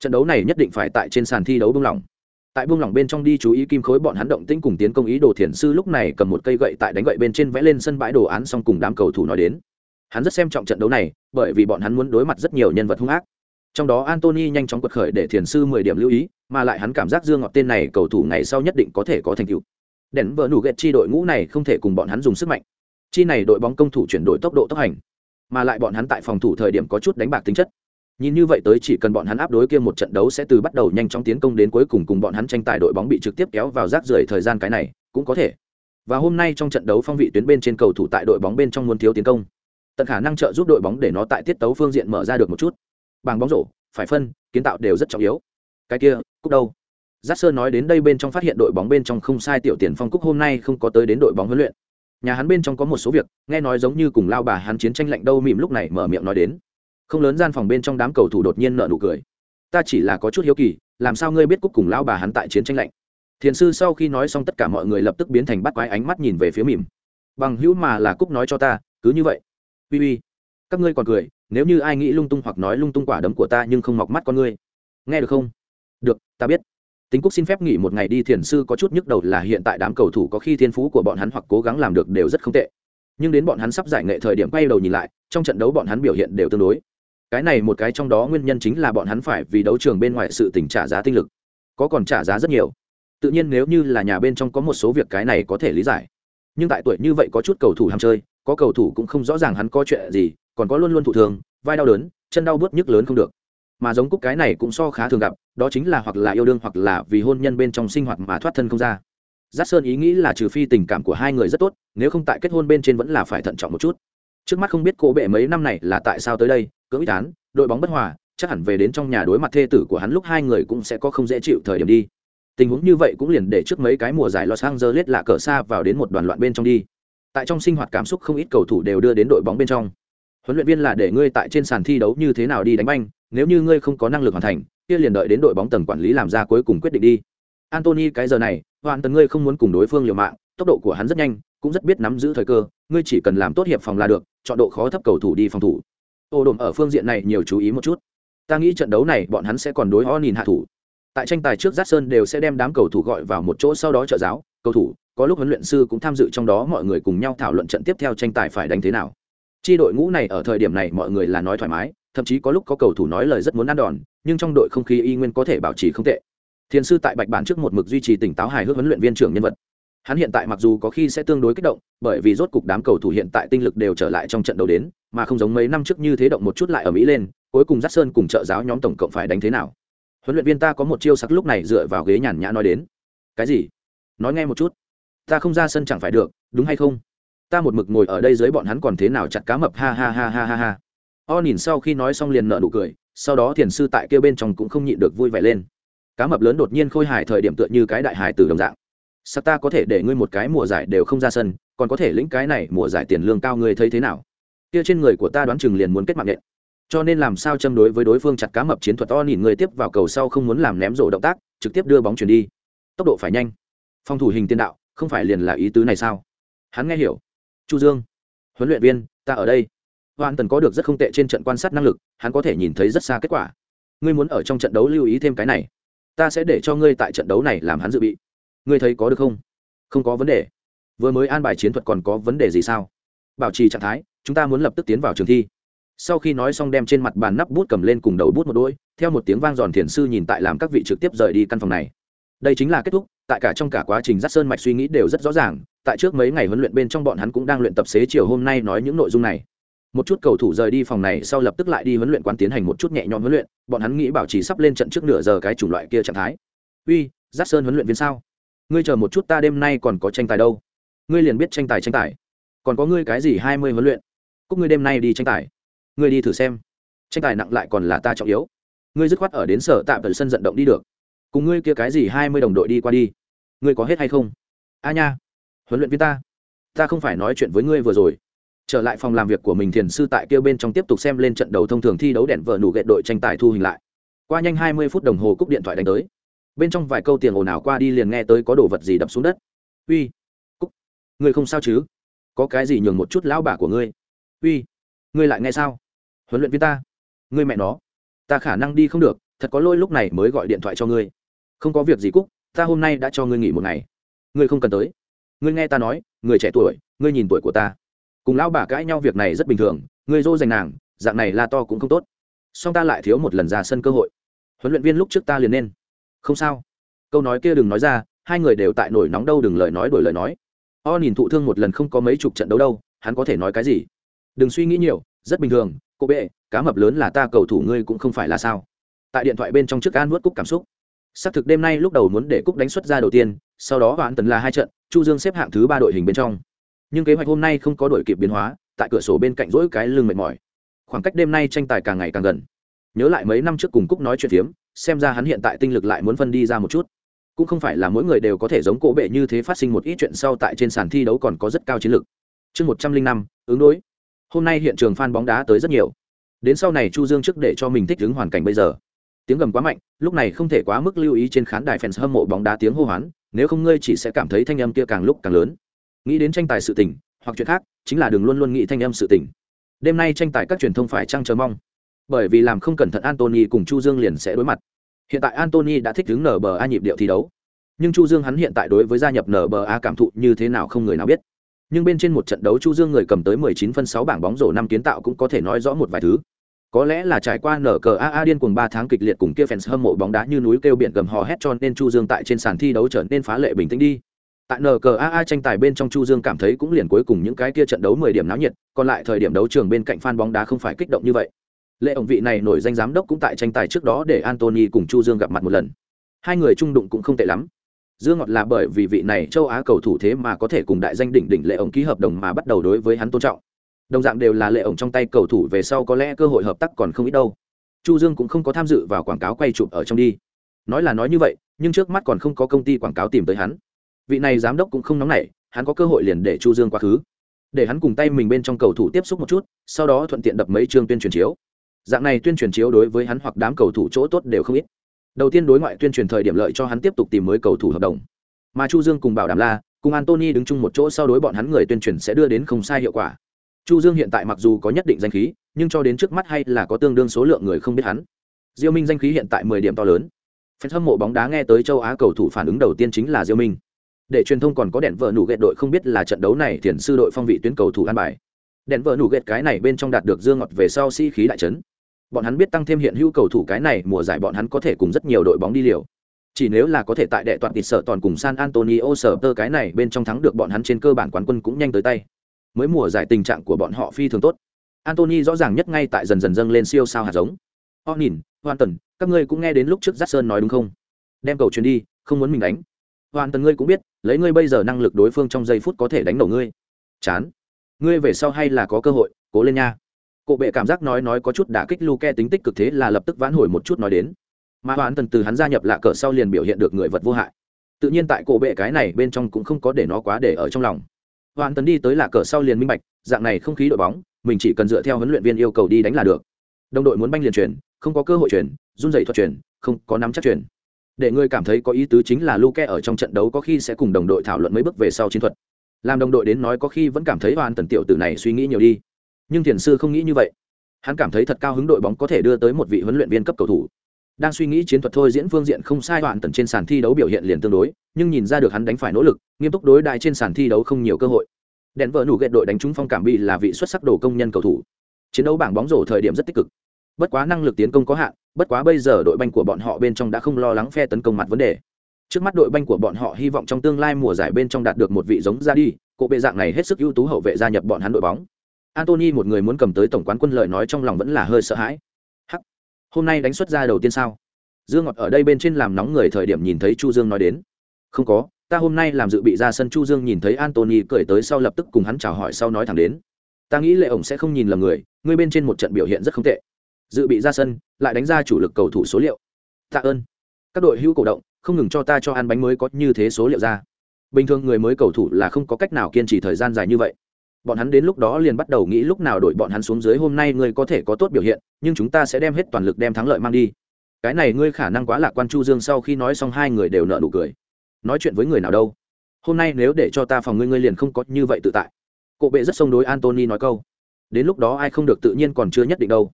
trận đấu này nhất định phải tại trên sàn thi đấu buông lỏng. Tại buông lỏng bên trong đi chú ý kim khối bọn hắn động tĩnh cùng tiến công ý đồ thiền sư lúc này cầm một cây gậy tại đánh gậy bên trên vẽ lên sân bãi đồ án xong cùng đám cầu thủ nói đến. Hắn rất xem trọng trận đấu này, bởi vì bọn hắn muốn đối mặt rất nhiều nhân vật hung ác. Trong đó antony nhanh chóng quật khởi để thiền sư mười điểm lưu ý, mà lại hắn cảm giác dương ngọt tên này cầu thủ ngày sau nhất định có thể có thành tựu. Đèn vợ nụ ghét chi đội ngũ này không thể cùng bọn hắn dùng sức mạnh. Chi này đội bóng công thủ chuyển đổi tốc độ tốc hành, mà lại bọn hắn tại phòng thủ thời điểm có chút đánh bạc tính chất nhìn như vậy tới chỉ cần bọn hắn áp đối kia một trận đấu sẽ từ bắt đầu nhanh chóng tiến công đến cuối cùng cùng bọn hắn tranh tài đội bóng bị trực tiếp kéo vào rác rưởi thời gian cái này, cũng có thể. Và hôm nay trong trận đấu phong vị tuyến bên trên cầu thủ tại đội bóng bên trong muốn thiếu tiến công. Tận khả năng trợ giúp đội bóng để nó tại tiết tấu phương diện mở ra được một chút. Bằng bóng rổ, phải phân, kiến tạo đều rất trọng yếu. Cái kia, cúc đâu? Giác sơn nói đến đây bên trong phát hiện đội bóng bên trong không sai tiểu tiền phong cúc hôm nay không có tới đến đội bóng huấn luyện. Nhà hắn bên trong có một số việc, nghe nói giống như cùng lao bà hắn chiến tranh lạnh đâu mỉm lúc này mở miệng nói đến không lớn gian phòng bên trong đám cầu thủ đột nhiên nợ nụ cười. Ta chỉ là có chút hiếu kỳ, làm sao ngươi biết cúc cùng lao bà hắn tại chiến tranh lạnh? Thiền sư sau khi nói xong tất cả mọi người lập tức biến thành bắt quái ánh mắt nhìn về phía mỉm. Bằng hữu mà là cúc nói cho ta, cứ như vậy. Uy uy. Các ngươi còn cười, nếu như ai nghĩ lung tung hoặc nói lung tung quả đấm của ta nhưng không mọc mắt con ngươi. Nghe được không? Được, ta biết. Tính cúc xin phép nghỉ một ngày đi, thiền sư có chút nhức đầu là hiện tại đám cầu thủ có khi thiên phú của bọn hắn hoặc cố gắng làm được đều rất không tệ. Nhưng đến bọn hắn sắp giải nghệ thời điểm quay đầu nhìn lại, trong trận đấu bọn hắn biểu hiện đều tương đối cái này một cái trong đó nguyên nhân chính là bọn hắn phải vì đấu trường bên ngoài sự tỉnh trả giá tinh lực, có còn trả giá rất nhiều. Tự nhiên nếu như là nhà bên trong có một số việc cái này có thể lý giải. Nhưng tại tuổi như vậy có chút cầu thủ ham chơi, có cầu thủ cũng không rõ ràng hắn có chuyện gì, còn có luôn luôn thụ thường vai đau đớn, chân đau bớt nhức lớn không được. Mà giống cúc cái này cũng so khá thường gặp, đó chính là hoặc là yêu đương hoặc là vì hôn nhân bên trong sinh hoạt mà thoát thân không ra. Giác sơn ý nghĩ là trừ phi tình cảm của hai người rất tốt, nếu không tại kết hôn bên trên vẫn là phải thận trọng một chút. Trước mắt không biết cô bệ mấy năm này là tại sao tới đây cưỡng án, đội bóng bất hòa, chắc hẳn về đến trong nhà đối mặt thê tử của hắn lúc hai người cũng sẽ có không dễ chịu thời điểm đi. Tình huống như vậy cũng liền để trước mấy cái mùa giải los angeles lạ cờ xa vào đến một đoàn loạn bên trong đi. Tại trong sinh hoạt cảm xúc không ít cầu thủ đều đưa đến đội bóng bên trong. Huấn luyện viên là để ngươi tại trên sàn thi đấu như thế nào đi đánh banh, nếu như ngươi không có năng lực hoàn thành, kia liền đợi đến đội bóng tầng quản lý làm ra cuối cùng quyết định đi. Antony cái giờ này, hoàn tần ngươi không muốn cùng đối phương liều mạng, tốc độ của hắn rất nhanh, cũng rất biết nắm giữ thời cơ, ngươi chỉ cần làm tốt hiệp phòng là được, chọn độ khó thấp cầu thủ đi phòng thủ ô đồn ở phương diện này nhiều chú ý một chút. Ta nghĩ trận đấu này bọn hắn sẽ còn đối ho nhìn hạ thủ. Tại tranh tài trước giác sơn đều sẽ đem đám cầu thủ gọi vào một chỗ sau đó trợ giáo. Cầu thủ, có lúc huấn luyện sư cũng tham dự trong đó, mọi người cùng nhau thảo luận trận tiếp theo tranh tài phải đánh thế nào. Chi đội ngũ này ở thời điểm này mọi người là nói thoải mái, thậm chí có lúc có cầu thủ nói lời rất muốn ăn đòn, nhưng trong đội không khí y nguyên có thể bảo trì không tệ. Thiền sư tại bạch bản trước một mực duy trì tỉnh táo hài hước huấn luyện viên trưởng nhân vật hắn hiện tại mặc dù có khi sẽ tương đối kích động, bởi vì rốt cục đám cầu thủ hiện tại tinh lực đều trở lại trong trận đấu đến, mà không giống mấy năm trước như thế động một chút lại ở mỹ lên, cuối cùng dắt sơn cùng trợ giáo nhóm tổng cộng phải đánh thế nào? Huấn luyện viên ta có một chiêu sắc lúc này dựa vào ghế nhàn nhã nói đến. Cái gì? Nói nghe một chút. Ta không ra sân chẳng phải được, đúng hay không? Ta một mực ngồi ở đây dưới bọn hắn còn thế nào chặt cá mập, ha ha ha ha ha ha. O nhìn sau khi nói xong liền nở nụ cười, sau đó thiền sư tại kia bên trong cũng không nhịn được vui vẻ lên. Cá mập lớn đột nhiên khôi hài thời điểm tựa như cái đại hài từ đồng dạng sắc ta có thể để ngươi một cái mùa giải đều không ra sân, còn có thể lĩnh cái này mùa giải tiền lương cao ngươi thấy thế nào? Kia trên người của ta đoán chừng liền muốn kết mạng nện. Cho nên làm sao châm đối với đối phương chặt cá mập chiến thuật to nhìn người tiếp vào cầu sau không muốn làm ném rổ động tác, trực tiếp đưa bóng chuyển đi. Tốc độ phải nhanh. Phòng thủ hình tiền đạo, không phải liền là ý tứ này sao? Hắn nghe hiểu. Chu dương. Huấn luyện viên, ta ở đây. Hoàn tần có được rất không tệ trên trận quan sát năng lực, hắn có thể nhìn thấy rất xa kết quả. Ngươi muốn ở trong trận đấu lưu ý thêm cái này. Ta sẽ để cho ngươi tại trận đấu này làm hắn dự bị ngươi thấy có được không? Không có vấn đề. Vừa mới an bài chiến thuật còn có vấn đề gì sao? Bảo trì trạng thái, chúng ta muốn lập tức tiến vào trường thi. Sau khi nói xong đem trên mặt bàn nắp bút cầm lên cùng đầu bút một đôi, theo một tiếng vang giòn thiền sư nhìn tại làm các vị trực tiếp rời đi căn phòng này. Đây chính là kết thúc, tại cả trong cả quá trình dắt sơn mạch suy nghĩ đều rất rõ ràng, tại trước mấy ngày huấn luyện bên trong bọn hắn cũng đang luyện tập xế chiều hôm nay nói những nội dung này. Một chút cầu thủ rời đi phòng này sau lập tức lại đi huấn luyện quán tiến hành một chút nhẹ nhõm huấn luyện, bọn hắn nghĩ bảo trì sắp lên trận trước nửa giờ cái chủng loại kia trạng thái. Uy giắt sơn huấn luyện viên sao? Ngươi chờ một chút ta đêm nay còn có tranh tài đâu. Ngươi liền biết tranh tài tranh tài. Còn có ngươi cái gì hai mươi huấn luyện? Cúc ngươi đêm nay đi tranh tài. Ngươi đi thử xem. Tranh tài nặng lại còn là ta trọng yếu. Ngươi dứt khoát ở đến sở tạm tần sân vận động đi được. Cùng ngươi kia cái gì hai mươi đồng đội đi qua đi. Ngươi có hết hay không? A nha. Huấn luyện viên ta. Ta không phải nói chuyện với ngươi vừa rồi. Trở lại phòng làm việc của mình thiền sư tại kêu bên trong tiếp tục xem lên trận đấu thông thường thi đấu đèn vợ nụ gậy đội tranh tài thu hình lại. Qua nhanh hai mươi phút đồng hồ cúc điện thoại đánh tới bên trong vài câu tiền ồn ào qua đi liền nghe tới có đồ vật gì đập xuống đất. Uy, cúc, ngươi không sao chứ? Có cái gì nhường một chút lão bà của ngươi? Uy, ngươi lại nghe sao? Huấn luyện viên ta, ngươi mẹ nó, ta khả năng đi không được, thật có lỗi lúc này mới gọi điện thoại cho ngươi. Không có việc gì cúc, ta hôm nay đã cho ngươi nghỉ một ngày. Ngươi không cần tới. Ngươi nghe ta nói, người trẻ tuổi, ngươi nhìn tuổi của ta. Cùng lão bà cãi nhau việc này rất bình thường, ngươi dô dành nàng, dạng này là to cũng không tốt. Song ta lại thiếu một lần ra sân cơ hội. Huấn luyện viên lúc trước ta liền nên không sao. Câu nói kia đừng nói ra, hai người đều tại nổi nóng đâu, đừng lời nói đổi lời nói. O nhìn thụ thương một lần không có mấy chục trận đấu đâu, hắn có thể nói cái gì? Đừng suy nghĩ nhiều, rất bình thường, cô bệ, cá mập lớn là ta cầu thủ ngươi cũng không phải là sao? Tại điện thoại bên trong trước an nuốt cúc cảm xúc. Xác thực đêm nay lúc đầu muốn để cúc đánh xuất ra đầu tiên, sau đó hoãn tần là hai trận, chu dương xếp hạng thứ ba đội hình bên trong. Nhưng kế hoạch hôm nay không có đội kịp biến hóa, tại cửa sổ bên cạnh rỗi cái lưng mệt mỏi. Khoảng cách đêm nay tranh tài càng ngày càng gần nhớ lại mấy năm trước cùng cúc nói chuyện phiếm, xem ra hắn hiện tại tinh lực lại muốn phân đi ra một chút. Cũng không phải là mỗi người đều có thể giống cổ bệ như thế phát sinh một ít chuyện sau tại trên sàn thi đấu còn có rất cao chiến lược chương một trăm linh năm, ứng đối. Hôm nay hiện trường f bóng đá tới rất nhiều. Đến sau này chu dương trước để cho mình thích ứng hoàn cảnh bây giờ. Tiếng gầm quá mạnh, lúc này không thể quá mức lưu ý trên khán đài fans hâm mộ bóng đá tiếng hô hoán, nếu không ngươi chỉ sẽ cảm thấy thanh âm kia càng lúc càng lớn. Nghĩ đến tranh tài sự tình, hoặc chuyện khác, chính là đừng luôn luôn nghĩ thanh âm sự tình. Đêm nay tranh tài các truyền thông phải trăng chờ mong bởi vì làm không cẩn thận antony cùng chu dương liền sẽ đối mặt. Hiện tại antony đã thích ứng nở bờ a nhịp điệu thi đấu. Nhưng chu dương hắn hiện tại đối với gia nhập nở bờ a cảm thụ như thế nào không người nào biết. Nhưng bên trên một trận đấu chu dương người cầm tới 19 phân 6 bảng bóng rổ năm kiến tạo cũng có thể nói rõ một vài thứ. Có lẽ là trải qua nở cờ a điên cuồng ba tháng kịch liệt cùng kia fans hâm mộ bóng đá như núi kêu biển gầm hò hét cho nên chu dương tại trên sàn thi đấu trở nên phá lệ bình tĩnh đi. Tại nở cờ a tranh tài bên trong chu dương cảm thấy cũng liền cuối cùng những cái kia trận đấu mười điểm náo nhiệt, còn lại thời điểm đấu trường bên cạnh fan bóng đá không phải kích động như vậy lệ ổng vị này nổi danh giám đốc cũng tại tranh tài trước đó để antony cùng chu dương gặp mặt một lần. Hai người trung đụng cũng không tệ lắm. Dương ngọt là bởi vì vị này châu á cầu thủ thế mà có thể cùng đại danh đỉnh đỉnh lệ ổng ký hợp đồng mà bắt đầu đối với hắn tôn trọng. Đồng dạng đều là lệ ổng trong tay cầu thủ về sau có lẽ cơ hội hợp tác còn không ít đâu. Chu dương cũng không có tham dự vào quảng cáo quay chụp ở trong đi. Nói là nói như vậy, nhưng trước mắt còn không có công ty quảng cáo tìm tới hắn. Vị này giám đốc cũng không nóng nảy, hắn có cơ hội liền để chu dương quá khứ. Để hắn cùng tay mình bên trong cầu thủ tiếp xúc một chút, sau đó thuận tiện đập mấy chương tuyên truyền chiếu dạng này tuyên truyền chiếu đối với hắn hoặc đám cầu thủ chỗ tốt đều không ít. Đầu tiên đối ngoại tuyên truyền thời điểm lợi cho hắn tiếp tục tìm mới cầu thủ hợp đồng. Mà chu dương cùng bảo đảm la, cùng antony đứng chung một chỗ sau đối bọn hắn người tuyên truyền sẽ đưa đến không sai hiệu quả. Chu dương hiện tại mặc dù có nhất định danh khí, nhưng cho đến trước mắt hay là có tương đương số lượng người không biết hắn. Diêu minh danh khí hiện tại mười điểm to lớn. Fan hâm mộ bóng đá nghe tới châu á cầu thủ phản ứng đầu tiên chính là diêu minh. Để truyền thông còn có đèn vợ nụ ghét đội không biết là trận đấu này thiền sư đội phong vị tuyến cầu thủ an bài. Đèn vợ nụ ghét cái này bên trong đạt được dương ngọt về sau sĩ、si、khí đại trấn bọn hắn biết tăng thêm hiện hữu cầu thủ cái này, mùa giải bọn hắn có thể cùng rất nhiều đội bóng đi liều. Chỉ nếu là có thể tại đệ toàn tịt sợ toàn cùng san antonio sở tơ cái này bên trong thắng được bọn hắn trên cơ bản quán quân cũng nhanh tới tay. Mới mùa giải tình trạng của bọn họ phi thường tốt. Antony rõ ràng nhất ngay tại dần dần dâng lên siêu sao hạt giống. O nhìn hoàn tần, các ngươi cũng nghe đến lúc trước j sơn nói đúng không? Đem cầu truyền đi, không muốn mình đánh. Hoàn tần ngươi cũng biết, lấy ngươi bây giờ năng lực đối phương trong giây phút có thể đánh nổ ngươi. Chán. Ngươi về sau hay là có cơ hội, cố lên nha cổ bệ cảm giác nói nói có chút đả kích luke, tính tích cực thế là lập tức vãn hồi một chút nói đến. Mà hoàn tần từ hắn gia nhập lạ cờ sau liền biểu hiện được người vật vô hại. Tự nhiên tại cổ bệ cái này bên trong cũng không có để nó quá để ở trong lòng. Hoàn tần đi tới lạ cờ sau liền minh bạch, dạng này không khí đội bóng, mình chỉ cần dựa theo huấn luyện viên yêu cầu đi đánh là được. Đồng đội muốn banh liền chuyển, không có cơ hội chuyển, run dày thuật chuyển, không có nắm chắc chuyển. Để người cảm thấy có ý tứ chính là Luke ở trong trận đấu có khi sẽ cùng đồng đội thảo luận mấy bước về sau chiến thuật. Làm đồng đội đến nói có khi vẫn cảm thấy Hoàn Tần tiểu tử này suy nghĩ nhiều đi. Nhưng thiền sư không nghĩ như vậy. Hắn cảm thấy thật cao hứng đội bóng có thể đưa tới một vị huấn luyện viên cấp cầu thủ. Đang suy nghĩ chiến thuật thôi diễn phương diện không sai đoạn Tần trên sàn thi đấu biểu hiện liền tương đối, nhưng nhìn ra được hắn đánh phải nỗ lực, nghiêm túc đối đại trên sàn thi đấu không nhiều cơ hội. Đèn vợ nủ ghét đội đánh trúng phong cảm bị là vị xuất sắc đồ công nhân cầu thủ. Chiến đấu bảng bóng rổ thời điểm rất tích cực. Bất quá năng lực tiến công có hạn, bất quá bây giờ đội banh của bọn họ bên trong đã không lo lắng phe tấn công mặt vấn đề trước mắt đội banh của bọn họ hy vọng trong tương lai mùa giải bên trong đạt được một vị giống ra đi cộ bệ dạng này hết sức ưu tú hậu vệ gia nhập bọn hắn đội bóng antony một người muốn cầm tới tổng quán quân lợi nói trong lòng vẫn là hơi sợ hãi. Hắc, hôm nay đánh xuất ra đầu tiên sao? Dương ngọt ở đây bên trên làm nóng người thời điểm nhìn thấy chu dương nói đến. Không có, ta hôm nay làm dự bị ra sân chu dương nhìn thấy antony cười tới sau lập tức cùng hắn chào hỏi sau nói thẳng đến. Ta nghĩ lệ ổng sẽ không nhìn lầm người, ngươi bên trên một trận biểu hiện rất không tệ. Dự bị ra sân, lại đánh ra chủ lực cầu thủ số liệu. Tạ ơn. Các đội hữu cổ động, không ngừng cho ta cho ăn bánh mới có như thế số liệu ra. Bình thường người mới cầu thủ là không có cách nào kiên trì thời gian dài như vậy bọn hắn đến lúc đó liền bắt đầu nghĩ lúc nào đổi bọn hắn xuống dưới hôm nay ngươi có thể có tốt biểu hiện, nhưng chúng ta sẽ đem hết toàn lực đem thắng lợi mang đi. Cái này ngươi khả năng quá lạc quan chu dương sau khi nói xong hai người đều nợ nụ cười. Nói chuyện với người nào đâu? Hôm nay nếu để cho ta phòng ngươi ngươi liền không có như vậy tự tại. Cộ bệ rất sông đối antony nói câu. Đến lúc đó ai không được tự nhiên còn chưa nhất định đâu.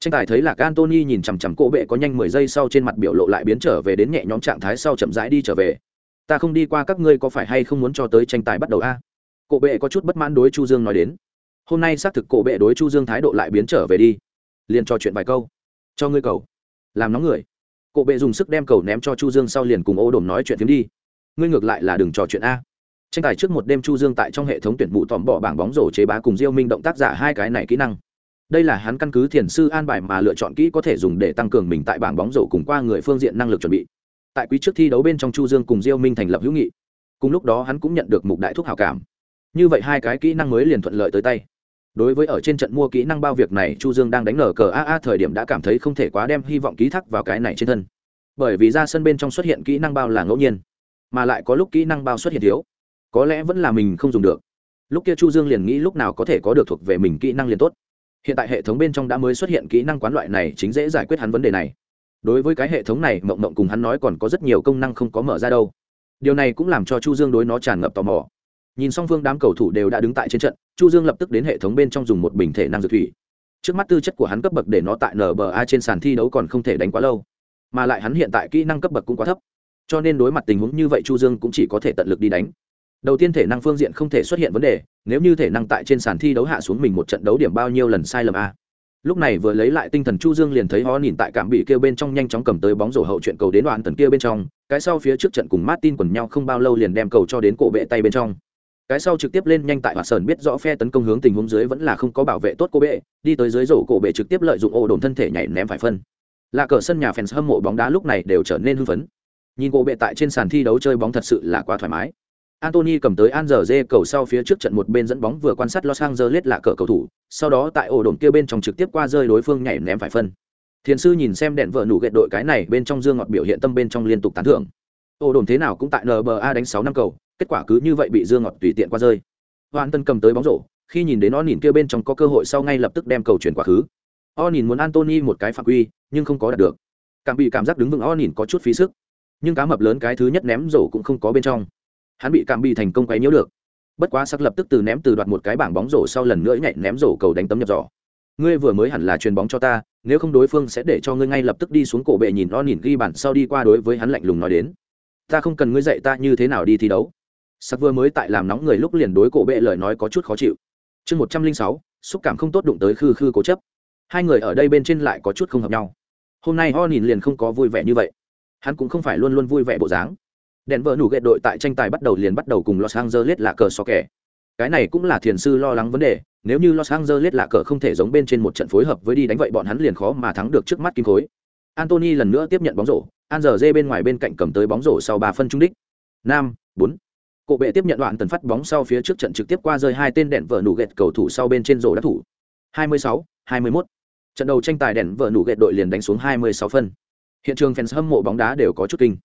Tranh tài thấy là antony nhìn chằm chằm cộ bệ có nhanh mười giây sau trên mặt biểu lộ lại biến trở về đến nhẹ nhõm trạng thái sau chậm rãi đi trở về. Ta không đi qua các ngươi có phải hay không muốn cho tới tranh tài bắt đầu a? Cổ bệ có chút bất mãn đối chu dương nói đến. Hôm nay xác thực cổ bệ đối chu dương thái độ lại biến trở về đi. Liền trò chuyện vài câu. Cho ngươi cầu. Làm nóng người. Cổ bệ dùng sức đem cầu ném cho chu dương sau liền cùng ô Đồm nói chuyện phiếm đi. Ngươi ngược lại là đừng trò chuyện a. Tranh tài trước một đêm chu dương tại trong hệ thống tuyển vụ tòm bỏ bảng bóng rổ chế bá cùng diêu minh động tác giả hai cái này kỹ năng. Đây là hắn căn cứ thiền sư an bài mà lựa chọn kỹ có thể dùng để tăng cường mình tại bảng bóng rổ cùng qua người phương diện năng lực chuẩn bị. Tại quý trước thi đấu bên trong chu dương cùng diêu minh thành lập hữu nghị. Cùng lúc đó hắn cũng nhận được mục đại thuốc hảo cảm như vậy hai cái kỹ năng mới liền thuận lợi tới tay. Đối với ở trên trận mua kỹ năng bao việc này, chu dương đang đánh nở cờ aa thời điểm đã cảm thấy không thể quá đem hy vọng ký thắc vào cái này trên thân. Bởi vì ra sân bên trong xuất hiện kỹ năng bao là ngẫu nhiên, mà lại có lúc kỹ năng bao xuất hiện thiếu. Có lẽ vẫn là mình không dùng được. Lúc kia chu dương liền nghĩ lúc nào có thể có được thuộc về mình kỹ năng liền tốt. Hiện tại hệ thống bên trong đã mới xuất hiện kỹ năng quán loại này chính dễ giải quyết hắn vấn đề này. Đối với cái hệ thống này, mộng mộng cùng hắn nói còn có rất nhiều công năng không có mở ra đâu. Điều này cũng làm cho chu dương đối nó tràn ngập tò mò nhìn song phương đám cầu thủ đều đã đứng tại trên trận, chu dương lập tức đến hệ thống bên trong dùng một bình thể năng dược thủy. Trước mắt tư chất của hắn cấp bậc để nó tại nba trên sàn thi đấu còn không thể đánh quá lâu, mà lại hắn hiện tại kỹ năng cấp bậc cũng quá thấp. Cho nên đối mặt tình huống như vậy chu dương cũng chỉ có thể tận lực đi đánh. Đầu tiên thể năng phương diện không thể xuất hiện vấn đề, nếu như thể năng tại trên sàn thi đấu hạ xuống mình một trận đấu điểm bao nhiêu lần sai lầm a. Lúc này vừa lấy lại tinh thần chu dương liền thấy họ nhìn tại cảm bị kêu bên trong nhanh chóng cầm tới bóng rổ hậu chuyện cầu đến đoạn tần kia bên trong, cái sau phía trước trận cùng martin quần nhau không bao lâu liền đem cầu cho đến cổ bệ tay bên trong cái sau trực tiếp lên nhanh tại hoạt sơn biết rõ phe tấn công hướng tình huống dưới vẫn là không có bảo vệ tốt cô bệ đi tới dưới rổ cổ bệ trực tiếp lợi dụng ổ đồn thân thể nhảy ném phải phân là cờ sân nhà fans hâm mộ bóng đá lúc này đều trở nên hưng phấn nhìn cổ bệ tại trên sàn thi đấu chơi bóng thật sự là quá thoải mái Anthony cầm tới An giờ dê cầu sau phía trước trận một bên dẫn bóng vừa quan sát Los Angeles là cờ cầu thủ, sau đó tại ổ đồn kia bên trong trực tiếp qua rơi đối phương nhảy ném phải phân. Thiền sư nhìn xem đèn vợ nụ gậy đội cái này bên trong dương ngọt biểu hiện tâm bên trong liên tục tán thưởng. Ổ đồn thế nào cũng tại NBA đánh 6 năm cầu, kết quả cứ như vậy bị dương ngọt tùy tiện qua rơi. Hoàn Tân cầm tới bóng rổ, khi nhìn đến o nhìn kia bên trong có cơ hội sau ngay lập tức đem cầu chuyển qua khứ. O nhìn muốn Anthony một cái phạm quy, nhưng không có đạt được. Cảm bị cảm giác đứng vững O nhìn có chút phí sức. Nhưng cá mập lớn cái thứ nhất ném rổ cũng không có bên trong hắn bị cảm bị thành công quấy nhiễu được bất quá sắc lập tức từ ném từ đoạt một cái bảng bóng rổ sau lần nữa nhảy ném rổ cầu đánh tấm nhập giỏ ngươi vừa mới hẳn là chuyền bóng cho ta nếu không đối phương sẽ để cho ngươi ngay lập tức đi xuống cổ bệ nhìn o nhìn ghi bản sau đi qua đối với hắn lạnh lùng nói đến ta không cần ngươi dạy ta như thế nào đi thi đấu sắc vừa mới tại làm nóng người lúc liền đối cổ bệ lời nói có chút khó chịu. Chương một trăm linh sáu, xúc cảm không tốt đụng tới khư khư cố chấp. Hai người ở đây bên trên lại có chút không hợp nhau. Hôm nay ho nhìn liền không có vui vẻ như vậy. Hắn cũng không phải luôn luôn vui vẻ bộ dáng. Đèn vợ nủ ghệ đội tại tranh tài bắt đầu liền bắt đầu cùng los angeles là cờ so kẻ cái này cũng là thiền sư lo lắng vấn đề, nếu như los angeles là cờ không thể giống bên trên một trận phối hợp với đi đánh vậy bọn hắn liền khó mà thắng được trước mắt kim khối. Antony lần nữa tiếp nhận bóng rổ an giờ dê bên ngoài bên cạnh cầm tới bóng rổ sau ba phân trung đích. Nam, bốn. Cổ bệ tiếp nhận đoạn tần phát bóng sau phía trước trận trực tiếp qua rơi hai tên đèn vợ nủ ghẹt cầu thủ sau bên trên rổ đắc thủ. 26, 21. trận đầu tranh tài đèn vợ nủ ghẹt đội liền đánh xuống 26 phân. Hiện trường fans hâm mộ bóng đá đều có chút kinh.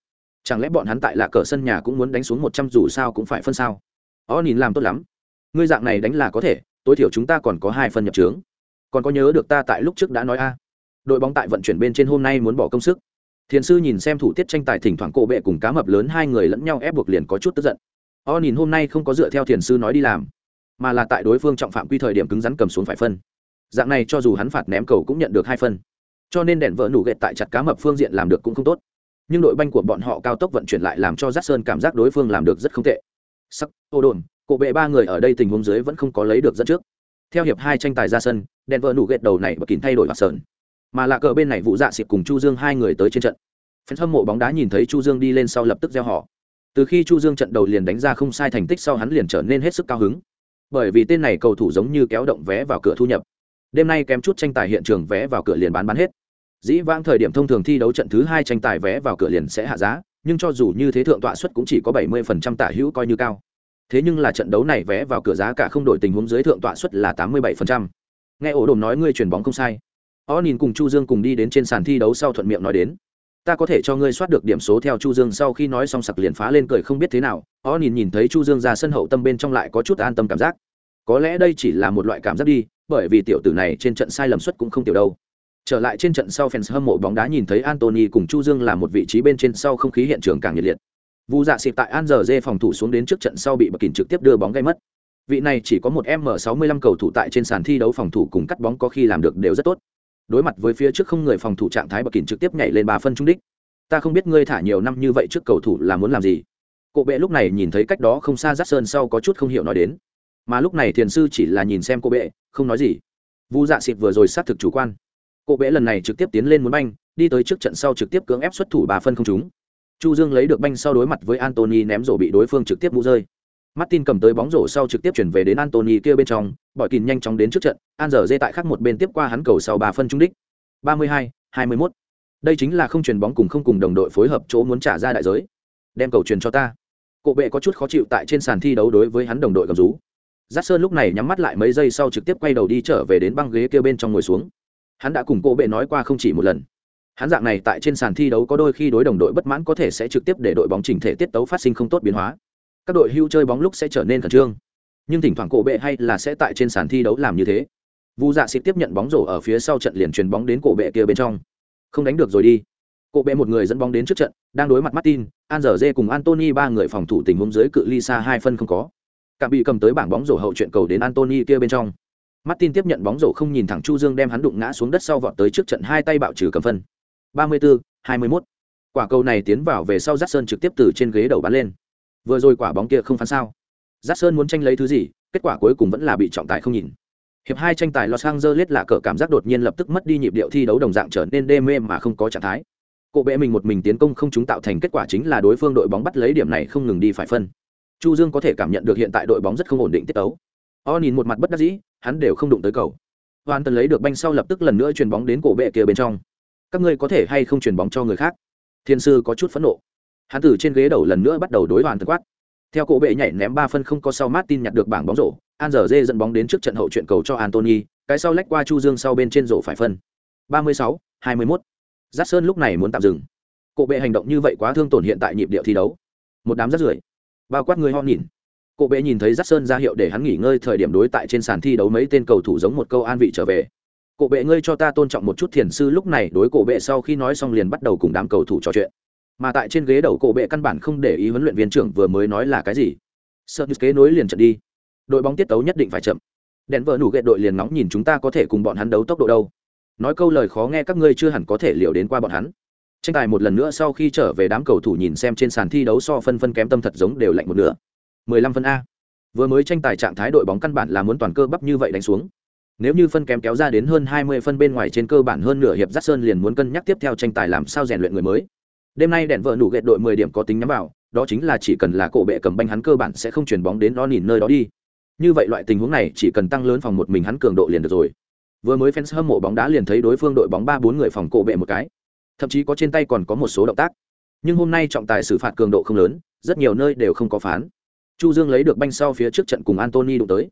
Chẳng lẽ bọn hắn tại là cờ sân nhà cũng muốn đánh xuống một trăm dù sao cũng phải phân sao? Ó nhìn làm tốt lắm. Ngươi dạng này đánh là có thể tối thiểu chúng ta còn có hai phân nhập trướng còn có nhớ được ta tại lúc trước đã nói a. Đội bóng tại vận chuyển bên trên hôm nay muốn bỏ công sức. Thiền sư nhìn xem thủ tiết tranh tài thỉnh thoảng cổ bệ cùng cá mập lớn hai người lẫn nhau ép buộc liền có chút tức giận o nhìn hôm nay không có dựa theo thiền sư nói đi làm mà là tại đối phương trọng phạm quy thời điểm cứng rắn cầm xuống phải phân dạng này cho dù hắn phạt ném cầu cũng nhận được hai phân cho nên đèn vỡ nủ ghẹt tại chặt cá mập phương diện làm được cũng không tốt nhưng đội banh của bọn họ cao tốc vận chuyển lại làm cho Jackson cảm giác đối phương làm được rất không tệ. Sắc, ô đồn, cổ bệ ba người ở đây tình huống dưới vẫn không có lấy được dẫn trước. Theo hiệp hai tranh tài ra sân, đèn vỡ nụ ghẹt đầu này bất kín thay đổi mặt sơn, Mà là cờ bên này vụ dạ xịp cùng Chu Dương hai người tới trên trận. Phần hâm mộ bóng đá nhìn thấy Chu Dương đi lên sau lập tức reo hò. Từ khi Chu Dương trận đầu liền đánh ra không sai thành tích sau hắn liền trở nên hết sức cao hứng. Bởi vì tên này cầu thủ giống như kéo động vé vào cửa thu nhập. Đêm nay kém chút tranh tài hiện trường vé vào cửa liền bán bán hết. Dĩ vãng thời điểm thông thường thi đấu trận thứ hai tranh tài vé vào cửa liền sẽ hạ giá, nhưng cho dù như thế thượng tọa suất cũng chỉ có bảy mươi phần trăm tả hữu coi như cao. Thế nhưng là trận đấu này vé vào cửa giá cả không đổi tình huống dưới thượng tọa suất là tám mươi bảy phần trăm. Nghe ổ đồm nói ngươi chuyển bóng không sai. O nhìn cùng chu dương cùng đi đến trên sàn thi đấu sau thuận miệng nói đến ta có thể cho ngươi soát được điểm số theo chu dương sau khi nói xong sặc liền phá lên cười không biết thế nào o nhìn nhìn thấy chu dương ra sân hậu tâm bên trong lại có chút an tâm cảm giác có lẽ đây chỉ là một loại cảm giác đi, bởi vì tiểu tử này trên trận sai lầm suất cũng không tiểu đâu Trở lại trên trận sau fans hâm mộ bóng đá nhìn thấy Anthony cùng Chu Dương là một vị trí bên trên sau không khí hiện trường càng nhiệt liệt. Vu Dạ xịp tại An giờ dê phòng thủ xuống đến trước trận sau bị Bạc kín trực tiếp đưa bóng gây mất. Vị này chỉ có một M65 cầu thủ tại trên sàn thi đấu phòng thủ cùng cắt bóng có khi làm được đều rất tốt đối mặt với phía trước không người phòng thủ trạng thái bậc kín trực tiếp nhảy lên ba phân trung đích. Ta không biết ngươi thả nhiều năm như vậy trước cầu thủ là muốn làm gì. Cộ bệ lúc này nhìn thấy cách đó không xa rát sơn sau có chút không hiểu nói đến. Mà lúc này thiền sư chỉ là nhìn xem cô bệ, không nói gì. Vu dạ xịt vừa rồi xác thực chủ quan. Cô bệ lần này trực tiếp tiến lên muốn banh, đi tới trước trận sau trực tiếp cưỡng ép xuất thủ bà phân không trúng. Chu dương lấy được banh sau đối mặt với antony ném rổ bị đối phương trực tiếp mũ rơi martin cầm tới bóng rổ sau trực tiếp chuyển về đến Anthony kia bên trong bỏi kìn nhanh chóng đến trước trận an giờ dê tại khác một bên tiếp qua hắn cầu sau 3 phân trúng đích. 32, 21. đây chính là không truyền bóng cùng không cùng đồng đội phối hợp chỗ muốn trả ra đại giới. Đem cầu truyền cho ta. Cổ bệ có chút khó chịu tại trên sàn thi đấu đối với hắn đồng đội gầm rú. Giác sơn lúc này nhắm mắt lại mấy giây sau trực tiếp quay đầu đi trở về đến băng ghế kia bên trong ngồi xuống. Hắn đã cùng cô bệ nói qua không chỉ một lần. Hắn dạng này tại trên sàn thi đấu có đôi khi đối đồng đội bất mãn có thể sẽ trực tiếp để đội bóng chỉnh thể tiết tấu phát sinh không tốt biến hóa các đội hưu chơi bóng lúc sẽ trở nên khẩn trương. Nhưng thỉnh thoảng cổ bệ hay là sẽ tại trên sàn thi đấu làm như thế. Vu dạ xịt tiếp nhận bóng rổ ở phía sau trận liền chuyền bóng đến cổ bệ kia bên trong. Không đánh được rồi đi. Cổ bệ một người dẫn bóng đến trước trận đang đối mặt martin an dở dê cùng antony ba người phòng thủ tình huống dưới cự ly xa hai phân không có. Cả bị cầm tới bảng bóng rổ hậu chuyện cầu đến antony kia bên trong. Martin tiếp nhận bóng rổ không nhìn thẳng chu dương đem hắn đụng ngã xuống đất sau vọt tới trước trận hai tay bạo trừ cầm phân. 34, 21. quả cầu này tiến vào về sau Jackson trực tiếp từ trên ghế đầu bắn lên vừa rồi quả bóng kia không phán sao Jackson muốn tranh lấy thứ gì kết quả cuối cùng vẫn là bị trọng tài không nhìn hiệp hai tranh tài los angeles là cờ cảm giác đột nhiên lập tức mất đi nhịp điệu thi đấu đồng dạng trở nên đê mê mà không có trạng thái Cổ bệ mình một mình tiến công không chúng tạo thành kết quả chính là đối phương đội bóng bắt lấy điểm này không ngừng đi phải phân. Chu Dương có thể cảm nhận được hiện tại đội bóng rất không ổn định tiết tấu. O nhìn một mặt bất đắc dĩ, hắn đều không đụng tới cầu. Hoàn Tần lấy được banh sau lập tức lần nữa chuyền bóng đến cổ bệ kia bên trong. Các ngươi có thể hay không chuyền bóng cho người khác? Thiên sư có chút phẫn nộ. Hắn từ trên ghế đầu lần nữa bắt đầu đối Hoàn thực quát. Theo cổ bệ nhảy ném ba phân không có sau Martin nhặt được bảng bóng rổ, An giờ dê dẫn bóng đến trước trận hậu chuyện cầu cho Anthony, cái sau lách qua Chu Dương sau bên trên rổ phải phân. 36, 21. Giác Sơn lúc này muốn tạm dừng Cổ bệ hành động như vậy quá thương tổn hiện tại nhịp điệu thi đấu một đám rất rưởi bao quát người ho nhìn Cổ bệ nhìn thấy Giác Sơn ra hiệu để hắn nghỉ ngơi thời điểm đối tại trên sàn thi đấu mấy tên cầu thủ giống một câu an vị trở về. Cổ bệ ngươi cho ta tôn trọng một chút thiền sư lúc này đối cổ bệ sau khi nói xong liền bắt đầu cùng đám cầu thủ trò chuyện. Mà tại trên ghế đầu cổ bệ căn bản không để ý huấn luyện viên trưởng vừa mới nói là cái gì. Sợ kế nối liền trận đi. Đội bóng tiết tấu nhất định phải chậm. Đèn vợ nủ gậy đội liền nóng nhìn chúng ta có thể cùng bọn hắn đấu tốc độ đâu. Nói câu lời khó nghe các ngươi chưa hẳn có thể liều đến qua bọn hắn tranh tài một lần nữa sau khi trở về đám cầu thủ nhìn xem trên sàn thi đấu so phân phân kém tâm thật giống đều lạnh một nửa 15 phân a vừa mới tranh tài trạng thái đội bóng căn bản là muốn toàn cơ bắp như vậy đánh xuống nếu như phân kém kéo ra đến hơn 20 phân bên ngoài trên cơ bản hơn nửa hiệp Dát Sơn liền muốn cân nhắc tiếp theo tranh tài làm sao rèn luyện người mới. Đêm nay đèn vợ nụ gẹt đội 10 điểm có tính nhắm vào, đó chính là chỉ cần là cổ bệ cầm banh hắn cơ bản sẽ không chuyển bóng đến nó nhìn nơi đó đi. Như vậy loại tình huống này chỉ cần tăng lớn phòng một mình hắn cường độ liền được rồi. Vừa mới fans hâm mộ bóng đá liền thấy đối phương đội bóng 3 4 người phòng cổ bệ một cái thậm chí có trên tay còn có một số động tác nhưng hôm nay trọng tài xử phạt cường độ không lớn rất nhiều nơi đều không có phán chu dương lấy được banh sau phía trước trận cùng antony đụng tới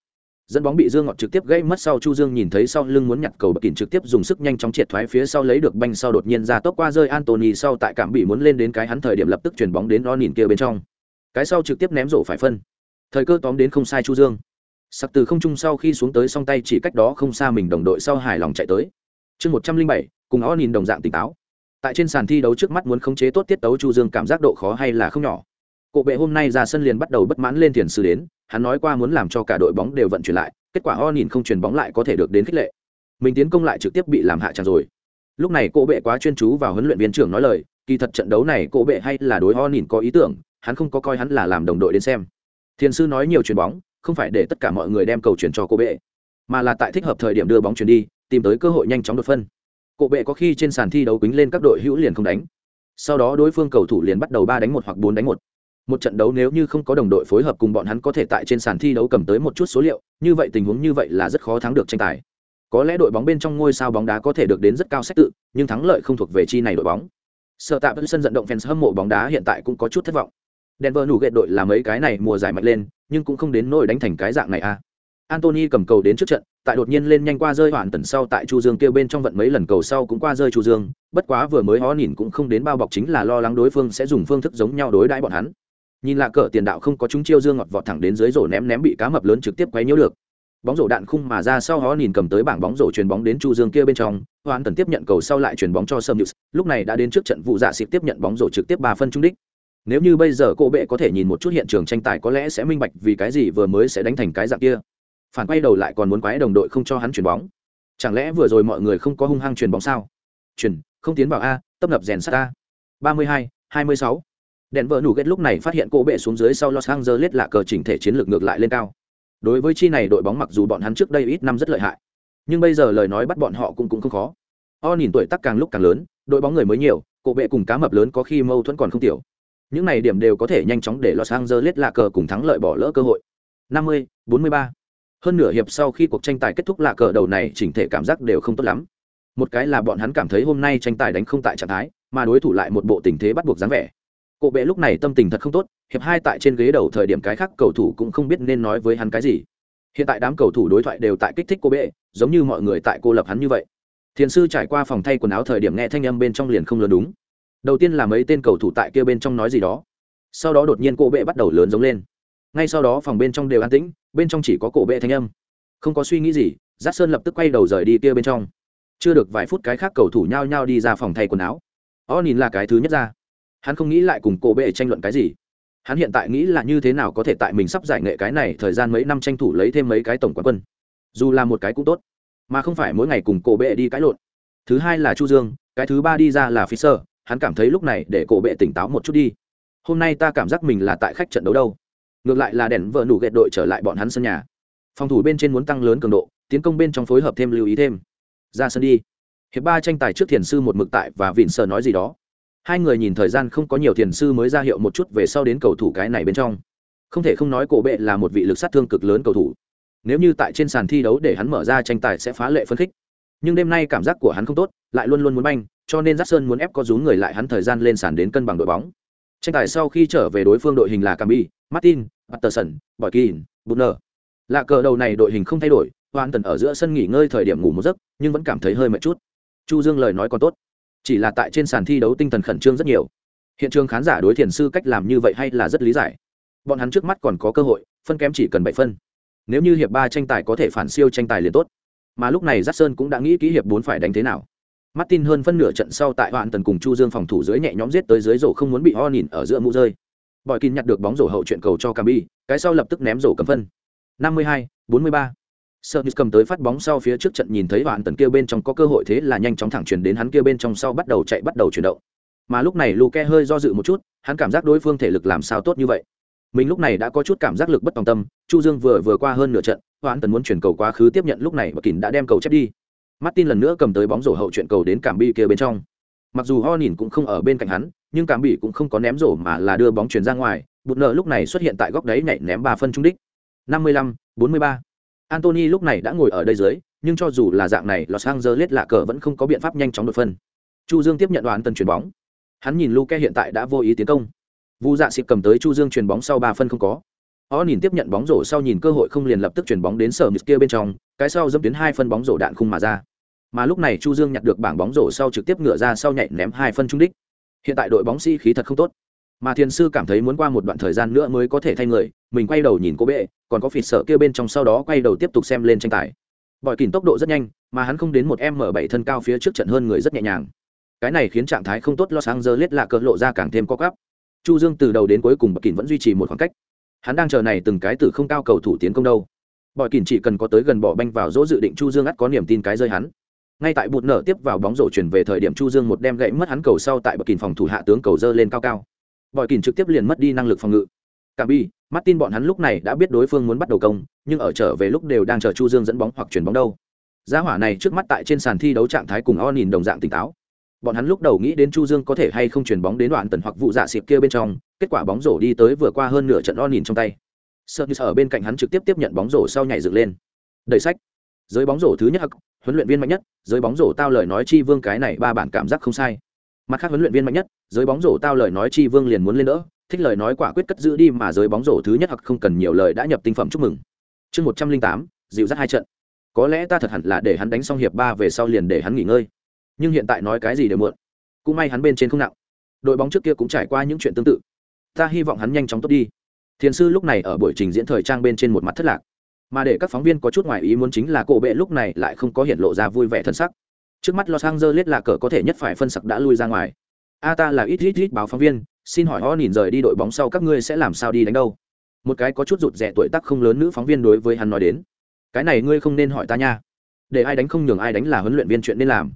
dẫn bóng bị dương ngọt trực tiếp gây mất sau chu dương nhìn thấy sau lưng muốn nhặt cầu bậc kỉnh trực tiếp dùng sức nhanh chóng triệt thoái phía sau lấy được banh sau đột nhiên ra tốc qua rơi antony sau tại cảm bị muốn lên đến cái hắn thời điểm lập tức chuyển bóng đến lo nhìn kia bên trong. Cái sau trực tiếp ném rổ phải phân. Thời cơ tóm đến không sai chu dương. Sặc từ không trung sau khi xuống tới song tay chỉ cách đó không xa mình đồng đội sau hài lòng chạy tới. Chương một trăm linh bảy, cùng o nhìn đồng dạng tỉnh táo. Tại trên sàn thi đấu trước mắt muốn khống chế tốt tiết tấu chu dương cảm giác độ khó hay là không nhỏ. Cổ bệ hôm nay ra sân liền bắt đầu bất mãn lên tiền sư đến hắn nói qua muốn làm cho cả đội bóng đều vận chuyển lại, kết quả o nhìn không chuyển bóng lại có thể được đến khích lệ mình tiến công lại trực tiếp bị làm hạ tràn rồi lúc này cô bệ quá chuyên chú vào huấn luyện viên trưởng nói lời, kỳ thật trận đấu này cô bệ hay là đối o nhìn có ý tưởng, hắn không có coi hắn là làm đồng đội đến xem Thiên sư nói nhiều chuyền bóng, không phải để tất cả mọi người đem cầu chuyển cho cô bệ, mà là tại thích hợp thời điểm đưa bóng chuyển đi, tìm tới cơ hội nhanh chóng đột phân Cô bệ có khi trên sàn thi đấu quýnh lên các đội hữu liền không đánh. Sau đó đối phương cầu thủ liền bắt đầu ba đánh một hoặc bốn đánh một. Một trận đấu nếu như không có đồng đội phối hợp cùng bọn hắn có thể tại trên sàn thi đấu cầm tới một chút số liệu, như vậy tình huống như vậy là rất khó thắng được tranh tài. Có lẽ đội bóng bên trong ngôi sao bóng đá có thể được đến rất cao sách tự, nhưng thắng lợi không thuộc về chi này đội bóng. sợ Tạ sân vận động fans hâm mộ bóng đá hiện tại cũng có chút thất vọng. Denver nủ gẹt đội là mấy cái này mùa giải mạnh lên, nhưng cũng không đến nỗi đánh thành cái dạng này a. À. Anthony cầm cầu đến trước trận, tại đột nhiên lên nhanh qua rơi hoàn tần sau tại Chu Dương kêu bên trong vận mấy lần cầu sau cũng qua rơi Chu Dương, bất quá vừa mới hó nhìn cũng không đến bao bọc chính là lo lắng đối phương sẽ dùng phương thức giống nhau đối đãi bọn hắn nhìn lạ cờ tiền đạo không có chúng chiêu dương ngọt vọt thẳng đến dưới rổ ném ném bị cá mập lớn trực tiếp quấy nhiễu được. Bóng rổ đạn khung mà ra sau họ nhìn cầm tới bảng bóng rổ chuyền bóng đến chu dương kia bên trong hoàn tần tiếp nhận cầu sau lại chuyền bóng cho sâm nhự lúc này đã đến trước trận vụ dạ xịp tiếp nhận bóng rổ trực tiếp ba phân trung đích. Nếu như bây giờ cô bệ có thể nhìn một chút hiện trường tranh tài có lẽ sẽ minh bạch vì cái gì vừa mới sẽ đánh thành cái dạng kia. Phản quay đầu lại còn muốn quái đồng đội không cho hắn chuyền bóng. Chẳng lẽ vừa rồi mọi người không có hung hăng chuyền bóng sao? Chuyền không tiến vào a tấp nập rèn sát a. 32, 26 đèn vợ nủ ghét lúc này phát hiện cô bệ xuống dưới sau los angeles là cờ chỉnh thể chiến lược ngược lại lên cao. Đối với chi này đội bóng mặc dù bọn hắn trước đây ít năm rất lợi hại nhưng bây giờ lời nói bắt bọn họ cũng cũng không khó. O nhìn tuổi tắc càng lúc càng lớn đội bóng người mới nhiều cổ bệ cùng cá mập lớn có khi mâu thuẫn còn không tiểu. Những này điểm đều có thể nhanh chóng để los angeles lạ cờ cùng thắng lợi bỏ lỡ cơ hội. 50, 43. hơn nửa hiệp sau khi cuộc tranh tài kết thúc lạ cờ đầu này chỉnh thể cảm giác đều không tốt lắm. Một cái là bọn hắn cảm thấy hôm nay tranh tài đánh không tại trạng thái mà đối thủ lại một bộ tình thế bắt buộc dáng vẻ cổ bệ lúc này tâm tình thật không tốt, hiệp hai tại trên ghế đầu thời điểm cái khác cầu thủ cũng không biết nên nói với hắn cái gì. Hiện tại đám cầu thủ đối thoại đều tại kích thích cô bệ, giống như mọi người tại cô lập hắn như vậy. Thiền sư trải qua phòng thay quần áo thời điểm nghe thanh âm bên trong liền không lớn đúng. Đầu tiên là mấy tên cầu thủ tại kia bên trong nói gì đó. Sau đó đột nhiên cô bệ bắt đầu lớn giống lên. Ngay sau đó phòng bên trong đều an tĩnh, bên trong chỉ có cổ bệ thanh âm. Không có suy nghĩ gì, giác sơn lập tức quay đầu rời đi kia bên trong. Chưa được vài phút cái khác cầu thủ nhao nhao đi ra phòng thay quần áo. O nhìn là cái thứ nhất ra hắn không nghĩ lại cùng cô bệ tranh luận cái gì. Hắn hiện tại nghĩ là như thế nào có thể tại mình sắp giải nghệ cái này thời gian mấy năm tranh thủ lấy thêm mấy cái tổng quán quân. Dù là một cái cũng tốt, mà không phải mỗi ngày cùng cổ bệ đi cãi lộn. Thứ hai là chu dương, cái thứ ba đi ra là phi sơ, hắn cảm thấy lúc này để cổ bệ tỉnh táo một chút đi. Hôm nay ta cảm giác mình là tại khách trận đấu đâu. Ngược lại là đèn vợ nủ ghẹt đội trở lại bọn hắn sân nhà. Phòng thủ bên trên muốn tăng lớn cường độ, tiến công bên trong phối hợp thêm lưu ý thêm. Ra sân đi. Hiệp ba tranh tài trước thiền sư một mực tại và vịn sờ nói gì đó hai người nhìn thời gian không có nhiều thiền sư mới ra hiệu một chút về sau đến cầu thủ cái này bên trong. Không thể không nói cổ bệ là một vị lực sát thương cực lớn cầu thủ. Nếu như tại trên sàn thi đấu để hắn mở ra tranh tài sẽ phá lệ phân khích. Nhưng đêm nay cảm giác của hắn không tốt, lại luôn luôn muốn banh, cho nên giác sơn muốn ép có rú người lại hắn thời gian lên sàn đến cân bằng đội bóng. Tranh tài sau khi trở về đối phương đội hình là cambi, martin, patterson bỏi kín butner lạ cờ đầu này đội hình không thay đổi hoàn tần ở giữa sân nghỉ ngơi thời điểm ngủ một giấc, nhưng vẫn cảm thấy hơi mệt chút. Chu dương lời nói còn tốt chỉ là tại trên sàn thi đấu tinh thần khẩn trương rất nhiều. Hiện trường khán giả đối thiền sư cách làm như vậy hay là rất lý giải. Bọn hắn trước mắt còn có cơ hội phân kém chỉ cần bảy phân. Nếu như hiệp ba tranh tài có thể phản siêu tranh tài liền tốt. Mà lúc này giác sơn cũng đã nghĩ kỹ hiệp bốn phải đánh thế nào. Martin hơn phân nửa trận sau tại hoạn tần cùng chu dương phòng thủ dưới nhẹ nhõm giết tới dưới rổ không muốn bị ho nhìn ở giữa mũ rơi. Bòi kín nhặt được bóng rổ hậu chuyện cầu cho cambi cái sau lập tức ném rổ cầm phân. 52, 43. Sergis cầm tới phát bóng sau phía trước trận nhìn thấy bạn tần kia bên trong có cơ hội thế là nhanh chóng thẳng chuyển đến hắn kia bên trong sau bắt đầu chạy bắt đầu chuyển động. Mà lúc này Luke hơi do dự một chút, hắn cảm giác đối phương thể lực làm sao tốt như vậy. Mình lúc này đã có chút cảm giác lực bất tòng tâm, Chu Dương vừa vừa qua hơn nửa trận, Hoán Tần muốn chuyển cầu quá khứ tiếp nhận lúc này mà Kình đã đem cầu chép đi. Martin lần nữa cầm tới bóng rổ hậu chuyển cầu đến cảm bi kia bên trong. Mặc dù Honin cũng không ở bên cạnh hắn, nhưng cảm bị cũng không có ném rổ mà là đưa bóng chuyển ra ngoài, bụt nợ lúc này xuất hiện tại góc đấy nhảy ném 3 phân trung đích. 55, 43. Anthony lúc này đã ngồi ở đây dưới, nhưng cho dù là dạng này, Los Angeles lạ cờ vẫn không có biện pháp nhanh chóng đột phân. Chu Dương tiếp nhận đoán tần chuyển bóng. Hắn nhìn Luke hiện tại đã vô ý tiến công. Vu Dạ Xịp cầm tới Chu Dương chuyển bóng sau ba phân không có. Họ nhìn tiếp nhận bóng rổ sau nhìn cơ hội không liền lập tức chuyển bóng đến sở mịt kia bên trong, cái sau dẫm tuyến hai phân bóng rổ đạn khung mà ra. Mà lúc này Chu Dương nhặt được bảng bóng rổ sau trực tiếp ngựa ra sau nhảy ném hai phân trung đích. Hiện tại đội bóng sĩ khí thật không tốt. Mà Thiên sư cảm thấy muốn qua một đoạn thời gian nữa mới có thể thay người, mình quay đầu nhìn cô bệ, còn có phịt sợ kia bên trong sau đó quay đầu tiếp tục xem lên tranh tài. Bỏi kìm tốc độ rất nhanh mà hắn không đến một m bảy thân cao phía trước trận hơn người rất nhẹ nhàng. Cái này khiến trạng thái không tốt lo sáng giờ lết lạ cỡ lộ ra càng thêm có gắp chu dương từ đầu đến cuối cùng bậc kìm vẫn duy trì một khoảng cách. Hắn đang chờ này từng cái từ không cao cầu thủ tiến công đâu. Bỏi kìm chỉ cần có tới gần bỏ banh vào dỗ dự định chu dương ắt có niềm tin cái rơi hắn. Ngay tại bụt nở tiếp vào bóng rổ chuyển về thời điểm chu dương một đem gãy mất hắn cầu sau tại bậc kìm phòng thủ hạ tướng cầu dơ lên cao cao bòi kìn trực tiếp liền mất đi năng lực phòng ngự Cả bi, Martin bọn hắn lúc này đã biết đối phương muốn bắt đầu công, nhưng ở trở về lúc đều đang chờ Chu Dương dẫn bóng hoặc chuyển bóng đâu. Giá hỏa này trước mắt tại trên sàn thi đấu trạng thái cùng Onin đồng dạng tỉnh táo. Bọn hắn lúc đầu nghĩ đến Chu Dương có thể hay không chuyển bóng đến đoạn tần hoặc vụ dạ xịp kia bên trong, kết quả bóng rổ đi tới vừa qua hơn nửa trận Onin trong tay. Sergis ở bên cạnh hắn trực tiếp tiếp nhận bóng rổ sau nhảy dựng lên. đầy sách. Giới bóng rổ thứ nhất, huấn luyện viên mạnh nhất, giới bóng rổ tao lời nói chi vương cái này ba bản cảm giác không sai. Mặt khác huấn luyện viên mạnh nhất, giới bóng rổ tao lời nói chi vương liền muốn lên nữa, thích lời nói quả quyết cất giữ đi mà giới bóng rổ thứ nhất hoặc không cần nhiều lời đã nhập tinh phẩm chúc mừng. Chương một trăm linh tám dịu dắt hai trận. Có lẽ ta thật hẳn là để hắn đánh xong hiệp ba về sau liền để hắn nghỉ ngơi. Nhưng hiện tại nói cái gì đều muộn. Cũng may hắn bên trên không nặng. Đội bóng trước kia cũng trải qua những chuyện tương tự. Ta hy vọng hắn nhanh chóng tốt đi. Thiền sư lúc này ở buổi trình diễn thời trang bên trên một mặt thất lạc. Mà để các phóng viên có chút ngoài ý muốn chính là cổ bệ lúc này lại không có hiện lộ ra vui vẻ thân sắc trước mắt los angeles là cờ có thể nhất phải phân sặc đã lui ra ngoài. A ta là ít ít ít báo phóng viên, xin hỏi họ nhìn rời đi đội bóng sau các ngươi sẽ làm sao đi đánh đâu? Một cái có chút rụt rẻ tuổi tác không lớn nữ phóng viên đối với hắn nói đến. Cái này ngươi không nên hỏi ta nha. Để ai đánh không nhường ai đánh là huấn luyện viên chuyện nên làm.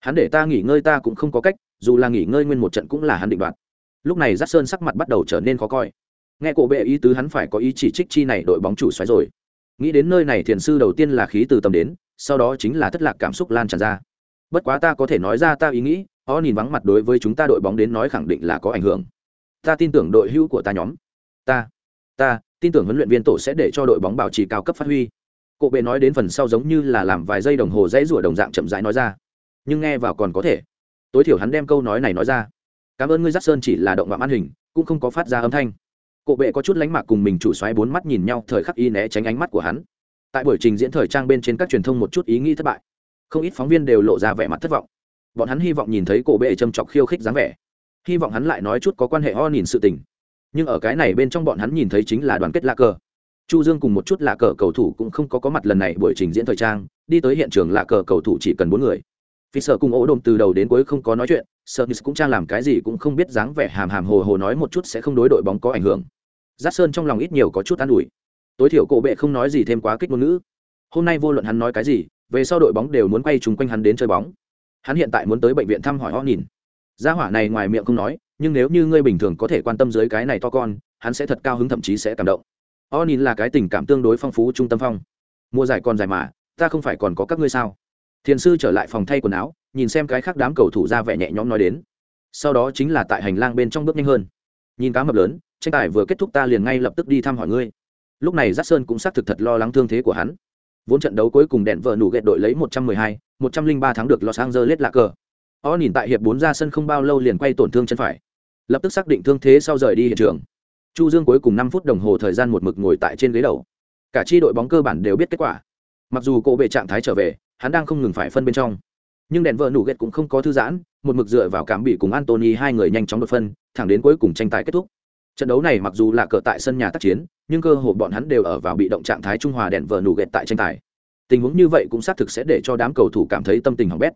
Hắn để ta nghỉ ngơi ta cũng không có cách, dù là nghỉ ngơi nguyên một trận cũng là hắn định đoạt. Lúc này giác sơn sắc mặt bắt đầu trở nên khó coi. Nghe cổ bệ ý tứ hắn phải có ý chỉ trích chi này đội bóng chủ xoáy rồi. Nghĩ đến nơi này thiền sư đầu tiên là khí từ tầm đến, sau đó chính là thất lạc cảm xúc lan tràn ra bất quá ta có thể nói ra ta ý nghĩ họ nhìn vắng mặt đối với chúng ta đội bóng đến nói khẳng định là có ảnh hưởng. Ta tin tưởng đội hữu của ta nhóm. Ta ta tin tưởng huấn luyện viên tổ sẽ để cho đội bóng bảo trì cao cấp phát huy. Cụ bệ nói đến phần sau giống như là làm vài giây đồng hồ dãy rủa đồng dạng chậm rãi nói ra. Nhưng nghe vào còn có thể. Tối thiểu hắn đem câu nói này nói ra. Cảm ơn ngươi giác sơn chỉ là động mạng ăn hình, cũng không có phát ra âm thanh. Cụ bệ có chút lánh mạc cùng mình chủ xoáy bốn mắt nhìn nhau, thời khắc y né tránh ánh mắt của hắn. Tại buổi trình diễn thời trang bên trên các truyền thông một chút ý nghĩ thất bại không ít phóng viên đều lộ ra vẻ mặt thất vọng. Bọn hắn hy vọng nhìn thấy cổ bệ châm chọc khiêu khích dáng vẻ. Hy vọng hắn lại nói chút có quan hệ ho nhìn sự tình. Nhưng ở cái này bên trong bọn hắn nhìn thấy chính là đoàn kết lạ cờ. Chu dương cùng một chút lạ cờ cầu thủ cũng không có có mặt lần này buổi trình diễn thời trang, đi tới hiện trường lạ cờ cầu thủ chỉ cần bốn người. Vì sợ cùng ổ đồn từ đầu đến cuối không có nói chuyện sợ cũng trang làm cái gì cũng không biết dáng vẻ hàm hàm hồ hồ nói một chút sẽ không đối đội bóng có ảnh hưởng. Giác sơn trong lòng ít nhiều có chút an ủi. Tối thiểu cổ bệ không nói gì thêm quá kích ngôn ngữ. Hôm nay vô luận hắn nói cái gì về sau đội bóng đều muốn quay chung quanh hắn đến chơi bóng. Hắn hiện tại muốn tới bệnh viện thăm hỏi họ nhìn. Gia hỏa này ngoài miệng không nói, nhưng nếu như ngươi bình thường có thể quan tâm dưới cái này to con, hắn sẽ thật cao hứng thậm chí sẽ cảm động. O nhìn là cái tình cảm tương đối phong phú trung tâm phong. Mùa giải còn dài mà, ta không phải còn có các ngươi sao? Thiền sư trở lại phòng thay quần áo, nhìn xem cái khác đám cầu thủ ra vẻ nhẹ nhõm nói đến. Sau đó chính là tại hành lang bên trong bước nhanh hơn. Nhìn cá mập lớn, tranh tài vừa kết thúc ta liền ngay lập tức đi thăm hỏi ngươi. Lúc này giác sơn cũng xác thực thật lo lắng thương thế của hắn vốn trận đấu cuối cùng đèn vợ nủ ghẹt đội lấy 112, 103 tháng được Los Angeles lạc cờ. O nhìn tại hiệp 4 ra sân không bao lâu liền quay tổn thương chân phải. Lập tức xác định thương thế sau rời đi hiện trường. Chu Dương cuối cùng 5 phút đồng hồ thời gian một mực ngồi tại trên ghế đầu. Cả chi đội bóng cơ bản đều biết kết quả. Mặc dù cổ bệ trạng thái trở về, hắn đang không ngừng phải phân bên trong. Nhưng đèn vợ nủ ghẹt cũng không có thư giãn, một mực dựa vào cảm bị cùng Anthony hai người nhanh chóng đột phân, thẳng đến cuối cùng tranh tài kết thúc. Trận đấu này mặc dù là cờ tại sân nhà tác chiến, nhưng cơ hội bọn hắn đều ở vào bị động trạng thái trung hòa đèn vờ nù ghẹt tại tranh tài. Tình huống như vậy cũng xác thực sẽ để cho đám cầu thủ cảm thấy tâm tình hỏng bét.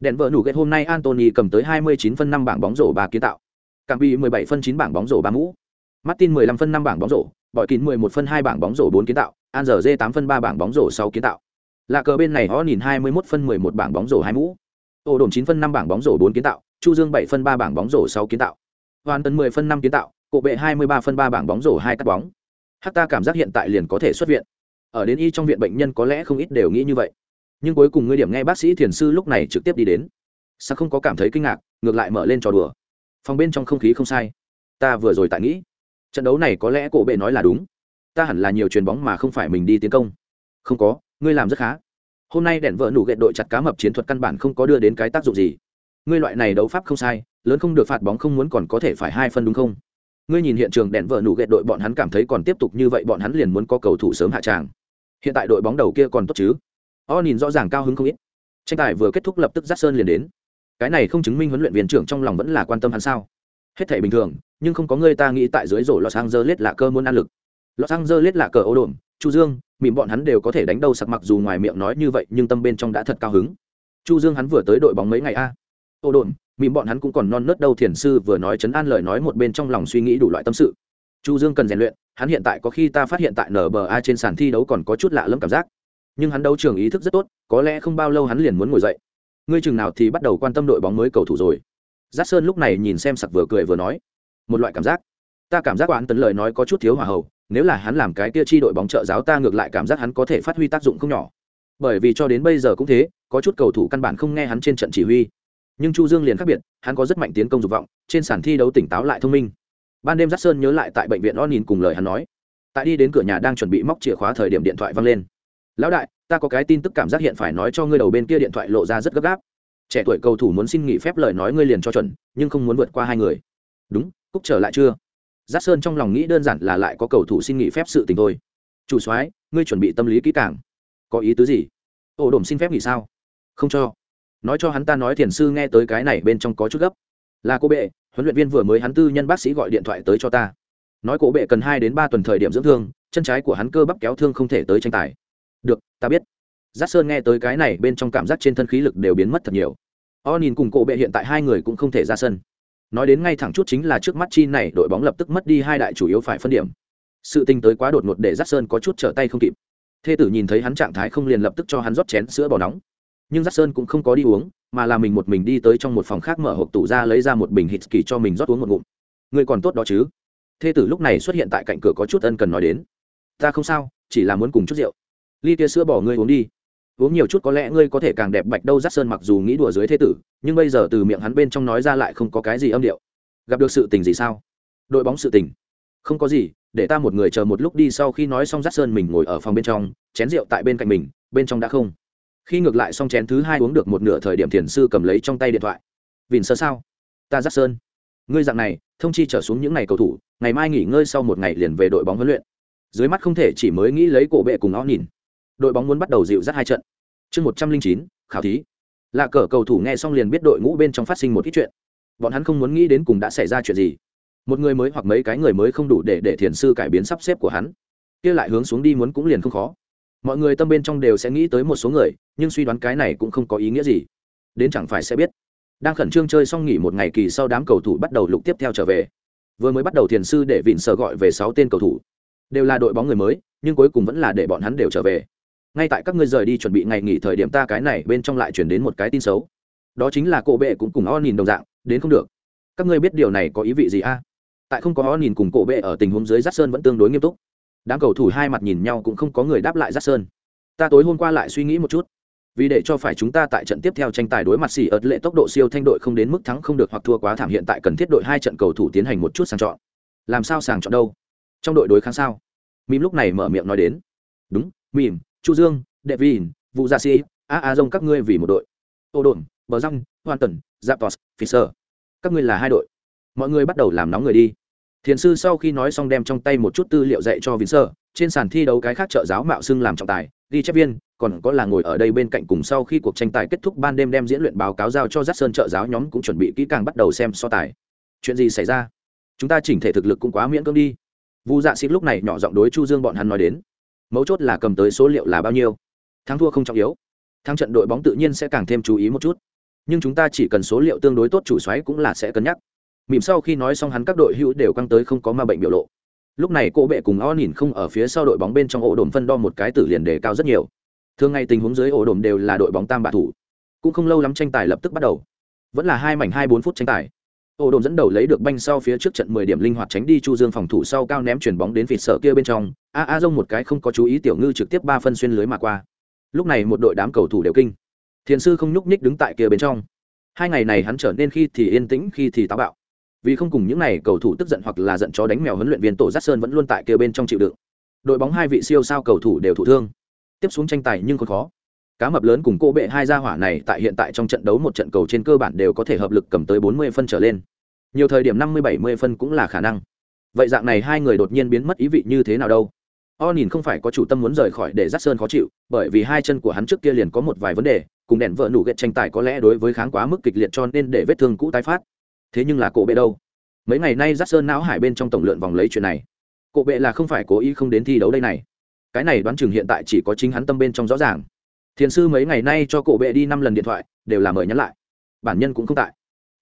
Đèn vờ nù ghẹt hôm nay antony cầm tới 29 phân 5 bảng bóng rổ ba kiến tạo. Cảm bị 17 phân 9 bảng bóng rổ ba mũ. Martin 15 phân 5 bảng bóng rổ. Bọi kín 11 phân 2 bảng bóng rổ 4 kiến tạo. An giờ dê 8 phân ba bảng bóng rổ 6 kiến tạo. Là cờ bên này họ nhìn 21 phân 11 bảng bóng rổ hai mũ. Ổ đồn 9 phân năm bảng bóng rổ bốn kiến tạo. Chu dương 7 phân ba bảng bóng rổ sáu kiến tạo. Hoàn tấn 10 phân năm kiến tạo cộ bệ 23 phân ba bảng bóng rổ hai cắt bóng. Hắc ta cảm giác hiện tại liền có thể xuất viện. Ở đến y trong viện bệnh nhân có lẽ không ít đều nghĩ như vậy. Nhưng cuối cùng ngươi điểm nghe bác sĩ thiền sư lúc này trực tiếp đi đến. Sao không có cảm thấy kinh ngạc, ngược lại mở lên trò đùa. Phòng bên trong không khí không sai. Ta vừa rồi tại nghĩ, trận đấu này có lẽ cổ bệ nói là đúng. Ta hẳn là nhiều chuyền bóng mà không phải mình đi tiến công. Không có, ngươi làm rất khá. Hôm nay đèn vợ nủ gẹt đội chặt cá mập chiến thuật căn bản không có đưa đến cái tác dụng gì. Ngươi loại này đấu pháp không sai, lớn không được phạt bóng không muốn còn có thể phải hai phân đúng không? Ngươi nhìn hiện trường đèn vợ nụ ghẹt đội bọn hắn cảm thấy còn tiếp tục như vậy, bọn hắn liền muốn có cầu thủ sớm hạ tràng. Hiện tại đội bóng đầu kia còn tốt chứ? O nhìn rõ ràng cao hứng không ít. Tranh tài vừa kết thúc lập tức dắt sơn liền đến. Cái này không chứng minh huấn luyện viên trưởng trong lòng vẫn là quan tâm hắn sao? Hết thể bình thường, nhưng không có người ta nghĩ tại dưới rổ los angeles là cơ muốn ăn lực. Los angeles là cờ ô đồn, chu dương mỉm bọn hắn đều có thể đánh đâu sặc mặc dù ngoài miệng nói như vậy, nhưng tâm bên trong đã thật cao hứng. Chu dương hắn vừa tới đội bóng mấy ngày a. Ô đồn mỉm bọn hắn cũng còn non nớt đâu thiền sư vừa nói chấn an lời nói một bên trong lòng suy nghĩ đủ loại tâm sự. Chu dương cần rèn luyện, hắn hiện tại có khi ta phát hiện tại nba trên sàn thi đấu còn có chút lạ lẫm cảm giác. Nhưng hắn đấu trường ý thức rất tốt, có lẽ không bao lâu hắn liền muốn ngồi dậy. Ngươi chừng nào thì bắt đầu quan tâm đội bóng mới cầu thủ rồi. Giác sơn lúc này nhìn xem sặc vừa cười vừa nói, một loại cảm giác. Ta cảm giác oán tấn lời nói có chút thiếu hòa hậu, nếu là hắn làm cái kia chi đội bóng trợ giáo ta ngược lại cảm giác hắn có thể phát huy tác dụng không nhỏ. Bởi vì cho đến bây giờ cũng thế, có chút cầu thủ căn bản không nghe hắn trên trận chỉ huy nhưng chu dương liền khác biệt, hắn có rất mạnh tiến công dục vọng, trên sàn thi đấu tỉnh táo lại thông minh. Ban đêm giác sơn nhớ lại tại bệnh viện o nhìn cùng lời hắn nói. Tại đi đến cửa nhà đang chuẩn bị móc chìa khóa thời điểm điện thoại văng lên. Lão đại, ta có cái tin tức cảm giác hiện phải nói cho ngươi đầu bên kia điện thoại lộ ra rất gấp gáp. Trẻ tuổi cầu thủ muốn xin nghỉ phép lời nói ngươi liền cho chuẩn, nhưng không muốn vượt qua hai người. Đúng, cúc trở lại chưa? Giác sơn trong lòng nghĩ đơn giản là lại có cầu thủ xin nghỉ phép sự tình thôi. Chủ soái, ngươi chuẩn bị tâm lý kỹ càng. Có ý tứ gì? Ổ đổm xin phép nghỉ sao? Không cho nói cho hắn ta nói thiền sư nghe tới cái này bên trong có chút gấp. Là cô bệ, huấn luyện viên vừa mới hắn tư nhân bác sĩ gọi điện thoại tới cho ta. Nói cổ bệ cần hai đến ba tuần thời điểm dưỡng thương, chân trái của hắn cơ bắp kéo thương không thể tới tranh tài. Được, ta biết. Giác sơn nghe tới cái này bên trong cảm giác trên thân khí lực đều biến mất thật nhiều. O nhìn cùng cổ bệ hiện tại hai người cũng không thể ra sân. Nói đến ngay thẳng chút chính là trước mắt chi này, đội bóng lập tức mất đi hai đại chủ yếu phải phân điểm. Sự tình tới quá đột ngột để giác sơn có chút trở tay không kịp. Thê tử nhìn thấy hắn trạng thái không liền lập tức cho hắn rót chén sữa bỏ nóng nhưng giác sơn cũng không có đi uống, mà là mình một mình đi tới trong một phòng khác mở hộp tủ ra lấy ra một bình hít kỳ cho mình rót uống một ngụm. Người còn tốt đó chứ? Thê tử lúc này xuất hiện tại cạnh cửa có chút ân cần nói đến. Ta không sao, chỉ là muốn cùng chút rượu. Ly kia sữa bỏ ngươi uống đi. Uống nhiều chút có lẽ ngươi có thể càng đẹp bạch đâu giác sơn mặc dù nghĩ đùa dưới thế tử, nhưng bây giờ từ miệng hắn bên trong nói ra lại không có cái gì âm điệu. Gặp được sự tình gì sao? Đội bóng sự tình. Không có gì, để ta một người chờ một lúc đi, sau khi nói xong giác sơn mình ngồi ở phòng bên trong, chén rượu tại bên cạnh mình, bên trong đã không khi ngược lại xong chén thứ hai uống được một nửa thời điểm thiền sư cầm lấy trong tay điện thoại. Vìn sơ sao? Ta giác sơn. Ngươi dạng này, thông chi trở xuống những ngày cầu thủ, ngày mai nghỉ ngơi sau một ngày liền về đội bóng huấn luyện. Dưới mắt không thể chỉ mới nghĩ lấy cổ bệ cùng ó nhìn. Đội bóng muốn bắt đầu dịu dắt hai trận. Chương một trăm linh chín, khảo thí. Là cờ cầu thủ nghe xong liền biết đội ngũ bên trong phát sinh một ít chuyện. Bọn hắn không muốn nghĩ đến cùng đã xảy ra chuyện gì. Một người mới hoặc mấy cái người mới không đủ để để thiền sư cải biến sắp xếp của hắn. Kia lại hướng xuống đi muốn cũng liền không khó mọi người tâm bên trong đều sẽ nghĩ tới một số người, nhưng suy đoán cái này cũng không có ý nghĩa gì. Đến chẳng phải sẽ biết. Đang khẩn trương chơi xong nghỉ một ngày kỳ sau đám cầu thủ bắt đầu lục tiếp theo trở về. Vừa mới bắt đầu thiền sư để vịn sở gọi về sáu tên cầu thủ. Đều là đội bóng người mới, nhưng cuối cùng vẫn là để bọn hắn đều trở về. Ngay tại các ngươi rời đi chuẩn bị ngày nghỉ thời điểm ta cái này bên trong lại chuyển đến một cái tin xấu. Đó chính là cổ bệ cũng cùng o nhìn đồng dạng, đến không được. Các ngươi biết điều này có ý vị gì a? Tại không có o nhìn cùng cổ bệ ở tình huống dưới giắt sơn vẫn tương đối nghiêm túc đám cầu thủ hai mặt nhìn nhau cũng không có người đáp lại giác sơn ta tối hôm qua lại suy nghĩ một chút. Vì để cho phải chúng ta tại trận tiếp theo tranh tài đối mặt xì ớt lệ tốc độ siêu thanh đội không đến mức thắng không được hoặc thua quá thảm hiện tại cần thiết đội hai trận cầu thủ tiến hành một chút sàng chọn. Làm sao sàng chọn đâu? Trong đội đối kháng sao? Mìm lúc này mở miệng nói đến. Đúng, mìm, chu dương đệ vin vụ gia sĩ a a dông các ngươi vì một đội. Ô đồn bờ răng hoàn tần zapos fisher các ngươi là hai đội. Mọi người bắt đầu làm nóng người đi thiền sư sau khi nói xong đem trong tay một chút tư liệu dạy cho vĩnh sơ trên sàn thi đấu cái khác trợ giáo mạo xưng làm trọng tài, ghi chép viên, còn có là ngồi ở đây bên cạnh cùng sau khi cuộc tranh tài kết thúc ban đêm đem diễn luyện báo cáo giao cho giác sơn trợ giáo nhóm cũng chuẩn bị kỹ càng bắt đầu xem so tài. Chuyện gì xảy ra? Chúng ta chỉnh thể thực lực cũng quá miễn cưỡng đi. Vu dạ xịt lúc này nhỏ giọng đối chu dương bọn hắn nói đến. Mấu chốt là cầm tới số liệu là bao nhiêu? Thắng thua không trọng yếu. Thắng trận đội bóng tự nhiên sẽ càng thêm chú ý một chút. Nhưng chúng ta chỉ cần số liệu tương đối tốt chủ xoáy cũng là sẽ cân nhắc mỉm sau khi nói xong hắn các đội hữu đều căng tới không có ma bệnh biểu lộ. Lúc này cô bệ cùng o nhìn không ở phía sau đội bóng bên trong ổ đồn phân đo một cái tử liền đề cao rất nhiều. Thường ngày tình huống dưới ổ đồn đều là đội bóng tam bạ thủ. Cũng không lâu lắm tranh tài lập tức bắt đầu. Vẫn là hai mảnh hai bốn phút tranh tài. Ổ đồn dẫn đầu lấy được banh sau phía trước trận mười điểm linh hoạt tránh đi chu dương phòng thủ sau cao ném chuyển bóng đến vịt sợ kia bên trong. A a dông một cái không có chú ý tiểu ngư trực tiếp ba phân xuyên lưới mà qua. Lúc này một đội đám cầu thủ đều kinh. Thiền sư không nhúc nhích đứng tại kia bên trong. Hai ngày này hắn trở nên khi thì yên tĩnh, khi thì táo bạo vì không cùng những này cầu thủ tức giận hoặc là giận chó đánh mèo huấn luyện viên tổ giác sơn vẫn luôn tại kia bên trong chịu đựng. Đội bóng hai vị siêu sao cầu thủ đều thụ thương. Tiếp xuống tranh tài nhưng còn khó. Cá mập lớn cùng cô bệ hai gia hỏa này tại hiện tại trong trận đấu một trận cầu trên cơ bản đều có thể hợp lực cầm tới bốn mươi phân trở lên. Nhiều thời điểm năm mươi bảy mươi phân cũng là khả năng. Vậy dạng này hai người đột nhiên biến mất ý vị như thế nào đâu? O nhìn không phải có chủ tâm muốn rời khỏi để giác sơn khó chịu, bởi vì hai chân của hắn trước kia liền có một vài vấn đề, cùng đèn vợ nụ ghét tranh tài có lẽ đối với kháng quá mức kịch liệt cho nên để vết thương cũ tái phát thế nhưng là cổ bệ đâu? Mấy ngày nay dắt sơn não hải bên trong tổng lượn vòng lấy chuyện này. Cổ bệ là không phải cố ý không đến thi đấu đây này. Cái này đoán chừng hiện tại chỉ có chính hắn tâm bên trong rõ ràng. Thiền sư mấy ngày nay cho cổ bệ đi năm lần điện thoại, đều là mời nhắn lại. Bản nhân cũng không tại.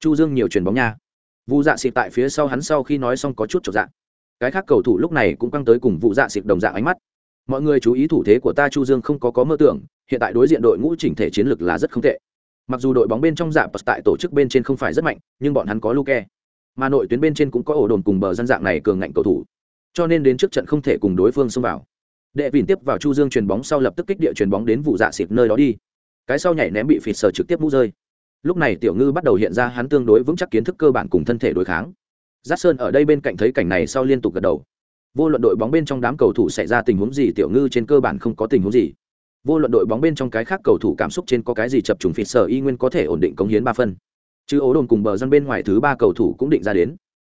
Chu dương nhiều truyền bóng nha. Vụ dạ xịt tại phía sau hắn sau khi nói xong có chút trọc dạng cái khác cầu thủ lúc này cũng căng tới cùng vụ dạ xịt đồng dạng ánh mắt. Mọi người chú ý thủ thế của ta chu dương không có có mơ tưởng, hiện tại đối diện đội ngũ chỉnh thể chiến lược là rất không tệ mặc dù đội bóng bên trong dạng tại tổ chức bên trên không phải rất mạnh, nhưng bọn hắn có luke. Mà nội tuyến bên trên cũng có ổ đồn cùng bờ dân dạng này cường ngạnh cầu thủ. Cho nên đến trước trận không thể cùng đối phương xông vào. Đệ vìn tiếp vào chu dương chuyền bóng sau lập tức kích địa chuyền bóng đến vụ dạ xịt nơi đó đi. Cái sau nhảy ném bị phịt sờ trực tiếp mũ rơi. Lúc này tiểu ngư bắt đầu hiện ra hắn tương đối vững chắc kiến thức cơ bản cùng thân thể đối kháng. Giác sơn ở đây bên cạnh thấy cảnh này sau liên tục gật đầu. Vô luận đội bóng bên trong đám cầu thủ xảy ra tình huống gì tiểu ngư trên cơ bản không có tình huống gì vô luận đội bóng bên trong cái khác cầu thủ cảm xúc trên có cái gì chập trùng phịt sở y nguyên có thể ổn định cống hiến ba phân. Chứ ố đồn cùng bờ dân bên ngoài thứ ba cầu thủ cũng định ra đến.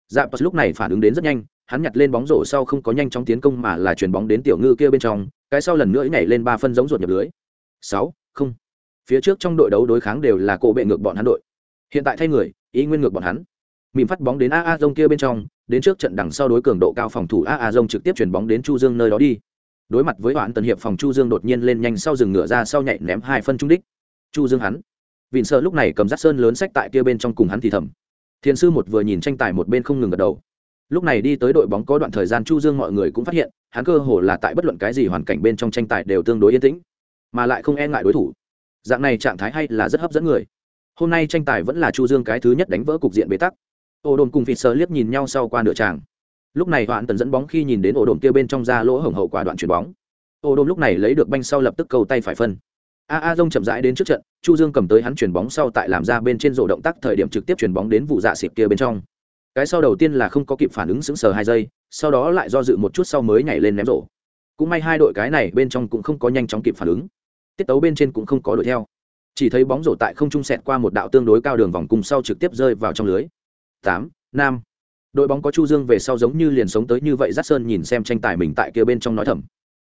Dạ lúc này phản ứng đến rất nhanh, hắn nhặt lên bóng rổ sau không có nhanh chóng tiến công mà là chuyền bóng đến tiểu ngư kia bên trong, cái sau lần nữa nhảy lên ba phân giống ruột nhập lưới. Sáu, không. Phía trước trong đội đấu đối kháng đều là cổ bệ ngược bọn hắn đội. Hiện tại thay người ý nguyên ngược bọn hắn. Mìm phát bóng đến a a dông kia bên trong, đến trước trận đằng sau đối cường độ cao phòng thủ a a dông trực tiếp chuyển bóng đến chu dương nơi đó đi đối mặt với đoạn tần hiệp phòng chu dương đột nhiên lên nhanh sau rừng ngựa ra sau nhảy ném hai phân trung đích. Chu dương hắn. Vịn sợ lúc này cầm rắt sơn lớn sách tại kia bên trong cùng hắn thì thầm. Thiền sư một vừa nhìn tranh tài một bên không ngừng gật đầu. Lúc này đi tới đội bóng có đoạn thời gian chu dương mọi người cũng phát hiện, hắn cơ hồ là tại bất luận cái gì hoàn cảnh bên trong tranh tài đều tương đối yên tĩnh, mà lại không e ngại đối thủ. Dạng này trạng thái hay là rất hấp dẫn người. Hôm nay tranh tài vẫn là chu dương cái thứ nhất đánh vỡ cục diện bế tắc. Ô đồn cùng vịt sờ liếc nhìn nhau sau qua nửa tràng lúc này hoạn tần dẫn bóng khi nhìn đến ổ đồn kia bên trong ra lỗ hổng hậu quả đoạn chuyển bóng. Ổ đồn lúc này lấy được banh sau lập tức cầu tay phải phân. A a dông chậm rãi đến trước trận, chu dương cầm tới hắn chuyển bóng sau tại làm ra bên trên rổ động tác thời điểm trực tiếp chuyển bóng đến vụ dạ xịp kia bên trong. Cái sau đầu tiên là không có kịp phản ứng sững sờ hai giây, sau đó lại do dự một chút sau mới nhảy lên ném rổ. Cũng may hai đội cái này bên trong cũng không có nhanh chóng kịp phản ứng. Tiết tấu bên trên cũng không có đuổi theo. Chỉ thấy bóng rổ tại không trung sẹt qua một đạo tương đối cao đường vòng cùng sau trực tiếp rơi vào trong lưới. Tám nam đội bóng có chu dương về sau giống như liền sống tới như vậy, giác sơn nhìn xem tranh tài mình tại kia bên trong nói thầm.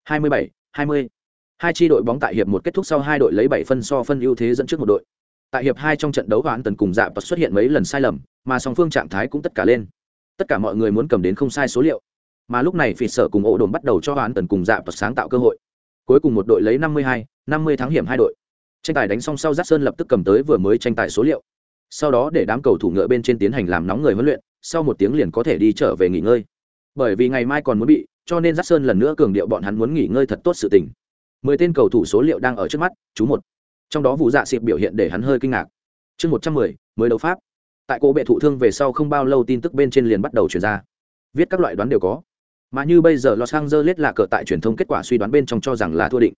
Hai mươi bảy, hai mươi. Hai chi đội bóng tại hiệp một kết thúc sau hai đội lấy bảy phân so phân ưu thế dẫn trước một đội. Tại hiệp hai trong trận đấu hoãn tần cùng dạ và xuất hiện mấy lần sai lầm, mà song phương trạng thái cũng tất cả lên. Tất cả mọi người muốn cầm đến không sai số liệu. Mà lúc này phỉ sở cùng ổ đồn bắt đầu cho hoãn tần cùng dạ và sáng tạo cơ hội. Cuối cùng một đội lấy năm mươi hai, năm mươi thắng hiểm hai đội. Tranh tài đánh xong sau, giác sơn lập tức cầm tới vừa mới tranh tài số liệu. Sau đó để đám cầu thủ ngựa bên trên tiến hành làm nóng người huấn luyện sau một tiếng liền có thể đi trở về nghỉ ngơi. Bởi vì ngày mai còn muốn bị, cho nên giác sơn lần nữa cường điệu bọn hắn muốn nghỉ ngơi thật tốt sự tình. Mười tên cầu thủ số liệu đang ở trước mắt, chú một. Trong đó vụ dạ xịp biểu hiện để hắn hơi kinh ngạc. Chương một trăm mười, mới đấu pháp. Tại cổ bệ thụ thương về sau không bao lâu tin tức bên trên liền bắt đầu chuyển ra. Viết các loại đoán đều có. Mà như bây giờ los angeles là cờ tại truyền thông kết quả suy đoán bên trong cho rằng là thua định.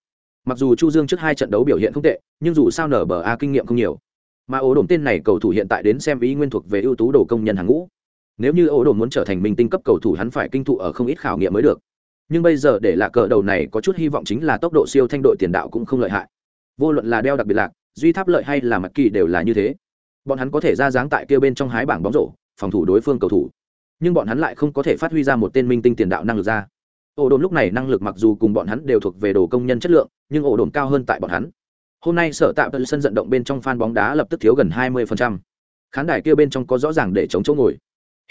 Mặc dù chu dương trước hai trận đấu biểu hiện không tệ, nhưng dù sao nở bờ a kinh nghiệm không nhiều. Mà ổ đồn tên này cầu thủ hiện tại đến xem ý nguyên thuộc về ưu tú đồ công nhân hàng ngũ nếu như ổ đồn muốn trở thành minh tinh cấp cầu thủ, hắn phải kinh thụ ở không ít khảo nghiệm mới được. Nhưng bây giờ để lạc cờ đầu này có chút hy vọng chính là tốc độ siêu thanh đội tiền đạo cũng không lợi hại. Vô luận là đeo đặc biệt lạc, duy tháp lợi hay là mặt kỳ đều là như thế. Bọn hắn có thể ra dáng tại kia bên trong hái bảng bóng rổ, phòng thủ đối phương cầu thủ. Nhưng bọn hắn lại không có thể phát huy ra một tên minh tinh tiền đạo năng lực ra. Ổ đồn lúc này năng lực mặc dù cùng bọn hắn đều thuộc về đồ công nhân chất lượng, nhưng ổ đồn cao hơn tại bọn hắn. Hôm nay sở tạo tận sân vận động bên trong fan bóng đá lập tức thiếu gần 20%. khán đài kia bên trong có rõ ràng để chống chỗ ngồi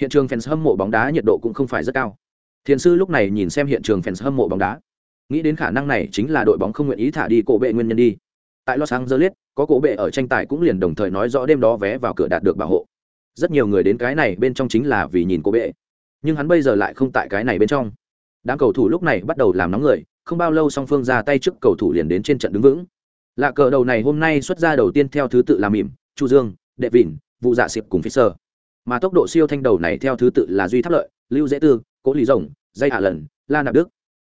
hiện trường fans hâm mộ bóng đá nhiệt độ cũng không phải rất cao. Thiền sư lúc này nhìn xem hiện trường fans hâm mộ bóng đá. Nghĩ đến khả năng này chính là đội bóng không nguyện ý thả đi cổ bệ nguyên nhân đi. Tại los angeles, có cổ bệ ở tranh tài cũng liền đồng thời nói rõ đêm đó vé vào cửa đạt được bảo hộ. Rất nhiều người đến cái này bên trong chính là vì nhìn cổ bệ. Nhưng hắn bây giờ lại không tại cái này bên trong. Đám cầu thủ lúc này bắt đầu làm nóng người, không bao lâu song phương ra tay trước cầu thủ liền đến trên trận đứng vững. Lạ cờ đầu này hôm nay xuất ra đầu tiên theo thứ tự là mỉm, chu dương, đệ vịn vụ dạ xịp cùng fisher mà tốc độ siêu thanh đầu này theo thứ tự là duy tháp lợi, lưu dễ tư, cố lý rồng, dây hạ lần, la nạp đức.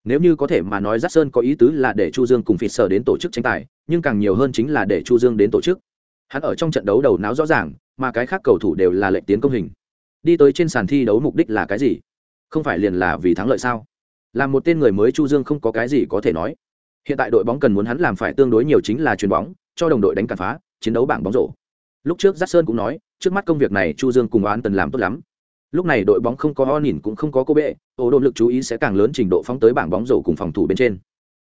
Nếu như có thể mà nói giác sơn có ý tứ là để chu dương cùng fisher đến tổ chức tranh tài, nhưng càng nhiều hơn chính là để chu dương đến tổ chức. Hắn ở trong trận đấu đầu não rõ ràng, mà cái khác cầu thủ đều là lệnh tiến công hình. Đi tới trên sàn thi đấu mục đích là cái gì? Không phải liền là vì thắng lợi sao? Là một tên người mới chu dương không có cái gì có thể nói. Hiện tại đội bóng cần muốn hắn làm phải tương đối nhiều chính là chuyền bóng, cho đồng đội đánh cản phá, chiến đấu bảng bóng rổ. Lúc trước giác sơn cũng nói trước mắt công việc này chu dương cùng oán tần làm tốt lắm. Lúc này đội bóng không có o nhìn cũng không có cô bệ ổ đồn lực chú ý sẽ càng lớn trình độ phóng tới bảng bóng rổ cùng phòng thủ bên trên.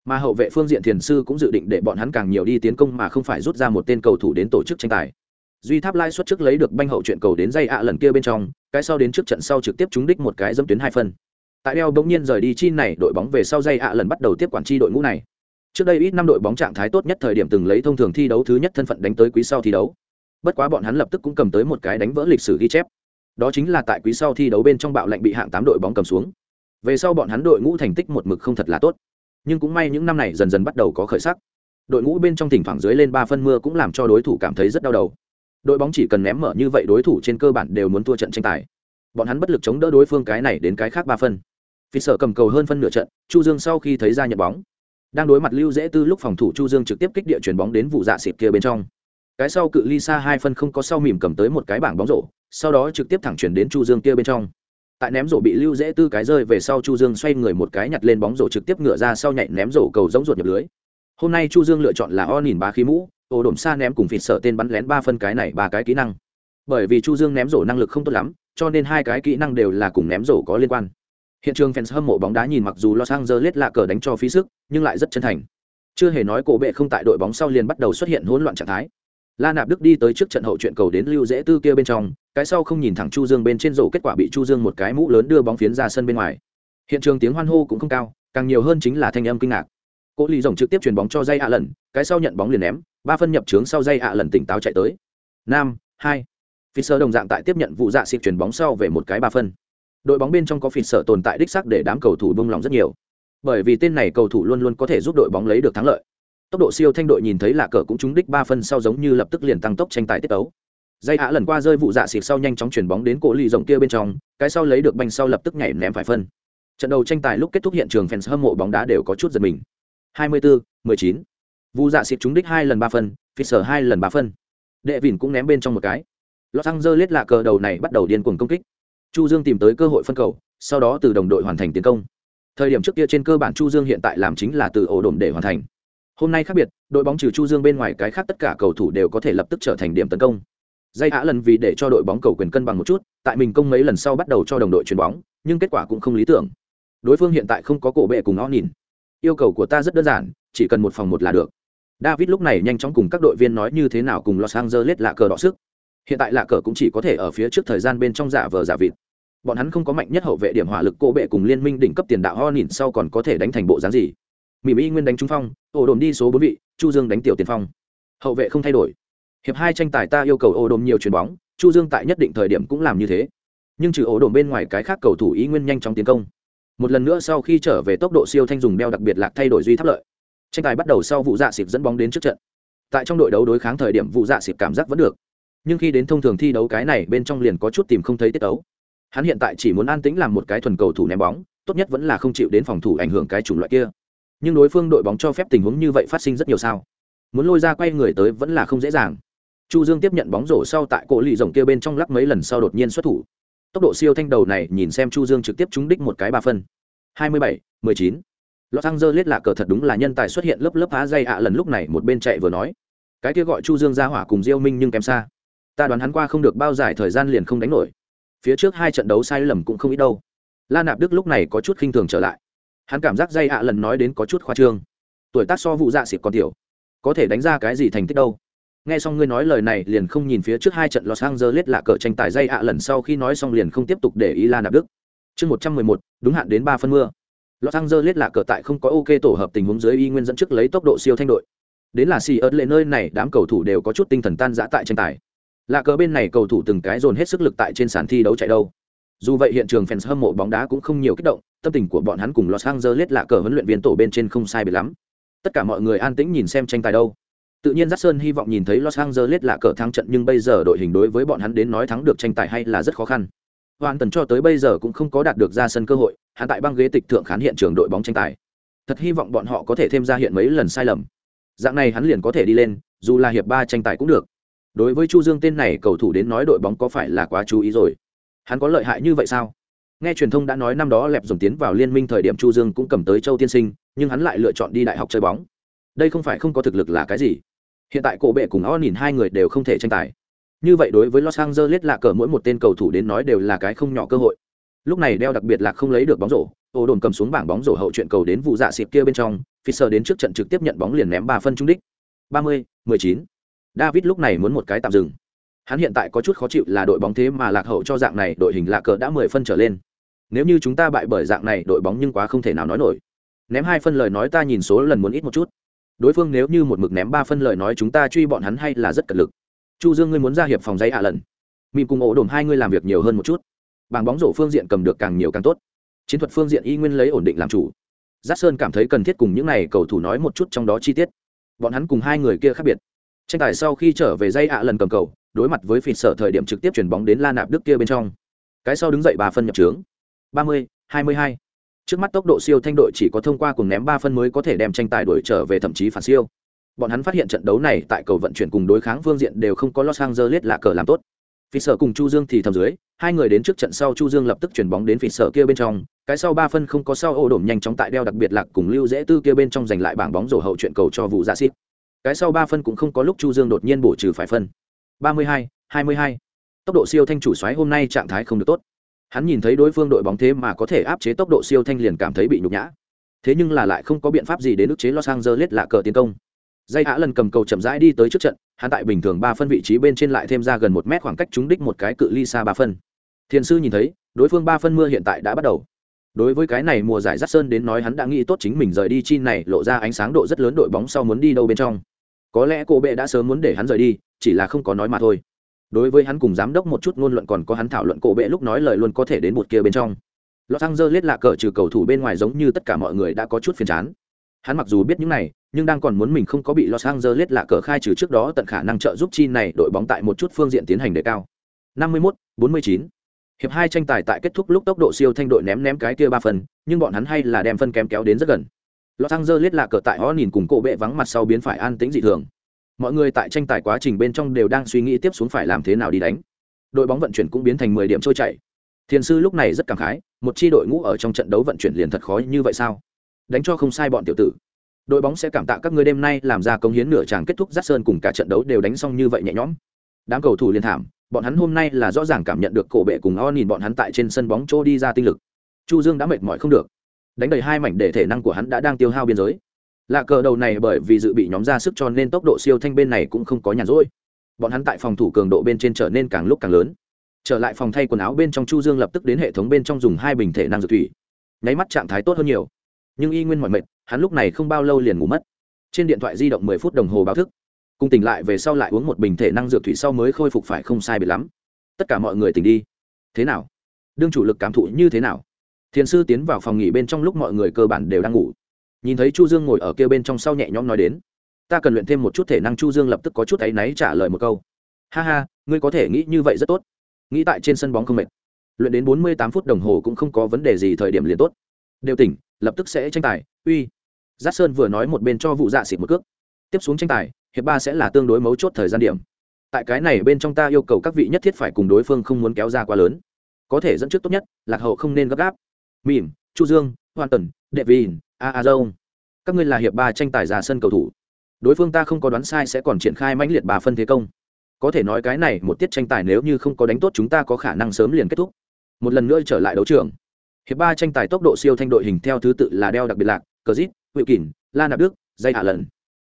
Mà hậu vệ phương diện thiền sư cũng dự định để bọn hắn càng nhiều đi tiến công mà không phải rút ra một tên cầu thủ đến tổ chức tranh tài. Duy tháp lai xuất trước lấy được banh hậu chuyện cầu đến dây ạ lần kia bên trong, cái sau đến trước trận sau trực tiếp trúng đích một cái dâm tuyến hai phân. Tại đeo bỗng nhiên rời đi chi này, đội bóng về sau dây ạ lần bắt đầu tiếp quản chi đội ngũ này. Trước đây ít năm đội bóng trạng thái tốt nhất thời điểm từng lấy thông thường thi đấu thứ nhất thân phận đánh tới quý sau thi đấu bất quá bọn hắn lập tức cũng cầm tới một cái đánh vỡ lịch sử ghi chép. Đó chính là tại quý sau thi đấu bên trong bạo lệnh bị hạng tám đội bóng cầm xuống. Về sau bọn hắn đội ngũ thành tích một mực không thật là tốt. Nhưng cũng may những năm này dần dần bắt đầu có khởi sắc. Đội ngũ bên trong thỉnh thoảng dưới lên ba phân mưa cũng làm cho đối thủ cảm thấy rất đau đầu. Đội bóng chỉ cần ném mở như vậy đối thủ trên cơ bản đều muốn thua trận tranh tài. Bọn hắn bất lực chống đỡ đối phương cái này đến cái khác ba phân. Vì sở cầm cầu hơn phân nửa trận, chu dương sau khi thấy ra nhận bóng. Đang đối mặt lưu dễ tư lúc phòng thủ chu dương trực tiếp kích địa chuyển bóng đến vụ dạ xịt kia bên trong cái sau cự ly xa hai phân không có sau mỉm cầm tới một cái bảng bóng rổ, sau đó trực tiếp thẳng chuyển đến chu dương kia bên trong. Tại ném rổ bị lưu dễ tư cái rơi về sau chu dương xoay người một cái nhặt lên bóng rổ trực tiếp ngựa ra sau nhảy ném rổ cầu giống ruột nhập lưới. Hôm nay chu dương lựa chọn là o nhìn ba khí mũ ồ đổm xa ném cùng phịt sợ tên bắn lén ba phân cái này ba cái kỹ năng. Bởi vì chu dương ném rổ năng lực không tốt lắm, cho nên hai cái kỹ năng đều là cùng ném rổ có liên quan. Hiện trường fans hâm mộ bóng đá nhìn mặc dù los angeles lạ cờ đánh cho phí sức, nhưng lại rất chân thành. Chưa hề nói cổ bệ không tại đội bóng sau liền bắt đầu xuất hiện hỗn loạn trạng thái la nạp đức đi tới trước trận hậu chuyện cầu đến lưu dễ tư kia bên trong, cái sau không nhìn thẳng chu dương bên trên rổ, kết quả bị chu dương một cái mũ lớn đưa bóng phiến ra sân bên ngoài. Hiện trường tiếng hoan hô cũng không cao, càng nhiều hơn chính là thanh âm kinh ngạc. Cố lì rồng trực tiếp chuyền bóng cho dây ạ lần cái sau nhận bóng liền ném, ba phân nhập trướng sau dây ạ lần tỉnh táo chạy tới. Nam, hai. Phi sơ đồng dạng tại tiếp nhận vụ dạ xịt chuyền bóng sau về một cái ba phân. Đội bóng bên trong có phi sợ tồn tại đích xác để đám cầu thủ bông lòng rất nhiều. Bởi vì tên này cầu thủ luôn luôn có thể giúp đội bóng lấy được thắng lợi tốc độ siêu thanh đội nhìn thấy là cờ cũng trúng đích ba phân sau giống như lập tức liền tăng tốc tranh tài tiết tấu. Dây hạ lần qua rơi vụ dạ xịt sau nhanh chóng chuyển bóng đến cổ lì rộng kia bên trong cái sau lấy được banh sau lập tức nhảy ném phải phân. Trận đầu tranh tài lúc kết thúc hiện trường fans hâm mộ bóng đá đều có chút giật mình. 24, 19. vụ dạ xịt trúng đích hai lần ba phân Fisher hai lần ba phân. Đệ vìn cũng ném bên trong một cái. Los Angeles lạ cờ đầu này bắt đầu điên cuồng công kích. Chu dương tìm tới cơ hội phân cầu sau đó từ đồng đội hoàn thành tiến công. Thời điểm trước kia trên cơ bản chu dương hiện tại làm chính là từ ổ đồn để hoàn thành hôm nay khác biệt, đội bóng trừ chu dương bên ngoài cái khác tất cả cầu thủ đều có thể lập tức trở thành điểm tấn công. Dây á lần vì để cho đội bóng cầu quyền cân bằng một chút, tại mình công mấy lần sau bắt đầu cho đồng đội chuyền bóng, nhưng kết quả cũng không lý tưởng. Đối phương hiện tại không có cổ bệ cùng nó nhìn yêu cầu của ta rất đơn giản, chỉ cần một phòng một là được. David lúc này nhanh chóng cùng các đội viên nói như thế nào cùng los angeles lạ cờ đọ sức. Hiện tại lạ cờ cũng chỉ có thể ở phía trước thời gian bên trong giả vờ giả vịt. Bọn hắn không có mạnh nhất hậu vệ điểm hỏa lực, cổ bệ cùng liên minh đỉnh cấp tiền đạo ho nhìn sau còn có thể đánh thành bộ dáng gì? Mỹ mỹ nguyên đánh trung phong, ổ đồn đi số bốn vị, chu dương đánh tiểu tiền phong. Hậu vệ không thay đổi. Hiệp hai tranh tài ta yêu cầu ổ đồn nhiều chuyền bóng, chu dương tại nhất định thời điểm cũng làm như thế. Nhưng trừ ổ đồn bên ngoài cái khác cầu thủ ý nguyên nhanh chóng tiến công. Một lần nữa sau khi trở về tốc độ siêu thanh dùng đeo đặc biệt lạc thay đổi duy tháp lợi. Tranh tài bắt đầu sau vụ dạ xịp dẫn bóng đến trước trận. Tại trong đội đấu đối kháng thời điểm vụ dạ xịp cảm giác vẫn được. Nhưng khi đến thông thường thi đấu cái này bên trong liền có chút tìm không thấy tiết đấu hắn hiện tại chỉ muốn an tĩnh làm một cái thuần cầu thủ ném bóng, tốt nhất vẫn là không chịu đến phòng thủ ảnh hưởng cái chủng loại kia nhưng đối phương đội bóng cho phép tình huống như vậy phát sinh rất nhiều sao? Muốn lôi ra quay người tới vẫn là không dễ dàng. Chu dương tiếp nhận bóng rổ sau tại cổ lì rồng kia bên trong lắc mấy lần sau đột nhiên xuất thủ. Tốc độ siêu thanh đầu này nhìn xem chu dương trực tiếp trúng đích một cái ba phân. 27, 19. Los Angeles là cờ thật đúng là nhân tài xuất hiện lớp lớp phá dây ạ lần lúc này một bên chạy vừa nói. Cái kia gọi chu dương ra hỏa cùng diêu minh nhưng kém xa. Ta đoán hắn qua không được bao dài thời gian liền không đánh nổi. Phía trước hai trận đấu sai lầm cũng không ít đâu. La nạp đức lúc này có chút khinh thường trở lại hắn cảm giác dây ạ lần nói đến có chút khoa trương. Tuổi tác so vụ dạ xịt còn tiểu. Có thể đánh ra cái gì thành tích đâu? Nghe xong ngươi nói lời này liền không nhìn phía trước hai trận los angeles lạ cờ tranh tài dây ạ lần sau khi nói xong liền không tiếp tục để ý la nạp đức. Chương một trăm mười một, đúng hạn đến ba phân mưa. Los angeles lạ cờ tại không có ok tổ hợp tình huống dưới y nguyên dẫn trước lấy tốc độ siêu thanh đội. Đến là xì ớt lệ nơi này, đám cầu thủ đều có chút tinh thần tan giã tại tranh tài. Lạ cờ bên này cầu thủ từng cái dồn hết sức lực tại trên sàn thi đấu chạy đâu dù vậy hiện trường fans hâm mộ bóng đá cũng không nhiều kích động tâm tình của bọn hắn cùng los angeles lạ cờ huấn luyện viên tổ bên trên không sai biệt lắm tất cả mọi người an tĩnh nhìn xem tranh tài đâu tự nhiên Dát Sơn hy vọng nhìn thấy Los Angeles lạ cờ thắng trận nhưng bây giờ đội hình đối với bọn hắn đến nói thắng được tranh tài hay là rất khó khăn. Hoàn tần cho tới bây giờ cũng không có đạt được ra sân cơ hội, hắn tại băng ghế tịch thượng khán hiện trường đội bóng tranh tài. Thật hy vọng bọn họ có thể thêm ra hiện mấy lần sai lầm. Dạng này hắn liền có thể đi lên, dù là hiệp ba tranh tài cũng được. Đối với Chu Dương tên này cầu thủ đến nói đội bóng có phải là quá chú ý rồi. Hắn có lợi hại như vậy sao? Nghe truyền thông đã nói năm đó lẹp dùng tiến vào liên minh thời điểm Chu Dương cũng cầm tới Châu Tiên Sinh, nhưng hắn lại lựa chọn đi đại học chơi bóng. Đây không phải không có thực lực là cái gì? Hiện tại cổ bệ cùng O nhìn hai người đều không thể tranh tài. Như vậy đối với Los Angeles lạ cờ mỗi một tên cầu thủ đến nói đều là cái không nhỏ cơ hội. Lúc này đeo đặc biệt là không lấy được bóng rổ, Ô đồn cầm xuống bảng bóng rổ hậu chuyện cầu đến vụ dạ xịp kia bên trong, Fisher đến trước trận trực tiếp nhận bóng liền ném ba phân trung đích. 30, 19. David lúc này muốn một cái tạm dừng. Hắn hiện tại có chút khó chịu là đội bóng thế mà lạc hậu cho dạng này đội hình lạ cờ đã 10 phân trở lên. Nếu như chúng ta bại bởi dạng này đội bóng nhưng quá không thể nào nói nổi. Ném hai phân lời nói ta nhìn số lần muốn ít một chút. Đối phương nếu như một mực ném ba phân lời nói chúng ta truy bọn hắn hay là rất cật lực. Chu Dương ngươi muốn ra hiệp phòng giấy ạ lần. Mìm cùng ổ đồn hai người làm việc nhiều hơn một chút. Bảng bóng rổ phương diện cầm được càng nhiều càng tốt. Chiến thuật phương diện y nguyên lấy ổn định làm chủ. Giác Sơn cảm thấy cần thiết cùng những này cầu thủ nói một chút trong đó chi tiết. Bọn hắn cùng hai người kia khác biệt. Tranh tài sau khi trở về dây ạ lần cầm cầu, đối mặt với phịt sở thời điểm trực tiếp chuyển bóng đến La Nạp Đức kia bên trong. Cái sau đứng dậy bà phân nhập trướng. 30, 22. Trước mắt tốc độ siêu thanh đội chỉ có thông qua cùng ném ba phân mới có thể đem tranh tài đuổi trở về thậm chí phản siêu. Bọn hắn phát hiện trận đấu này tại cầu vận chuyển cùng đối kháng phương diện đều không có Los Angeles là cờ làm tốt. Fisher cùng Chu Dương thì thầm dưới, hai người đến trước trận sau Chu Dương lập tức chuyển bóng đến Fisher kia bên trong, cái sau ba phân không có sau ô đổm nhanh chóng tại đeo đặc biệt lạc cùng Lưu Dễ Tư kia bên trong giành lại bảng bóng rổ hậu chuyện cầu cho vụ Dạ Xít. Cái sau ba phân cũng không có lúc Chu Dương đột nhiên bổ trừ phải phân. 32, 22. Tốc độ siêu thanh chủ xoáy hôm nay trạng thái không được tốt. Hắn nhìn thấy đối phương đội bóng thế mà có thể áp chế tốc độ siêu thanh liền cảm thấy bị nhục nhã. Thế nhưng là lại không có biện pháp gì đến ức chế Los Angeles lạ cờ tiến công. Dây Á lần cầm cầu chậm rãi đi tới trước trận, hắn tại bình thường ba phân vị trí bên trên lại thêm ra gần một mét khoảng cách trúng đích một cái cự ly xa ba phân. Thiền sư nhìn thấy, đối phương ba phân mưa hiện tại đã bắt đầu. Đối với cái này mùa giải Dát Sơn đến nói hắn đã nghĩ tốt chính mình rời đi chi này lộ ra ánh sáng độ rất lớn đội bóng sau muốn đi đâu bên trong. Có lẽ cô bệ đã sớm muốn để hắn rời đi, chỉ là không có nói mà thôi đối với hắn cùng giám đốc một chút ngôn luận còn có hắn thảo luận cổ bệ lúc nói lời luôn có thể đến một kia bên trong lọt xăng dơ lết lạ cờ trừ cầu thủ bên ngoài giống như tất cả mọi người đã có chút phiền chán. Hắn mặc dù biết những này, nhưng đang còn muốn mình không có bị lọt xăng dơ lết lạ cờ khai trừ trước đó tận khả năng trợ giúp chi này đội bóng tại một chút phương diện tiến hành đề cao. 51, 49. Hiệp hai tranh tài tại kết thúc lúc tốc độ siêu thanh đội ném ném cái kia ba phần, nhưng bọn hắn hay là đem phân kém kéo đến rất gần. Los Angeles là cờ tại họ nhìn cùng cổ bệ vắng mặt sau biến phải an tĩnh dị thường. Mọi người tại tranh tài quá trình bên trong đều đang suy nghĩ tiếp xuống phải làm thế nào đi đánh. Đội bóng vận chuyển cũng biến thành 10 điểm trôi chảy. Thiền sư lúc này rất cảm khái, một chi đội ngũ ở trong trận đấu vận chuyển liền thật khó như vậy sao? Đánh cho không sai bọn tiểu tử. Đội bóng sẽ cảm tạ các ngươi đêm nay làm ra công hiến nửa chàng kết thúc Dát Sơn cùng cả trận đấu đều đánh xong như vậy nhẹ nhõm. Đám cầu thủ liên thảm, bọn hắn hôm nay là rõ ràng cảm nhận được cổ bệ cùng o nhìn bọn hắn tại trên sân bóng trô đi ra tinh lực chu dương đã mệt mỏi không được đánh đầy hai mảnh để thể năng của hắn đã đang tiêu hao biên giới. Lạ cờ đầu này bởi vì dự bị nhóm ra sức cho nên tốc độ siêu thanh bên này cũng không có nhàn rỗi. Bọn hắn tại phòng thủ cường độ bên trên trở nên càng lúc càng lớn. Trở lại phòng thay quần áo bên trong chu dương lập tức đến hệ thống bên trong dùng hai bình thể năng dược thủy. Nháy mắt trạng thái tốt hơn nhiều. Nhưng y nguyên mọi mệt, hắn lúc này không bao lâu liền ngủ mất. Trên điện thoại di động 10 phút đồng hồ báo thức. Cùng tỉnh lại về sau lại uống một bình thể năng dược thủy sau mới khôi phục phải không sai biệt lắm. Tất cả mọi người tỉnh đi. Thế nào? Đương chủ lực cảm thụ như thế nào? Thiền sư tiến vào phòng nghỉ bên trong lúc mọi người cơ bản đều đang ngủ. Nhìn thấy chu dương ngồi ở kia bên trong sau nhẹ nhõm nói đến, ta cần luyện thêm một chút thể năng. Chu dương lập tức có chút áy náy trả lời một câu, ha ha, ngươi có thể nghĩ như vậy rất tốt. Nghĩ tại trên sân bóng không mệt. Luyện đến bốn mươi tám phút đồng hồ cũng không có vấn đề gì, thời điểm liền tốt. Đều tỉnh, lập tức sẽ tranh tài. Uy. Giác sơn vừa nói một bên cho vụ dạ xịt một cước. Tiếp xuống tranh tài, hiệp ba sẽ là tương đối mấu chốt thời gian điểm. Tại cái này bên trong ta yêu cầu các vị nhất thiết phải cùng đối phương không muốn kéo ra quá lớn. Có thể dẫn trước tốt nhất, lạc hậu không nên gấp gáp mỉm, chu dương hoàn tần, đệ vin a a dâu các ngươi là hiệp ba tranh tài ra sân cầu thủ. Đối phương ta không có đoán sai sẽ còn triển khai mãnh liệt bà phân thế công. Có thể nói cái này một tiết tranh tài nếu như không có đánh tốt chúng ta có khả năng sớm liền kết thúc. Một lần nữa trở lại đấu trường. Hiệp ba tranh tài tốc độ siêu thanh đội hình theo thứ tự là đeo đặc biệt lạc, cờ zit huệ kỳn, la nạp đức, dây hạ lần.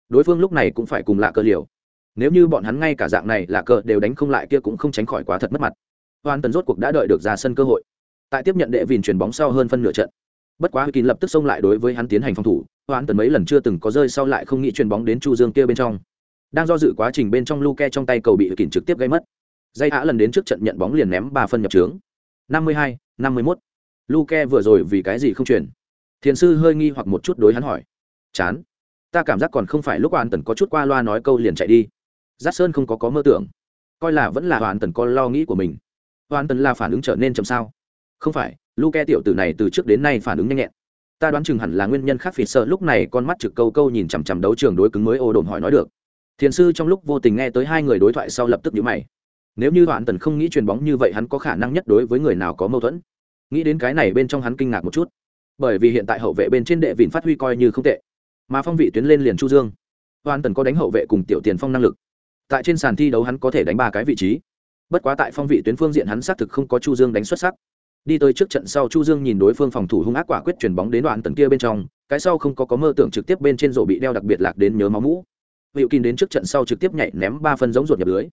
Đối phương lúc này cũng phải cùng lạ cờ liều. Nếu như bọn hắn ngay cả dạng này là cờ đều đánh không lại kia cũng không tránh khỏi quá thật mất mặt. Hoàn tần rốt cuộc đã đợi được ra sân cơ hội tại tiếp nhận đệ vìn chuyền bóng sau hơn phân nửa trận. Bất quá kín lập tức xông lại đối với hắn tiến hành phòng thủ hoàn tần mấy lần chưa từng có rơi sau lại không nghĩ chuyền bóng đến chu dương kia bên trong. Đang do dự quá trình bên trong luke trong tay cầu bị kín trực tiếp gây mất. Dây á lần đến trước trận nhận bóng liền ném ba phân nhập trướng 52, 51. luke vừa rồi vì cái gì không chuyển thiền sư hơi nghi hoặc một chút đối hắn hỏi. Chán. Ta cảm giác còn không phải lúc hoàn tần có chút qua loa nói câu liền chạy đi. Giác sơn không có có mơ tưởng. Coi là vẫn là hoàn tần có lo nghĩ của mình. Hoàn tần là phản ứng trở nên chậm sao? Không phải, luke tiểu tử này từ trước đến nay phản ứng nhanh nhẹn. Ta đoán chừng hẳn là nguyên nhân khác phỉ sợ lúc này con mắt trực câu câu nhìn chằm chằm đấu trường đối cứng mới ô đồn hỏi nói được. Thiền sư trong lúc vô tình nghe tới hai người đối thoại sau lập tức nhíu mày. Nếu như đoạn tần không nghĩ chuyền bóng như vậy hắn có khả năng nhất đối với người nào có mâu thuẫn? Nghĩ đến cái này bên trong hắn kinh ngạc một chút. Bởi vì hiện tại hậu vệ bên trên đệ vịn phát huy coi như không tệ. Mà phong vị tuyến lên liền chu dương. Hoàn tần có đánh hậu vệ cùng tiểu tiền phong năng lực. Tại trên sàn thi đấu hắn có thể đánh ba cái vị trí. Bất quá tại phong vị tuyến phương diện hắn xác thực không có chu dương đánh xuất sắc đi tới trước trận sau chu dương nhìn đối phương phòng thủ hung ác quả quyết chuyển bóng đến đoạn tần kia bên trong, cái sau không có có mơ tưởng trực tiếp bên trên rổ bị đeo đặc biệt lạc đến nhớ máu mũ. Hiệu kín đến trước trận sau trực tiếp nhảy ném ba phân giống ruột nhập lưới.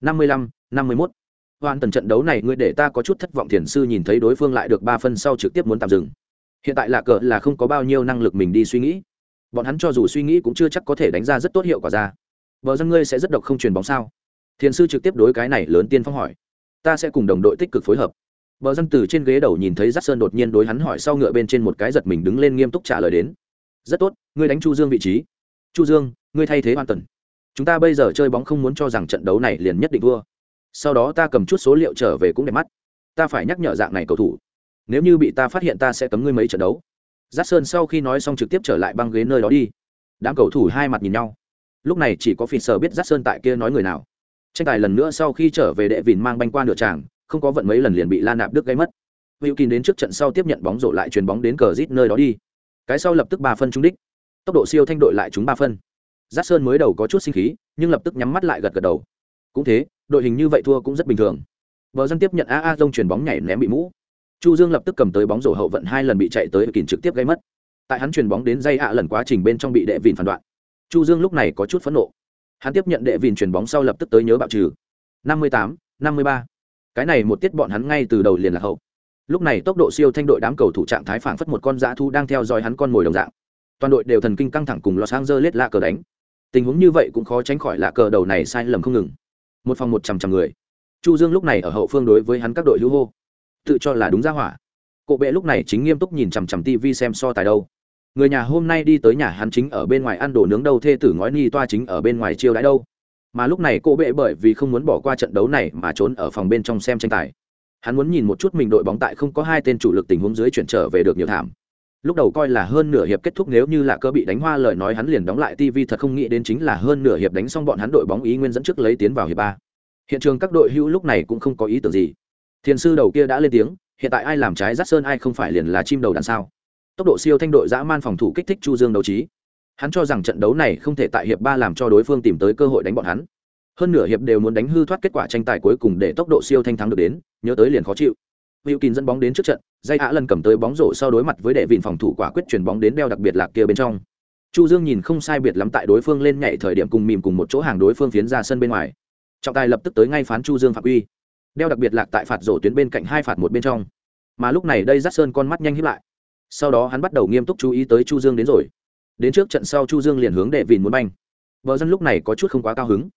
Năm mươi lăm, năm mươi mốt. Hoàn tần trận đấu này ngươi để ta có chút thất vọng thiền sư nhìn thấy đối phương lại được ba phân sau trực tiếp muốn tạm dừng. Hiện tại là cờ là không có bao nhiêu năng lực mình đi suy nghĩ. Bọn hắn cho dù suy nghĩ cũng chưa chắc có thể đánh ra rất tốt hiệu quả ra. Vợ dân ngươi sẽ rất độc không truyền bóng sao? Thiền sư trực tiếp đối cái này lớn tiên phong hỏi. Ta sẽ cùng đồng đội tích cực phối hợp bờ dân từ trên ghế đầu nhìn thấy giác sơn đột nhiên đối hắn hỏi sau ngựa bên trên một cái giật mình đứng lên nghiêm túc trả lời đến. Rất tốt, ngươi đánh chu dương vị trí. Chu dương, ngươi thay thế hoàn tần chúng ta bây giờ chơi bóng không muốn cho rằng trận đấu này liền nhất định vua sau đó ta cầm chút số liệu trở về cũng đẹp mắt. Ta phải nhắc nhở dạng này cầu thủ. Nếu như bị ta phát hiện ta sẽ cấm ngươi mấy trận đấu. Giác sơn sau khi nói xong trực tiếp trở lại băng ghế nơi đó đi. Đám cầu thủ hai mặt nhìn nhau. Lúc này chỉ có phi sở biết giác sơn tại kia nói người nào. Tranh tài lần nữa sau khi trở về đệ vìn mang banh qua nửa tràng không có vận mấy lần liền bị la nạp đức gây mất. Hữu kín đến trước trận sau tiếp nhận bóng rổ lại chuyền bóng đến cờ rít nơi đó đi. Cái sau lập tức ba phân trúng đích. Tốc độ siêu thanh đội lại trúng ba phân. Giác sơn mới đầu có chút sinh khí nhưng lập tức nhắm mắt lại gật gật đầu. Cũng thế đội hình như vậy thua cũng rất bình thường. Bờ dân tiếp nhận a a dông chuyền bóng nhảy ném bị mũ. Chu dương lập tức cầm tới bóng rổ hậu vận hai lần bị chạy tới kín trực tiếp gây mất. Tại hắn chuyền bóng đến dây ạ lần quá trình bên trong bị đệ vịn phản đoạn. Chu dương lúc này có chút phẫn nộ. Hắn tiếp nhận đệ vịn chuyền bóng sau lập tức tới nhớ bạo trừ. 58, 53 cái này một tiết bọn hắn ngay từ đầu liền là hậu. Lúc này tốc độ siêu thanh đội đám cầu thủ trạng thái phảng phất một con dã thu đang theo dõi hắn con mồi đồng dạng. Toàn đội đều thần kinh căng thẳng cùng los angeles lạ cờ đánh. Tình huống như vậy cũng khó tránh khỏi lạ cờ đầu này sai lầm không ngừng. Một phòng một trăm trăm người. Chu dương lúc này ở hậu phương đối với hắn các đội hữu hô. Tự cho là đúng ra hỏa. Cụ bệ lúc này chính nghiêm túc nhìn chằm chằm tivi xem so tài đâu. Người nhà hôm nay đi tới nhà hắn chính ở bên ngoài ăn đồ nướng đâu, thê tử ngói ni toa chính ở bên ngoài chiêu đãi đâu. Mà lúc này cô bệ bởi vì không muốn bỏ qua trận đấu này mà trốn ở phòng bên trong xem tranh tài. Hắn muốn nhìn một chút mình đội bóng tại không có hai tên chủ lực tình huống dưới chuyển trở về được nhiều thảm. Lúc đầu coi là hơn nửa hiệp kết thúc nếu như là cơ bị đánh hoa lời nói hắn liền đóng lại tv thật không nghĩ đến chính là hơn nửa hiệp đánh xong bọn hắn đội bóng ý nguyên dẫn trước lấy tiến vào hiệp ba. Hiện trường các đội hữu lúc này cũng không có ý tưởng gì. Thiền sư đầu kia đã lên tiếng, hiện tại ai làm trái rát sơn ai không phải liền là chim đầu đàn sao. Tốc độ siêu thanh đội dã man phòng thủ kích thích chu dương đấu trí hắn cho rằng trận đấu này không thể tại hiệp ba làm cho đối phương tìm tới cơ hội đánh bọn hắn hơn nửa hiệp đều muốn đánh hư thoát kết quả tranh tài cuối cùng để tốc độ siêu thanh thắng được đến nhớ tới liền khó chịu Hữu Kín dẫn bóng đến trước trận, dây hạ lần cầm tới bóng rổ sau đối mặt với đệ vịn phòng thủ quả quyết chuyển bóng đến đeo đặc biệt lạc kia bên trong. Chu Dương nhìn không sai biệt lắm tại đối phương lên nhảy thời điểm cùng mìm cùng một chỗ hàng đối phương phiến ra sân bên ngoài. Trọng tài lập tức tới ngay phán Chu Dương phạm uy. Đeo đặc biệt lạc tại phạt rổ tuyến bên cạnh hai phạt một bên trong. Mà lúc này đây Dát Sơn con mắt nhanh híp lại. Sau đó hắn bắt đầu nghiêm túc chú ý tới Chu Dương đến rồi. Đến trước trận sau Chu Dương liền hướng đệ vịn muốn banh. Bờ dân lúc này có chút không quá cao hứng.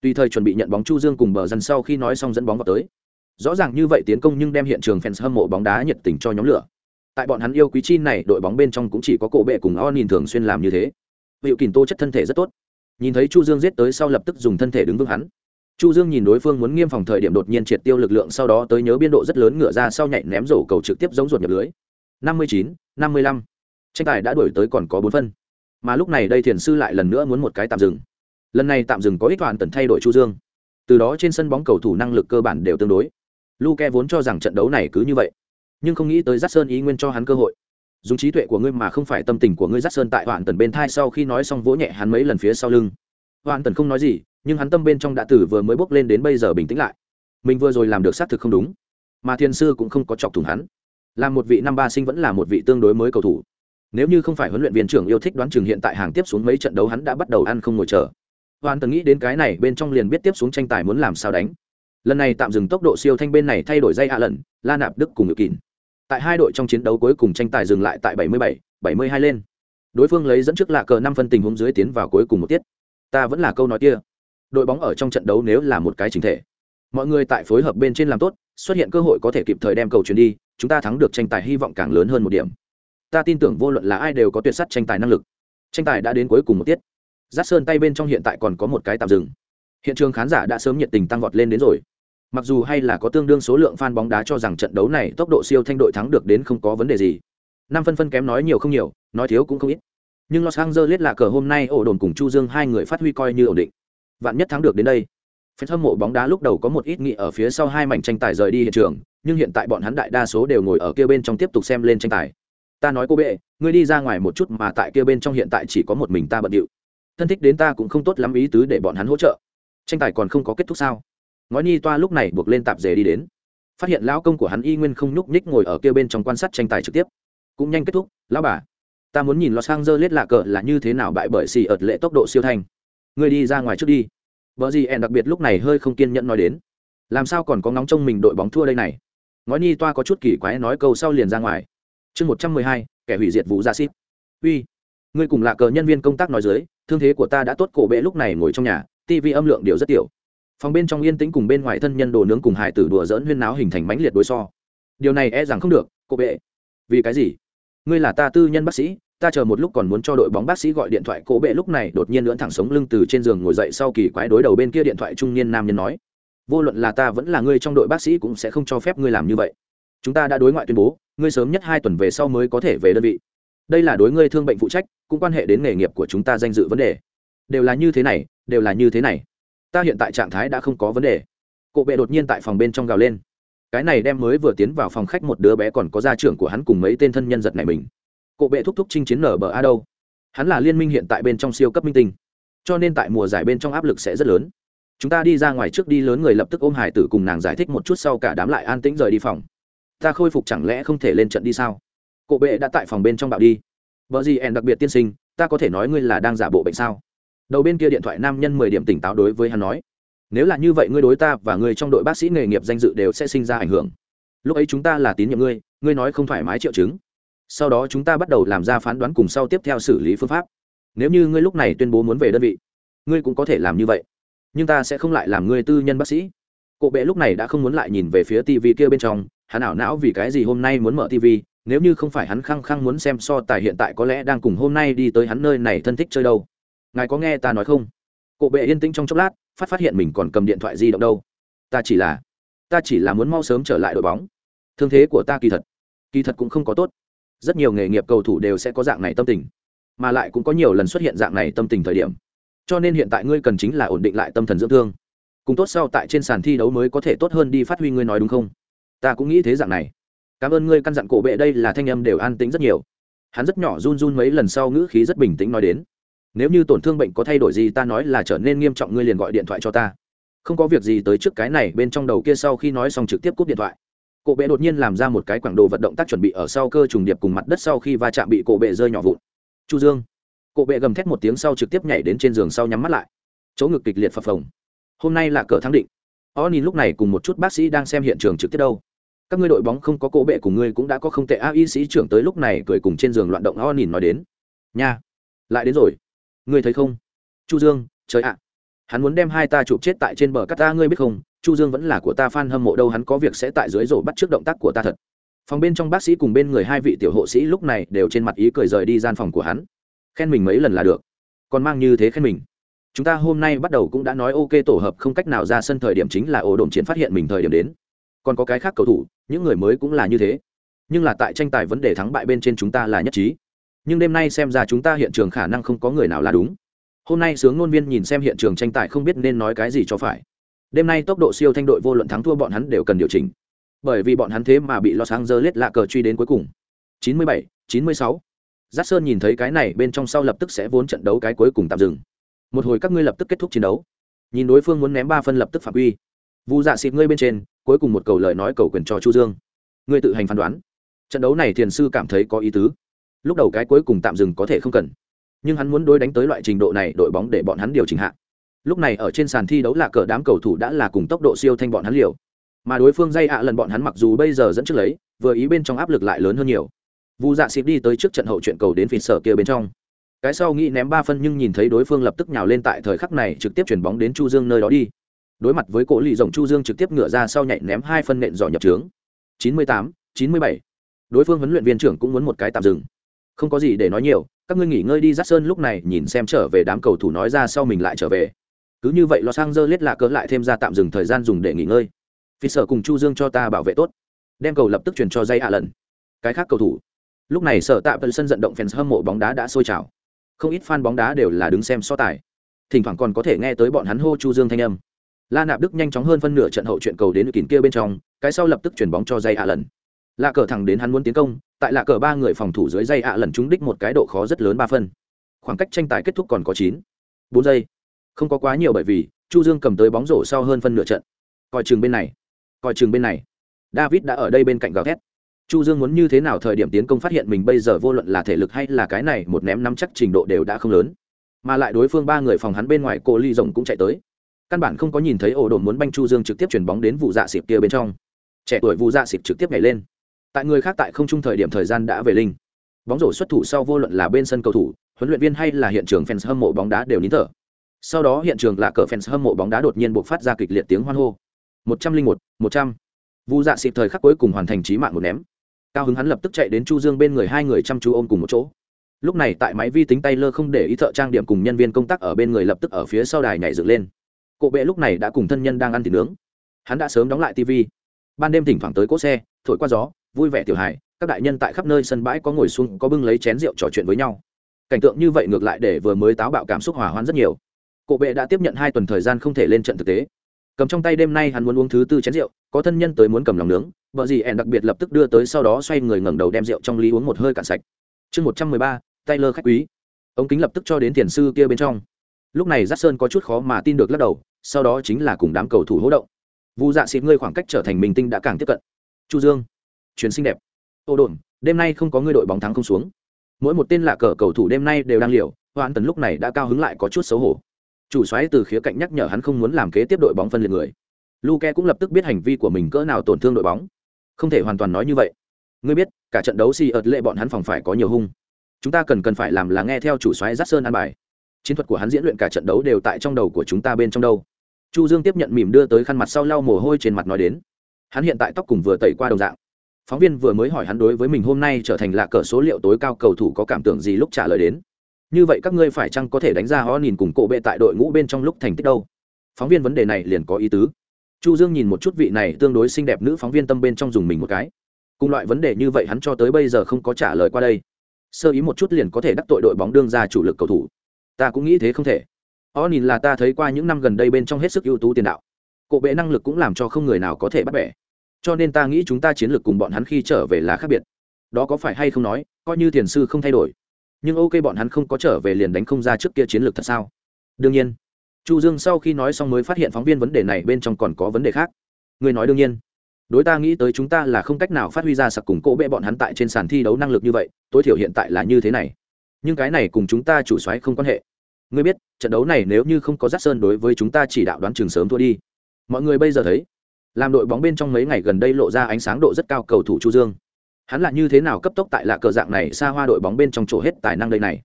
Tùy thời chuẩn bị nhận bóng Chu Dương cùng bờ dân sau khi nói xong dẫn bóng vào tới. Rõ ràng như vậy tiến công nhưng đem hiện trường fans hâm mộ bóng đá nhiệt tình cho nhóm lửa. Tại bọn hắn yêu quý chi này đội bóng bên trong cũng chỉ có cổ bệ cùng o nhìn thường xuyên làm như thế. Hiệu kìm tô chất thân thể rất tốt. Nhìn thấy chu dương giết tới sau lập tức dùng thân thể đứng vững hắn. Chu dương nhìn đối phương muốn nghiêm phòng thời điểm đột nhiên triệt tiêu lực lượng sau đó tới nhớ biên độ rất lớn ngửa ra sau nhảy ném rổ cầu trực tiếp giống ruột nhập lưới. 59, 55. tranh tài đã đuổi tới còn có bốn phân mà lúc này đây thiền sư lại lần nữa muốn một cái tạm dừng lần này tạm dừng có ích toàn tần thay đổi chu dương từ đó trên sân bóng cầu thủ năng lực cơ bản đều tương đối Luke vốn cho rằng trận đấu này cứ như vậy, nhưng không nghĩ tới giắt Sơn ý nguyên cho hắn cơ hội. Dùng trí tuệ của ngươi mà không phải tâm tình của ngươi giắt Sơn tại hoàn Tần bên thai sau khi nói xong vỗ nhẹ hắn mấy lần phía sau lưng. hoàn Tần không nói gì, nhưng hắn tâm bên trong đã từ vừa mới bốc lên đến bây giờ bình tĩnh lại. Mình vừa rồi làm được xác thực không đúng, mà Thiên sư cũng không có chọc thủng hắn. Làm một vị năm ba sinh vẫn là một vị tương đối mới cầu thủ. Nếu như không phải huấn luyện viên trưởng yêu thích đoán chừng hiện tại hàng tiếp xuống mấy trận đấu hắn đã bắt đầu ăn không ngồi chờ. hoàn Tần nghĩ đến cái này bên trong liền biết tiếp xuống tranh tài muốn làm sao đánh. Lần này tạm dừng tốc độ siêu thanh bên này thay đổi dây hạ lần la nạp đức cùng ngự kín tại hai đội trong chiến đấu cuối cùng tranh tài dừng lại tại 77, 72 lên. Đối phương lấy dẫn trước lạ cờ năm phân tình huống dưới tiến vào cuối cùng một tiết. Ta vẫn là câu nói kia. Đội bóng ở trong trận đấu nếu là một cái chính thể. Mọi người tại phối hợp bên trên làm tốt xuất hiện cơ hội có thể kịp thời đem cầu chuyển đi chúng ta thắng được tranh tài hy vọng càng lớn hơn một điểm ta tin tưởng vô luận là ai đều có tuyệt sắt tranh tài năng lực tranh tài đã đến cuối cùng một tiết giắt sơn tay bên trong hiện tại còn có một cái tạm dừng hiện trường khán giả đã sớm nhiệt tình tăng vọt lên đến rồi Mặc dù hay là có tương đương số lượng fan bóng đá cho rằng trận đấu này tốc độ siêu thanh đội thắng được đến không có vấn đề gì. Năm phân phân kém nói nhiều không nhiều, nói thiếu cũng không ít. Nhưng Los Angeles là cờ hôm nay ổ đồn cùng Chu Dương hai người phát huy coi như ổn định. Vạn nhất thắng được đến đây. Fan hâm mộ bóng đá lúc đầu có một ít nghị ở phía sau hai mảnh tranh tài rời đi hiện trường, nhưng hiện tại bọn hắn đại đa số đều ngồi ở kia bên trong tiếp tục xem lên tranh tài. Ta nói cô bệ, ngươi đi ra ngoài một chút mà tại kia bên trong hiện tại chỉ có một mình ta bận điệu. Thân thích đến ta cũng không tốt lắm ý tứ để bọn hắn hỗ trợ. Tranh tài còn không có kết thúc sao? ngói ni toa lúc này buộc lên tạp dề đi đến. Phát hiện lão công của hắn y nguyên không nhúc nhích ngồi ở kia bên trong quan sát tranh tài trực tiếp. Cũng nhanh kết thúc lão bà ta muốn nhìn los angeles lạ cờ là như thế nào bại bởi xì ợt lệ tốc độ siêu thanh. Ngươi đi ra ngoài trước đi. Vợ gì ẹn đặc biệt lúc này hơi không kiên nhẫn nói đến. Làm sao còn có ngóng trông mình đội bóng thua đây này? Ngói ni toa có chút kỳ quái nói câu sau liền ra ngoài chương một trăm mười hai, kẻ hủy diệt vụ gia xít uy, ngươi cùng lạ cờ nhân viên công tác nói dưới, thương thế của ta đã tốt, cổ bệ lúc này ngồi trong nhà tv âm lượng điều rất tiểu. Phòng bên trong yên tĩnh cùng bên ngoài thân nhân đồ nướng cùng hải tử đùa dỡn huyên náo hình thành mãnh liệt đối so. Điều này e rằng không được, cổ bệ. Vì cái gì? Ngươi là ta tư nhân bác sĩ, ta chờ một lúc còn muốn cho đội bóng bác sĩ gọi điện thoại, cổ bệ lúc này đột nhiên lưỡn thẳng sống lưng từ trên giường ngồi dậy sau kỳ quái đối đầu bên kia điện thoại trung niên nam nhân nói, vô luận là ta vẫn là ngươi trong đội bác sĩ cũng sẽ không cho phép ngươi làm như vậy. Chúng ta đã đối ngoại tuyên bố ngươi sớm nhất hai tuần về sau mới có thể về đơn vị. Đây là đối ngươi thương bệnh phụ trách, cũng quan hệ đến nghề nghiệp của chúng ta danh dự vấn đề. Đều là như thế này, đều là như thế này. Ta hiện tại trạng thái đã không có vấn đề. Cộ bệ đột nhiên tại phòng bên trong gào lên. Cái này đem mới vừa tiến vào phòng khách một đứa bé còn có gia trưởng của hắn cùng mấy tên thân nhân giật này mình. Cộ bệ thúc thúc chinh chiến nở bờ a đâu? Hắn là liên minh hiện tại bên trong siêu cấp minh tinh. Cho nên tại mùa giải bên trong áp lực sẽ rất lớn. Chúng ta đi ra ngoài trước đi, lớn người lập tức ôm hải tử cùng nàng giải thích một chút sau cả đám lại an tĩnh rời đi phòng ta khôi phục chẳng lẽ không thể lên trận đi sao? Cộ bệ đã tại phòng bên trong bạo đi. Vợ gì ẻn đặc biệt tiên sinh, ta có thể nói ngươi là đang giả bộ bệnh sao? Đầu bên kia điện thoại nam nhân mười điểm tỉnh táo đối với hắn nói. Nếu là như vậy ngươi đối ta và ngươi trong đội bác sĩ nghề nghiệp danh dự đều sẽ sinh ra ảnh hưởng. Lúc ấy chúng ta là tín nhiệm ngươi ngươi nói không thoải mái triệu chứng. Sau đó chúng ta bắt đầu làm ra phán đoán cùng sau tiếp theo xử lý phương pháp. Nếu như ngươi lúc này tuyên bố muốn về đơn vị, ngươi cũng có thể làm như vậy. Nhưng ta sẽ không lại làm ngươi tư nhân bác sĩ. Cộ bệ lúc này đã không muốn lại nhìn về phía tv kia bên trong hắn ảo não vì cái gì hôm nay muốn mở tv, nếu như không phải hắn khăng khăng muốn xem so tài hiện tại có lẽ đang cùng hôm nay đi tới hắn nơi này thân thích chơi đâu. Ngài có nghe ta nói không? Cổ bệ yên tĩnh trong chốc lát, phát phát hiện mình còn cầm điện thoại di động đâu. Ta chỉ là, ta chỉ là muốn mau sớm trở lại đội bóng. Thương thế của ta kỳ thật kỳ thật cũng không có tốt. Rất nhiều nghề nghiệp cầu thủ đều sẽ có dạng này tâm tình, mà lại cũng có nhiều lần xuất hiện dạng này tâm tình thời điểm. Cho nên hiện tại ngươi cần chính là ổn định lại tâm thần dưỡng thương. Cùng tốt sau tại trên sàn thi đấu mới có thể tốt hơn đi phát huy ngươi nói đúng không? Ta cũng nghĩ thế dạng này. Cảm ơn ngươi căn dặn cổ bệ, đây là thanh âm đều an tính rất nhiều. Hắn rất nhỏ run run mấy lần sau ngữ khí rất bình tĩnh nói đến. Nếu như tổn thương bệnh có thay đổi gì ta nói là trở nên nghiêm trọng, ngươi liền gọi điện thoại cho ta. Không có việc gì tới trước cái này, bên trong đầu kia sau khi nói xong trực tiếp cúp điện thoại. Cổ bệ đột nhiên làm ra một cái quảng đồ vận động tác chuẩn bị ở sau cơ trùng điệp cùng mặt đất sau khi va chạm bị cổ bệ rơi nhỏ vụn. Chu dương. Cổ bệ gầm thét một tiếng sau trực tiếp nhảy đến trên giường sau nhắm mắt lại. Chỗ ngực kịch liệt phập phồng. Hôm nay là cờ thắng định. O nhìn lúc này cùng một chút bác sĩ đang xem hiện trường trực tiếp đâu các ngươi đội bóng không có cố bệ cùng ngươi cũng đã có không tệ. A, y sĩ trưởng tới lúc này cười cùng trên giường loạn động o nhìn nói đến. Nha, lại đến rồi. Ngươi thấy không? Chu dương, trời ạ. Hắn muốn đem hai ta chụp chết tại trên bờ cắt ta, ngươi biết không? Chu dương vẫn là của ta fan hâm mộ đâu, hắn có việc sẽ tại dưới rổ bắt trước động tác của ta thật. Phòng bên trong bác sĩ cùng bên người hai vị tiểu hộ sĩ lúc này đều trên mặt ý cười rời đi gian phòng của hắn. Khen mình mấy lần là được. Còn mang như thế khen mình. Chúng ta hôm nay bắt đầu cũng đã nói ok, tổ hợp không cách nào ra sân thời điểm chính là ổ đồn chiến phát hiện mình thời điểm đến còn có cái khác cầu thủ những người mới cũng là như thế nhưng là tại tranh tài vấn đề thắng bại bên trên chúng ta là nhất trí nhưng đêm nay xem ra chúng ta hiện trường khả năng không có người nào là đúng hôm nay sướng ngôn viên nhìn xem hiện trường tranh tài không biết nên nói cái gì cho phải đêm nay tốc độ siêu thanh đội vô luận thắng thua bọn hắn đều cần điều chỉnh bởi vì bọn hắn thế mà bị los angeles lạ cờ truy đến cuối cùng 97, 96. Giác Sơn nhìn thấy cái này bên trong sau lập tức sẽ vốn trận đấu cái cuối cùng tạm dừng. Một hồi các ngươi lập tức kết thúc chiến đấu. Nhìn đối phương muốn ném ba phân lập tức phạm quy. Vu Dạ xịt ngươi bên trên, cuối cùng một cầu lời nói cầu quyền cho Chu Dương. Ngươi tự hành phán đoán. Trận đấu này thiền sư cảm thấy có ý tứ. Lúc đầu cái cuối cùng tạm dừng có thể không cần, nhưng hắn muốn đối đánh tới loại trình độ này đội bóng để bọn hắn điều chỉnh hạ. Lúc này ở trên sàn thi đấu là cờ đám cầu thủ đã là cùng tốc độ siêu thanh bọn hắn liều. Mà đối phương dây ạ lần bọn hắn mặc dù bây giờ dẫn trước lấy, vừa ý bên trong áp lực lại lớn hơn nhiều vu dạ xịp đi tới trước trận hậu chuyện cầu đến phìn sở kia bên trong cái sau nghĩ ném ba phân nhưng nhìn thấy đối phương lập tức nhào lên tại thời khắc này trực tiếp chuyển bóng đến chu dương nơi đó đi đối mặt với cỗ lì rồng chu dương trực tiếp ngựa ra sau nhảy ném hai phân nện giỏ nhập trướng. 98, 97. đối phương huấn luyện viên trưởng cũng muốn một cái tạm dừng. Không có gì để nói nhiều các ngươi nghỉ ngơi đi dắt sơn lúc này nhìn xem trở về đám cầu thủ nói ra sau mình lại trở về. Cứ như vậy lo sang dơ lết lạ cớ lại thêm ra tạm dừng thời gian dùng để nghỉ ngơi. Phi sở cùng chu dương cho ta bảo vệ tốt. Đem cầu lập tức chuyển cho dây hạ lần cái khác cầu thủ. Lúc này sở tạ sân vận động fans hâm mộ bóng đá đã sôi trào. Không ít fan bóng đá đều là đứng xem so tài. Thỉnh thoảng còn có thể nghe tới bọn hắn hô chu dương thanh âm la nạp đức nhanh chóng hơn phân nửa trận hậu chuyện cầu đến kín kia bên trong, cái sau lập tức chuyển bóng cho dây ạ lần lạ cờ thẳng đến hắn muốn tiến công, tại lạ cờ ba người phòng thủ dưới dây ạ lần trúng đích một cái độ khó rất lớn ba phân. Khoảng cách tranh tài kết thúc còn có chín, bốn giây. Không có quá nhiều bởi vì, chu dương cầm tới bóng rổ sau hơn phân nửa trận. Coi chừng bên này, coi chừng bên này. David đã ở đây bên cạnh gào thét. Chu dương muốn như thế nào thời điểm tiến công phát hiện mình bây giờ vô luận là thể lực hay là cái này một ném nắm chắc trình độ đều đã không lớn. Mà lại đối phương ba người phòng hắn bên ngoài, cô ly rồng cũng chạy tới căn bản không có nhìn thấy ổ đồn muốn banh chu dương trực tiếp chuyển bóng đến vụ dạ xịp kia bên trong. Trẻ tuổi vụ dạ xịp trực tiếp nhảy lên. Tại người khác tại không trung thời điểm thời gian đã về linh. Bóng rổ xuất thủ sau vô luận là bên sân cầu thủ, huấn luyện viên hay là hiện trường fans hâm mộ bóng đá đều nín thở. Sau đó hiện trường là cờ fans hâm mộ bóng đá đột nhiên buộc phát ra kịch liệt tiếng hoan hô. Một trăm linh một một trăm. Vụ dạ xịp thời khắc cuối cùng hoàn thành trí mạng một ném. Cao hứng hắn lập tức chạy đến chu dương bên người hai người chăm chú ôm cùng một chỗ. Lúc này tại máy vi tính tay lơ không để ý thợ trang điểm cùng nhân viên công tác ở bên người lập tức ở phía sau đài nhảy dựng lên cổ bệ lúc này đã cùng thân nhân đang ăn thịt nướng. Hắn đã sớm đóng lại tv ban đêm thỉnh thoảng tới cỗ xe, thổi qua gió, vui vẻ tiểu hài, các đại nhân tại khắp nơi sân bãi có ngồi xuống, có bưng lấy chén rượu trò chuyện với nhau. Cảnh tượng như vậy ngược lại để vừa mới táo bạo cảm xúc hỏa hoạn rất nhiều. Cổ bệ đã tiếp nhận hai tuần thời gian không thể lên trận thực tế. Cầm trong tay đêm nay hắn muốn uống thứ tư chén rượu, có thân nhân tới muốn cầm lòng nướng, vợ gì ẻn đặc biệt lập tức đưa tới sau đó xoay người ngẩng đầu đem rượu trong ly uống một hơi cạn sạch. Chương một trăm mười ba, taylor khách quý. Ống kính lập tức cho đến tiền sư kia bên trong. Lúc này giác sơn có chút khó mà tin được lắc đầu sau đó chính là cùng đám cầu thủ hỗ động vu dạ xịt ngươi khoảng cách trở thành minh tinh đã càng tiếp cận chu dương chuyến xinh đẹp ô đồn đêm nay không có ngươi đội bóng thắng không xuống mỗi một tên lạ cờ cầu thủ đêm nay đều đang liều hoãn tấn lúc này đã cao hứng lại có chút xấu hổ chủ xoáy từ khía cạnh nhắc nhở hắn không muốn làm kế tiếp đội bóng phân liệt người Luke cũng lập tức biết hành vi của mình cỡ nào tổn thương đội bóng. Không thể hoàn toàn nói như vậy. Ngươi biết, cả trận đấu si ợt lệ bọn hắn phòng phải có nhiều hung. Chúng ta cần cần phải làm là nghe theo chủ xoáy giắt sơn an bài. Chiến thuật của hắn diễn luyện cả trận đấu đều tại trong đầu của chúng ta bên trong đâu. Chu Dương tiếp nhận mỉm đưa tới khăn mặt sau lau mồ hôi trên mặt nói đến. hắn hiện tại tóc cùng vừa tẩy qua đồng dạng. Phóng viên vừa mới hỏi hắn đối với mình hôm nay trở thành lạ cờ số liệu tối cao cầu thủ có cảm tưởng gì lúc trả lời đến. Như vậy các ngươi phải chăng có thể đánh ra họ nhìn cùng cổ bệ tại đội ngũ bên trong lúc thành tích đâu? Phóng viên vấn đề này liền có ý tứ. Chu dương nhìn một chút vị này tương đối xinh đẹp nữ phóng viên tâm bên trong dùng mình một cái. Cùng loại vấn đề như vậy hắn cho tới bây giờ không có trả lời qua đây. Sơ ý một chút liền có thể đắc tội đội bóng đương ra chủ lực cầu thủ. Ta cũng nghĩ thế không thể o nhìn là ta thấy qua những năm gần đây bên trong hết sức ưu tú tiền đạo. Cổ bệ năng lực cũng làm cho không người nào có thể bắt bẻ. Cho nên ta nghĩ chúng ta chiến lược cùng bọn hắn khi trở về là khác biệt. Đó có phải hay không nói, coi như tiền sư không thay đổi. Nhưng ok bọn hắn không có trở về liền đánh không ra trước kia chiến lược thật sao? Đương nhiên. Chu dương sau khi nói xong mới phát hiện phóng viên vấn đề này bên trong còn có vấn đề khác. Người nói đương nhiên. Đối ta nghĩ tới chúng ta là không cách nào phát huy ra sặc cùng cỗ bệ bọn hắn tại trên sàn thi đấu năng lực như vậy, tối thiểu hiện tại là như thế này. Nhưng cái này cùng chúng ta chủ xoáy không quan hệ ngươi biết, trận đấu này nếu như không có giác sơn đối với chúng ta chỉ đạo đoán chừng sớm thua đi. Mọi người bây giờ thấy, làm đội bóng bên trong mấy ngày gần đây lộ ra ánh sáng độ rất cao cầu thủ chu dương. Hắn là như thế nào cấp tốc tại lạ cờ dạng này xa hoa đội bóng bên trong chỗ hết tài năng đây này?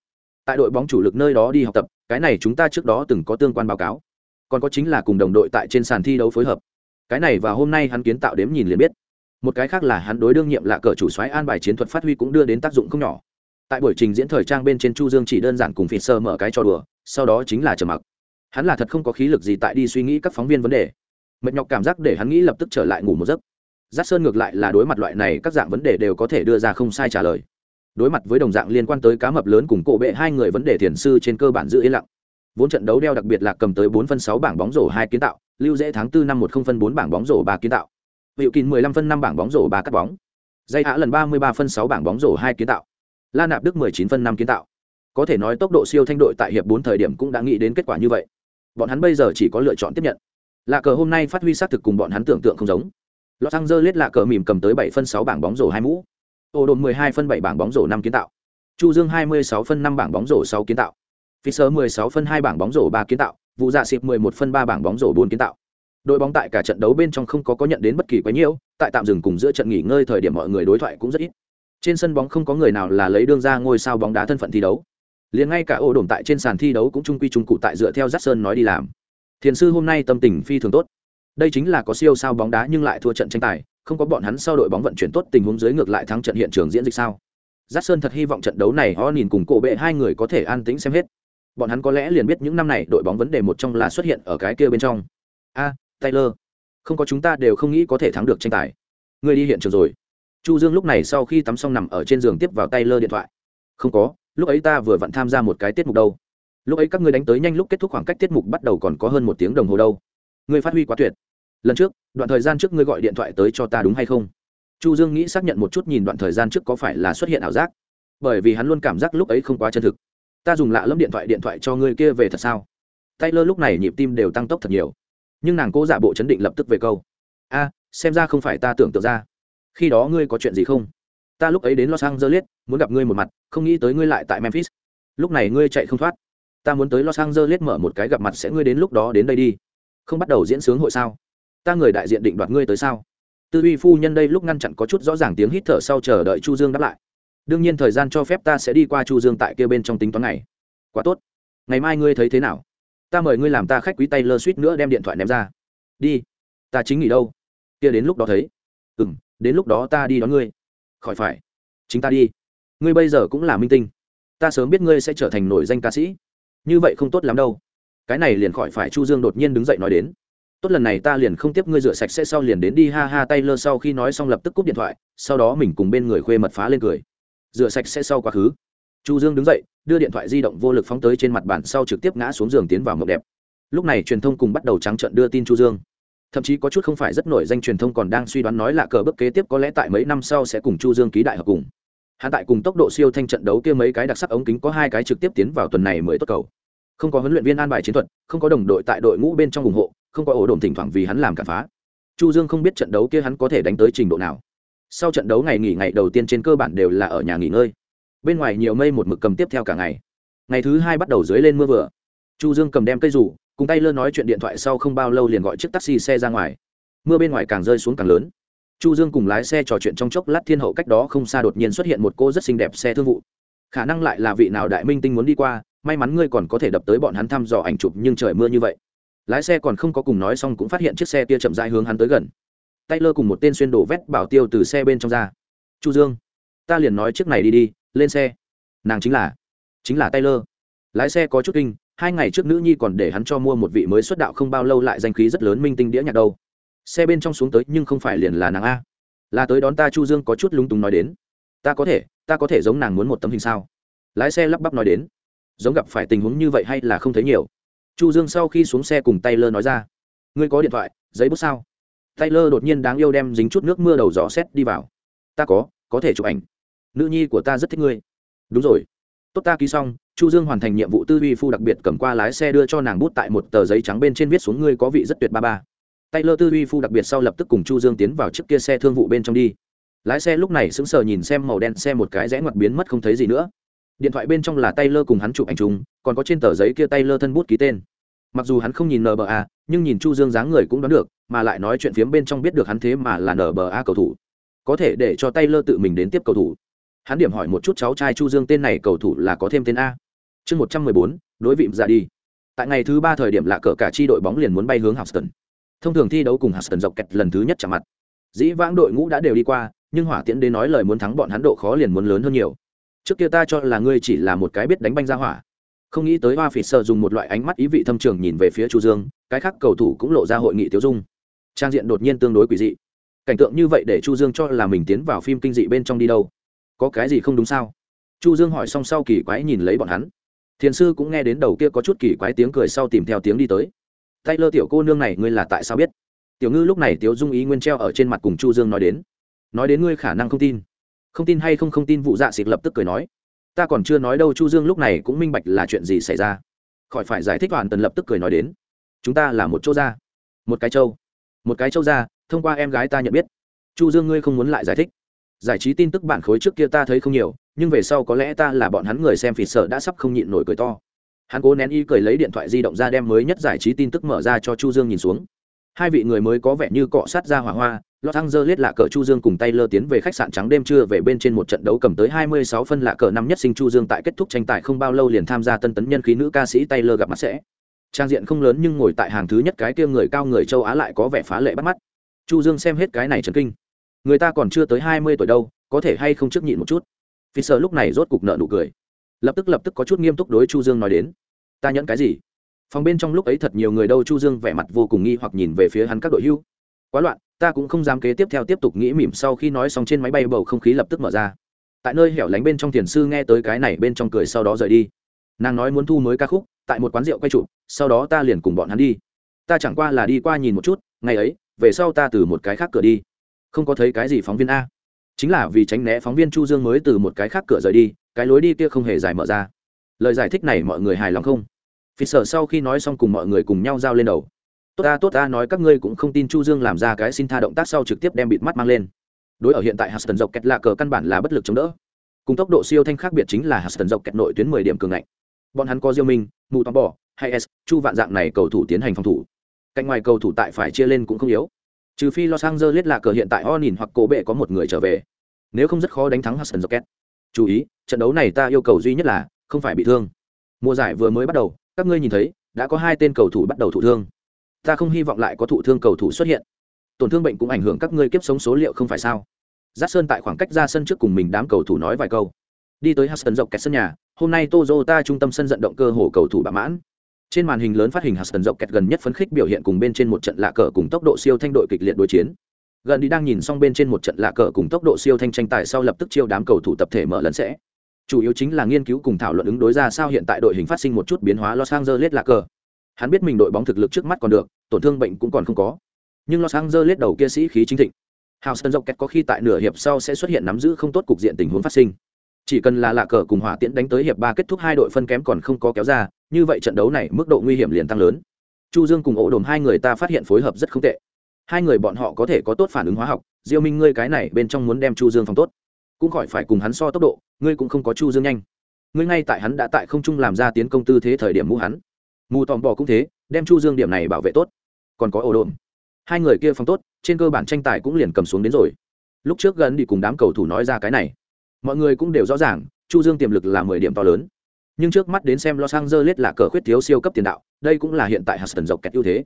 Tại đội bóng chủ lực nơi đó đi học tập, cái này chúng ta trước đó từng có tương quan báo cáo. Còn có chính là cùng đồng đội tại trên sàn thi đấu phối hợp. Cái này và hôm nay hắn kiến tạo đếm nhìn liền biết. Một cái khác là hắn đối đương nhiệm lạ cờ chủ xoáy an bài chiến thuật phát huy cũng đưa đến tác dụng không nhỏ. Tại buổi trình diễn thời trang bên trên chu dương chỉ đơn giản cùng phỉ sơ mở cái trò đùa sau đó chính là trầm mặc. Hắn là thật không có khí lực gì tại đi suy nghĩ các phóng viên vấn đề. Mệt nhọc cảm giác để hắn nghĩ lập tức trở lại ngủ một giấc. Giác sơn ngược lại là đối mặt loại này các dạng vấn đề đều có thể đưa ra không sai trả lời. Đối mặt với đồng dạng liên quan tới cá mập lớn cùng cổ bệ hai người vấn đề thiền sư trên cơ bản giữ yên lặng. Vốn trận đấu đeo đặc biệt là cầm tới bốn phân sáu bảng bóng rổ hai kiến tạo, lưu dễ tháng tư năm một không phân bốn bảng bóng rổ ba kiến tạo. Hiệu kín mười lăm phân năm bảng bóng rổ ba cắt bóng. Dây hạ lần ba mươi ba phân sáu bảng bóng rổ hai kiến tạo. La nạp đức mười chín phân năm kiến tạo có thể nói tốc độ siêu thanh đội tại hiệp bốn thời điểm cũng đã nghĩ đến kết quả như vậy bọn hắn bây giờ chỉ có lựa chọn tiếp nhận lạ cờ hôm nay phát huy xác thực cùng bọn hắn tưởng tượng không giống lọt xăng dơ lết lạ cờ mỉm cầm tới 7 phân 6 bảng bóng rổ 2 mũ. Ô đồn 12 phân 7 bảng bóng rổ 5 kiến tạo. Chu Dương 26 phân 5 bảng bóng rổ 6 kiến tạo. Phi Sơ mười 16 phân 2 bảng bóng rổ 3 kiến tạo, vụ dạ xịp 11 phân 3 bảng bóng rổ 4 kiến tạo. Đội bóng tại cả trận đấu bên trong không có có nhận đến bất kỳ quá nhiều, tại tạm dừng cùng giữa trận nghỉ ngơi thời điểm mọi người đối thoại cũng rất ít. Trên sân bóng không có người nào là lấy đương ra ngôi sao bóng đá thân phận thi đấu. Liền ngay cả ô đồn tại trên sàn thi đấu cũng trung quy trung cụ tại dựa theo Jackson nói đi làm. Thiền sư hôm nay tâm tình phi thường tốt. Đây chính là có siêu sao bóng đá nhưng lại thua trận tranh tài, không có bọn hắn sau đội bóng vận chuyển tốt tình huống dưới ngược lại thắng trận hiện trường diễn dịch sao? Giác sơn thật hy vọng trận đấu này họ nhìn cùng cổ bệ hai người có thể an tĩnh xem hết. Bọn hắn có lẽ liền biết những năm này đội bóng vấn đề một trong là xuất hiện ở cái kia bên trong. A, taylor, không có chúng ta đều không nghĩ có thể thắng được tranh tài. Người đi hiện trường rồi. Chu dương lúc này sau khi tắm xong nằm ở trên giường tiếp vào taylor điện thoại. Không có lúc ấy ta vừa vặn tham gia một cái tiết mục đâu. Lúc ấy các ngươi đánh tới nhanh lúc kết thúc khoảng cách tiết mục bắt đầu còn có hơn một tiếng đồng hồ đâu. Ngươi phát huy quá tuyệt. Lần trước, đoạn thời gian trước ngươi gọi điện thoại tới cho ta đúng hay không? Chu dương nghĩ xác nhận một chút nhìn đoạn thời gian trước có phải là xuất hiện ảo giác. Bởi vì hắn luôn cảm giác lúc ấy không quá chân thực. Ta dùng lạ lẫm điện thoại điện thoại cho ngươi kia về thật sao? Taylor lúc này nhịp tim đều tăng tốc thật nhiều. Nhưng nàng cố giả bộ chấn định lập tức về câu. A, xem ra không phải ta tưởng tượng ra. Khi đó ngươi có chuyện gì không? Ta lúc ấy đến los angeles muốn gặp ngươi một mặt, không nghĩ tới ngươi lại tại memphis. Lúc này ngươi chạy không thoát. Ta muốn tới los angeles mở một cái gặp mặt sẽ ngươi đến lúc đó đến đây đi. Không bắt đầu diễn sướng hội sao? Ta người đại diện định đoạt ngươi tới sao? Tư uy phu nhân đây lúc ngăn chặn có chút rõ ràng tiếng hít thở sau chờ đợi chu dương đáp lại. Đương nhiên thời gian cho phép ta sẽ đi qua chu dương tại kia bên trong tính toán này quá tốt. Ngày mai ngươi thấy thế nào? Ta mời ngươi làm ta khách quý tay lơ suýt nữa đem điện thoại ném ra. Đi. Ta chính nghỉ đâu? Kia đến lúc đó thấy. Ừ m đến lúc đó ta đi đón ngươi. Khỏi phải. Chính ta đi ngươi bây giờ cũng là minh tinh. Ta sớm biết ngươi sẽ trở thành nổi danh ca sĩ. Như vậy không tốt lắm đâu. Cái này liền khỏi phải chu dương đột nhiên đứng dậy nói đến. Tốt lần này ta liền không tiếp ngươi rửa sạch sẽ sau liền đến đi, ha ha tay lơ sau khi nói xong lập tức cúp điện thoại, sau đó mình cùng bên người khuê mật phá lên cười. Rửa sạch sẽ sau quá khứ. Chu dương đứng dậy, đưa điện thoại di động vô lực phóng tới trên mặt bàn sau trực tiếp ngã xuống giường tiến vào mộng đẹp. Lúc này truyền thông cùng bắt đầu trắng trận đưa tin chu dương. Thậm chí có chút không phải rất nổi danh truyền thông còn đang suy đoán nói là cờ bức kế tiếp có lẽ tại mấy năm sau sẽ cùng chu dương ký đại hợp cùng hạ tại cùng tốc độ siêu thanh trận đấu kia mấy cái đặc sắc ống kính có hai cái trực tiếp tiến vào tuần này mới tốt cầu. Không có huấn luyện viên an bài chiến thuật, không có đồng đội tại đội ngũ bên trong ủng hộ, không có ổ đồn thỉnh thoảng vì hắn làm cản phá. Chu dương không biết trận đấu kia hắn có thể đánh tới trình độ nào. Sau trận đấu ngày nghỉ ngày đầu tiên trên cơ bản đều là ở nhà nghỉ ngơi. Bên ngoài nhiều mây một mực cầm tiếp theo cả ngày. Ngày thứ hai bắt đầu dưới lên mưa vừa. Chu dương cầm đem cây rủ, cùng tay lơ nói chuyện điện thoại sau không bao lâu liền gọi chiếc taxi xe ra ngoài. Mưa bên ngoài càng rơi xuống càng lớn chu dương cùng lái xe trò chuyện trong chốc lát thiên hậu cách đó không xa đột nhiên xuất hiện một cô rất xinh đẹp xe thương vụ. Khả năng lại là vị nào đại minh tinh muốn đi qua, may mắn ngươi còn có thể đập tới bọn hắn thăm dò ảnh chụp nhưng trời mưa như vậy. Lái xe còn không có cùng nói xong cũng phát hiện chiếc xe kia chậm rãi hướng hắn tới gần. Taylor cùng một tên xuyên đổ vét bảo tiêu từ xe bên trong ra. Chu dương, ta liền nói chiếc này đi đi, lên xe. Nàng chính là chính là taylor. Lái xe có chút kinh, hai ngày trước nữ nhi còn để hắn cho mua một vị mới xuất đạo không bao lâu lại danh khí rất lớn minh tinh đĩa nhạc đâu xe bên trong xuống tới nhưng không phải liền là nàng a. Là tới đón ta chu dương có chút lúng túng nói đến. Ta có thể, ta có thể giống nàng muốn một tấm hình sao? Lái xe lắp bắp nói đến. Giống gặp phải tình huống như vậy hay là không thấy nhiều. Chu dương sau khi xuống xe cùng taylor nói ra. Ngươi có điện thoại, giấy bút sao? Taylor đột nhiên đáng yêu đem dính chút nước mưa đầu gió xét đi vào. Ta có có thể chụp ảnh. Nữ nhi của ta rất thích ngươi. Đúng rồi. Tốt ta ký xong, chu dương hoàn thành nhiệm vụ tư duy phu đặc biệt cầm qua lái xe đưa cho nàng bút tại một tờ giấy trắng bên trên viết xuống ngươi có vị rất tuyệt ba ba taylor tư duy phu đặc biệt sau lập tức cùng chu dương tiến vào chiếc kia xe thương vụ bên trong đi. Lái xe lúc này sững sờ nhìn xem màu đen xe một cái rẽ ngoặt biến mất không thấy gì nữa. Điện thoại bên trong là taylor cùng hắn chụp ảnh chung, còn có trên tờ giấy kia taylor thân bút ký tên. Mặc dù hắn không nhìn nba nhưng nhìn chu dương dáng người cũng đoán được, mà lại nói chuyện phiếm bên trong biết được hắn thế mà là nba cầu thủ. Có thể để cho taylor tự mình đến tiếp cầu thủ. Hắn điểm hỏi một chút cháu trai chu dương tên này cầu thủ là có thêm tên a. Chương một trăm mười bốn, đối vịm ra đi. Tại ngày thứ ba thời điểm lạ cờ cả chi đội bóng liền muốn bay hướng houston thông thường thi đấu cùng houston dọc kẹt lần thứ nhất chạm mặt. Dĩ vãng đội ngũ đã đều đi qua, nhưng hỏa tiễn đến nói lời muốn thắng bọn hắn độ khó liền muốn lớn hơn nhiều. Trước kia ta cho là ngươi chỉ là một cái biết đánh banh ra hỏa. Không nghĩ tới hoa phỉ sợ dùng một loại ánh mắt ý vị thâm trường nhìn về phía chu dương, cái khác cầu thủ cũng lộ ra hội nghị tiêu dung. Trang diện đột nhiên tương đối quỷ dị. Cảnh tượng như vậy để chu dương cho là mình tiến vào phim kinh dị bên trong đi đâu. Có cái gì không đúng sao? Chu dương hỏi xong sau kỳ quái nhìn lấy bọn hắn. Thiền sư cũng nghe đến đầu kia có chút kỳ quái tiếng cười sau tìm theo tiếng đi tới tay lơ tiểu cô nương này ngươi là tại sao biết? Tiểu ngư lúc này tiếu dung ý nguyên treo ở trên mặt cùng chu dương nói đến. Nói đến ngươi khả năng không tin. Không tin hay không không tin vụ dạ xịt lập tức cười nói. Ta còn chưa nói đâu chu dương lúc này cũng minh bạch là chuyện gì xảy ra. Khỏi phải giải thích hoàn tần lập tức cười nói đến. Chúng ta là một chỗ ra một cái châu. Một cái châu ra thông qua em gái ta nhận biết. Chu dương ngươi không muốn lại giải thích. Giải trí tin tức bản khối trước kia ta thấy không nhiều, nhưng về sau có lẽ ta là bọn hắn người xem phì sợ đã sắp không nhịn nổi cười to hắn cố nén y cười lấy điện thoại di động ra đem mới nhất giải trí tin tức mở ra cho chu dương nhìn xuống hai vị người mới có vẻ như cọ sát ra hỏa hoa Los Angeles lạ cờ Chu Dương cùng Taylor tiến về khách sạn trắng đêm trưa về bên trên một trận đấu cầm tới 26 phân lạ cờ năm nhất sinh Chu Dương tại kết thúc tranh tài không bao lâu liền tham gia tân tấn nhân khí nữ ca sĩ Taylor gặp mặt sẽ. Trang diện không lớn nhưng ngồi tại hàng thứ nhất cái kia người cao người châu Á lại có vẻ phá lệ bắt mắt. Chu Dương xem hết cái này chấn kinh. Người ta còn chưa tới 20 tuổi đâu, có thể hay không trước nhịn một chút. Fisher lúc này rốt cục nợ nụ cười. Lập tức lập tức có chút nghiêm túc đối Chu Dương nói đến. Ta nhận cái gì? Phòng bên trong lúc ấy thật nhiều người đâu Chu Dương vẻ mặt vô cùng nghi hoặc nhìn về phía hắn các đội hưu. Quá loạn, ta cũng không dám kế tiếp theo tiếp tục nghĩ mỉm sau khi nói xong trên máy bay bầu không khí lập tức mở ra tại nơi hẻo lánh bên trong thiền sư nghe tới cái này bên trong cười sau đó rời đi nàng nói muốn thu mới ca khúc tại một quán rượu quay trụ sau đó ta liền cùng bọn hắn đi ta chẳng qua là đi qua nhìn một chút ngày ấy về sau ta từ một cái khác cửa đi không có thấy cái gì phóng viên a chính là vì tránh né phóng viên chu dương mới từ một cái khác cửa rời đi, cái lối đi kia không hề dài mở ra. Lời giải thích này mọi người hài lòng không? Phi sợ sau khi nói xong cùng mọi người cùng nhau giao lên đầu. Tốt ta tốt ta, nói các ngươi cũng không tin chu dương làm ra cái xin tha động tác sau trực tiếp đem bịt mắt mang lên. Đối ở hiện tại Huston dọc kẹt lạ cờ căn bản là bất lực chống đỡ. Cùng tốc độ siêu thanh khác biệt chính là Huston dọc kẹt nội tuyến 10 điểm cường ngạnh. Bọn hắn có diêu minh, mù tóm bỏ hay s, chu vạn dạng này cầu thủ tiến hành phòng thủ. Cạnh ngoài cầu thủ tại phải chia lên cũng không yếu trừ phi los angeles là cờ hiện tại onin hoặc cổ bệ có một người trở về. Nếu không rất khó đánh thắng Huston Rocket. chú ý, trận đấu này ta yêu cầu duy nhất là không phải bị thương. Mùa giải vừa mới bắt đầu, các ngươi nhìn thấy, đã có hai tên cầu thủ bắt đầu thụ thương. Ta không hy vọng lại có thụ thương cầu thủ xuất hiện. Tổn thương bệnh cũng ảnh hưởng các ngươi kiếp sống số liệu không phải sao? Giác sơn tại khoảng cách ra sân trước cùng mình đám cầu thủ nói vài câu. Đi tới huston dọc kẹt sân nhà, hôm nay tozota trung tâm sân vận động cơ hồ cầu thủ bạ mãn trên màn hình lớn phát hình huston dọc kẹt gần nhất phấn khích biểu hiện cùng bên trên một trận lạ cờ cùng tốc độ siêu thanh đội kịch liệt đối chiến gần đi đang nhìn xong bên trên một trận lạ cờ cùng tốc độ siêu thanh tranh tài sau lập tức chiêu đám cầu thủ tập thể mở lẫn sẽ chủ yếu chính là nghiên cứu cùng thảo luận ứng đối ra sao hiện tại đội hình phát sinh một chút biến hóa los angeles lạ cờ Hắn biết mình đội bóng thực lực trước mắt còn được, tổn thương bệnh cũng còn không có. Nhưng Los Angeles đầu kia sĩ khí chính thịnh. Houston kẹt có khi tại nửa hiệp sau sẽ xuất hiện nắm giữ không tốt cục diện tình huống phát sinh. Chỉ cần là lạ cờ cùng hỏa tiễn đánh tới hiệp ba kết thúc hai đội phân kém còn không có kéo ra, như vậy trận đấu này mức độ nguy hiểm liền tăng lớn. Chu Dương cùng ổ đồm hai người ta phát hiện phối hợp rất không tệ. Hai người bọn họ có thể có tốt phản ứng hóa học, Diêu Minh ngươi cái này bên trong muốn đem Chu Dương phòng tốt, cũng khỏi phải cùng hắn so tốc độ, ngươi cũng không có Chu Dương nhanh. Ngươi ngay tại hắn đã tại không trung làm ra tiến công tư thế thời điểm mũ hắn. Mù tòm bò cũng thế đem chu dương điểm này bảo vệ tốt. Còn có ổ đồn hai người kia phòng tốt trên cơ bản tranh tài cũng liền cầm xuống đến rồi. Lúc trước gần đi cùng đám cầu thủ nói ra cái này. Mọi người cũng đều rõ ràng chu dương tiềm lực là mười điểm to lớn nhưng trước mắt đến xem los angeles là cờ khuyết thiếu siêu cấp tiền đạo, đây cũng là hiện tại huston dọc kẹt ưu thế.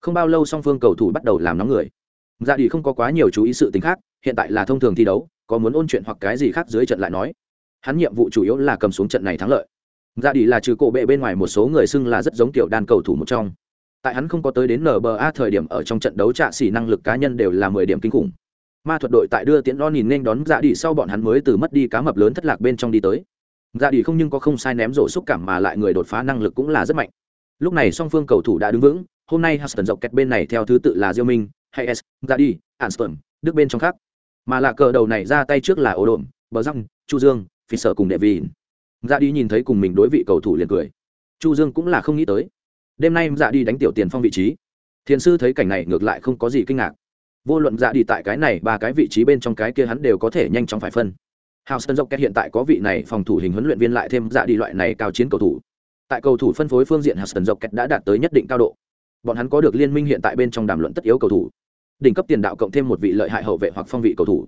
Không bao lâu song phương cầu thủ bắt đầu làm nóng người. Dạ đi không có quá nhiều chú ý sự tình khác, hiện tại là thông thường thi đấu, có muốn ôn chuyện hoặc cái gì khác dưới trận lại nói. Hắn nhiệm vụ chủ yếu là cầm xuống trận này thắng lợi. Dạ đi là trừ cổ bệ bên ngoài một số người xưng là rất giống tiểu đan cầu thủ một trong. Tại hắn không có tới đến nba thời điểm ở trong trận đấu trạ xỉ năng lực cá nhân đều là mười điểm kinh khủng. Ma thuật đội tại đưa tiễn đón nhìn nên đón dạ đi sau bọn hắn mới từ mất đi cá mập lớn thất lạc bên trong đi tới dạ đi không nhưng có không sai ném rổ xúc cảm mà lại người đột phá năng lực cũng là rất mạnh lúc này song phương cầu thủ đã đứng vững hôm nay Huston dọc kẹt bên này theo thứ tự là Diêu Minh, Hayes, Dạ đi, Anston, Đức bên trong khác. Mà là cờ đầu này ra tay trước là Ổ Độm, Bờ Răng, Chu Dương, Phi Sở cùng Đệ Vịn. Dạ đi nhìn thấy cùng mình đối vị cầu thủ liền cười. Chu Dương cũng là không nghĩ tới. Đêm nay dạ đi đánh tiểu tiền phong vị trí. Thiền sư thấy cảnh này ngược lại không có gì kinh ngạc. Vô luận dạ đi tại cái này ba cái vị trí bên trong cái kia hắn đều có thể nhanh chóng phải phân. Houston Rockets hiện tại có vị này phòng thủ hình huấn luyện viên lại thêm dạ đi loại này cao chiến cầu thủ. Tại cầu thủ phân phối phương diện Houston Kẹt đã đạt tới nhất định cao độ. Bọn hắn có được liên minh hiện tại bên trong đàm luận tất yếu cầu thủ. Đỉnh cấp tiền đạo cộng thêm một vị lợi hại hậu vệ hoặc phong vị cầu thủ.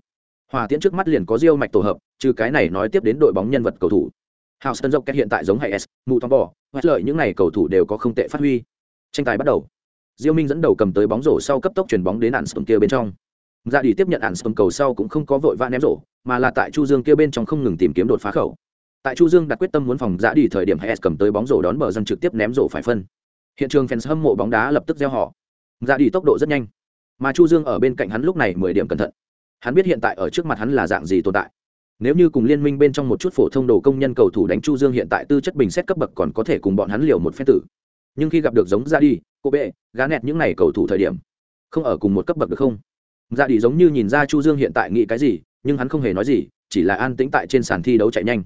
Hòa tiễn trước mắt liền có diêu mạch tổ hợp, trừ cái này nói tiếp đến đội bóng nhân vật cầu thủ. Hào sân dốc hiện tại giống hay s, mù tóm bò hoặc lợi những này cầu thủ đều có không tệ phát huy. Tranh tài bắt đầu. Diêu minh dẫn đầu cầm tới bóng rổ sau cấp tốc chuyển bóng đến ạn sầm kia bên trong. Dạ đi tiếp nhận ạn sầm cầu sau cũng không có vội vã ném rổ mà là tại chu dương kia bên trong không ngừng tìm kiếm đột phá khẩu. Tại chu dương đặt quyết tâm muốn phòng giã đi thời điểm hs s cầm tới bóng rổ đón bờ dân trực tiếp ném rổ phải phân. Hiện trường fans hâm mộ bóng đá lập tức gieo họ. Giã đi tốc độ rất nhanh. Mà chu dương ở bên cạnh hắn lúc này mười điểm cẩn thận. Hắn biết hiện tại ở trước mặt hắn là dạng gì tồn tại. Nếu như cùng liên minh bên trong một chút phổ thông đồ công nhân cầu thủ đánh chu dương hiện tại tư chất bình xét cấp bậc còn có thể cùng bọn hắn liều một phen tử. Nhưng khi gặp được giống ra đi, cô bệ, gá nẹt những này cầu thủ thời điểm, không ở cùng một cấp bậc được không? Ra đi giống như nhìn ra chu dương hiện tại nghĩ cái gì nhưng hắn không hề nói gì chỉ là an tĩnh tại trên sàn thi đấu chạy nhanh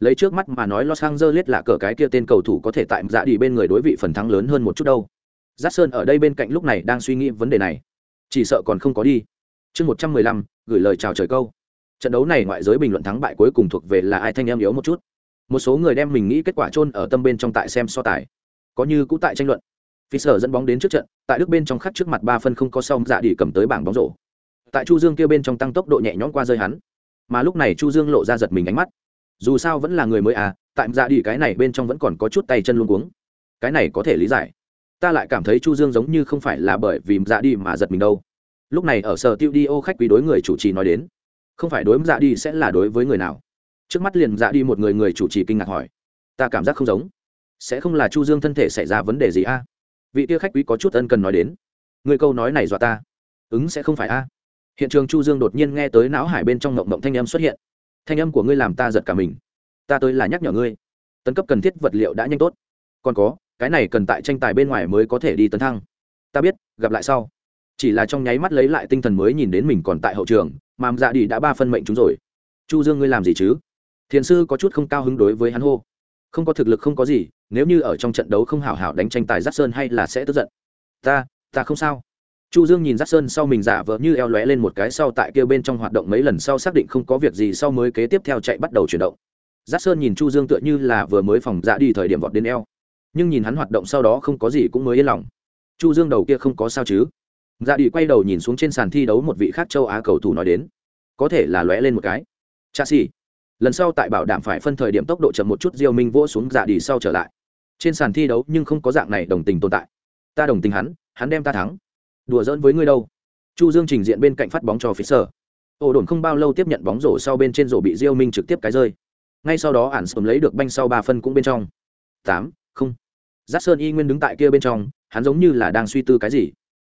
lấy trước mắt mà nói Los Angeles là cờ cái kia tên cầu thủ có thể tại dạ đi bên người đối vị phần thắng lớn hơn một chút đâu. Jackson ở đây bên cạnh lúc này đang suy nghĩ vấn đề này. Chỉ sợ còn không có đi. Chương 115, gửi lời chào trời câu. Trận đấu này ngoại giới bình luận thắng bại cuối cùng thuộc về là ai thanh em yếu một chút. Một số người đem mình nghĩ kết quả chôn ở tâm bên trong tại xem so tài. Có như cũ tại tranh luận. Fischer dẫn bóng đến trước trận, tại Đức bên trong khắc trước mặt ba phân không có xong dạ đi cầm tới bảng bóng rổ. Tại Chu Dương kia bên trong tăng tốc độ nhẹ nhõm qua rơi hắn. Mà lúc này Chu Dương lộ ra giật mình ánh mắt. Dù sao vẫn là người mới à tại ra đi cái này bên trong vẫn còn có chút tay chân luôn cuống. Cái này có thể lý giải. Ta lại cảm thấy chu dương giống như không phải là bởi vì dạ đi mà giật mình đâu. Lúc này ở sở tiêu đi ô khách quý đối người chủ trì nói đến. Không phải đối dạ đi sẽ là đối với người nào? Trước mắt liền dạ đi một người người chủ trì kinh ngạc hỏi. Ta cảm giác không giống. Sẽ không là chu dương thân thể xảy ra vấn đề gì a à? vị kia khách quý có chút ân cần nói đến. Người câu nói này dọa ta. Ứng sẽ không phải a hiện trường chu dương đột nhiên nghe tới não hải bên trong ngộng mộng thanh âm xuất hiện. Thanh âm của ngươi làm ta giật cả mình. Ta tới là nhắc nhở ngươi. Tấn cấp cần thiết vật liệu đã nhanh tốt. Còn có, cái này cần tại tranh tài bên ngoài mới có thể đi tấn thăng. Ta biết, gặp lại sau. Chỉ là trong nháy mắt lấy lại tinh thần mới nhìn đến mình còn tại hậu trường, mà dạ đi đã ba phân mệnh chúng rồi. Chu dương ngươi làm gì chứ? Thiền sư có chút không cao hứng đối với hắn hô. Không có thực lực không có gì, nếu như ở trong trận đấu không hảo hảo đánh tranh tài giắt sơn hay là sẽ tức giận. Ta ta không sao chu dương nhìn giác sơn sau mình giả vờ như eo lóe lên một cái sau tại kia bên trong hoạt động mấy lần sau xác định không có việc gì sau mới kế tiếp theo chạy bắt đầu chuyển động. Giác sơn nhìn chu dương tựa như là vừa mới phòng dạ đi thời điểm vọt đến eo. Nhưng nhìn hắn hoạt động sau đó không có gì cũng mới yên lòng. Chu dương đầu kia không có sao chứ? Dạ đi quay đầu nhìn xuống trên sàn thi đấu một vị khác châu á cầu thủ nói đến. Có thể là lóe lên một cái. Cha xì. Lần sau tại bảo đảm phải phân thời điểm tốc độ chậm một chút diêu minh vỗ xuống dạ đi sau trở lại. Trên sàn thi đấu nhưng không có dạng này đồng tình tồn tại. Ta đồng tình hắn hắn đem ta thắng đùa giỡn với ngươi đâu. Chu dương trình diện bên cạnh phát bóng cho phía sở. Ổ đồn không bao lâu tiếp nhận bóng rổ sau bên trên rổ bị diêu minh trực tiếp cái rơi. Ngay sau đó ản sớm lấy được banh sau ba phân cũng bên trong. Tám không. Giác sơn y nguyên đứng tại kia bên trong hắn giống như là đang suy tư cái gì.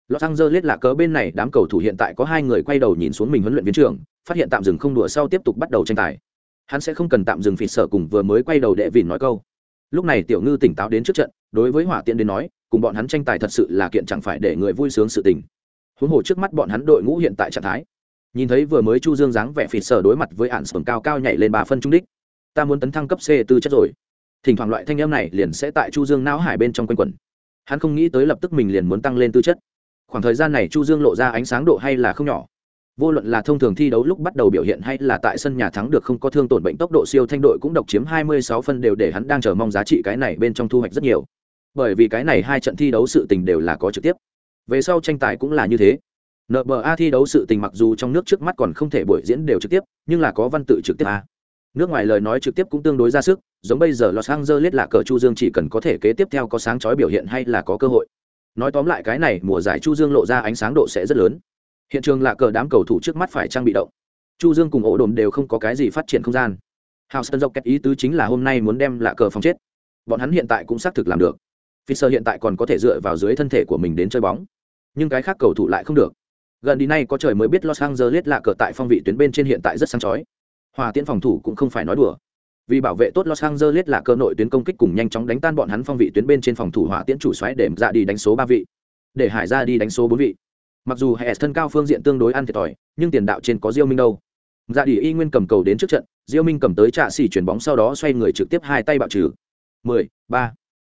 Los Angeles là cớ bên này đám cầu thủ hiện tại có hai người quay đầu nhìn xuống mình huấn luyện viên trưởng, phát hiện tạm dừng không đùa sau tiếp tục bắt đầu tranh tài. Hắn sẽ không cần tạm dừng phỉ sở cùng vừa mới quay đầu đệ vịn nói câu. Lúc này Tiểu Ngư tỉnh táo đến trước trận, đối với Hỏa Tiễn đến nói, cùng bọn hắn tranh tài thật sự là kiện chẳng phải để người vui sướng sự tình. Huống hồ trước mắt bọn hắn đội ngũ hiện tại trạng thái. Nhìn thấy vừa mới chu dương dáng vẻ phì sở đối mặt với ạn sườn cao cao nhảy lên ba phân trung đích. Ta muốn tấn thăng cấp c tư chất rồi. Thỉnh thoảng loại thanh âm này liền sẽ tại chu dương não hải bên trong quanh quẩn. Hắn không nghĩ tới lập tức mình liền muốn tăng lên tư chất. Khoảng thời gian này chu dương lộ ra ánh sáng độ hay là không nhỏ. Vô luận là thông thường thi đấu lúc bắt đầu biểu hiện hay là tại sân nhà thắng được không có thương tổn bệnh tốc độ siêu thanh đội cũng độc chiếm 26 phân đều để hắn đang chờ mong giá trị cái này bên trong thu hoạch rất nhiều bởi vì cái này hai trận thi đấu sự tình đều là có trực tiếp. Về sau tranh tài cũng là như thế. Nba thi đấu sự tình mặc dù trong nước trước mắt còn không thể buổi diễn đều trực tiếp, nhưng là có văn tự trực tiếp a. Nước ngoài lời nói trực tiếp cũng tương đối ra sức, giống bây giờ los angeles là cờ chu dương chỉ cần có thể kế tiếp theo có sáng chói biểu hiện hay là có cơ hội. Nói tóm lại cái này, mùa giải chu dương lộ ra ánh sáng độ sẽ rất lớn. Hiện trường là cờ đám cầu thủ trước mắt phải trang bị động. Chu dương cùng ổ đồn đều không có cái gì phát triển không gian. Houston dọc kết ý tứ chính là hôm nay muốn đem lạ cờ phòng chết. Bọn hắn hiện tại cũng xác thực làm được fisher hiện tại còn có thể dựa vào dưới thân thể của mình đến chơi bóng. Nhưng cái khác cầu thủ lại không được. Gần đi nay có trời mới biết los angeles lạc cờ tại phong vị tuyến bên trên hiện tại rất sáng chói. Hòa tiễn phòng thủ cũng không phải nói đùa. Vì bảo vệ tốt los angeles là cơ nội tuyến công kích cùng nhanh chóng đánh tan bọn hắn phong vị tuyến bên trên phòng thủ hỏa tiễn chủ xoáy để dạ đi đánh số ba vị. Để hải ra đi đánh số bốn vị. Mặc dù hệ thân cao phương diện tương đối ăn thiệt thòi, nhưng tiền đạo trên có diêu minh đâu. Dạ đi y nguyên cầm cầu đến trước trận, diêu minh cầm tới trạ xỉ chuyển bóng sau đó xoay người trực tiếp hai tay bạo trừ. Mười, ba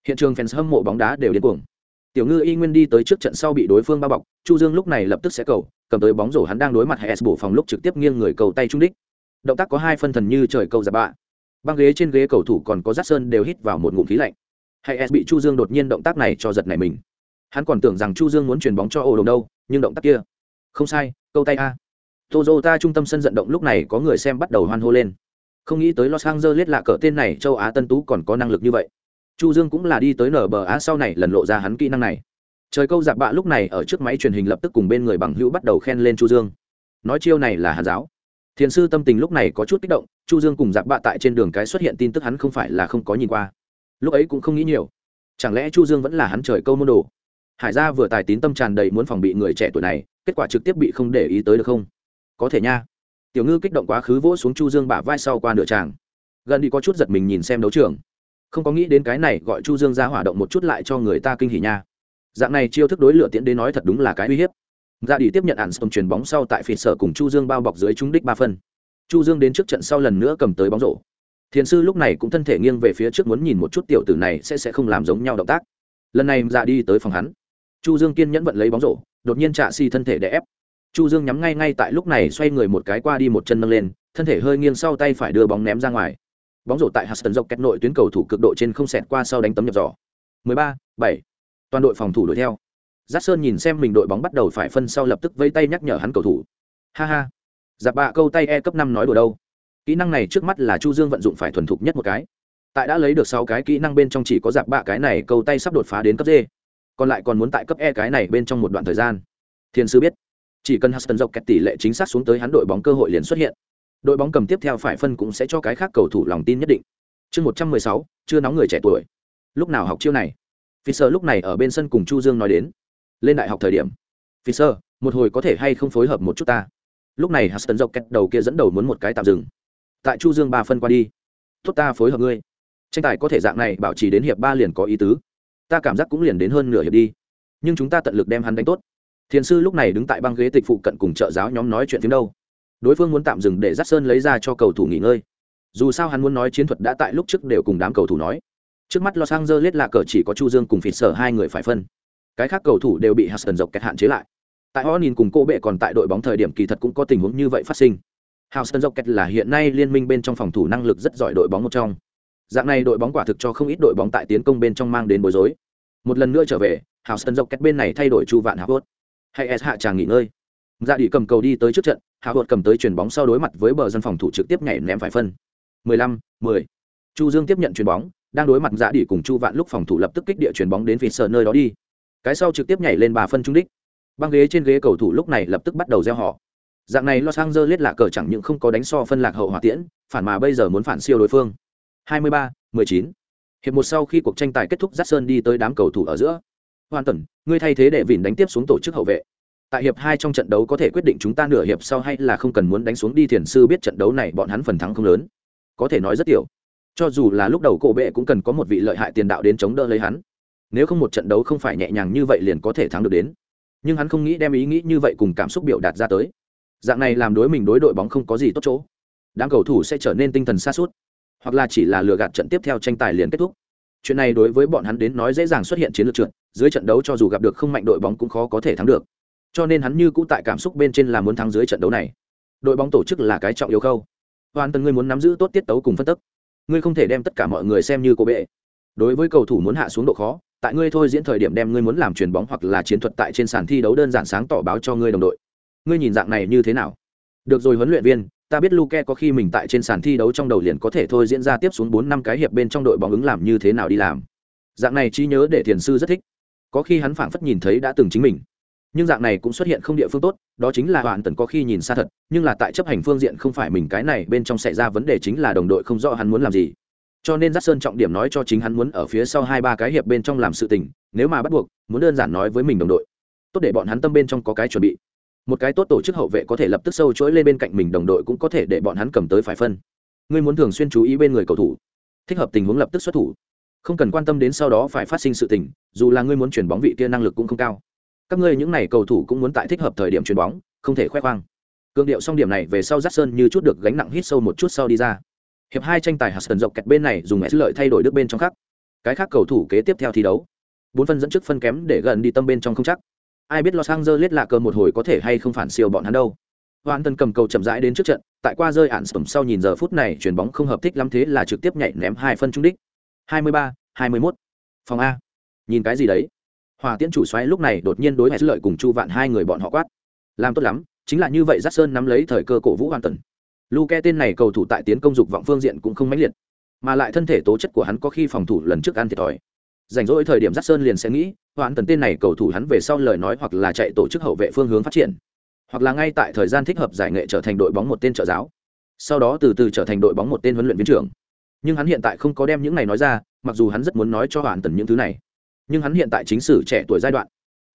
hiện trường fans hâm mộ bóng đá đều điên cuồng. Tiểu ngư y nguyên đi tới trước trận sau bị đối phương bao bọc, chu dương lúc này lập tức sẽ cầu, cầm tới bóng rổ hắn đang đối mặt hệ bổ phòng lúc trực tiếp nghiêng người cầu tay trung đích. Động tác có hai phân thần như trời cầu giả bạ. Băng ghế trên ghế cầu thủ còn có rát sơn đều hít vào một ngụm khí lạnh. Hay s bị chu dương đột nhiên động tác này cho giật này mình. Hắn còn tưởng rằng chu dương muốn chuyền bóng cho ổ đồng đâu, nhưng động tác kia, không sai, câu tay a. Toyota trung tâm sân vận động lúc này có người xem bắt đầu hoan hô lên. Không nghĩ tới los angeles lạ cỡ tên này, châu á tân tú còn có năng lực như vậy chu dương cũng là đi tới nở bờ á sau này lần lộ ra hắn kỹ năng này. Trời câu giặc bạ lúc này ở trước máy truyền hình lập tức cùng bên người bằng hữu bắt đầu khen lên chu dương. Nói chiêu này là hàn giáo. Thiền sư tâm tình lúc này có chút kích động, chu dương cùng giặc bạ tại trên đường cái xuất hiện tin tức hắn không phải là không có nhìn qua. Lúc ấy cũng không nghĩ nhiều. Chẳng lẽ chu dương vẫn là hắn trời câu môn đồ? Hải gia vừa tài tín tâm tràn đầy muốn phòng bị người trẻ tuổi này, kết quả trực tiếp bị không để ý tới được không? Có thể nha. Tiểu ngư kích động quá khứ vỗ xuống chu dương bả vai sau qua nửa tràng. Gần đi có chút giật mình nhìn xem đấu trường không có nghĩ đến cái này gọi chu dương ra hỏa động một chút lại cho người ta kinh hỉ nha. Dạng này chiêu thức đối lửa tiễn đến nói thật đúng là cái uy hiếp. Dạ ra đi tiếp nhận ạn sông chuyền bóng sau tại phỉ sở cùng chu dương bao bọc dưới trúng đích ba phân. Chu dương đến trước trận sau lần nữa cầm tới bóng rổ. Thiền sư lúc này cũng thân thể nghiêng về phía trước muốn nhìn một chút tiểu tử này sẽ sẽ không làm giống nhau động tác. Lần này dạ ra đi tới phòng hắn. Chu dương kiên nhẫn vận lấy bóng rổ, đột nhiên trạ si thân thể để ép. Chu dương nhắm ngay ngay tại lúc này xoay người một cái qua đi một chân nâng lên, thân thể hơi nghiêng sau tay phải đưa bóng ném ra ngoài bóng rổ tại huston dọc kết nội tuyến cầu thủ cực độ trên không xẹt qua sau đánh tấm nhập giỏ 13, 7. toàn đội phòng thủ đuổi theo Giác Sơn nhìn xem mình đội bóng bắt đầu phải phân sau lập tức vây tay nhắc nhở hắn cầu thủ. Ha ha. Giáp bạ câu tay E cấp năm nói đùa đâu. Kỹ năng này trước mắt là Chu Dương vận dụng phải thuần thục nhất một cái. Tại đã lấy được sáu cái kỹ năng bên trong chỉ có giáp bạ cái này câu tay sắp đột phá đến cấp D. Còn lại còn muốn tại cấp E cái này bên trong một đoạn thời gian. Thiên sư biết, chỉ cần Huston dọc kẹt tỷ lệ chính xác xuống tới hắn đội bóng cơ hội liền xuất hiện. Đội bóng cầm tiếp theo phải phân cũng sẽ cho cái khác cầu thủ lòng tin nhất định. Chương một trăm mười sáu, chưa nóng người trẻ tuổi. Lúc nào học chiêu này? Fisher lúc này ở bên sân cùng Chu Dương nói đến. Lên đại học thời điểm. Fisher, một hồi có thể hay không phối hợp một chút ta? Lúc này Huston dọc kẹt đầu kia dẫn đầu muốn một cái tạm dừng. Tại chu dương ba phân qua đi. Tốt ta phối hợp ngươi. Tranh tài có thể dạng này bảo trì đến hiệp ba liền có ý tứ. Ta cảm giác cũng liền đến hơn nửa hiệp đi. Nhưng chúng ta tận lực đem hắn đánh tốt. Thiền sư lúc này đứng tại băng ghế tịch phụ cận cùng trợ giáo nhóm nói chuyện phim đâu đối phương muốn tạm dừng để dắt sơn lấy ra cho cầu thủ nghỉ ngơi dù sao hắn muốn nói chiến thuật đã tại lúc trước đều cùng đám cầu thủ nói trước mắt los angeles là cờ chỉ có chu dương cùng phịt sở hai người phải phân cái khác cầu thủ đều bị Huston dọc kẹt hạn chế lại. Tại Onin cùng cô bệ còn tại đội bóng thời điểm kỳ thật cũng có tình huống như vậy phát sinh. Huston dọc kẹt là hiện nay liên minh bên trong phòng thủ năng lực rất giỏi đội bóng một trong. Dạng này đội bóng quả thực cho không ít đội bóng tại tiến công bên trong mang đến bối rối. Một lần nữa trở về, Huston dọc kẹt bên này thay đổi chu vạn Howard. Hay S hạ chàng nghỉ ngơi. Dạ đi cầm cầu đi tới trước trận, Howard cầm tới chuyền bóng sau đối mặt với bờ dân phòng thủ trực tiếp nhảy ném phải phân. 15, 10. Chu Dương tiếp nhận chuyền bóng, đang đối mặt Dạ đi cùng Chu Vạn lúc phòng thủ lập tức kích địa chuyền bóng đến phía sở nơi đó đi cái sau trực tiếp nhảy lên bà phân trung đích băng ghế trên ghế cầu thủ lúc này lập tức bắt đầu gieo họ dạng này los angeles lạ cờ chẳng những không có đánh so phân lạc hậu hỏa tiễn phản mà bây giờ muốn phản siêu đối phương 23, 19. hiệp một sau khi cuộc tranh tài kết thúc Jackson đi tới đám cầu thủ ở giữa hoàn tần ngươi thay thế để vịn đánh tiếp xuống tổ chức hậu vệ tại hiệp hai trong trận đấu có thể quyết định chúng ta nửa hiệp sau hay là không cần muốn đánh xuống đi, thiền sư biết trận đấu này bọn hắn phần thắng không lớn. Có thể nói rất tiểu. Cho dù là lúc đầu cổ bệ cũng cần có một vị lợi hại tiền đạo đến chống đỡ lấy hắn. Nếu không một trận đấu không phải nhẹ nhàng như vậy liền có thể thắng được đến. Nhưng hắn không nghĩ đem ý nghĩ như vậy cùng cảm xúc biểu đạt ra tới. Dạng này làm đối mình đối đội bóng không có gì tốt chỗ. Đám cầu thủ sẽ trở nên tinh thần xa suốt hoặc là chỉ là lừa gạt trận tiếp theo tranh tài liền kết thúc. Chuyện này đối với bọn hắn đến nói dễ dàng xuất hiện chiến lược trượt. Dưới trận đấu cho dù gặp được không mạnh đội bóng cũng khó có thể thắng được cho nên hắn như cũ tại cảm xúc bên trên là muốn thắng dưới trận đấu này. Đội bóng tổ chức là cái trọng yếu khâu. Hoàn tân ngươi muốn nắm giữ tốt tiết tấu cùng phân tức. Ngươi không thể đem tất cả mọi người xem như cô bệ. Đối với cầu thủ muốn hạ xuống độ khó, tại ngươi thôi diễn thời điểm đem ngươi muốn làm chuyền bóng hoặc là chiến thuật tại trên sàn thi đấu đơn giản sáng tỏ báo cho ngươi đồng đội. Ngươi nhìn dạng này như thế nào? Được rồi huấn luyện viên, ta biết Luke có khi mình tại trên sàn thi đấu trong đầu liền có thể thôi diễn ra tiếp xuống bốn năm cái hiệp bên trong đội bóng ứng làm như thế nào đi làm. Dạng này trí nhớ để thiền sư rất thích. Có khi hắn phảng phất nhìn thấy đã từng chính mình nhưng dạng này cũng xuất hiện không địa phương tốt, đó chính là hoàn tần có khi nhìn xa thật, nhưng là tại chấp hành phương diện không phải mình cái này, bên trong xảy ra vấn đề chính là đồng đội không rõ hắn muốn làm gì. Cho nên giác sơn trọng điểm nói cho chính hắn muốn ở phía sau hai ba cái hiệp bên trong làm sự tình, nếu mà bắt buộc, muốn đơn giản nói với mình đồng đội. Tốt để bọn hắn tâm bên trong có cái chuẩn bị. Một cái tốt tổ chức hậu vệ có thể lập tức sâu chuỗi lên bên cạnh mình đồng đội cũng có thể để bọn hắn cầm tới phải phân. Ngươi muốn thường xuyên chú ý bên người cầu thủ. Thích hợp tình huống lập tức xuất thủ. Không cần quan tâm đến sau đó phải phát sinh sự tình, dù là ngươi muốn chuyển bóng vị kia năng lực cũng không cao các ngươi những n à y cầu thủ cũng muốn tại thích hợp thời điểm chuyền bóng không thể khoe khoang. Cương điệu xong điểm này về sau rát sơn như chút được gánh nặng hít sâu một chút sau đi ra. Hiệp hai tranh tài hạt sơn dọc kẹt bên này dùng s lợi thay đổi đức bên trong khác. Cái khác cầu thủ kế tiếp theo thi đấu. Bốn phân dẫn trước phân kém để gần đi tâm bên trong không chắc. Ai biết los angeles lạ cờ một hồi có thể hay không phản siêu bọn hắn đâu. Hoàn tân cầm cầu chậm rãi đến trước trận tại qua rơi ạn sầm sau nhìn giờ phút này chuyền bóng không hợp thích lắm thế là trực tiếp nhảy ném hai phân trung đích. 23, 21. phòng a. Nhìn cái gì đấy? Hòa tiễn chủ xoáy lúc này đột nhiên đối hệ lợi cùng chu vạn hai người bọn họ quát. Làm tốt lắm, chính là như vậy giác sơn nắm lấy thời cơ cổ vũ hoàn tần luke tên này cầu thủ tại tiến công dục vọng phương diện cũng không mãnh liệt, mà lại thân thể tố chất của hắn có khi phòng thủ lần trước ăn thiệt thòi. Rảnh rỗi thời điểm giác sơn liền sẽ nghĩ hoàn tần tên này cầu thủ hắn về sau lời nói hoặc là chạy tổ chức hậu vệ phương hướng phát triển, hoặc là ngay tại thời gian thích hợp giải nghệ trở thành đội bóng một tên trợ giáo, sau đó từ từ trở thành đội bóng một tên huấn luyện viên trưởng. Nhưng hắn hiện tại không có đem những này nói ra, mặc dù hắn rất muốn nói cho hoàn tần những thứ này nhưng hắn hiện tại chính sử trẻ tuổi giai đoạn.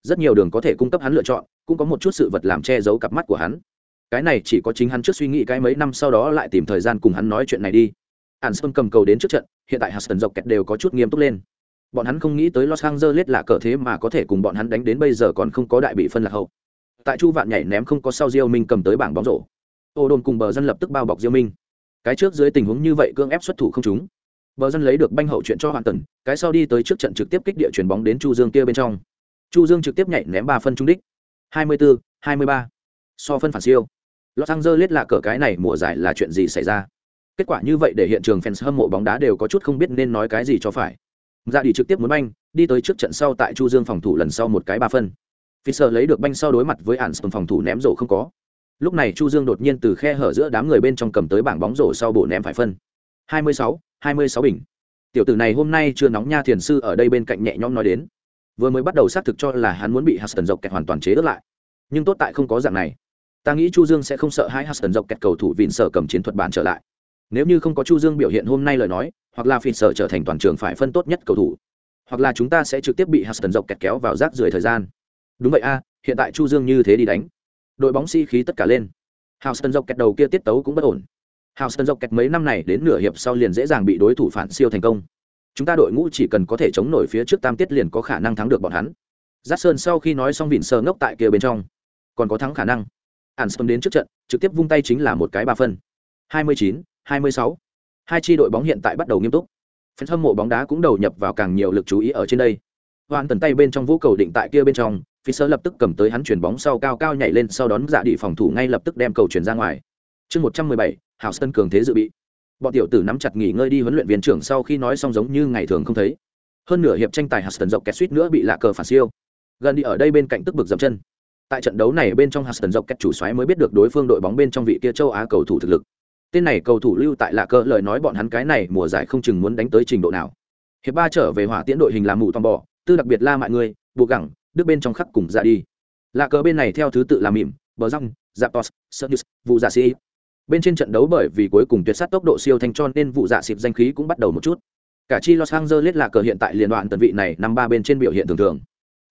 Rất nhiều đường có thể cung cấp hắn lựa chọn, cũng có một chút sự vật làm che giấu cặp mắt của hắn. Cái này chỉ có chính hắn trước suy nghĩ cái mấy năm sau đó lại tìm thời gian cùng hắn nói chuyện này đi. Ạn sơn cầm cầu đến trước trận, hiện tại hudson dọc kẹt đều có chút nghiêm túc lên. Bọn hắn không nghĩ tới los angeles là cờ thế mà có thể cùng bọn hắn đánh đến bây giờ còn không có đại bị phân lạc hậu. Tại chu vạn nhảy ném không có sau diêu minh cầm tới bảng bóng rổ. Ô đồn cùng bờ dân lập tức bao bọc diêu minh. Cái trước dưới tình huống như vậy cương ép xuất thủ không chúng bờ dân lấy được banh hậu chuyện cho hoàn tần cái sau đi tới trước trận trực tiếp kích địa chuyển bóng đến chu dương kia bên trong chu dương trực tiếp nhảy ném ba phân trung đích 24, 23. so phân phản siêu los angeles là cờ cái này mùa giải là chuyện gì xảy ra kết quả như vậy để hiện trường fans hâm mộ bóng đá đều có chút không biết nên nói cái gì cho phải dạ ra đi trực tiếp muốn banh đi tới trước trận sau tại chu dương phòng thủ lần sau một cái ba phân Fisher lấy được banh sau đối mặt với Anson phòng thủ ném rổ không có. Lúc này Chu Dương đột nhiên từ khe hở giữa đám người bên trong cầm tới bảng bóng rổ sau bổ ném phải phân. 26, 26 bình. Tiểu tử này hôm nay chưa nóng nha thiền sư ở đây bên cạnh nhẹ nhõm nói đến. Vừa mới bắt đầu xác thực cho là hắn muốn bị Huston dọc kẹt hoàn toàn chế đứt lại. Nhưng tốt tại không có dạng này. Ta nghĩ Chu Dương sẽ không sợ hai Huston dọc kẹt cầu thủ vịn sở cầm chiến thuật bản trở lại. Nếu như không có Chu Dương biểu hiện hôm nay lời nói, hoặc là phiền sở trở thành toàn trường phải phân tốt nhất cầu thủ, hoặc là chúng ta sẽ trực tiếp bị Huston dọc kẹt kéo vào rác rưởi thời gian đúng vậy a hiện tại chu dương như thế đi đánh đội bóng sĩ、si、khí tất cả lên houston dọc kẹt đầu kia tiết tấu cũng bất ổn houston dọc kẹt mấy năm này đến nửa hiệp sau liền dễ dàng bị đối thủ phản siêu thành công. Chúng ta đội ngũ chỉ cần có thể chống nổi phía trước tam tiết liền có khả năng thắng được bọn hắn. Giắt sơn sau khi nói xong vịn sờ ngốc tại kia bên trong còn có thắng khả năng. Anston đến trước trận trực tiếp vung tay chính là một cái ba phân. 29, 26. hai tri đội bóng hiện tại bắt đầu nghiêm túc. Phần hâm mộ bóng đá cũng đầu nhập vào càng nhiều lực chú ý ở trên đây. Hoàn tần tay bên trong vũ cầu định tại kia bên trong phi sơ lập tức cầm tới hắn chuyển bóng sau cao cao nhảy lên sau đón dạ đi phòng thủ ngay lập tức đem cầu chuyển ra ngoài. Chương một trăm mười bảy hào sân cường thế dự bị. Bọn tiểu tử nắm chặt nghỉ ngơi đi huấn luyện viên trưởng sau khi nói xong giống như ngày thường không thấy. Hơn nửa hiệp tranh tài hạt dọc kẹt suýt nữa bị lạ cờ phản siêu. Gần đi ở đây bên cạnh tức bực dậm chân. Tại trận đấu này bên trong hạt dọc kẹt chủ xoáy mới biết được đối phương đội bóng bên trong vị kia châu á cầu thủ thực lực. Tên này cầu thủ lưu tại lạ cờ lời nói bọn hắn cái này mùa giải không chừng muốn đánh tới trình độ nào. Hiệp ba trở về hỏa tiễn đội hình làm mù tòm bò, tư đặc biệt la mọi người, buộc gẳng đức bên trong khắc cùng ra đi. Lạ cờ bên này theo thứ tự là mỉm, bờ răng zapos dạ sernus vụ dạ giả sĩ bên trên trận đấu bởi vì cuối cùng tuyệt sát tốc độ siêu thanh cho nên vụ dạ xịp danh khí cũng bắt đầu một chút. Cả chi los angeles là cờ hiện tại liên đoạn tần vị này năm ba bên trên biểu hiện thường thường.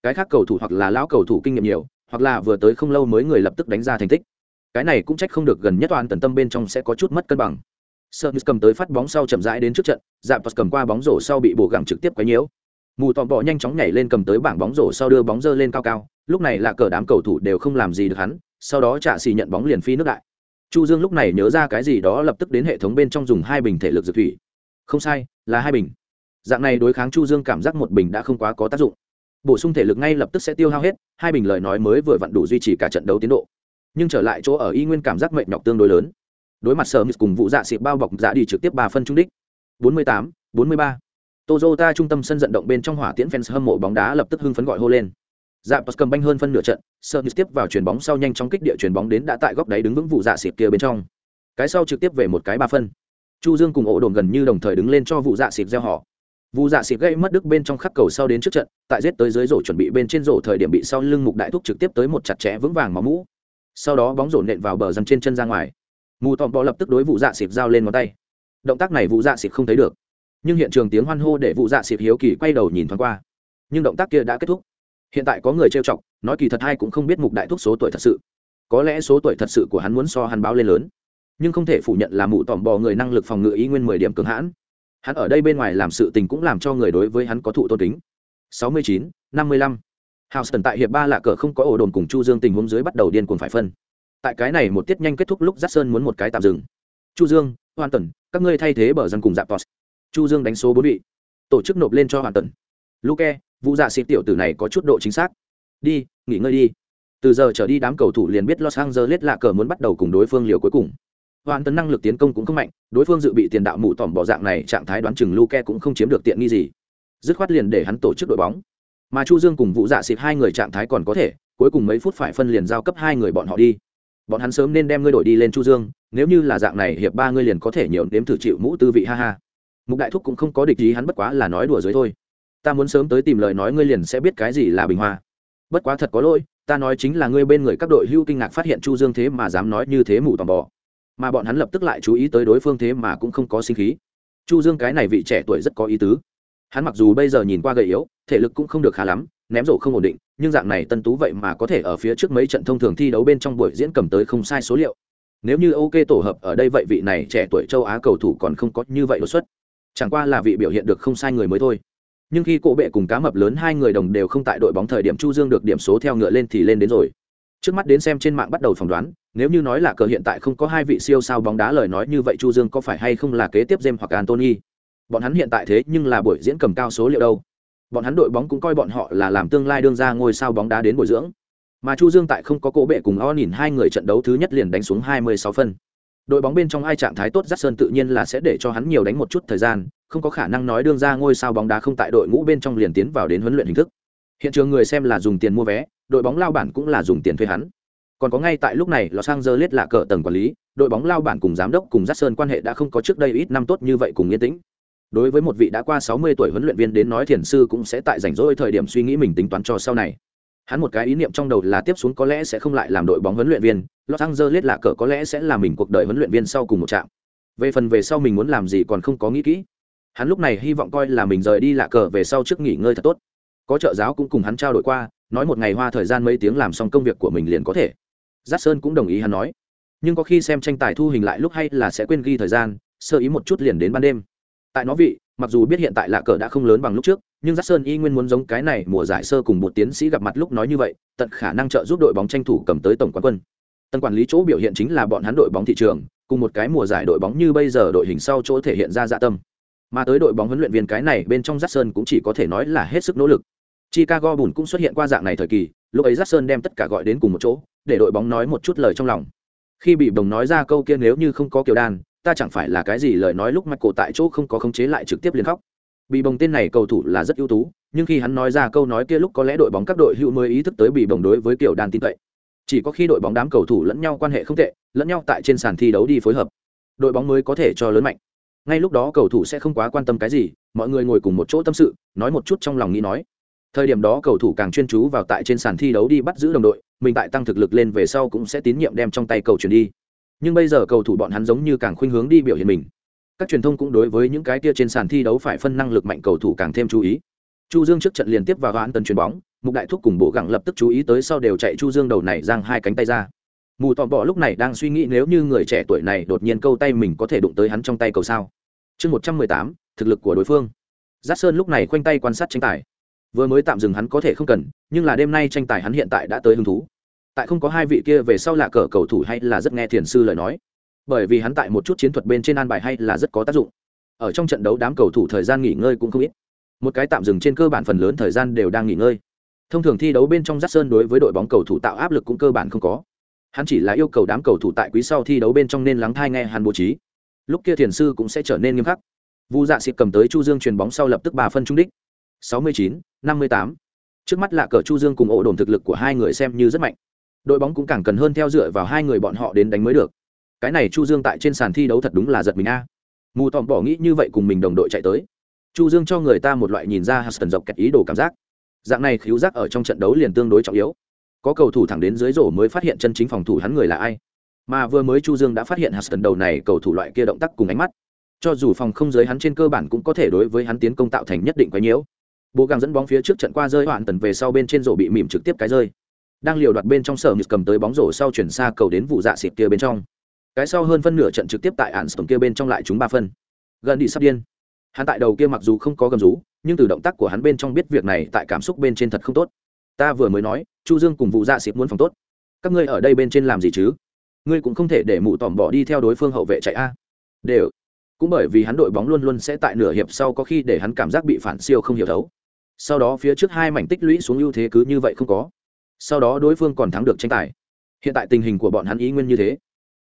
Cái khác cầu thủ hoặc là lão cầu thủ kinh nghiệm nhiều hoặc là vừa tới không lâu mới người lập tức đánh ra thành tích. Cái này cũng trách không được gần nhất toàn tần tâm bên trong sẽ có chút mất cân bằng. Sernus cầm tới phát bóng sau chậm rãi đến trước trận, Zapos cầm qua bóng rổ sau bị bổ gẳng trực tiếp quấy nhiễu. Mù tọm bọ nhanh chóng nhảy lên cầm tới bảng bóng rổ sau đưa bóng dơ lên cao cao lúc này là cờ đám cầu thủ đều không làm gì được hắn sau đó trả xì nhận bóng liền phi nước đại chu dương lúc này nhớ ra cái gì đó lập tức đến hệ thống bên trong dùng hai bình thể lực dược thủy. Không sai là hai bình. Dạng này đối kháng chu dương cảm giác một bình đã không quá có tác dụng. Bổ sung thể lực ngay lập tức sẽ tiêu hao hết hai bình lời nói mới vừa vặn đủ duy trì cả trận đấu tiến độ. Nhưng trở lại chỗ ở y nguyên cảm giác mệt nhọc tương đối lớn. Đối mặt sở cùng vụ dạ xịt bao bọc dạ đi trực tiếp ba phân trung đích. 48, 43. Toyota trung tâm sân vận động bên trong hỏa tiễn fans hâm mộ bóng đá lập tức hưng phấn gọi hô lên. Dạ post cầm banh hơn phân nửa trận, Sergio tiếp vào chuyền bóng sau nhanh chóng kích địa chuyền bóng đến đã tại góc đáy đứng vững vụ dạ xịt kia bên trong. Cái sau trực tiếp về một cái ba phân. Chu Dương cùng ổ đồn gần như đồng thời đứng lên cho vụ dạ xịt gieo họ. vụ dạ xịt gây mất đức bên trong khắc cầu sau đến trước trận tại giết tới dưới rổ chuẩn bị bên trên rổ thời điểm bị sau lưng mục đại thúc trực tiếp tới một chặt chẽ vững vàng máu mũ sau đó bóng rổ nện vào bờ dầm trên chân ra ngoài mù tòm bò lập tức đối vụ dạ xịt giao lên ngón tay động tác này vụ dạ xịt không thấy được nhưng hiện trường tiếng hoan hô để vụ dạ xịt hiếu kỳ quay đầu nhìn thoáng qua nhưng động tác kia đã kết thúc hiện tại có người trêu chọc nói kỳ thật hay cũng không biết mục đại thúc số tuổi thật sự có lẽ số tuổi thật sự của hắn muốn so hắn báo lên lớn nhưng không thể phủ nhận là mụ tòm bò người năng lực phòng ngự ý nguyên mười điểm cường hãn hắn ở đây bên ngoài làm sự tình cũng làm cho người đối với hắn có thụ tôn kính 69, 55. Houston tại hiệp ba lạ cờ không có ổ đồn cùng Chu Dương tình huống dưới bắt đầu điên cuồng phải phân. Tại cái này một tiết nhanh kết thúc lúc Jackson muốn một cái tạm dừng. Chu Dương, Hoàn Tần, các ngươi thay thế bờ dân cùng Dạ Post. Chu Dương đánh số bốn vị. Tổ chức nộp lên cho Hoàn Tần. Luke, vụ dạ xịt tiểu tử này có chút độ chính xác. Đi, nghỉ ngơi đi. Từ giờ trở đi đám cầu thủ liền biết Los Angeles lạ cờ muốn bắt đầu cùng đối phương liều cuối cùng. Hoàn tấn năng lực tiến công cũng không mạnh đối phương dự bị tiền đạo mụ tỏm bỏ dạng này trạng thái đoán chừng luke cũng không chiếm được tiện nghi gì. Dứt khoát liền để hắn tổ chức đội bóng. Mà chu dương cùng vụ dạ xịt hai người trạng thái còn có thể cuối cùng mấy phút phải phân liền giao cấp hai người bọn họ đi. Bọn hắn sớm nên đem ngươi đổi đi lên chu dương nếu như là dạng này hiệp ba ngươi liền có thể nhiều nếm thử chịu mũ tư vị ha ha. Mục đại thúc cũng không có địch ý hắn bất quá là nói đùa dưới thôi ta muốn sớm tới tìm lời nói ngươi liền sẽ biết cái gì là bình hoa. Bất quá thật có lỗi, ta nói chính là ngươi bên người các đội hưu kinh ngạc phát hiện chu dương thế mà dám nói như thế mù tò mò. Mà bọn hắn lập tức lại chú ý tới đối phương thế mà cũng không có sinh khí. Chu dương cái này vị trẻ tuổi rất có ý tứ. Hắn mặc dù bây giờ nhìn qua gầy yếu, thể lực cũng không được khá lắm, ném rổ không ổn định, nhưng dạng này tân tú vậy mà có thể ở phía trước mấy trận thông thường thi đấu bên trong buổi diễn cầm tới không sai số liệu. Nếu như ok tổ hợp ở đây vậy vị này trẻ tuổi châu á cầu thủ còn không có như vậy đột xuất. Chẳng qua là vị biểu hiện được không sai người mới thôi nhưng khi cỗ bệ cùng cá mập lớn hai người đồng đều không tại đội bóng thời điểm chu dương được điểm số theo ngựa lên thì lên đến rồi. Trước mắt đến xem trên mạng bắt đầu phỏng đoán, nếu như nói là cờ hiện tại không có hai vị siêu sao bóng đá lời nói như vậy chu dương có phải hay không là kế tiếp jem hoặc antony bọn hắn hiện tại thế nhưng là buổi diễn cầm cao số liệu đâu. Bọn hắn đội bóng cũng coi bọn họ là làm tương lai đương ra ngôi sao bóng đá đến bồi dưỡng. Mà chu dương tại không có cỗ bệ cùng o nhìn hai người trận đấu thứ nhất liền đánh xuống 26 phân đội bóng bên trong ai trạng thái tốt rất sơn tự nhiên là sẽ để cho hắn nhiều đánh một chút thời gian không có khả năng nói đương ra ngôi sao bóng đá không tại đội ngũ bên trong liền tiến vào đến huấn luyện hình thức hiện trường người xem là dùng tiền mua vé đội bóng lao bản cũng là dùng tiền thuê hắn còn có ngay tại lúc này lò sang giờ lết là cờ tầng quản lý, đội bóng lao bản cùng giám đốc cùng Jackson quan hệ đã không có trước đây ít năm tốt như vậy cùng yên tĩnh. Đối với một vị đã qua 60 tuổi huấn luyện viên đến nói thiền sư cũng sẽ tại rảnh rỗi thời điểm suy nghĩ mình tính toán cho sau này. Hắn một cái ý niệm trong đầu là tiếp xuống có lẽ sẽ không lại làm đội bóng huấn luyện viên, Los Angeles là cờ có lẽ sẽ là mình cuộc đời huấn luyện viên sau cùng một trạm. Về phần về sau mình muốn làm gì còn không có nghĩ kỹ. Hắn lúc này hy vọng coi là mình rời đi lạ cờ về sau trước nghỉ ngơi thật tốt. Có trợ giáo cũng cùng hắn trao đổi qua, nói một ngày hoa thời gian mấy tiếng làm xong công việc của mình liền có thể giác sơn cũng đồng ý hắn nói nhưng có khi xem tranh tài thu hình lại lúc hay là sẽ quên ghi thời gian sơ ý một chút liền đến ban đêm tại nó vị mặc dù biết hiện tại lạ cờ đã không lớn bằng lúc trước nhưng giác sơn y nguyên muốn giống cái này mùa giải sơ cùng một tiến sĩ gặp mặt lúc nói như vậy, tận khả năng trợ giúp đội bóng tranh thủ cầm tới tổng quán quân. Tần quản lý chỗ biểu hiện chính là bọn hắn đội bóng thị trường, cùng một cái mùa giải đội bóng như bây giờ đội hình sau chỗ thể hiện ra dạ tâm. Mà tới đội bóng huấn luyện viên cái này bên trong giác sơn cũng chỉ có thể nói là hết sức nỗ lực. Chicago bùn cũng xuất hiện qua dạng này thời kỳ, lúc ấy giác sơn đem tất cả gọi đến cùng một chỗ, để đội bóng nói một chút lời trong lòng. Khi bị bồng nói ra câu kia nếu như không có kiều đan ta chẳng phải là cái gì lời nói lúc mặt cổ tại chỗ không có khống chế lại trực tiếp liền khóc bị bồng tên này cầu thủ là rất ưu tú, nhưng khi hắn nói ra câu nói kia lúc có lẽ đội bóng các đội hữu mới ý thức tới bị bồng đối với kiểu đan tin cậy. Chỉ có khi đội bóng đám cầu thủ lẫn nhau quan hệ không tệ, lẫn nhau tại trên sàn thi đấu đi phối hợp, đội bóng mới có thể cho lớn mạnh. Ngay lúc đó cầu thủ sẽ không quá quan tâm cái gì, mọi người ngồi cùng một chỗ tâm sự, nói một chút trong lòng nghĩ nói. Thời điểm đó cầu thủ càng chuyên chú vào tại trên sàn thi đấu đi bắt giữ đồng đội, mình tại tăng thực lực lên về sau cũng sẽ tín nhiệm đem trong tay cầu chuyển đi. Nhưng bây giờ cầu thủ bọn hắn giống như càng khuynh hướng đi biểu hiện mình các truyền thông cũng đối với những cái kia trên sàn thi đấu phải phân năng lực mạnh cầu thủ càng thêm chú ý. Chu dương trước trận liên tiếp vào án tần chuyền bóng, mục đại thúc cùng bộ gặng lập tức chú ý tới sau đều chạy chu dương đầu này giang hai cánh tay ra. Mù tò bỏ lúc này đang suy nghĩ nếu như người trẻ tuổi này đột nhiên câu tay mình có thể đụng tới hắn trong tay cầu sao. Chương một trăm mười tám, thực lực của đối phương. Giác sơn lúc này khoanh tay quan sát tranh tài. Vừa mới tạm dừng hắn có thể không cần, nhưng là đêm nay tranh tài hắn hiện tại đã tới hứng thú. Tại không có hai vị kia về sau là cờ cầu thủ hay là rất nghe thiền sư lời nói bởi vì hắn tại một chút chiến thuật bên trên an bài hay là rất có tác dụng. Ở trong trận đấu đám cầu thủ thời gian nghỉ ngơi cũng không ít. Một cái tạm dừng trên cơ bản phần lớn thời gian đều đang nghỉ ngơi. Thông thường thi đấu bên trong giắt sơn đối với đội bóng cầu thủ tạo áp lực cũng cơ bản không có. Hắn chỉ là yêu cầu đám cầu thủ tại quý sau thi đấu bên trong nên lắng thai nghe hắn bố trí. Lúc kia thiền sư cũng sẽ trở nên nghiêm khắc. Vu dạ xịt cầm tới chu dương chuyền bóng sau lập tức bà phân trung đích. 69, 58. Trước mắt lạ cờ Chu Dương cùng ổ đồn thực lực của hai người xem như rất mạnh. Đội bóng cũng càng cần hơn theo dựa vào hai người bọn họ đến đánh mới được. Cái này Chu Dương tại trên sàn thi đấu thật đúng là giật mình a. Mù tòm bỏ nghĩ như vậy cùng mình đồng đội chạy tới. chu dương cho người ta một loại nhìn ra huston dọc kẹt ý đồ cảm giác. Dạng này khiếu giác ở trong trận đấu liền tương đối trọng yếu. Có cầu thủ thẳng đến dưới rổ mới phát hiện chân chính phòng thủ hắn người là ai. Mà vừa mới chu dương đã phát hiện huston đầu này cầu thủ loại kia động tác cùng ánh mắt. Cho dù phòng không giới hắn trên cơ bản cũng có thể đối với hắn tiến công tạo thành nhất định quấy nhiễu. Bố găng dẫn bóng phía trước trận qua rơi hoạn tần về sau bên trên rổ bị mỉm trực tiếp cái rơi. Đang liều đoạt bên trong sở nhật cầm tới bóng rổ sau chuyển xa cầu đến vụ dạ xịt kia bên trong cái sau hơn phân nửa trận trực tiếp tại ạn kia bên trong lại chúng ba phân. Gần đi sắp điên. Hắn tại đầu kia mặc dù không có gầm rú, nhưng từ động tác của hắn bên trong biết việc này tại cảm xúc bên trên thật không tốt. Ta vừa mới nói, chu dương cùng vụ dạ xịp muốn phòng tốt. Các ngươi ở đây bên trên làm gì chứ? Ngươi cũng không thể để mụ tỏm bỏ đi theo đối phương hậu vệ chạy a. Đều. Cũng bởi vì hắn đội bóng luôn luôn sẽ tại nửa hiệp sau có khi để hắn cảm giác bị phản siêu không hiểu thấu. Sau đó phía trước hai mảnh tích lũy xuống ưu thế cứ như vậy không có. Sau đó đối phương còn thắng được tranh tài. Hiện tại tình hình của bọn hắn ý nguyên như thế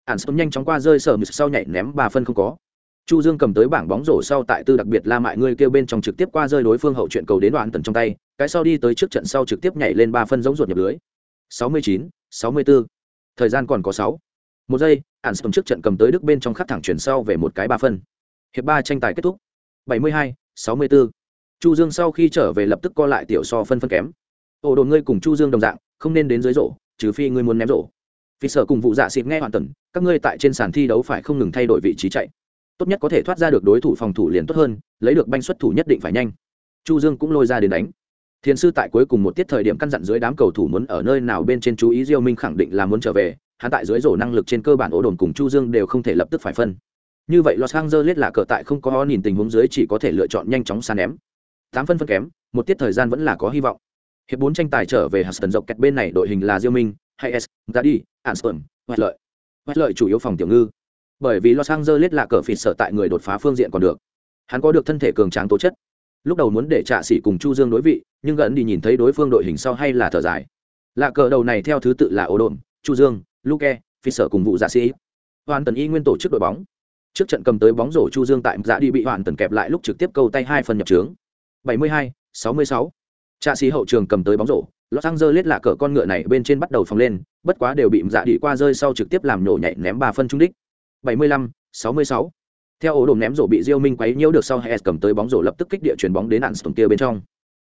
ản sớm nhanh chóng qua rơi sở mực sau nhảy ném ba phân không có. Chu dương cầm tới bảng bóng rổ sau tại tư đặc biệt la mại ngươi kêu bên trong trực tiếp qua rơi đối phương hậu chuyện cầu đến đoạn tần trong tay cái sau đi tới trước trận sau trực tiếp nhảy lên ba phân giống ruột nhập lưới. 69, 64. thời gian còn có sáu. Một giây ản sớm trước trận cầm tới đức bên trong khắc thẳng chuyển sau về một cái ba phân. Hiệp ba tranh tài kết thúc. 72, 64. chu dương sau khi trở về lập tức co lại tiểu so phân phân kém. Ổ đồn ngươi cùng chu dương đồng dạng không nên đến dưới rổ trừ phi ngươi muốn ném rổ vì sợ cùng vụ dạ xịt nghe hoàn tần các ngươi tại trên sàn thi đấu phải không ngừng thay đổi vị trí chạy. Tốt nhất có thể thoát ra được đối thủ phòng thủ liền tốt hơn, lấy được banh xuất thủ nhất định phải nhanh. Chu dương cũng lôi ra đến đánh. Thiền sư tại cuối cùng một tiết thời điểm căn dặn dưới đám cầu thủ muốn ở nơi nào bên trên chú ý diêu minh khẳng định là muốn trở về, hắn tại dưới rổ năng lực trên cơ bản ổ đồn cùng chu dương đều không thể lập tức phải phân. Như vậy los angeles là cờ tại không có nhìn tình huống dưới chỉ có thể lựa chọn nhanh chóng san ném. Tám phân phân kém, một tiết thời gian vẫn là có hy vọng. Hiệp bốn tranh tài trở về hạt tần dọc kẹt bên này đội hình là diêu minh hay s ra đi anston hoạt lợi. Hoạt lợi chủ yếu phòng tiểu ngư. Bởi vì los angeles là cờ phịt sợ tại người đột phá phương diện còn được. Hắn có được thân thể cường tráng tố chất. Lúc đầu muốn để trạ sĩ cùng chu dương đối vị nhưng gần đi nhìn thấy đối phương đội hình sau hay là thở dài. Lạ cờ đầu này theo thứ tự là ô đồn chu dương luke phi sở cùng vụ dạ sĩ. Hoàn tần y nguyên tổ chức đội bóng. Trước trận cầm tới bóng rổ chu dương tại dạ đi bị hoàn tần kẹp lại lúc trực tiếp câu tay hai phần nhập trướng. 72, 66. trạ sĩ hậu trường cầm tới bóng rổ. Los Angeles là cờ con ngựa này bên trên bắt đầu phóng lên, bất quá đều bị dạ đi qua rơi sau trực tiếp làm nổ nhảy ném ba phân trung đích. 75, 66. Theo ổ đồn ném rổ bị Diêu Minh quấy nhiễu được sau Hayes cầm tới bóng rổ lập tức kích địa chuyển bóng đến Anston kia bên trong.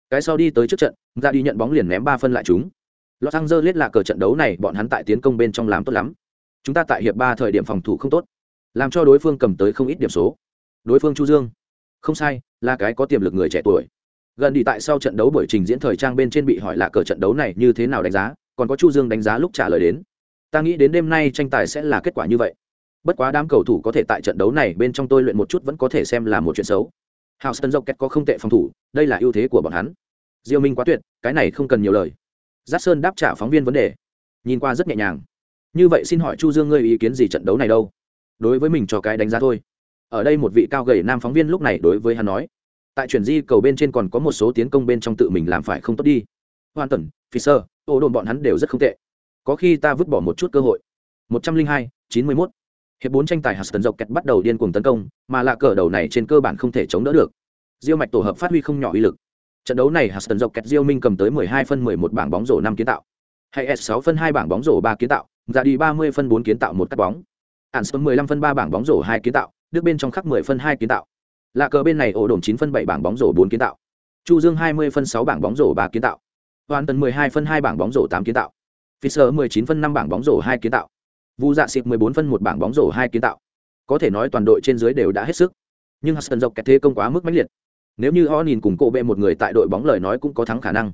Cái sau đi tới trước trận, dạ ra đi nhận bóng liền ném ba phân lại chúng. Los Angeles là cờ trận đấu này bọn hắn tại tiến công bên trong làm tốt lắm. Chúng ta tại hiệp ba thời điểm phòng thủ không tốt, làm cho đối phương cầm tới không ít điểm số. Đối phương Chu Dương, không sai, là cái có tiềm lực người trẻ tuổi gần đi tại sau trận đấu buổi trình diễn thời trang bên trên bị hỏi là cờ trận đấu này như thế nào đánh giá còn có chu dương đánh giá lúc trả lời đến ta nghĩ đến đêm nay tranh tài sẽ là kết quả như vậy bất quá đám cầu thủ có thể tại trận đấu này bên trong tôi luyện một chút vẫn có thể xem là một chuyện xấu Houston Rockets có không tệ phòng thủ, đây là ưu thế của bọn hắn. Diêu Minh quá tuyệt, cái này không cần nhiều lời. Giác Sơn đáp trả phóng viên vấn đề, nhìn qua rất nhẹ nhàng. Như vậy xin hỏi Chu Dương ngươi ý kiến gì trận đấu này đâu? Đối với mình cho cái đánh giá thôi. Ở đây một vị cao gầy nam phóng viên lúc này đối với hắn nói, tại chuyển di cầu bên trên còn có một số tiến công bên trong tự mình làm phải không tốt đi. Hoàn tần fisher, ô đồn bọn hắn đều rất không tệ. Có khi ta vứt bỏ một chút cơ hội. Một trăm linh hai, chín mươi mốt. Hiệp bốn tranh tài huston dọc kẹt bắt đầu điên cuồng tấn công, mà lạ cờ đầu này trên cơ bản không thể chống đỡ được. Diêu mạch tổ hợp phát huy không nhỏ uy lực. Trận đấu này huston dọc kẹt diêu minh cầm tới mười hai phân mười một bảng bóng rổ năm kiến tạo. Hay s sáu phân hai bảng bóng rổ ba kiến tạo. Ra đi ba mươi phân bốn kiến tạo một cắt bóng. Ản sớm mười lăm phân ba bảng bóng rổ hai kiến tạo. Đức bên trong khắc mười phân hai kiến tạo lạ cờ bên này ổ đồn chín phân bảy bảng bóng rổ bốn kiến tạo. Chu dương hai mươi phân sáu bảng bóng rổ ba kiến tạo. Hoàn tần mười hai phân hai bảng bóng rổ tám kiến tạo. Fisher mười chín phân năm bảng bóng rổ hai kiến tạo. Vu dạ xịt mười bốn phân một bảng bóng rổ hai kiến tạo. Có thể nói toàn đội trên dưới đều đã hết sức. Nhưng hudson dọc kẹt thế công quá mức mãnh liệt. Nếu như họ nhìn cùng cộ bệ một người tại đội bóng lời nói cũng có thắng khả năng.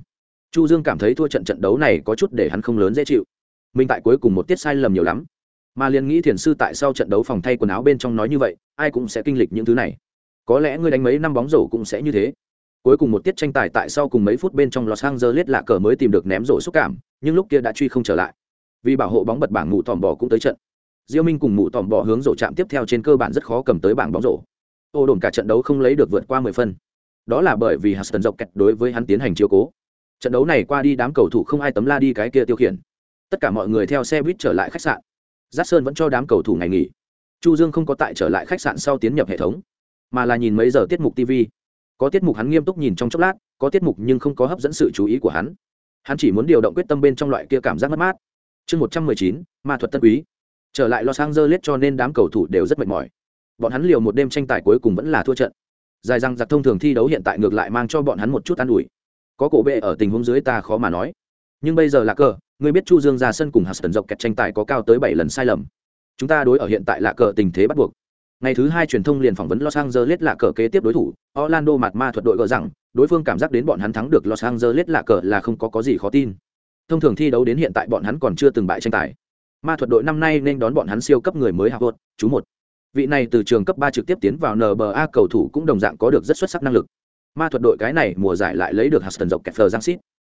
Chu dương cảm thấy thua trận trận đấu này có chút để hắn không lớn dễ chịu. Mình tại cuối cùng một tiết sai lầm nhiều lắm. Mà liền nghĩ thiền sư tại sau trận đấu phòng thay quần áo bên trong nói như vậy, ai cũng sẽ kinh lịch những thứ này có lẽ ngươi đánh mấy năm bóng rổ cũng sẽ như thế. Cuối cùng một tiết tranh tài tại sau cùng mấy phút bên trong los angeles lạ cờ mới tìm được ném rổ xúc cảm, nhưng lúc kia đã truy không trở lại. Vì bảo hộ bóng bật bảng mụ tòm bò cũng tới trận. Diêu minh cùng mụ tòm bò hướng rổ chạm tiếp theo trên cơ bản rất khó cầm tới bảng bóng rổ. Ô đồn cả trận đấu không lấy được vượt qua mười phân. Đó là bởi vì huston dọc kẹt đối với hắn tiến hành chiếu cố. Trận đấu này qua đi đám cầu thủ không ai tấm la đi cái kia tiêu khiển. Tất cả mọi người theo xe buýt trở lại khách sạn. Giác sơn vẫn cho đám cầu thủ ngày nghỉ. Chu dương không có tại trở lại khách sạn sau tiến nhập hệ thống mà là nhìn mấy giờ tiết mục tv có tiết mục hắn nghiêm túc nhìn trong chốc lát, có tiết mục nhưng không có hấp dẫn sự chú ý của hắn. Hắn chỉ muốn điều động quyết tâm bên trong loại kia cảm giác mất mát. Chương một trăm mười chín, ma thuật tân quý. Trở lại los angeles cho nên đám cầu thủ đều rất mệt mỏi. Bọn hắn liều một đêm tranh tài cuối cùng vẫn là thua trận. Dài răng giặc thông thường thi đấu hiện tại ngược lại mang cho bọn hắn một chút an ủi. Có cổ bệ ở tình huống dưới ta khó mà nói. Nhưng bây giờ là cờ, người biết chu dương ra sân cùng hạt tần dọc kẹt tranh tài có cao tới bảy lần sai lầm. Chúng ta đối ở hiện tại là cờ tình thế bắt buộc ngày thứ hai truyền thông liền phỏng vấn los angeles là cờ kế tiếp đối thủ. Orlando mặt ma thuật đội gỡ rằng đối phương cảm giác đến bọn hắn thắng được los angeles là cờ là không có có gì khó tin. Thông thường thi đấu đến hiện tại bọn hắn còn chưa từng bại tranh tài. Ma thuật đội năm nay nên đón bọn hắn siêu cấp người mới học vượt, chú một. Vị này từ trường cấp ba trực tiếp tiến vào nba cầu thủ cũng đồng dạng có được rất xuất sắc năng lực. Ma thuật đội cái này mùa giải lại lấy được hạt dọc kẹt giang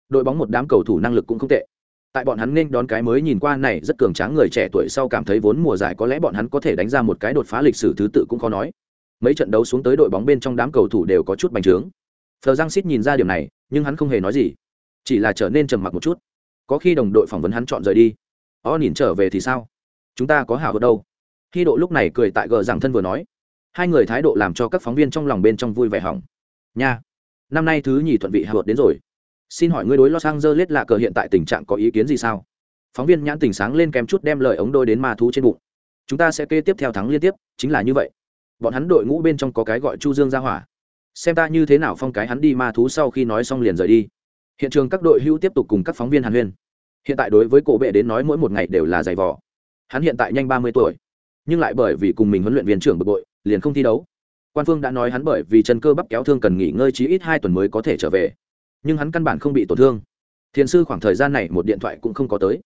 đội bóng một đám cầu thủ năng lực cũng không tệ tại bọn hắn nên đón cái mới nhìn qua này rất cường tráng người trẻ tuổi sau cảm thấy vốn mùa giải có lẽ bọn hắn có thể đánh ra một cái đột phá lịch sử thứ tự cũng khó nói. Mấy trận đấu xuống tới đội bóng bên trong đám cầu thủ đều có chút bành trướng. Phờ giang xít nhìn ra điểm này, nhưng hắn không hề nói gì, chỉ là trở nên trầm mặc một chút. Có khi đồng đội phỏng vấn hắn chọn rời đi. O nhìn trở về thì sao? Chúng ta có hảo ở đâu? Khi độ lúc này cười tại gờ rằng thân vừa nói. Hai người thái độ làm cho các phóng viên trong lòng bên trong vui vẻ hỏng. Nha, năm nay thứ nhì thuận vị hạ vợt đến rồi xin hỏi ngươi đối los angeles là cờ hiện tại tình trạng có ý kiến gì sao? Phóng viên nhãn tình sáng lên kém chút đem lời ống đôi đến ma thú trên bụng. Chúng ta sẽ kê tiếp theo thắng liên tiếp, chính là như vậy. Bọn hắn đội ngũ bên trong có cái gọi chu dương ra hỏa. Xem ta như thế nào phong cái hắn đi ma thú sau khi nói xong liền rời đi. Hiện trường các đội hữu tiếp tục cùng các phóng viên hàn huyên. Hiện tại đối với cổ bệ đến nói mỗi một ngày đều là giày vò. Hắn hiện tại nhanh ba mươi tuổi, nhưng lại bởi vì cùng mình huấn luyện viên trưởng bực bội, liền không thi đấu. Quan phương đã nói hắn bởi vì chân cơ bắp kéo thương cần nghỉ ngơi chí ít hai tuần mới có thể trở về nhưng hắn căn bản không bị tổn thương. Thiền sư khoảng thời gian này một điện thoại cũng không có tới.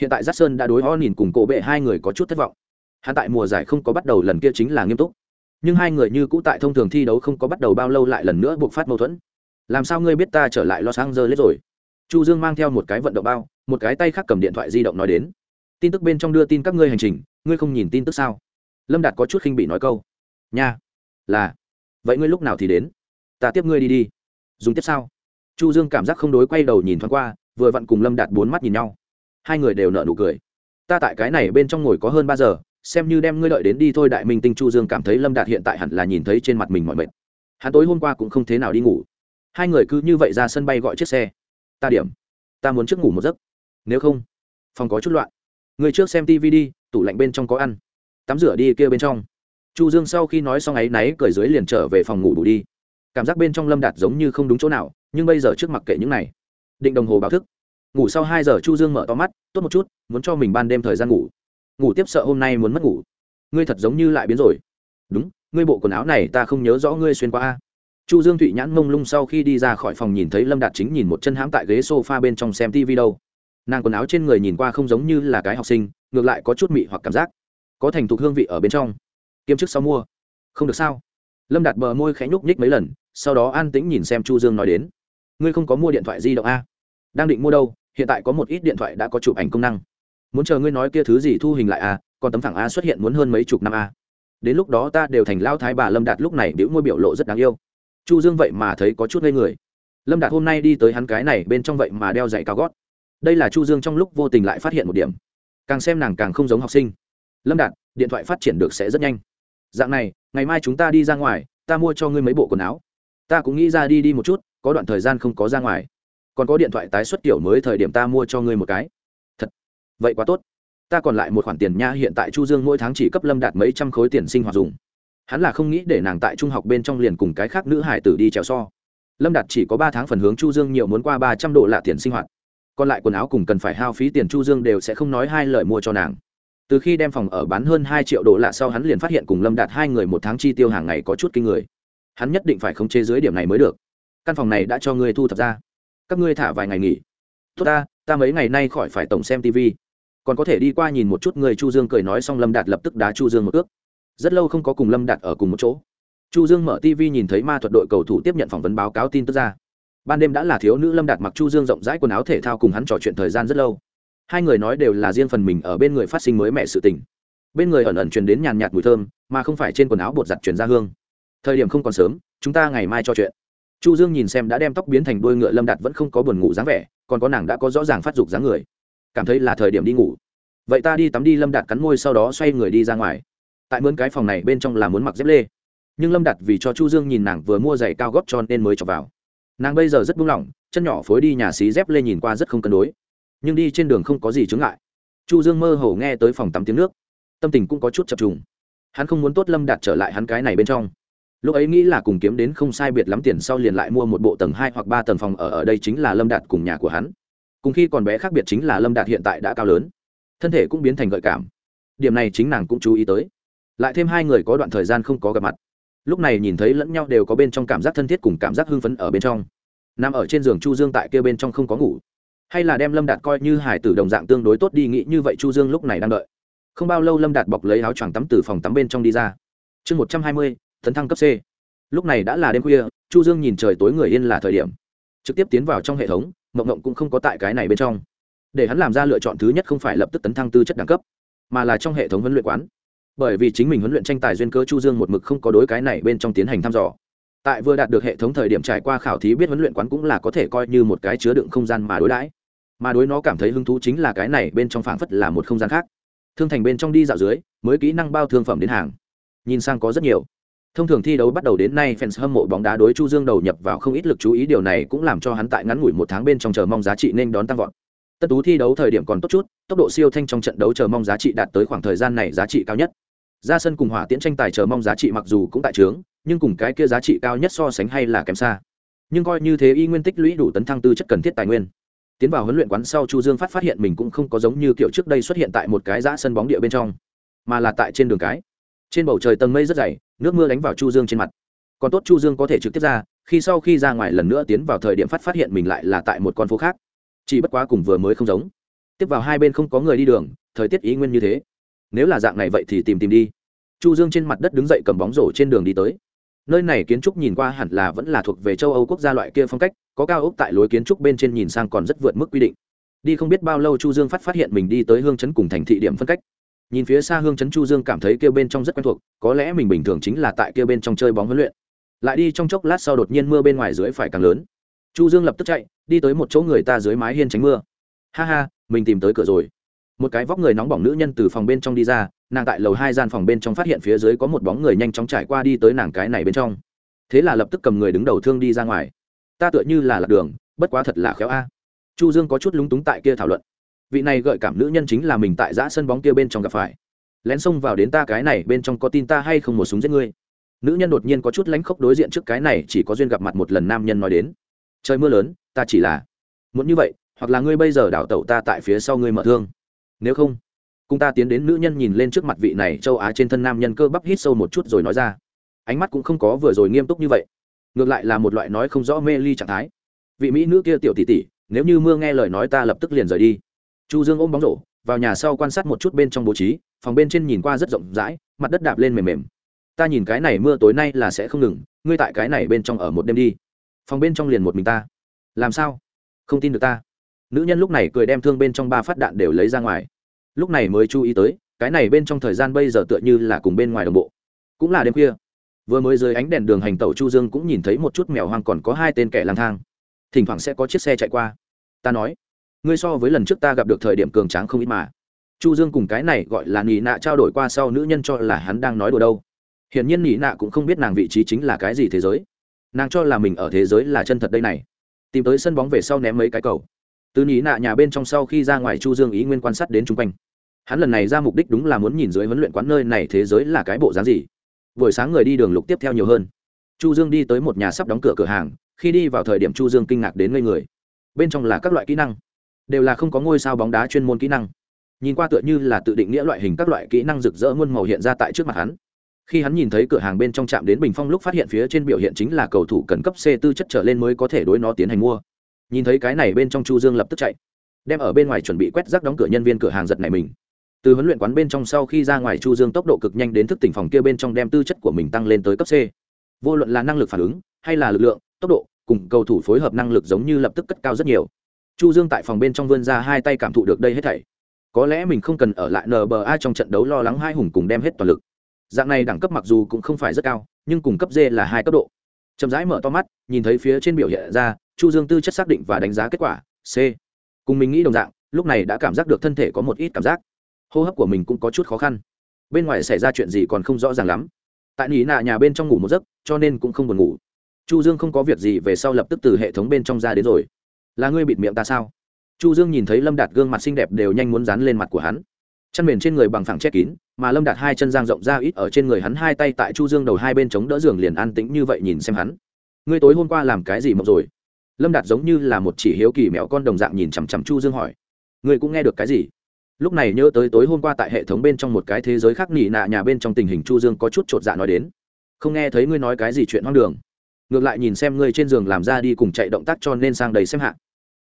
Hiện tại giác sơn đã đối ho nhìn cùng cổ bệ hai người có chút thất vọng. Hắn tại mùa giải không có bắt đầu lần kia chính là nghiêm túc. Nhưng hai người như cũ tại thông thường thi đấu không có bắt đầu bao lâu lại lần nữa buộc phát mâu thuẫn. Làm sao ngươi biết ta trở lại los angeles rồi? Chu dương mang theo một cái vận động bao, một cái tay khác cầm điện thoại di động nói đến. Tin tức bên trong đưa tin các ngươi hành trình, ngươi không nhìn tin tức sao? Lâm đạt có chút khinh bị nói câu. Nha. Là. Vậy ngươi lúc nào thì đến? Ta tiếp ngươi đi đi. Dùng tiếp sao? Chu dương cảm giác không đối quay đầu nhìn thoáng qua, vừa vặn cùng lâm đạt bốn mắt nhìn nhau. Hai người đều nở nụ cười. Ta tại cái này bên trong ngồi có hơn ba giờ, xem như đem ngươi lợi đến đi thôi đại minh tinh chu dương cảm thấy lâm đạt hiện tại hẳn là nhìn thấy trên mặt mình mọi mệt. Hắn tối hôm qua cũng không thế nào đi ngủ. Hai người cứ như vậy ra sân bay gọi chiếc xe. Ta điểm. Ta muốn trước ngủ một giấc. Nếu không, phòng có chút loạn. Người trước xem tv đi, tủ lạnh bên trong có ăn. Tắm rửa đi kia bên trong. Chu dương sau khi nói xong ấy náy cởi dưới liền trở về phòng ngủ đủ đi. Cảm giác bên trong lâm đạt giống như không đúng chỗ nào nhưng bây giờ trước mặt kệ những này. Định đồng hồ báo thức. Ngủ sau hai giờ chu dương mở to mắt, tốt một chút, muốn cho mình ban đêm thời gian ngủ. Ngủ tiếp sợ hôm nay muốn mất ngủ. Ngươi thật giống như lại biến rồi. Đúng, ngươi bộ quần áo này ta không nhớ rõ ngươi xuyên qua a. Chu dương thụy nhãn mông lung sau khi đi ra khỏi phòng nhìn thấy lâm đạt chính nhìn một chân hãm tại ghế sofa bên trong xem tv đâu. Nàng quần áo trên người nhìn qua không giống như là cái học sinh, ngược lại có chút mị hoặc cảm giác. Có thành thục hương vị ở bên trong. Kiêm chức sau mua. Không được sao? Lâm đạt bờ môi khẽ nhúc nhích mấy lần, sau đó an tĩnh nhìn xem chu dương nói đến ngươi không có mua điện thoại di động a? Đang định mua đâu? Hiện tại có một ít điện thoại đã có chụp ảnh công năng. Muốn chờ ngươi nói kia thứ gì thu hình lại a còn tấm thẳng a xuất hiện muốn hơn mấy chục năm a. Đến lúc đó ta đều thành lao thái bà lâm đạt lúc này biểu môi biểu lộ rất đáng yêu. Chu dương vậy mà thấy có chút ngây người. Lâm đạt hôm nay đi tới hắn cái này bên trong vậy mà đeo giày cao gót. Đây là chu dương trong lúc vô tình lại phát hiện một điểm. Càng xem nàng càng không giống học sinh. Lâm đạt, điện thoại phát triển được sẽ rất nhanh. Dạng này, ngày mai chúng ta đi ra ngoài, ta mua cho ngươi mấy bộ quần áo. Ta cũng nghĩ ra đi đi một chút có đoạn thời gian không có ra ngoài. Còn có điện thoại tái xuất kiểu mới thời điểm ta mua cho ngươi một cái. Thật. Vậy quá tốt. Ta còn lại một khoản tiền nha, hiện tại chu dương mỗi tháng chỉ cấp lâm đạt mấy trăm khối tiền sinh hoạt dùng. Hắn là không nghĩ để nàng tại trung học bên trong liền cùng cái khác nữ hải tử đi trèo so. Lâm đạt chỉ có ba tháng phần hướng chu dương nhiều muốn qua ba trăm độ lạ tiền sinh hoạt. Còn lại quần áo cùng cần phải hao phí tiền chu dương đều sẽ không nói hai lời mua cho nàng. Từ khi đem phòng ở bán hơn hai triệu độ lạ sau hắn liền phát hiện cùng lâm đạt hai người một tháng chi tiêu hàng ngày có chút kinh người. Hắn nhất định phải khống chế dưới điểm này mới được căn phòng này đã cho ngươi thu thập ra. Các ngươi thả vài ngày nghỉ. Tốt ta ta mấy ngày nay khỏi phải tổng xem tv còn có thể đi qua nhìn một chút người chu dương cười nói xong lâm đạt lập tức đá chu dương một ước rất lâu không có cùng lâm đạt ở cùng một chỗ. Chu dương mở tv nhìn thấy ma thuật đội cầu thủ tiếp nhận phỏng vấn báo cáo tin tức ra. Ban đêm đã là thiếu nữ lâm đạt mặc chu dương rộng rãi quần áo thể thao cùng hắn trò chuyện thời gian rất lâu. Hai người nói đều là riêng phần mình ở bên người phát sinh mới mẹ sự tình. Bên người ẩn ẩn truyền đến nhàn nhạt mùi thơm, mà không phải trên quần áo bột giặt truyền ra hương. Thời điểm không còn sớm, chúng ta ngày mai cho chuyện chu dương nhìn xem đã đem tóc biến thành đuôi ngựa lâm đạt vẫn không có buồn ngủ dáng vẻ, còn có nàng đã có rõ ràng phát dục dáng người. Cảm thấy là thời điểm đi ngủ. Vậy ta đi tắm đi lâm đạt cắn môi sau đó xoay người đi ra ngoài. Tại mướn cái phòng này bên trong là muốn mặc dép lê. Nhưng lâm đạt vì cho chu dương nhìn nàng vừa mua giày cao gót cho nên mới cho vào. Nàng bây giờ rất buông lỏng, chân nhỏ phối đi nhà xí dép lê nhìn qua rất không cân đối. Nhưng đi trên đường không có gì chướng ngại. Chu dương mơ hồ nghe tới phòng tắm tiếng nước. Tâm tình cũng có chút chập trùng. Hắn không muốn tốt lâm đạt trở lại hắn cái này bên trong lúc ấy nghĩ là cùng kiếm đến không sai biệt lắm tiền sau liền lại mua một bộ tầng hai hoặc ba tầng phòng ở ở đây chính là lâm đạt cùng nhà của hắn. Cùng khi còn bé khác biệt chính là lâm đạt hiện tại đã cao lớn, thân thể cũng biến thành gợi cảm. Điểm này chính nàng cũng chú ý tới. Lại thêm hai người có đoạn thời gian không có gặp mặt. Lúc này nhìn thấy lẫn nhau đều có bên trong cảm giác thân thiết cùng cảm giác hưng phấn ở bên trong. Nằm ở trên giường chu dương tại kia bên trong không có ngủ. Hay là đem lâm đạt coi như hải tử đồng dạng tương đối tốt đi nghĩ như vậy chu dương lúc này đang đợi. Không bao lâu lâm đạt bọc lấy áo choàng tắm từ phòng tắm bên trong đi ra. Chương một trăm hai mươi tấn thăng cấp c. Lúc này đã là đêm khuya, chu dương nhìn trời tối người yên là thời điểm. Trực tiếp tiến vào trong hệ thống, mộng mộng cũng không có tại cái này bên trong. Để hắn làm ra lựa chọn thứ nhất không phải lập tức tấn thăng tư chất đẳng cấp, mà là trong hệ thống huấn luyện quán. Bởi vì chính mình huấn luyện tranh tài duyên cơ chu dương một mực không có đối cái này bên trong tiến hành thăm dò. Tại vừa đạt được hệ thống thời điểm trải qua khảo thí biết huấn luyện quán cũng là có thể coi như một cái chứa đựng không gian mà đối đãi. Mà đối nó cảm thấy hứng thú chính là cái này bên trong phảng phất là một không gian khác. Thương thành bên trong đi dạo dưới, mới kỹ năng bao thương phẩm đến hàng. Nhìn sang có rất nhiều thông thường thi đấu bắt đầu đến nay fans hâm mộ bóng đá đối chu dương đầu nhập vào không ít lực chú ý, điều này cũng làm cho hắn tại ngắn ngủi một tháng bên trong chờ mong giá trị nên đón tăng vọt. Tất tú thi đấu thời điểm còn tốt chút, tốc độ siêu thanh trong trận đấu chờ mong giá trị đạt tới khoảng thời gian này giá trị cao nhất. Ra sân cùng hỏa tiễn tranh tài chờ mong giá trị mặc dù cũng tại trướng, nhưng cùng cái kia giá trị cao nhất so sánh hay là kém xa. Nhưng coi như thế y nguyên tích lũy đủ tấn thăng tư chất cần thiết tài nguyên. Tiến vào huấn luyện quán sau chu dương phát phát hiện mình cũng không có giống như kiểu trước đây xuất hiện tại một cái giá sân bóng địa bên trong, mà là tại trên đường cái trên bầu trời tầng mây rất dày, nước mưa đánh vào chu dương trên mặt. Còn tốt chu dương có thể trực tiếp ra, khi sau khi ra ngoài lần nữa tiến vào thời điểm phát phát hiện mình lại là tại một con phố khác. Chỉ bất quá cùng vừa mới không giống. Tiếp vào hai bên không có người đi đường, thời tiết ý nguyên như thế. Nếu là dạng này vậy thì tìm tìm đi. Chu dương trên mặt đất đứng dậy cầm bóng rổ trên đường đi tới. Nơi này kiến trúc nhìn qua hẳn là vẫn là thuộc về châu âu quốc gia loại kia phong cách, có cao ốc tại lối kiến trúc bên trên nhìn sang còn rất vượt mức quy định. Đi không biết bao lâu chu dương phát phát hiện mình đi tới hương chấn cùng thành thị điểm phân cách nhìn phía xa hương chấn chu dương cảm thấy kêu bên trong rất quen thuộc, có lẽ mình bình thường chính là tại kêu bên trong chơi bóng huấn luyện. Lại đi trong chốc lát sau đột nhiên mưa bên ngoài dưới phải càng lớn. Chu dương lập tức chạy, đi tới một chỗ người ta dưới mái hiên tránh mưa. Ha ha, mình tìm tới cửa rồi. Một cái vóc người nóng bỏng nữ nhân từ phòng bên trong đi ra, nàng tại lầu hai gian phòng bên trong phát hiện phía dưới có một bóng người nhanh chóng trải qua đi tới nàng cái này bên trong. Thế là lập tức cầm người đứng đầu thương đi ra ngoài. Ta tựa như là lạc đường, bất quá thật là khéo a. Chu dương có chút lúng túng tại kia thảo luận vị này gợi cảm nữ nhân chính là mình tại giã sân bóng kia bên trong gặp phải. Lén xông vào đến ta cái này bên trong có tin ta hay không một súng giết ngươi. Nữ nhân đột nhiên có chút lánh khóc đối diện trước cái này chỉ có duyên gặp mặt một lần nam nhân nói đến. Trời mưa lớn, ta chỉ là muốn như vậy, hoặc là ngươi bây giờ đảo tẩu ta tại phía sau ngươi mở thương. Nếu không, cùng ta tiến đến nữ nhân nhìn lên trước mặt vị này châu á trên thân nam nhân cơ bắp hít sâu một chút rồi nói ra. Ánh mắt cũng không có vừa rồi nghiêm túc như vậy. Ngược lại là một loại nói không rõ mê ly trạng thái. Vị mỹ nữ kia tiểu tỷ tỷ, nếu như mưa nghe lời nói ta lập tức liền rời đi chu dương ôm bóng rổ, vào nhà sau quan sát một chút bên trong bố trí, phòng bên trên nhìn qua rất rộng rãi, mặt đất đạp lên mềm mềm. Ta nhìn cái này mưa tối nay là sẽ không ngừng, ngươi tại cái này bên trong ở một đêm đi. Phòng bên trong liền một mình ta. Làm sao? Không tin được ta. Nữ nhân lúc này cười đem thương bên trong ba phát đạn đều lấy ra ngoài. Lúc này mới chú ý tới, cái này bên trong thời gian bây giờ tựa như là cùng bên ngoài đồng bộ. Cũng là đêm khuya. Vừa mới dưới ánh đèn đường hành tẩu chu dương cũng nhìn thấy một chút mèo hoang còn có hai tên kẻ lang thang. Thỉnh thoảng sẽ có chiếc xe chạy qua. Ta nói ngươi so với lần trước ta gặp được thời điểm cường tráng không ít mà. Chu dương cùng cái này gọi là nỉ nạ trao đổi qua sau nữ nhân cho là hắn đang nói đùa đâu. Hiển nhiên nỉ nạ cũng không biết nàng vị trí chính là cái gì thế giới. Nàng cho là mình ở thế giới là chân thật đây này. Tìm tới sân bóng về sau ném mấy cái cầu. Từ nỉ nạ nhà bên trong sau khi ra ngoài chu dương ý nguyên quan sát đến chung quanh. Hắn lần này ra mục đích đúng là muốn nhìn dưới huấn luyện quán nơi này thế giới là cái bộ dáng gì. Buổi sáng người đi đường lục tiếp theo nhiều hơn. Chu dương đi tới một nhà sắp đóng cửa cửa hàng, khi đi vào thời điểm chu dương kinh ngạc đến ngây người. Bên trong là các loại kỹ năng đều là không có ngôi sao bóng đá chuyên môn kỹ năng. Nhìn qua tựa như là tự định nghĩa loại hình các loại kỹ năng rực rỡ muôn màu hiện ra tại trước mặt hắn. Khi hắn nhìn thấy cửa hàng bên trong chạm đến bình phong lúc phát hiện phía trên biểu hiện chính là cầu thủ cần cấp c tư chất trở lên mới có thể đối nó tiến hành mua. Nhìn thấy cái này bên trong chu dương lập tức chạy, đem ở bên ngoài chuẩn bị quét rác đóng cửa nhân viên cửa hàng giật này mình. Từ huấn luyện quán bên trong sau khi ra ngoài chu dương tốc độ cực nhanh đến thức tỉnh phòng kia bên trong đem tư chất của mình tăng lên tới cấp c. Vô luận là năng lực phản ứng hay là lực lượng, tốc độ, cùng cầu thủ phối hợp năng lực giống như lập tức cất cao rất nhiều chu dương tại phòng bên trong vươn ra hai tay cảm thụ được đây hết thảy. Có lẽ mình không cần ở lại nba trong trận đấu lo lắng hai hùng cùng đem hết toàn lực. Dạng này đẳng cấp mặc dù cũng không phải rất cao, nhưng cùng cấp d là hai cấp độ. Chậm rãi mở to mắt, nhìn thấy phía trên biểu hiện ra, chu dương tư chất xác định và đánh giá kết quả, c. Cùng mình nghĩ đồng dạng, lúc này đã cảm giác được thân thể có một ít cảm giác. Hô hấp của mình cũng có chút khó khăn. Bên ngoài xảy ra chuyện gì còn không rõ ràng lắm. Tại nỉ nạ nhà bên trong ngủ một giấc, cho nên cũng không buồn ngủ. Chu dương không có việc gì về sau lập tức từ hệ thống bên trong ra đến rồi là ngươi bịt miệng ta sao? Chu dương nhìn thấy lâm đạt gương mặt xinh đẹp đều nhanh muốn dán lên mặt của hắn. Chăn mền trên người bằng phẳng che kín, mà lâm đạt hai chân giang rộng ra ít ở trên người hắn hai tay tại chu dương đầu hai bên chống đỡ giường liền an tĩnh như vậy nhìn xem hắn. Ngươi tối hôm qua làm cái gì mộng rồi? Lâm đạt giống như là một chỉ hiếu kỳ mẹo con đồng dạng nhìn chằm chằm chu dương hỏi. Ngươi cũng nghe được cái gì? Lúc này nhớ tới tối hôm qua tại hệ thống bên trong một cái thế giới khác nỉ nạ nhà bên trong tình hình chu dương có chút chột dạ nói đến. Không nghe thấy ngươi nói cái gì chuyện hoang đường. Ngược lại nhìn xem ngươi trên giường làm ra đi cùng chạy động tác cho nên sang đầy xem hạ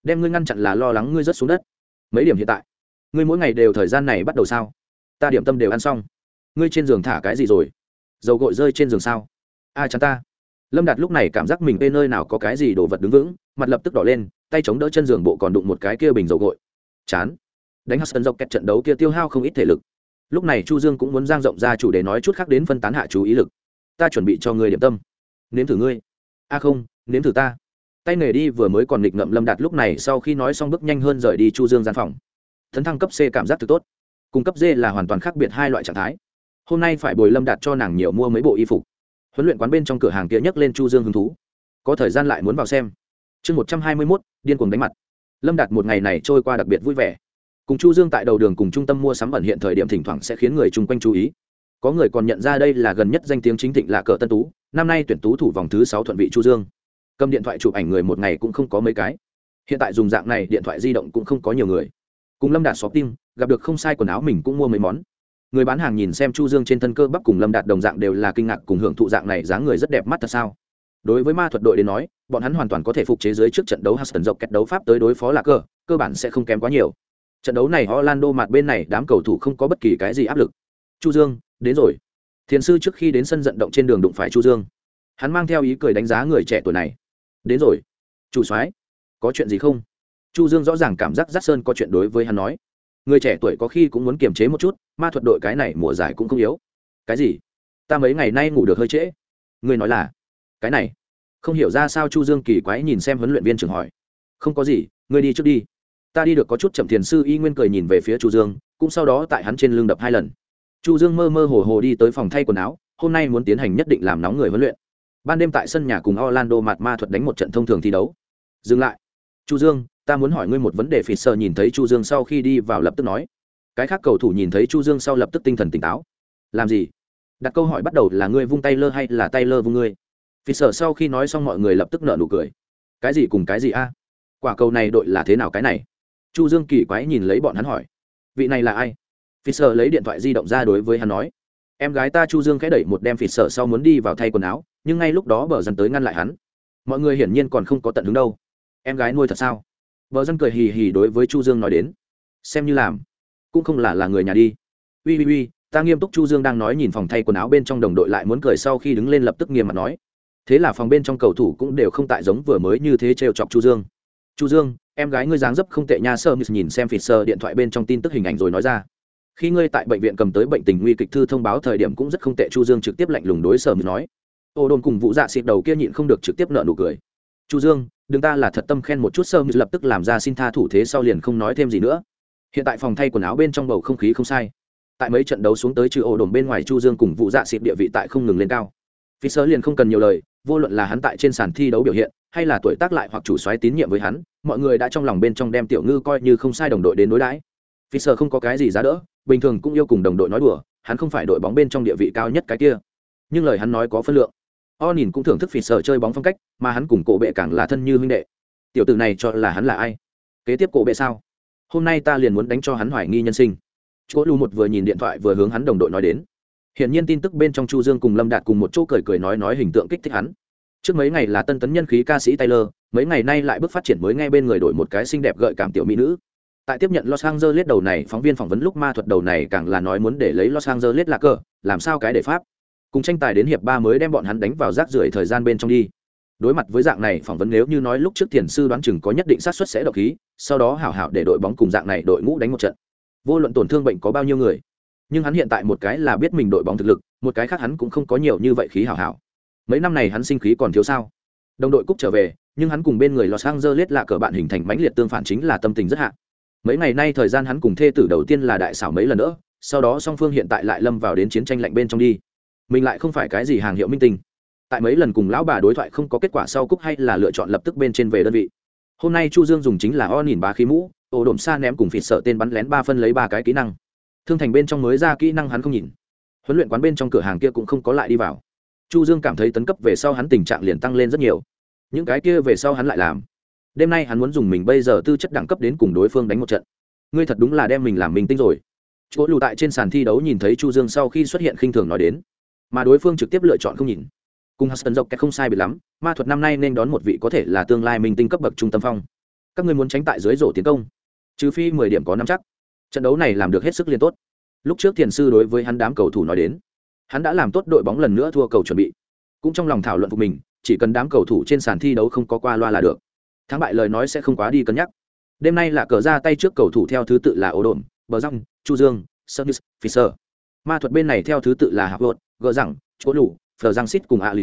đem ngươi ngăn chặn là lo lắng ngươi rớt xuống đất. Mấy điểm hiện tại, ngươi mỗi ngày đều thời gian này bắt đầu sao? Ta điểm tâm đều ăn xong. Ngươi trên giường thả cái gì rồi? Dầu gội rơi trên giường sao? Ai chắn ta. Lâm đạt lúc này cảm giác mình bên nơi nào có cái gì đồ vật đứng vững, mặt lập tức đỏ lên, tay chống đỡ chân giường bộ còn đụng một cái kia bình dầu gội. Chán. Đánh hudson dọc kẹt trận đấu kia tiêu hao không ít thể lực. Lúc này chu dương cũng muốn giang rộng ra chủ đề nói chút khác đến phân tán hạ chú ý lực. Ta chuẩn bị cho ngươi điểm tâm. Nếm thử ngươi. A không, nếm thử ta tay nghề đi vừa mới còn nghịch ngậm lâm đạt lúc này sau khi nói xong bước nhanh hơn rời đi chu dương gian phòng. Thấn thăng cấp c cảm giác thực tốt. Cung cấp d là hoàn toàn khác biệt hai loại trạng thái. Hôm nay phải bồi lâm đạt cho nàng nhiều mua mấy bộ y phục. Huấn luyện quán bên trong cửa hàng kia nhấc lên chu dương hứng thú. Có thời gian lại muốn vào xem. Chương một trăm hai mươi mốt, điên cuồng đánh mặt. Lâm đạt một ngày này trôi qua đặc biệt vui vẻ. Cùng chu dương tại đầu đường cùng trung tâm mua sắm ẩn hiện thời điểm thỉnh thoảng sẽ khiến người chung quanh chú ý. Có người còn nhận ra đây là gần nhất danh tiếng chính thịnh là cờ tân tú. Năm nay tuyển tú thủ vòng thứ sáu thuận vị chu dương cầm điện thoại chụp ảnh người một ngày cũng không có mấy cái. Hiện tại dùng dạng này, điện thoại di động cũng không có nhiều người. Cùng lâm đạt xóm tim gặp được không sai quần áo mình cũng mua mấy món. Người bán hàng nhìn xem chu dương trên thân cơ bắp cùng lâm đạt đồng dạng đều là kinh ngạc cùng hưởng thụ dạng này dáng người rất đẹp mắt thật sao. Đối với ma thuật đội đến nói, bọn hắn hoàn toàn có thể phục chế dưới trước trận đấu Huston dọc kẹt đấu pháp tới đối phó là cơ cơ bản sẽ không kém quá nhiều. Trận đấu này Orlando mặt bên này đám cầu thủ không có bất kỳ cái gì áp lực. Chu dương, đến rồi. Thiền sư trước khi đến sân vận động trên đường đụng phải chu dương. Hắn mang theo ý cười đánh giá người trẻ tuổi này đến rồi. Chủ soái, có chuyện gì không? Chu dương rõ ràng cảm giác giác sơn có chuyện đối với hắn nói. Người trẻ tuổi có khi cũng muốn kiềm chế một chút, ma thuật đội cái này mùa giải cũng không yếu. Cái gì? Ta mấy ngày nay ngủ được hơi trễ. Ngươi nói là, cái này, không hiểu ra sao chu dương kỳ quái nhìn xem huấn luyện viên trưởng hỏi. Không có gì ngươi đi trước đi. Ta đi được có chút chậm thiền sư y nguyên cười nhìn về phía chu dương, cũng sau đó tại hắn trên lưng đập hai lần. Chu dương mơ mơ hồ hồ đi tới phòng thay quần áo, hôm nay muốn tiến hành nhất định làm nóng người huấn luyện ban đêm tại sân nhà cùng orlando mạt ma thuật đánh một trận thông thường thi đấu. Dừng lại. Chu dương, ta muốn hỏi ngươi một vấn đề phỉ sơ nhìn thấy chu dương sau khi đi vào lập tức nói. Cái khác cầu thủ nhìn thấy chu dương sau lập tức tinh thần tỉnh táo. Làm gì? Đặt câu hỏi bắt đầu là ngươi vung tay lơ hay là tay lơ vung ngươi? Phỉ sơ sau khi nói xong mọi người lập tức nở nụ cười. Cái gì cùng cái gì a? Quả cầu này đội là thế nào cái này? Chu dương kỳ quái nhìn lấy bọn hắn hỏi. Vị này là ai? Phỉ sơ lấy điện thoại di động ra đối với hắn nói em gái ta chu dương khẽ đẩy một đem phì sơ sau muốn đi vào thay quần áo, nhưng ngay lúc đó bờ dân tới ngăn lại hắn. Mọi người hiển nhiên còn không có tận hứng đâu. Em gái nuôi thật sao? Bờ dân cười hì hì đối với chu dương nói đến. Xem như làm. Cũng không là là người nhà đi. Ui ui ui ta nghiêm túc chu dương đang nói nhìn phòng thay quần áo bên trong đồng đội lại muốn cười sau khi đứng lên lập tức nghiêm mặt nói. Thế là phòng bên trong cầu thủ cũng đều không tại giống vừa mới như thế trêu chọc chu dương. Chu dương, em gái ngươi dáng dấp không tệ nha, sơ nhìn xem phịt sơ điện thoại bên trong tin tức hình ảnh rồi nói ra khi ngươi tại bệnh viện cầm tới bệnh tình nguy kịch thư thông báo thời điểm cũng rất không tệ, chu dương trực tiếp lạnh lùng đối sở nói. Ô đồn cùng vụ dạ xịt đầu kia nhịn không được trực tiếp nợ nụ cười. Chu dương, đừng ta là thật tâm khen một chút. Sơ lập tức làm ra xin tha thủ thế sau liền không nói thêm gì nữa. Hiện tại phòng thay quần áo bên trong bầu không khí không sai. Tại mấy trận đấu xuống tới trừ ổ đồn bên ngoài, chu dương cùng vụ dạ xịt địa vị tại không ngừng lên cao. Phi sơ liền không cần nhiều lời, vô luận là hắn tại trên sàn thi đấu biểu hiện, hay là tuổi tác lại hoặc chủ xoáy tín nhiệm với hắn, mọi người đã trong lòng bên trong đem tiểu ngư coi như không sai đồng đội đến đối đãi. Phi sơ không có cái gì giá đỡ bình thường cũng yêu cùng đồng đội nói đùa, hắn không phải đội bóng bên trong địa vị cao nhất cái kia. Nhưng lời hắn nói có phân lượng. O nhìn cũng thưởng thức phỉ sở chơi bóng phong cách, mà hắn cùng cổ bệ càng là thân như huynh đệ. Tiểu tử này cho là hắn là ai? Kế tiếp cổ bệ sao? Hôm nay ta liền muốn đánh cho hắn hoài nghi nhân sinh. Chỗ lưu một vừa nhìn điện thoại vừa hướng hắn đồng đội nói đến. Hiện nhiên tin tức bên trong chu dương cùng lâm đạt cùng một chỗ cười cười nói nói hình tượng kích thích hắn. Trước mấy ngày là tân tấn nhân khí ca sĩ taylor, mấy ngày nay lại bước phát triển mới ngay bên người đổi một cái xinh đẹp gợi cảm tiểu mỹ nữ tại tiếp nhận los angeles đầu này, phóng viên phỏng vấn lúc ma thuật đầu này càng là nói muốn để lấy los angeles là cờ, làm sao cái để pháp. Cùng tranh tài đến hiệp ba mới đem bọn hắn đánh vào rác rưởi thời gian bên trong đi. Đối mặt với dạng này, phỏng vấn nếu như nói lúc trước tiền sư đoán chừng có nhất định sát xuất sẽ độc khí, sau đó hảo hảo để đội bóng cùng dạng này đội ngũ đánh một trận. Vô luận tổn thương bệnh có bao nhiêu người, nhưng hắn hiện tại một cái là biết mình đội bóng thực lực, một cái khác hắn cũng không có nhiều như vậy khí hảo hảo. Mấy năm này hắn sinh khí còn thiếu sao? Đồng đội cúc trở về, nhưng hắn cùng bên người los angeles là cờ bạn hình thành mãnh liệt tương phản chính là tâm tình rất hạ mấy ngày nay thời gian hắn cùng thê tử đầu tiên là đại xảo mấy lần nữa, sau đó song phương hiện tại lại lâm vào đến chiến tranh lạnh bên trong đi. Mình lại không phải cái gì hàng hiệu minh tinh. Tại mấy lần cùng lão bà đối thoại không có kết quả sau cúc hay là lựa chọn lập tức bên trên về đơn vị. Hôm nay chu dương dùng chính là o nhìn ba khí mũ, ổ đổm xa ném cùng phịt sợ tên bắn lén ba phân lấy ba cái kỹ năng. Thương thành bên trong mới ra kỹ năng hắn không nhìn. Huấn luyện quán bên trong cửa hàng kia cũng không có lại đi vào. Chu dương cảm thấy tấn cấp về sau hắn tình trạng liền tăng lên rất nhiều. Những cái kia về sau hắn lại làm đêm nay hắn muốn dùng mình bây giờ tư chất đẳng cấp đến cùng đối phương đánh một trận. Ngươi thật đúng là đem mình làm mình tinh rồi. Chỗ lù tại trên sàn thi đấu nhìn thấy chu dương sau khi xuất hiện khinh thường nói đến. Mà đối phương trực tiếp lựa chọn không nhìn. Cùng huston dọc kẹt không sai bị lắm, ma thuật năm nay nên đón một vị có thể là tương lai minh tinh cấp bậc trung tâm phong. Các ngươi muốn tránh tại dưới rổ tiến công. Trừ phi mười điểm có năm chắc. Trận đấu này làm được hết sức liên tốt. Lúc trước thiền sư đối với hắn đám cầu thủ nói đến, hắn đã làm tốt đội bóng lần nữa thua cầu chuẩn bị. Cũng trong lòng thảo luận của mình, chỉ cần đám cầu thủ trên sàn thi đấu không có qua loa là được thắng bại lời nói sẽ không quá đi cân nhắc. Đêm nay là cờ ra tay trước cầu thủ theo thứ tự là ổ đồn, bờ răng, chu dương service fisher ma thuật bên này theo thứ tự là hạc lột gỡ rằng chỗ lủ phờ giang xít cùng a lì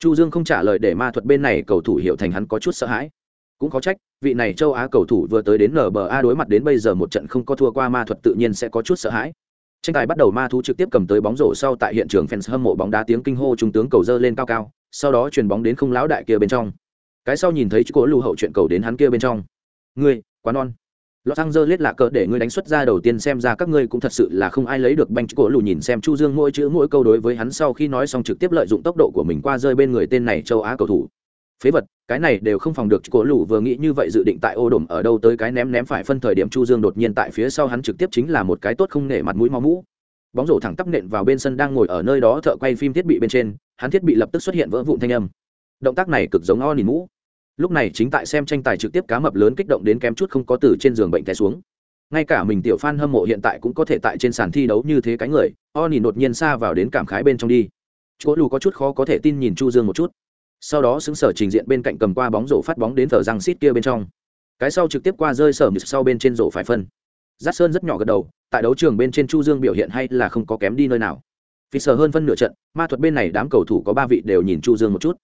chu dương không trả lời để ma thuật bên này cầu thủ hiểu thành hắn có chút sợ hãi. Cũng có trách, vị này châu á cầu thủ vừa tới đến nba đối mặt đến bây giờ một trận không có thua qua ma thuật tự nhiên sẽ có chút sợ hãi. Tranh tài bắt đầu ma thú trực tiếp cầm tới bóng rổ sau tại hiện trường fans hâm mộ bóng đá tiếng kinh hô trung tướng cầu dơ lên cao cao, sau đó chuyền bóng đến không lão đại kia bên trong cái sau nhìn thấy cố lưu hậu chuyện cầu đến hắn kia bên trong ngươi quá non Los Angeles là cờ để ngươi đánh xuất ra đầu tiên xem ra các ngươi cũng thật sự là không ai lấy được banh cổ lù nhìn xem Chu Dương mỗi chữ mỗi câu đối với hắn sau khi nói xong trực tiếp lợi dụng tốc độ của mình qua rơi bên người tên này châu Á cầu thủ. Phế vật, cái này đều không phòng được cổ lù vừa nghĩ như vậy dự định tại ô đổm ở đâu tới cái ném ném phải phân thời điểm Chu Dương đột nhiên tại phía sau hắn trực tiếp chính là một cái tốt không nể mặt mũi máu mũ. Bóng rổ thẳng tắp nện vào bên sân đang ngồi ở nơi đó thợ quay phim thiết bị bên trên, hắn thiết bị lập tức xuất hiện vỡ vụn thanh âm. Động tác này cực giống o mũ lúc này chính tại xem tranh tài trực tiếp cá mập lớn kích động đến kém chút không có từ trên giường bệnh té xuống. Ngay cả mình tiểu f hâm mộ hiện tại cũng có thể tại trên sàn thi đấu như thế cái người o nhìn đột nhiên xa vào đến cảm khái bên trong đi. Chỗ lù có chút khó có thể tin nhìn chu dương một chút. Sau đó xứng sở trình diện bên cạnh cầm qua bóng rổ phát bóng đến thờ răng xít kia bên trong. Cái sau trực tiếp qua rơi sở mịt sau bên trên rổ phải phân. Giắt sơn rất nhỏ gật đầu, tại đấu trường bên trên chu dương biểu hiện hay là không có kém đi nơi nào. Vì sở hơn phân nửa trận, ma thuật bên này đám cầu thủ có ba vị đều nhìn chu dương một chút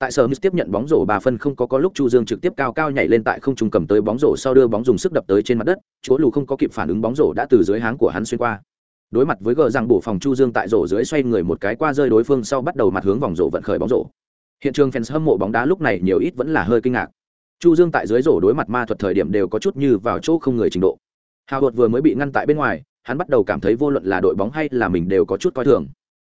tại sở tiếp nhận bóng rổ bà phân không có có lúc chu dương trực tiếp cao cao nhảy lên tại không trung cầm tới bóng rổ sau đưa bóng dùng sức đập tới trên mặt đất, chúa lù không có kịp phản ứng bóng rổ đã từ dưới háng của hắn xuyên qua. Đối mặt với gờ rằng bổ phòng chu dương tại rổ dưới xoay người một cái qua rơi đối phương sau bắt đầu mặt hướng vòng rổ vận khởi bóng rổ. Hiện trường fans hâm mộ bóng đá lúc này nhiều ít vẫn là hơi kinh ngạc. Chu dương tại dưới rổ đối mặt ma thuật thời điểm đều có chút như vào chỗ không người trình độ. Hào hột vừa mới bị ngăn tại bên ngoài, hắn bắt đầu cảm thấy vô luận là đội bóng hay là mình đều có chút coi thường.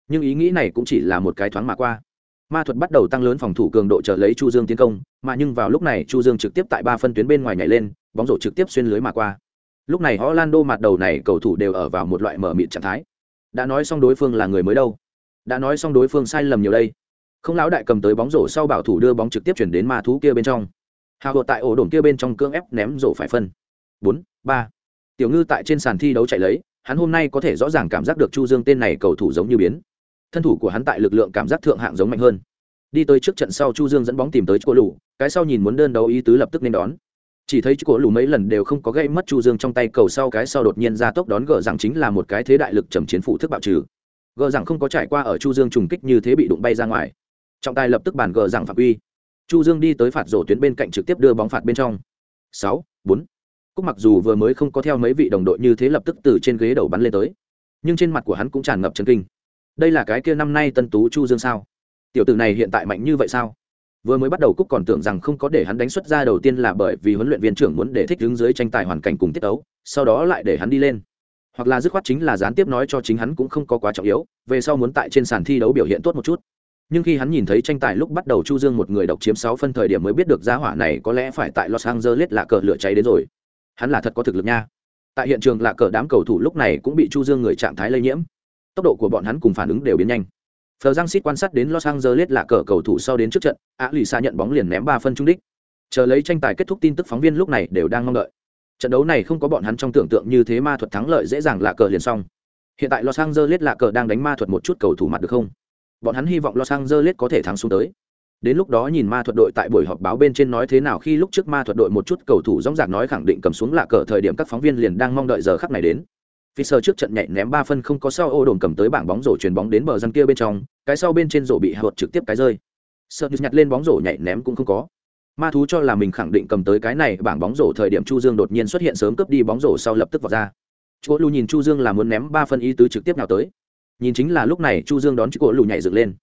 Nhưng ý nghĩ này cũng chỉ là một cái thoáng mà qua ma thuật bắt đầu tăng lớn phòng thủ cường độ trở lấy chu dương tiến công, mà nhưng vào lúc này chu dương trực tiếp tại ba phân tuyến bên ngoài nhảy lên, bóng rổ trực tiếp xuyên lưới mà qua. Lúc này orlando mặt đầu này cầu thủ đều ở vào một loại mở mịt trạng thái. Đã nói xong đối phương là người mới đâu? Đã nói xong đối phương sai lầm nhiều đây. Không lão đại cầm tới bóng rổ sau bảo thủ đưa bóng trực tiếp chuyển đến ma thú kia bên trong. Hào hộ tại ổ đồn kia bên trong cưỡng ép ném rổ phải phân. Bốn, ba. Tiểu ngư tại trên sàn thi đấu chạy lấy, hắn hôm nay có thể rõ ràng cảm giác được chu dương tên này cầu thủ giống như biến thân thủ của hắn tại lực lượng cảm giác thượng hạng giống mạnh hơn. Đi tới trước trận sau chu dương dẫn bóng tìm tới chỗ lù cái sau nhìn muốn đơn đấu ý tứ lập tức nên đón. Chỉ thấy chỗ lù mấy lần đều không có gây mất chu dương trong tay, cầu sau cái sau đột nhiên ra tốc đón gỡ rằng chính là một cái thế đại lực trầm chiến phụ thức bạo trừ. Gỡ rằng không có trải qua ở chu dương trùng kích như thế bị đụng bay ra ngoài. Trọng tài lập tức bàn gỡ rằng phạm quy chu dương đi tới phạt rổ tuyến bên cạnh trực tiếp đưa bóng phạt bên trong. Sáu, bốn. Cúc mặc dù vừa mới không có theo mấy vị đồng đội như thế lập tức từ trên ghế đầu bắn lên tới, nhưng trên mặt của hắn cũng tràn ngập chân kinh đây là cái kia năm nay tân tú chu dương sao? Tiểu tử này hiện tại mạnh như vậy sao? Vừa mới bắt đầu cúc còn tưởng rằng không có để hắn đánh xuất ra đầu tiên là bởi vì huấn luyện viên trưởng muốn để thích đứng dưới tranh tài hoàn cảnh cùng tiết tấu, sau đó lại để hắn đi lên. Hoặc là dứt khoát chính là gián tiếp nói cho chính hắn cũng không có quá trọng yếu, về sau muốn tại trên sàn thi đấu biểu hiện tốt một chút. Nhưng khi hắn nhìn thấy tranh tài lúc bắt đầu chu dương một người độc chiếm sáu phân thời điểm mới biết được giá hỏa này có lẽ phải tại los angeles là cờ lửa cháy đến rồi. Hắn là thật có thực lực nha. Tại hiện trường là cờ đám cầu thủ lúc này cũng bị chu dương người trạng thái lây nhiễm tốc độ của bọn hắn cùng phản ứng đều biến nhanh Phờ Giang Sít quan sát đến Los Angeles là cờ cầu thủ sau đến trước trận, Á Lì Sa nhận bóng liền ném ba phân trung đích. Chờ lấy tranh tài kết thúc tin tức phóng viên lúc này đều đang mong đợi. Trận đấu này không có bọn hắn trong tưởng tượng như thế ma thuật thắng lợi dễ dàng là cờ liền xong. Hiện tại Los Angeles là cờ đang đánh ma thuật một chút cầu thủ mặt được không? Bọn hắn hy vọng Los Angeles có thể thắng xuống tới. Đến lúc đó nhìn ma thuật đội tại buổi họp báo bên trên nói thế nào khi lúc trước ma thuật đội một chút cầu thủ rõ ràng nói khẳng định cầm xuống lạ cờ thời điểm các phóng viên liền đang mong đợi giờ khắc này đến. Fisher trước trận nhảy ném ba phân không có sau ô đồn cầm tới bảng bóng rổ chuyền bóng đến bờ răng kia bên trong, cái sau bên trên rổ bị hụt trực tiếp cái rơi. Sợ nhặt lên bóng rổ nhảy ném cũng không có. Ma thú cho là mình khẳng định cầm tới cái này bảng bóng rổ thời điểm Chu Dương đột nhiên xuất hiện sớm cướp đi bóng rổ sau lập tức vào ra. Chu Lu nhìn Chu Dương là muốn ném ba phân ý tứ trực tiếp nào tới. Nhìn chính là lúc này Chu Dương đón Chu Lũ nhảy dựng lên.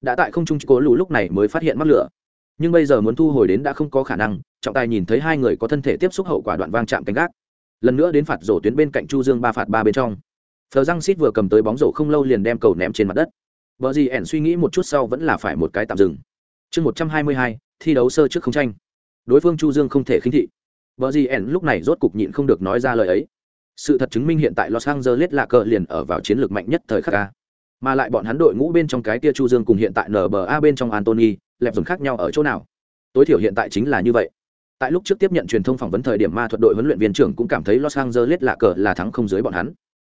Đã tại không trung Chu Lũ lúc này mới phát hiện mắc lửa. Nhưng bây giờ muốn thu hồi đến đã không có khả năng, trọng tài nhìn thấy hai người có thân thể tiếp xúc hậu quả đoạn vang chạm cánh gác lần nữa đến phạt rổ tuyến bên cạnh chu dương ba phạt ba bên trong thờ răng xít vừa cầm tới bóng rổ không lâu liền đem cầu ném trên mặt đất. vợ gì ẻn suy nghĩ một chút sau vẫn là phải một cái tạm dừng. Chương 122, thi đấu sơ trước không tranh. Đối phương Chu Dương không thể khinh thị. vợ gì ẻn lúc này rốt cục nhịn không được nói ra lời ấy. Sự thật chứng minh hiện tại Los Angeles là cờ liền ở vào chiến lược mạnh nhất thời khắc a. Mà lại bọn hắn đội ngũ bên trong cái tia Chu Dương cùng hiện tại NBA bên trong antony lẹp dùng khác nhau ở chỗ nào? Tối thiểu hiện tại chính là như vậy. Tại lúc trước tiếp nhận truyền thông phỏng vấn thời điểm ma thuật đội huấn luyện viên trưởng cũng cảm thấy Los Angeles lạ cờ là thắng không dưới bọn hắn.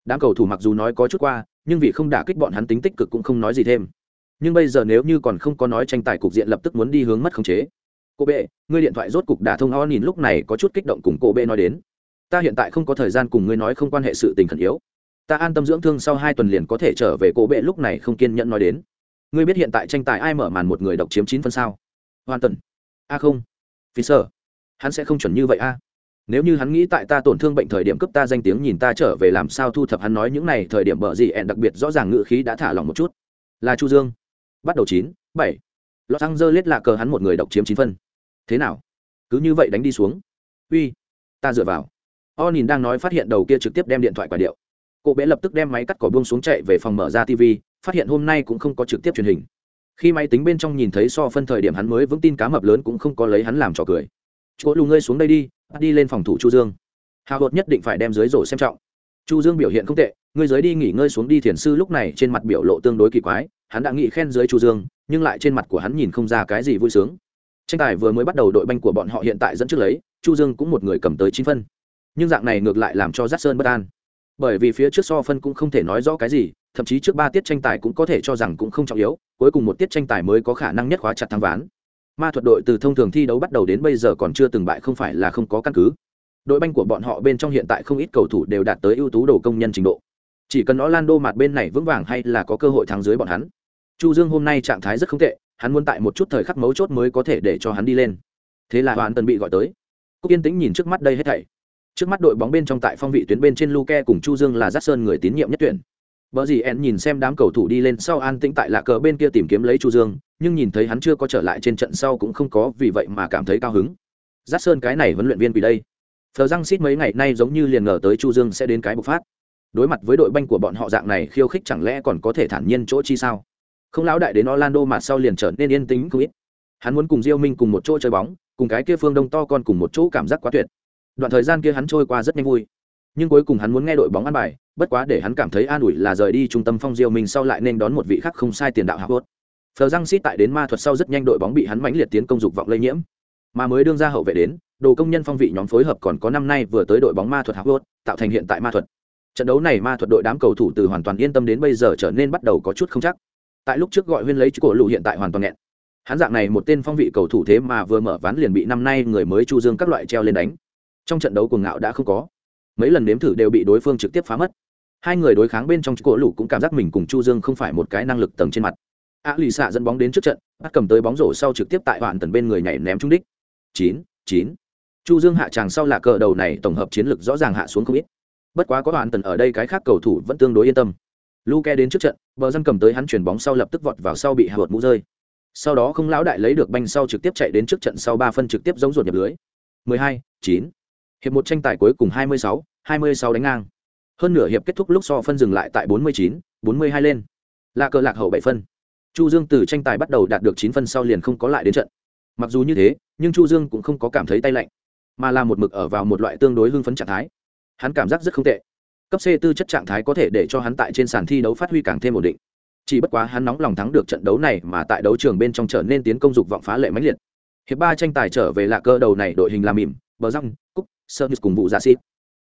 Đám cầu thủ mặc dù nói có chút qua, nhưng vì không đả kích bọn hắn tính tích cực cũng không nói gì thêm. Nhưng bây giờ nếu như còn không có nói tranh tài cục diện lập tức muốn đi hướng mất khống chế. Cô bệ, ngươi điện thoại rốt cục đả thông o nhìn lúc này có chút kích động cùng cô bệ nói đến. Ta hiện tại không có thời gian cùng ngươi nói không quan hệ sự tình khẩn yếu. Ta an tâm dưỡng thương sau hai tuần liền có thể trở về, cô bệ lúc này không kiên nhẫn nói đến. Ngươi biết hiện tại tranh tài ai mở màn một người độc chiếm chín phân sao? Hoàn tần a không. Vì sợ hắn sẽ không chuẩn như vậy a. Nếu như hắn nghĩ tại ta tổn thương bệnh thời điểm cấp ta danh tiếng nhìn ta trở về làm sao thu thập hắn nói những này, thời điểm bợ gì ẹn đặc biệt rõ ràng ngự khí đã thả lỏng một chút. Là chu dương. Bắt đầu chín, bảy. Los lết lạ cờ hắn một người độc chiếm chín phân. Thế nào? Cứ như vậy đánh đi xuống. Uy, ta dựa vào. O nhìn đang nói phát hiện đầu kia trực tiếp đem điện thoại quả điệu. Cô bé lập tức đem máy cắt cỏ buông xuống chạy về phòng mở ra tv phát hiện hôm nay cũng không có trực tiếp truyền hình. Khi máy tính bên trong nhìn thấy so phân thời điểm hắn mới vững tin cá mập lớn cũng không có lấy hắn làm trò cười chỗ lù ngươi xuống đây đi, bắt đi lên phòng thủ chu dương. Hào hột nhất định phải đem dưới rổ xem trọng. Chu dương biểu hiện không tệ, ngươi dưới đi nghỉ ngơi xuống đi thiền sư lúc này trên mặt biểu lộ tương đối kỳ quái, hắn đã nghĩ khen dưới chu dương, nhưng lại trên mặt của hắn nhìn không ra cái gì vui sướng. Tranh tài vừa mới bắt đầu đội banh của bọn họ hiện tại dẫn trước lấy, chu dương cũng một người cầm tới chín phân. Nhưng dạng này ngược lại làm cho giác sơn bất an. Bởi vì phía trước so phân cũng không thể nói rõ cái gì, thậm chí trước ba tiết tranh tài cũng có thể cho rằng cũng không trọng yếu, cuối cùng một tiết tranh tài mới có khả năng nhất khóa chặt thắng ván ma thuật đội từ thông thường thi đấu bắt đầu đến bây giờ còn chưa từng bại không phải là không có căn cứ. Đội banh của bọn họ bên trong hiện tại không ít cầu thủ đều đạt tới ưu tú đồ công nhân trình độ. Chỉ cần orlando mặt bên này vững vàng hay là có cơ hội thắng dưới bọn hắn. Chu dương hôm nay trạng thái rất không tệ, hắn muốn tại một chút thời khắc mấu chốt mới có thể để cho hắn đi lên. Thế là hoàn tần bị gọi tới. Cúc yên tĩnh nhìn trước mắt đây hết thảy. Trước mắt đội bóng bên trong tại phong vị tuyến bên trên luke cùng chu dương là giác sơn người tín nhiệm nhất tuyển. Bở gì En nhìn xem đám cầu thủ đi lên sau an tĩnh tại lạ cờ bên kia tìm kiếm lấy Chu Dương, nhưng nhìn thấy hắn chưa có trở lại trên trận sau cũng không có vì vậy mà cảm thấy cao hứng. Giác Sơn cái này huấn luyện viên vì đây. Phờ răng xít mấy ngày nay giống như liền ngờ tới Chu Dương sẽ đến cái bộc phát. Đối mặt với đội banh của bọn họ dạng này khiêu khích chẳng lẽ còn có thể thản nhiên chỗ chi sao? Không lão đại đến Orlando mà sau liền trở nên yên tĩnh không ít. Hắn muốn cùng Diêu Minh cùng một chỗ chơi bóng, cùng cái kia phương Đông to con cùng một chỗ cảm giác quá tuyệt. Đoạn thời gian kia hắn trôi qua rất nhanh vui, nhưng cuối cùng hắn muốn nghe đội bóng ăn bài, bất quá để hắn cảm thấy an ủi là rời đi trung tâm phong diêu mình sau lại nên đón một vị khác không sai tiền đạo hạc hốt phờ răng xít tại đến ma thuật sau rất nhanh đội bóng bị hắn mãnh liệt tiến công dục vọng lây nhiễm. Mà mới đương ra hậu vệ đến đồ công nhân phong vị nhóm phối hợp còn có năm nay vừa tới đội bóng ma thuật hạc hốt tạo thành hiện tại ma thuật. Trận đấu này ma thuật đội đám cầu thủ từ hoàn toàn yên tâm đến bây giờ trở nên bắt đầu có chút không chắc. Tại lúc trước gọi huyên lấy cổ lụ hiện tại hoàn toàn nghẹn. Hắn dạng này một tên phong vị cầu thủ thế mà vừa mở ván liền bị năm nay người mới chu dương các loại treo lên đánh. Trong trận đấu cuồng ngạo đã không có mấy lần nếm thử đều bị đối phương trực tiếp phá mất. Hai người đối kháng bên trong cổ lũ cũng cảm giác mình cùng chu dương không phải một cái năng lực tầng trên mặt. A lì xạ dẫn bóng đến trước trận bắt cầm tới bóng rổ sau trực tiếp tại hoàn tần bên người nhảy ném trúng đích. Chín chín. Chu dương hạ tràng sau là cờ đầu này tổng hợp chiến lược rõ ràng hạ xuống không ít. Bất quá có hoàn tần ở đây cái khác cầu thủ vẫn tương đối yên tâm. Luke đến trước trận bờ dân cầm tới hắn chuyển bóng sau lập tức vọt vào sau bị hạ vợt mũ rơi. Sau đó không lão đại lấy được banh sau trực tiếp chạy đến trước trận sau ba phân trực tiếp giống ruột nhập lưới. 12, 9 hiệp một tranh tài cuối cùng 26, 26 đánh ngang. Hơn nửa hiệp kết thúc lúc so phân dừng lại tại 49, 42 lên. Là cờ lạc hậu bảy phân. Chu dương từ tranh tài bắt đầu đạt được chín phân sau liền không có lại đến trận. Mặc dù như thế nhưng chu dương cũng không có cảm thấy tay lạnh mà là một mực ở vào một loại tương đối hưng phấn trạng thái. Hắn cảm giác rất không tệ. Cấp c tư chất trạng thái có thể để cho hắn tại trên sàn thi đấu phát huy càng thêm ổn định. Chỉ bất quá hắn nóng lòng thắng được trận đấu này mà tại đấu trường bên trong trở nên tiến công dục vọng phá lệ mãnh liệt. Hiệp ba tranh tài trở về lạ cơ đầu này đội hình làm mỉm bờ răng sơ như cùng vụ giả xịt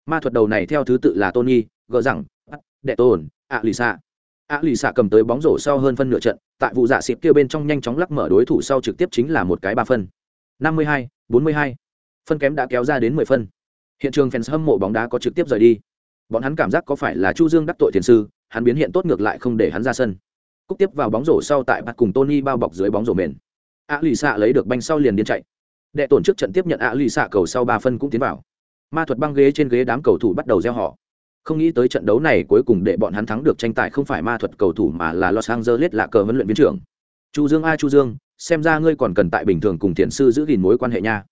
ma thuật đầu này theo thứ tự là tony gờ rằng đệ tồn ạ lì xạ ạ lì xạ cầm tới bóng rổ sau hơn phân nửa trận, tại vụ giả xịp kia bên trong nhanh chóng lắc mở đối thủ sau trực tiếp chính là một cái ba phân. Năm mươi hai, bốn mươi hai. Phân kém đã kéo ra đến mười phân. Hiện trường fans hâm mộ bóng đá có trực tiếp rời đi. Bọn hắn cảm giác có phải là chu dương đắc tội thiền sư, hắn biến hiện tốt ngược lại không để hắn ra sân. Cúc tiếp vào bóng rổ sau tại mặt cùng tony bao bọc dưới bóng rổ mền. Ạ lì xạ lấy được banh sau liền điên chạy đệ tổn trước trận tiếp nhận ạ lì xạ cầu sau ba phân cũng tiến vào. Ma thuật băng ghế trên ghế đám cầu thủ bắt đầu gieo họ. Không nghĩ tới trận đấu này cuối cùng để bọn hắn thắng được tranh tài không phải ma thuật cầu thủ mà là los angeles là cờ huấn luyện viên trưởng. Chu dương a, chu dương, xem ra ngươi còn cần tại bình thường cùng thiền sư giữ gìn mối quan hệ nha.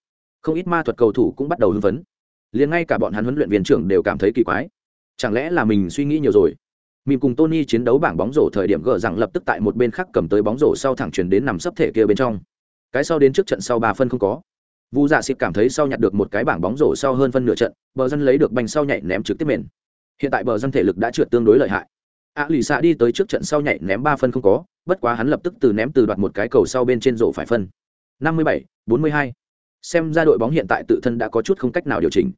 Không ít ma thuật cầu thủ cũng bắt đầu hưng phấn. Liền ngay cả bọn hắn huấn luyện viên trưởng đều cảm thấy kỳ quái. Chẳng lẽ là mình suy nghĩ nhiều rồi? Mìm cùng tony chiến đấu bảng bóng rổ thời điểm gờ rằng lập tức tại một bên khác cầm tới bóng rổ sau thẳng chuyển đến nằm sấp thể kia bên trong cái sau đến trước trận sau ba phân không có. Vu dạ xịt cảm thấy sau nhặt được một cái bảng bóng rổ sau hơn phân nửa trận, bờ dân lấy được banh sau nhảy ném trực tiếp mền. Hiện tại bờ dân thể lực đã trượt tương đối lợi hại. A lì xạ đi tới trước trận sau nhảy ném ba phân không có, bất quá hắn lập tức từ ném từ đoạt một cái cầu sau bên trên rổ phải phân. Năm mươi bảy, bốn mươi hai. Xem ra đội bóng hiện tại tự thân đã có chút không cách nào điều chỉnh.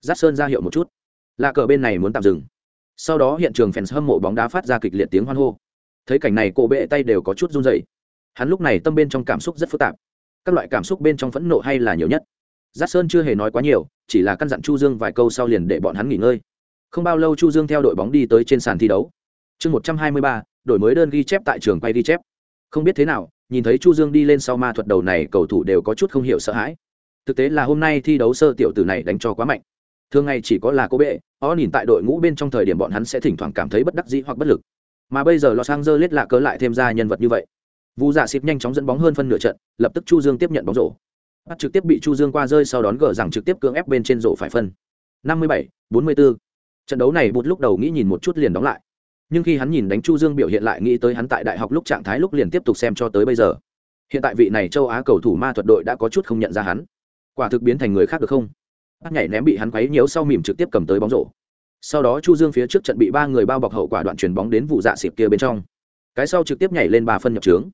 Giắt sơn ra hiệu một chút. Là cờ bên này muốn tạm dừng. Sau đó hiện trường fans hâm mộ bóng đá phát ra kịch liệt tiếng hoan hô. Thấy cảnh này, cổ bệ tay đều có chút run rẩy hắn lúc này tâm bên trong cảm xúc rất phức tạp. Các loại cảm xúc bên trong phẫn nộ hay là nhiều nhất? Giác sơn chưa hề nói quá nhiều, chỉ là căn dặn chu dương vài câu sau liền để bọn hắn nghỉ ngơi. Không bao lâu chu dương theo đội bóng đi tới trên sàn thi đấu. Chương một trăm hai mươi ba, đổi mới đơn ghi chép tại trường quay ghi chép. Không biết thế nào, nhìn thấy chu dương đi lên sau ma thuật đầu này, cầu thủ đều có chút không hiểu sợ hãi. Thực tế là hôm nay thi đấu sơ tiểu tử này đánh cho quá mạnh. Thường ngày chỉ có là cô bệ họ nhìn tại đội ngũ bên trong thời điểm bọn hắn sẽ thỉnh thoảng cảm thấy bất đắc dĩ hoặc bất lực. Mà bây giờ los angeles lạ cớ lại thêm ra nhân vật như vậy. Vu Dạ Sịp nhanh chóng dẫn bóng hơn phân nửa trận, lập tức Chu Dương tiếp nhận bóng rổ. Bắt trực tiếp bị Chu Dương qua rơi sau đón gỡ rằng trực tiếp cưỡng ép bên trên rổ phải phân. 57, 44. Trận đấu này bụt lúc đầu nghĩ nhìn một chút liền đóng lại. Nhưng khi hắn nhìn đánh Chu Dương biểu hiện lại nghĩ tới hắn tại đại học lúc trạng thái lúc liền tiếp tục xem cho tới bây giờ. Hiện tại vị này châu Á cầu thủ ma thuật đội đã có chút không nhận ra hắn. Quả thực biến thành người khác được không? Bắt nhảy ném bị hắn quấy nhiễu sau mỉm trực tiếp cầm tới bóng rổ. Sau đó Chu Dương phía trước trận bị ba người bao bọc hậu quả đoạn chuyển bóng đến vụ dạ xịp kia bên trong. Cái sau trực tiếp nhảy lên ba phân nhập trướng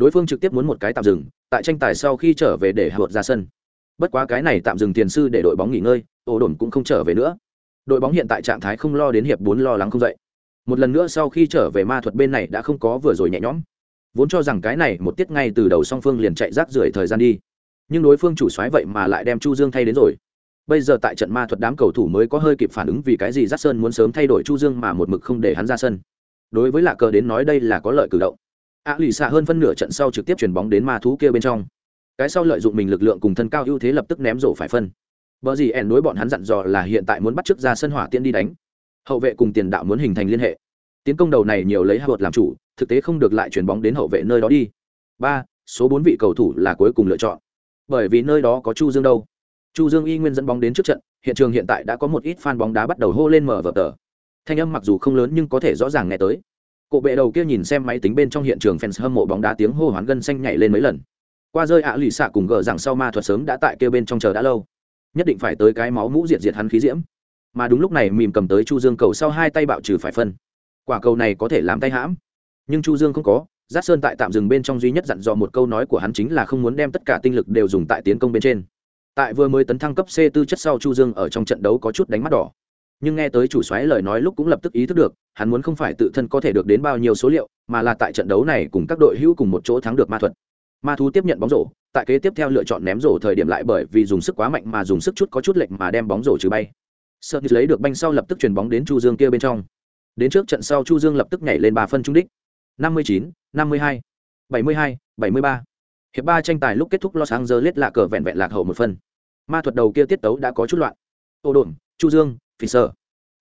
đối phương trực tiếp muốn một cái tạm dừng, tại tranh tài sau khi trở về để hợt ra sân. Bất quá cái này tạm dừng tiền sư để đội bóng nghỉ ngơi ổ đồn cũng không trở về nữa. Đội bóng hiện tại trạng thái không lo đến hiệp bốn lo lắng không dậy. Một lần nữa sau khi trở về ma thuật bên này đã không có vừa rồi nhẹ nhõm. Vốn cho rằng cái này một tiết ngay từ đầu song phương liền chạy rác rưởi thời gian đi. Nhưng đối phương chủ xoáy vậy mà lại đem chu dương thay đến rồi. Bây giờ tại trận ma thuật đám cầu thủ mới có hơi kịp phản ứng vì cái gì giác sơn muốn sớm thay đổi chu dương mà một mực không để hắn ra sân. Đối với lạ cờ đến nói đây là có lợi cử động a lì xạ hơn phân nửa trận sau trực tiếp chuyển bóng đến ma thú kia bên trong. Cái sau lợi dụng mình lực lượng cùng thân cao ưu thế lập tức ném rổ phải phân. Bờ gì ẻn đối bọn hắn dặn dò là hiện tại muốn bắt trước ra sân hỏa tiễn đi đánh. Hậu vệ cùng tiền đạo muốn hình thành liên hệ. Tiến công đầu này nhiều lấy hạ làm chủ, thực tế không được lại chuyển bóng đến hậu vệ nơi đó đi. Ba, số bốn vị cầu thủ là cuối cùng lựa chọn. Bởi vì nơi đó có chu dương đâu. Chu dương y nguyên dẫn bóng đến trước trận, hiện trường hiện tại đã có một ít fan bóng đá bắt đầu hô lên mở vở tờ. Thanh âm mặc dù không lớn nhưng có thể rõ ràng nghe tới. Cổ bệ đầu kia nhìn xem máy tính bên trong hiện trường fans hâm mộ bóng đá tiếng hô hoán gân xanh nhảy lên mấy lần. Qua rơi ạ lì xạ cùng gờ rằng sau ma thuật sớm đã tại kia bên trong chờ đã lâu. Nhất định phải tới cái máu mũ diệt diệt hắn khí diễm. Mà đúng lúc này mìm cầm tới Chu Dương cầu sau hai tay bạo trừ phải phân. Quả cầu này có thể làm tay hãm, nhưng Chu Dương không có. Giác Sơn tại tạm dừng bên trong duy nhất dặn dò một câu nói của hắn chính là không muốn đem tất cả tinh lực đều dùng tại tiến công bên trên. Tại vừa mới tấn thăng cấp C tư chất sau Chu Dương ở trong trận đấu có chút đánh mắt đỏ nhưng nghe tới chủ xoáy lời nói lúc cũng lập tức ý thức được hắn muốn không phải tự thân có thể được đến bao nhiêu số liệu mà là tại trận đấu này cùng các đội hữu cùng một chỗ thắng được ma thuật. Ma thú tiếp nhận bóng rổ tại kế tiếp theo lựa chọn ném rổ thời điểm lại bởi vì dùng sức quá mạnh mà dùng sức chút có chút lệnh mà đem bóng rổ trừ bay. Sợ lấy được banh sau lập tức chuyền bóng đến chu dương kia bên trong. Đến trước trận sau chu dương lập tức nhảy lên ba phân trung đích. 59, 52, 72, 73. hiệp ba tranh tài lúc kết thúc los angeles lạ cờ vẹn vẹn lạc hậu một phân. Ma thuật đầu kia tiết tấu đã có chút loạn. Ô đồn chu dương phi sơ.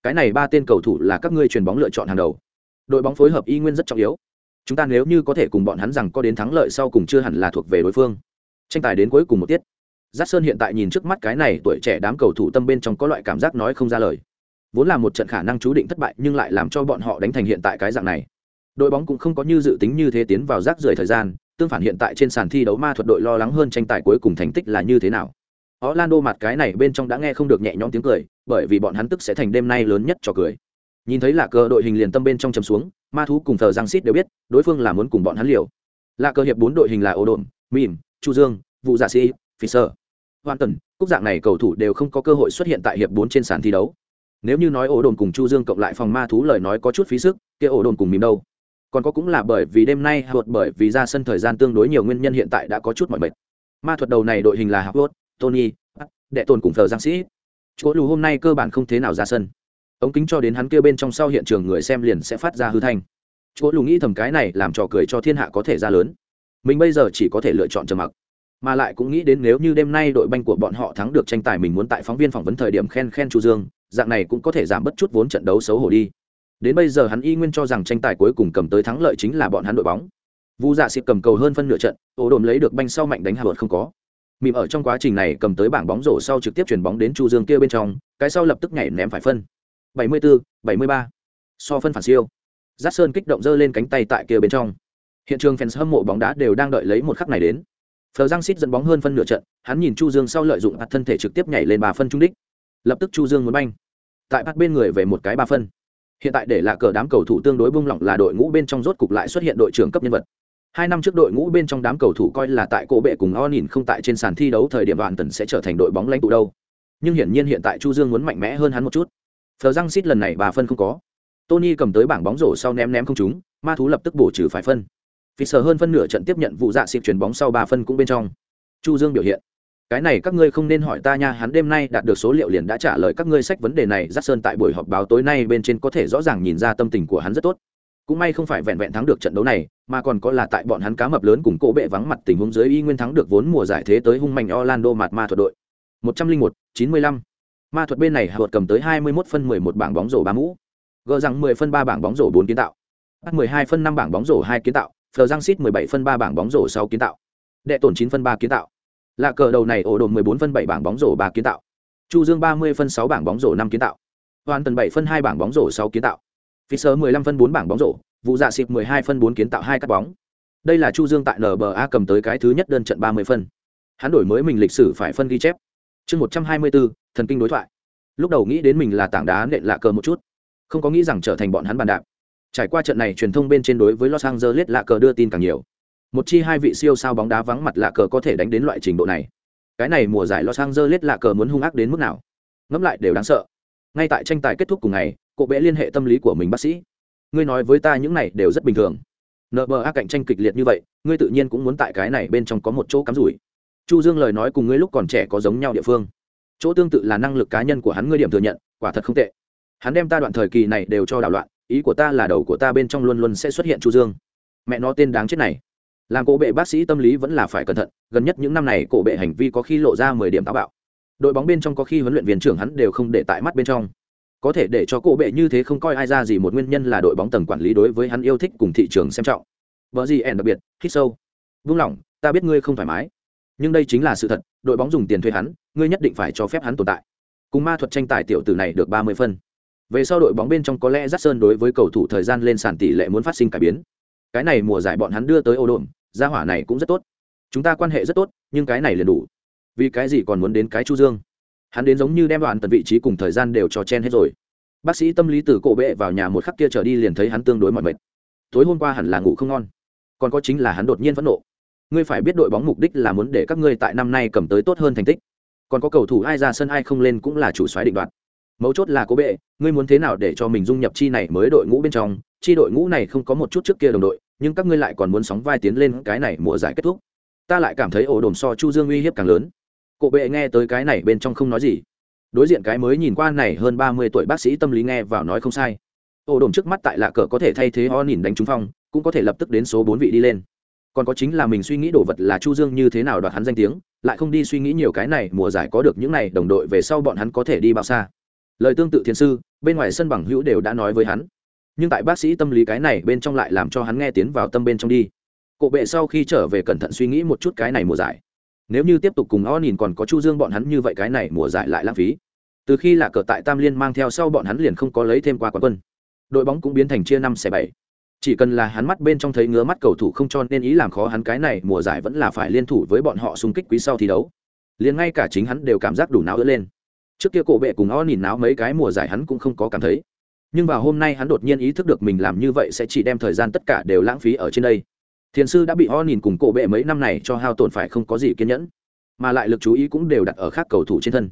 Cái này ba tên cầu thủ là các ngươi chuyền bóng lựa chọn hàng đầu. Đội bóng phối hợp y nguyên rất trọng yếu. Chúng ta nếu như có thể cùng bọn hắn rằng có đến thắng lợi sau cùng chưa hẳn là thuộc về đối phương. Tranh tài đến cuối cùng một tiết. Giác sơn hiện tại nhìn trước mắt cái này tuổi trẻ đám cầu thủ tâm bên trong có loại cảm giác nói không ra lời. Vốn là một trận khả năng chú định thất bại nhưng lại làm cho bọn họ đánh thành hiện tại cái dạng này. Đội bóng cũng không có như dự tính như thế tiến vào rác rưởi thời gian tương phản hiện tại trên sàn thi đấu ma thuật đội lo lắng hơn tranh tài cuối cùng thành tích là như thế nào. Orlando mặt cái này bên trong đã nghe không được nhẹ nhõm tiếng cười, bởi vì bọn hắn tức sẽ thành đêm nay lớn nhất cho cười. Nhìn thấy là cờ đội hình liền tâm bên trong chầm xuống, ma thú cùng thờ giang xít đều biết, đối phương là muốn cùng bọn hắn liều. Là cờ hiệp bốn đội hình là Ô Đồn, Mìm, Chu Dương, Vụ Dạ Sĩ, phi sơ Hoàn tần, cúc dạng này cầu thủ đều không có cơ hội xuất hiện tại hiệp bốn trên sàn thi đấu. Nếu như nói ổ Đồn cùng Chu Dương cộng lại phòng ma thú lời nói có chút phí sức, kia ổ Đồn cùng Mìm đâu. Còn có cũng là bởi vì đêm nay hoặc bởi vì ra sân thời gian tương đối nhiều nguyên nhân hiện tại đã có chút mỏi mệt. Ma thuật đầu này đội hình là Howard, Tony, đệ tồn cùng thờ giang sĩ. Chỗ lù hôm nay cơ bản không thế nào ra sân. Ống kính cho đến hắn kia bên trong sau hiện trường người xem liền sẽ phát ra hư thanh. Chỗ lù nghĩ thầm cái này làm trò cười cho thiên hạ có thể ra lớn. Mình bây giờ chỉ có thể lựa chọn trầm mặc. Mà lại cũng nghĩ đến nếu như đêm nay đội banh của bọn họ thắng được tranh tài mình muốn tại phóng viên phỏng vấn thời điểm khen khen Chu Dương, dạng này cũng có thể giảm bớt chút vốn trận đấu xấu hổ đi. Đến bây giờ hắn y nguyên cho rằng tranh tài cuối cùng cầm tới thắng lợi chính là bọn hắn đội bóng. Vu Dạ xịp cầm cầu hơn phân nửa trận, ổ đồn lấy được banh sau mạnh đánh hạ không có mìm ở trong quá trình này cầm tới bảng bóng rổ sau trực tiếp chuyển bóng đến chu dương kia bên trong cái sau lập tức nhảy ném phải phân 74, 73. so phân phản siêu Giác Sơn kích động giơ lên cánh tay tại kia bên trong. Hiện trường fans hâm mộ bóng đá đều đang đợi lấy một khắc này đến. Phờ Giang xít dẫn bóng hơn phân nửa trận, hắn nhìn Chu Dương sau lợi dụng hạt thân thể trực tiếp nhảy lên bà phân trung đích. Lập tức Chu Dương muốn banh. Tại bắt bên người về một cái ba phân. Hiện tại để là cờ đám cầu thủ tương đối bung lỏng là đội ngũ bên trong rốt cục lại xuất hiện đội trưởng cấp nhân vật. Hai năm trước đội ngũ bên trong đám cầu thủ coi là tại cổ bệ cùng O nhìn không tại trên sàn thi đấu thời điểm đoạn tần sẽ trở thành đội bóng lãnh tụ đâu. Nhưng hiển nhiên hiện tại Chu Dương muốn mạnh mẽ hơn hắn một chút. Phờ răng xít lần này bà phân không có. Tony cầm tới bảng bóng rổ sau ném ném không trúng, ma thú lập tức bổ trừ phải phân. Vì sở hơn phân nửa trận tiếp nhận vụ dạ xịp chuyển bóng sau ba phân cũng bên trong. Chu Dương biểu hiện. Cái này các ngươi không nên hỏi ta nha, hắn đêm nay đạt được số liệu liền đã trả lời các ngươi sách vấn đề này, Dát Sơn tại buổi họp báo tối nay bên trên có thể rõ ràng nhìn ra tâm tình của hắn rất tốt. Cũng may không phải vẹn vẹn thắng được trận đấu này, mà còn có là tại bọn hắn cá mập lớn cùng cỗ bệ vắng mặt tình huống dưới y nguyên thắng được vốn mùa giải thế tới hung mạnh Orlando mặt ma thuật đội. 101, 95. Ma thuật bên này Hà cầm tới 21 phân 11 bảng bóng rổ ba mũ. gờ rằng 10 phân 3 bảng bóng rổ 4 kiến tạo. Bắt 12 phân 5 bảng bóng rổ 2 kiến tạo, Phờ Giang Sít 17 phân 3 bảng bóng rổ 6 kiến tạo. Đệ tổn 9 phân 3 kiến tạo. Lạ cờ đầu này ổ đồn 14 phân 7 bảng bóng rổ 3 kiến tạo. Chu Dương 30 phân 6 bảng bóng rổ 5 kiến tạo. Hoàn tần 7 phân 2 bảng bóng rổ 6 kiến tạo. Fisher 15 phân 4 bảng bóng rổ, vụ dạ xịp 12 phân 4 kiến tạo 2 cắt bóng. Đây là Chu Dương tại NBA cầm tới cái thứ nhất đơn trận 30 phân. Hắn đổi mới mình lịch sử phải phân ghi chép. Chương 124, thần kinh đối thoại. Lúc đầu nghĩ đến mình là tảng đá nện lạ cờ một chút, không có nghĩ rằng trở thành bọn hắn bàn đạp. Trải qua trận này truyền thông bên trên đối với Los Angeles lạ cờ đưa tin càng nhiều. Một chi hai vị siêu sao bóng đá vắng mặt lạ cờ có thể đánh đến loại trình độ này. Cái này mùa giải Los Angeles lạ cờ muốn hung ác đến mức nào? Ngẫm lại đều đáng sợ. Ngay tại tranh tài kết thúc cùng ngày, cô bệ liên hệ tâm lý của mình bác sĩ. Ngươi nói với ta những này đều rất bình thường. Nợ bờ cạnh tranh kịch liệt như vậy, ngươi tự nhiên cũng muốn tại cái này bên trong có một chỗ cắm rủi. Chu Dương lời nói cùng ngươi lúc còn trẻ có giống nhau địa phương. Chỗ tương tự là năng lực cá nhân của hắn ngươi điểm thừa nhận, quả thật không tệ. Hắn đem ta đoạn thời kỳ này đều cho đảo loạn, ý của ta là đầu của ta bên trong luôn luôn sẽ xuất hiện chu dương mẹ nó tên đáng chết này làm cổ bệ bác sĩ tâm lý vẫn là phải cẩn thận gần nhất những năm này cổ bệ hành vi có khi lộ ra mười điểm táo bạo đội bóng bên trong có khi huấn luyện viên trưởng hắn đều không để tại mắt bên trong. Có thể để cho cổ bệ như thế không coi ai ra gì một nguyên nhân là đội bóng tầng quản lý đối với hắn yêu thích cùng thị trường xem trọng. Vợ gì ẻn đặc biệt, hít sâu. Vung lòng, ta biết ngươi không thoải mái. Nhưng đây chính là sự thật, đội bóng dùng tiền thuê hắn, ngươi nhất định phải cho phép hắn tồn tại. Cùng ma thuật tranh tài tiểu tử này được ba mươi phân. Về sau đội bóng bên trong có lẽ dắt sơn đối với cầu thủ thời gian lên sàn tỷ lệ muốn phát sinh cải biến. Cái này mùa giải bọn hắn đưa tới ô đồn gia hỏa này cũng rất tốt. Chúng ta quan hệ rất tốt, nhưng cái này liền đủ vì cái gì còn muốn đến cái chu dương? Hắn đến giống như đem đoạn tận vị trí cùng thời gian đều cho chen hết rồi. Bác sĩ tâm lý từ cổ bệ vào nhà một khắc kia trở đi liền thấy hắn tương đối mọi mệt. Tối hôm qua hẳn là ngủ không ngon. Còn có chính là hắn đột nhiên phẫn nộ. Ngươi phải biết đội bóng mục đích là muốn để các ngươi tại năm nay cầm tới tốt hơn thành tích. Còn có cầu thủ ai ra sân ai không lên cũng là chủ soái định đoạt. Mấu chốt là cố bệ, ngươi muốn thế nào để cho mình dung nhập chi này mới đội ngũ bên trong? Chi đội ngũ này không có một chút trước kia đồng đội, nhưng các ngươi lại còn muốn sóng vai tiến lên, cái này mùa giải kết thúc. Ta lại cảm thấy ổ đồm so chu dương uy hiếp càng lớn cổ bệ nghe tới cái này bên trong không nói gì. Đối diện cái mới nhìn qua này hơn ba mươi tuổi bác sĩ tâm lý nghe vào nói không sai. Ô đồn trước mắt tại lạ cờ có thể thay thế ho nhìn đánh trúng phong, cũng có thể lập tức đến số bốn vị đi lên. Còn có chính là mình suy nghĩ đồ vật là chu dương như thế nào đoạt hắn danh tiếng, lại không đi suy nghĩ nhiều cái này, mùa giải có được những này đồng đội về sau bọn hắn có thể đi bao xa. Lời tương tự Thiên sư, bên ngoài sân bằng hữu đều đã nói với hắn. Nhưng tại bác sĩ tâm lý cái này bên trong lại làm cho hắn nghe tiến vào tâm bên trong đi. Cộ bệ sau khi trở về cẩn thận suy nghĩ một chút cái này mùa giải nếu như tiếp tục cùng o nhìn còn có chu dương bọn hắn như vậy cái này mùa giải lại lãng phí. Từ khi là cờ tại tam liên mang theo sau bọn hắn liền không có lấy thêm qua quán quân. Đội bóng cũng biến thành chia năm xẻ bảy. Chỉ cần là hắn mắt bên trong thấy ngứa mắt cầu thủ không cho nên ý làm khó hắn cái này mùa giải vẫn là phải liên thủ với bọn họ xung kích quý sau thi đấu. Liền ngay cả chính hắn đều cảm giác đủ não ứa lên. Trước kia cổ bệ cùng o nhìn náo mấy cái mùa giải hắn cũng không có cảm thấy. Nhưng vào hôm nay hắn đột nhiên ý thức được mình làm như vậy sẽ chỉ đem thời gian tất cả đều lãng phí ở trên đây thiền sư đã bị o nhìn cùng cổ bệ mấy năm này cho hao tổn phải không có gì kiên nhẫn, mà lại lực chú ý cũng đều đặt ở khác cầu thủ trên thân.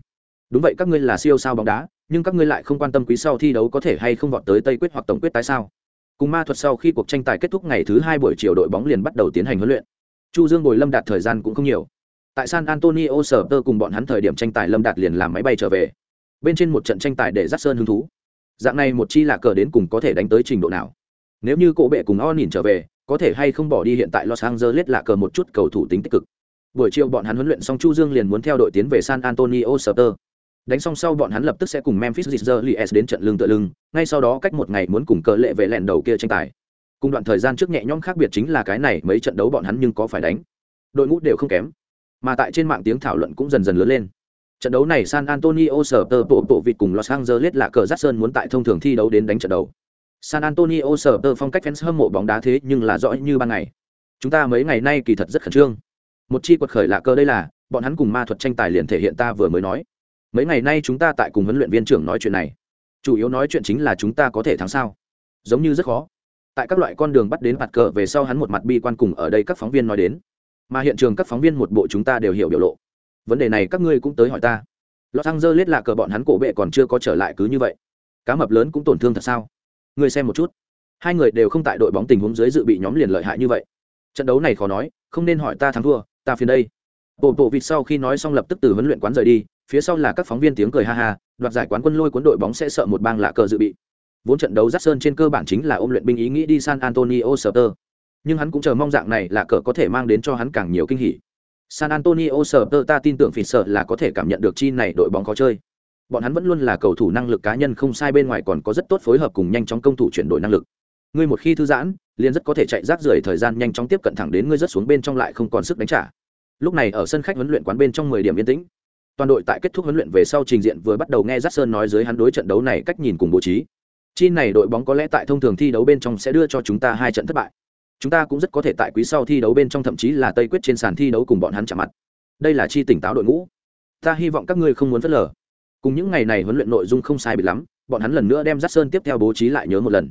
Đúng vậy, các ngươi là siêu sao bóng đá, nhưng các ngươi lại không quan tâm quý sau thi đấu có thể hay không vọt tới tây quyết hoặc tổng quyết tái sao? Cùng ma thuật sau khi cuộc tranh tài kết thúc ngày thứ hai buổi chiều, đội bóng liền bắt đầu tiến hành huấn luyện. Chu dương bồi lâm đạt thời gian cũng không nhiều. Tại san antonio sở tơ cùng bọn hắn thời điểm tranh tài, lâm đạt liền làm máy bay trở về. Bên trên một trận tranh tài để dắt sơn hứng thú. Dạng này một chi là cờ đến cùng có thể đánh tới trình độ nào? Nếu như cổ bệ cùng o nhìn trở về có thể hay không bỏ đi hiện tại los angeles là cờ một chút cầu thủ tính tích cực. Buổi chiều bọn hắn huấn luyện xong chu dương liền muốn theo đội tiến về san antonio Spurs. đánh xong sau bọn hắn lập tức sẽ cùng memphis Grizzlies đến trận lưng tựa lưng, ngay sau đó cách một ngày muốn cùng cờ lệ về lẹn đầu kia tranh tài. Cùng đoạn thời gian trước nhẹ nhõm khác biệt chính là cái này, mấy trận đấu bọn hắn nhưng có phải đánh. Đội ngũ đều không kém, mà tại trên mạng tiếng thảo luận cũng dần dần lớn lên. Trận đấu này san antonio Spurs bộ bộ vịt cùng los angeles là cờ Jackson muốn tại thông thường thi đấu đến đánh trận đấu san antonio sở tơ phong cách fans hâm mộ bóng đá thế nhưng là rõ như ban ngày. Chúng ta mấy ngày nay kỳ thật rất khẩn trương. Một chi quật khởi lạ cơ đây là, bọn hắn cùng ma thuật tranh tài liền thể hiện ta vừa mới nói. Mấy ngày nay chúng ta tại cùng huấn luyện viên trưởng nói chuyện này. Chủ yếu nói chuyện chính là chúng ta có thể thắng sao. Giống như rất khó. Tại các loại con đường bắt đến mặt cờ về sau hắn một mặt bi quan cùng ở đây các phóng viên nói đến. Mà hiện trường các phóng viên một bộ chúng ta đều hiểu biểu lộ. Vấn đề này các ngươi cũng tới hỏi ta. Lọt xăng dơ lết là cờ bọn hắn cổ bệ còn chưa có trở lại cứ như vậy. Cá mập lớn cũng tổn thương thật sao? Ngươi xem một chút. Hai người đều không tại đội bóng tình huống dưới dự bị nhóm liền lợi hại như vậy. Trận đấu này khó nói, không nên hỏi ta thắng thua, ta phiền đây. Bộ bộ vịt sau khi nói xong lập tức từ huấn luyện quán rời đi, phía sau là các phóng viên tiếng cười ha ha, đoạt giải quán quân lôi cuốn đội bóng sẽ sợ một bang lạ cờ dự bị. Vốn trận đấu giắt sơn trên cơ bản chính là ôm luyện binh ý nghĩ đi san antonio sờ nhưng hắn cũng chờ mong dạng này là cờ có thể mang đến cho hắn càng nhiều kinh hỉ. San antonio sờ ta tin tưởng phỉ sợ là có thể cảm nhận được chi này đội bóng có chơi bọn hắn vẫn luôn là cầu thủ năng lực cá nhân, không sai bên ngoài còn có rất tốt phối hợp cùng nhanh chóng công thủ chuyển đổi năng lực ngươi một khi thư giãn, liền rất có thể chạy rác rưởi thời gian nhanh chóng tiếp cận thẳng đến ngươi rất xuống bên trong lại không còn sức đánh trả lúc này ở sân khách huấn luyện quán bên trong mười điểm yên tĩnh toàn đội tại kết thúc huấn luyện về sau trình diện vừa bắt đầu nghe rác Sơn nói dưới hắn đối trận đấu này cách nhìn cùng bố trí. Chi này đội bóng có lẽ tại thông thường thi đấu bên trong sẽ đưa cho chúng ta hai trận thất bại. Chúng ta cũng rất có thể tại quý sau thi đấu bên trong thậm chí là Tây quyết trên sàn thi đấu cùng bọn hắn chạm mặt. Đây là chi tỉnh táo đội ngũ. Ta hy vọng các ngươi không muốn phớt lờ. Cùng những ngày này huấn luyện nội dung không sai biệt lắm, bọn hắn lần nữa đem rát Sơn tiếp theo bố trí lại nhớ một lần.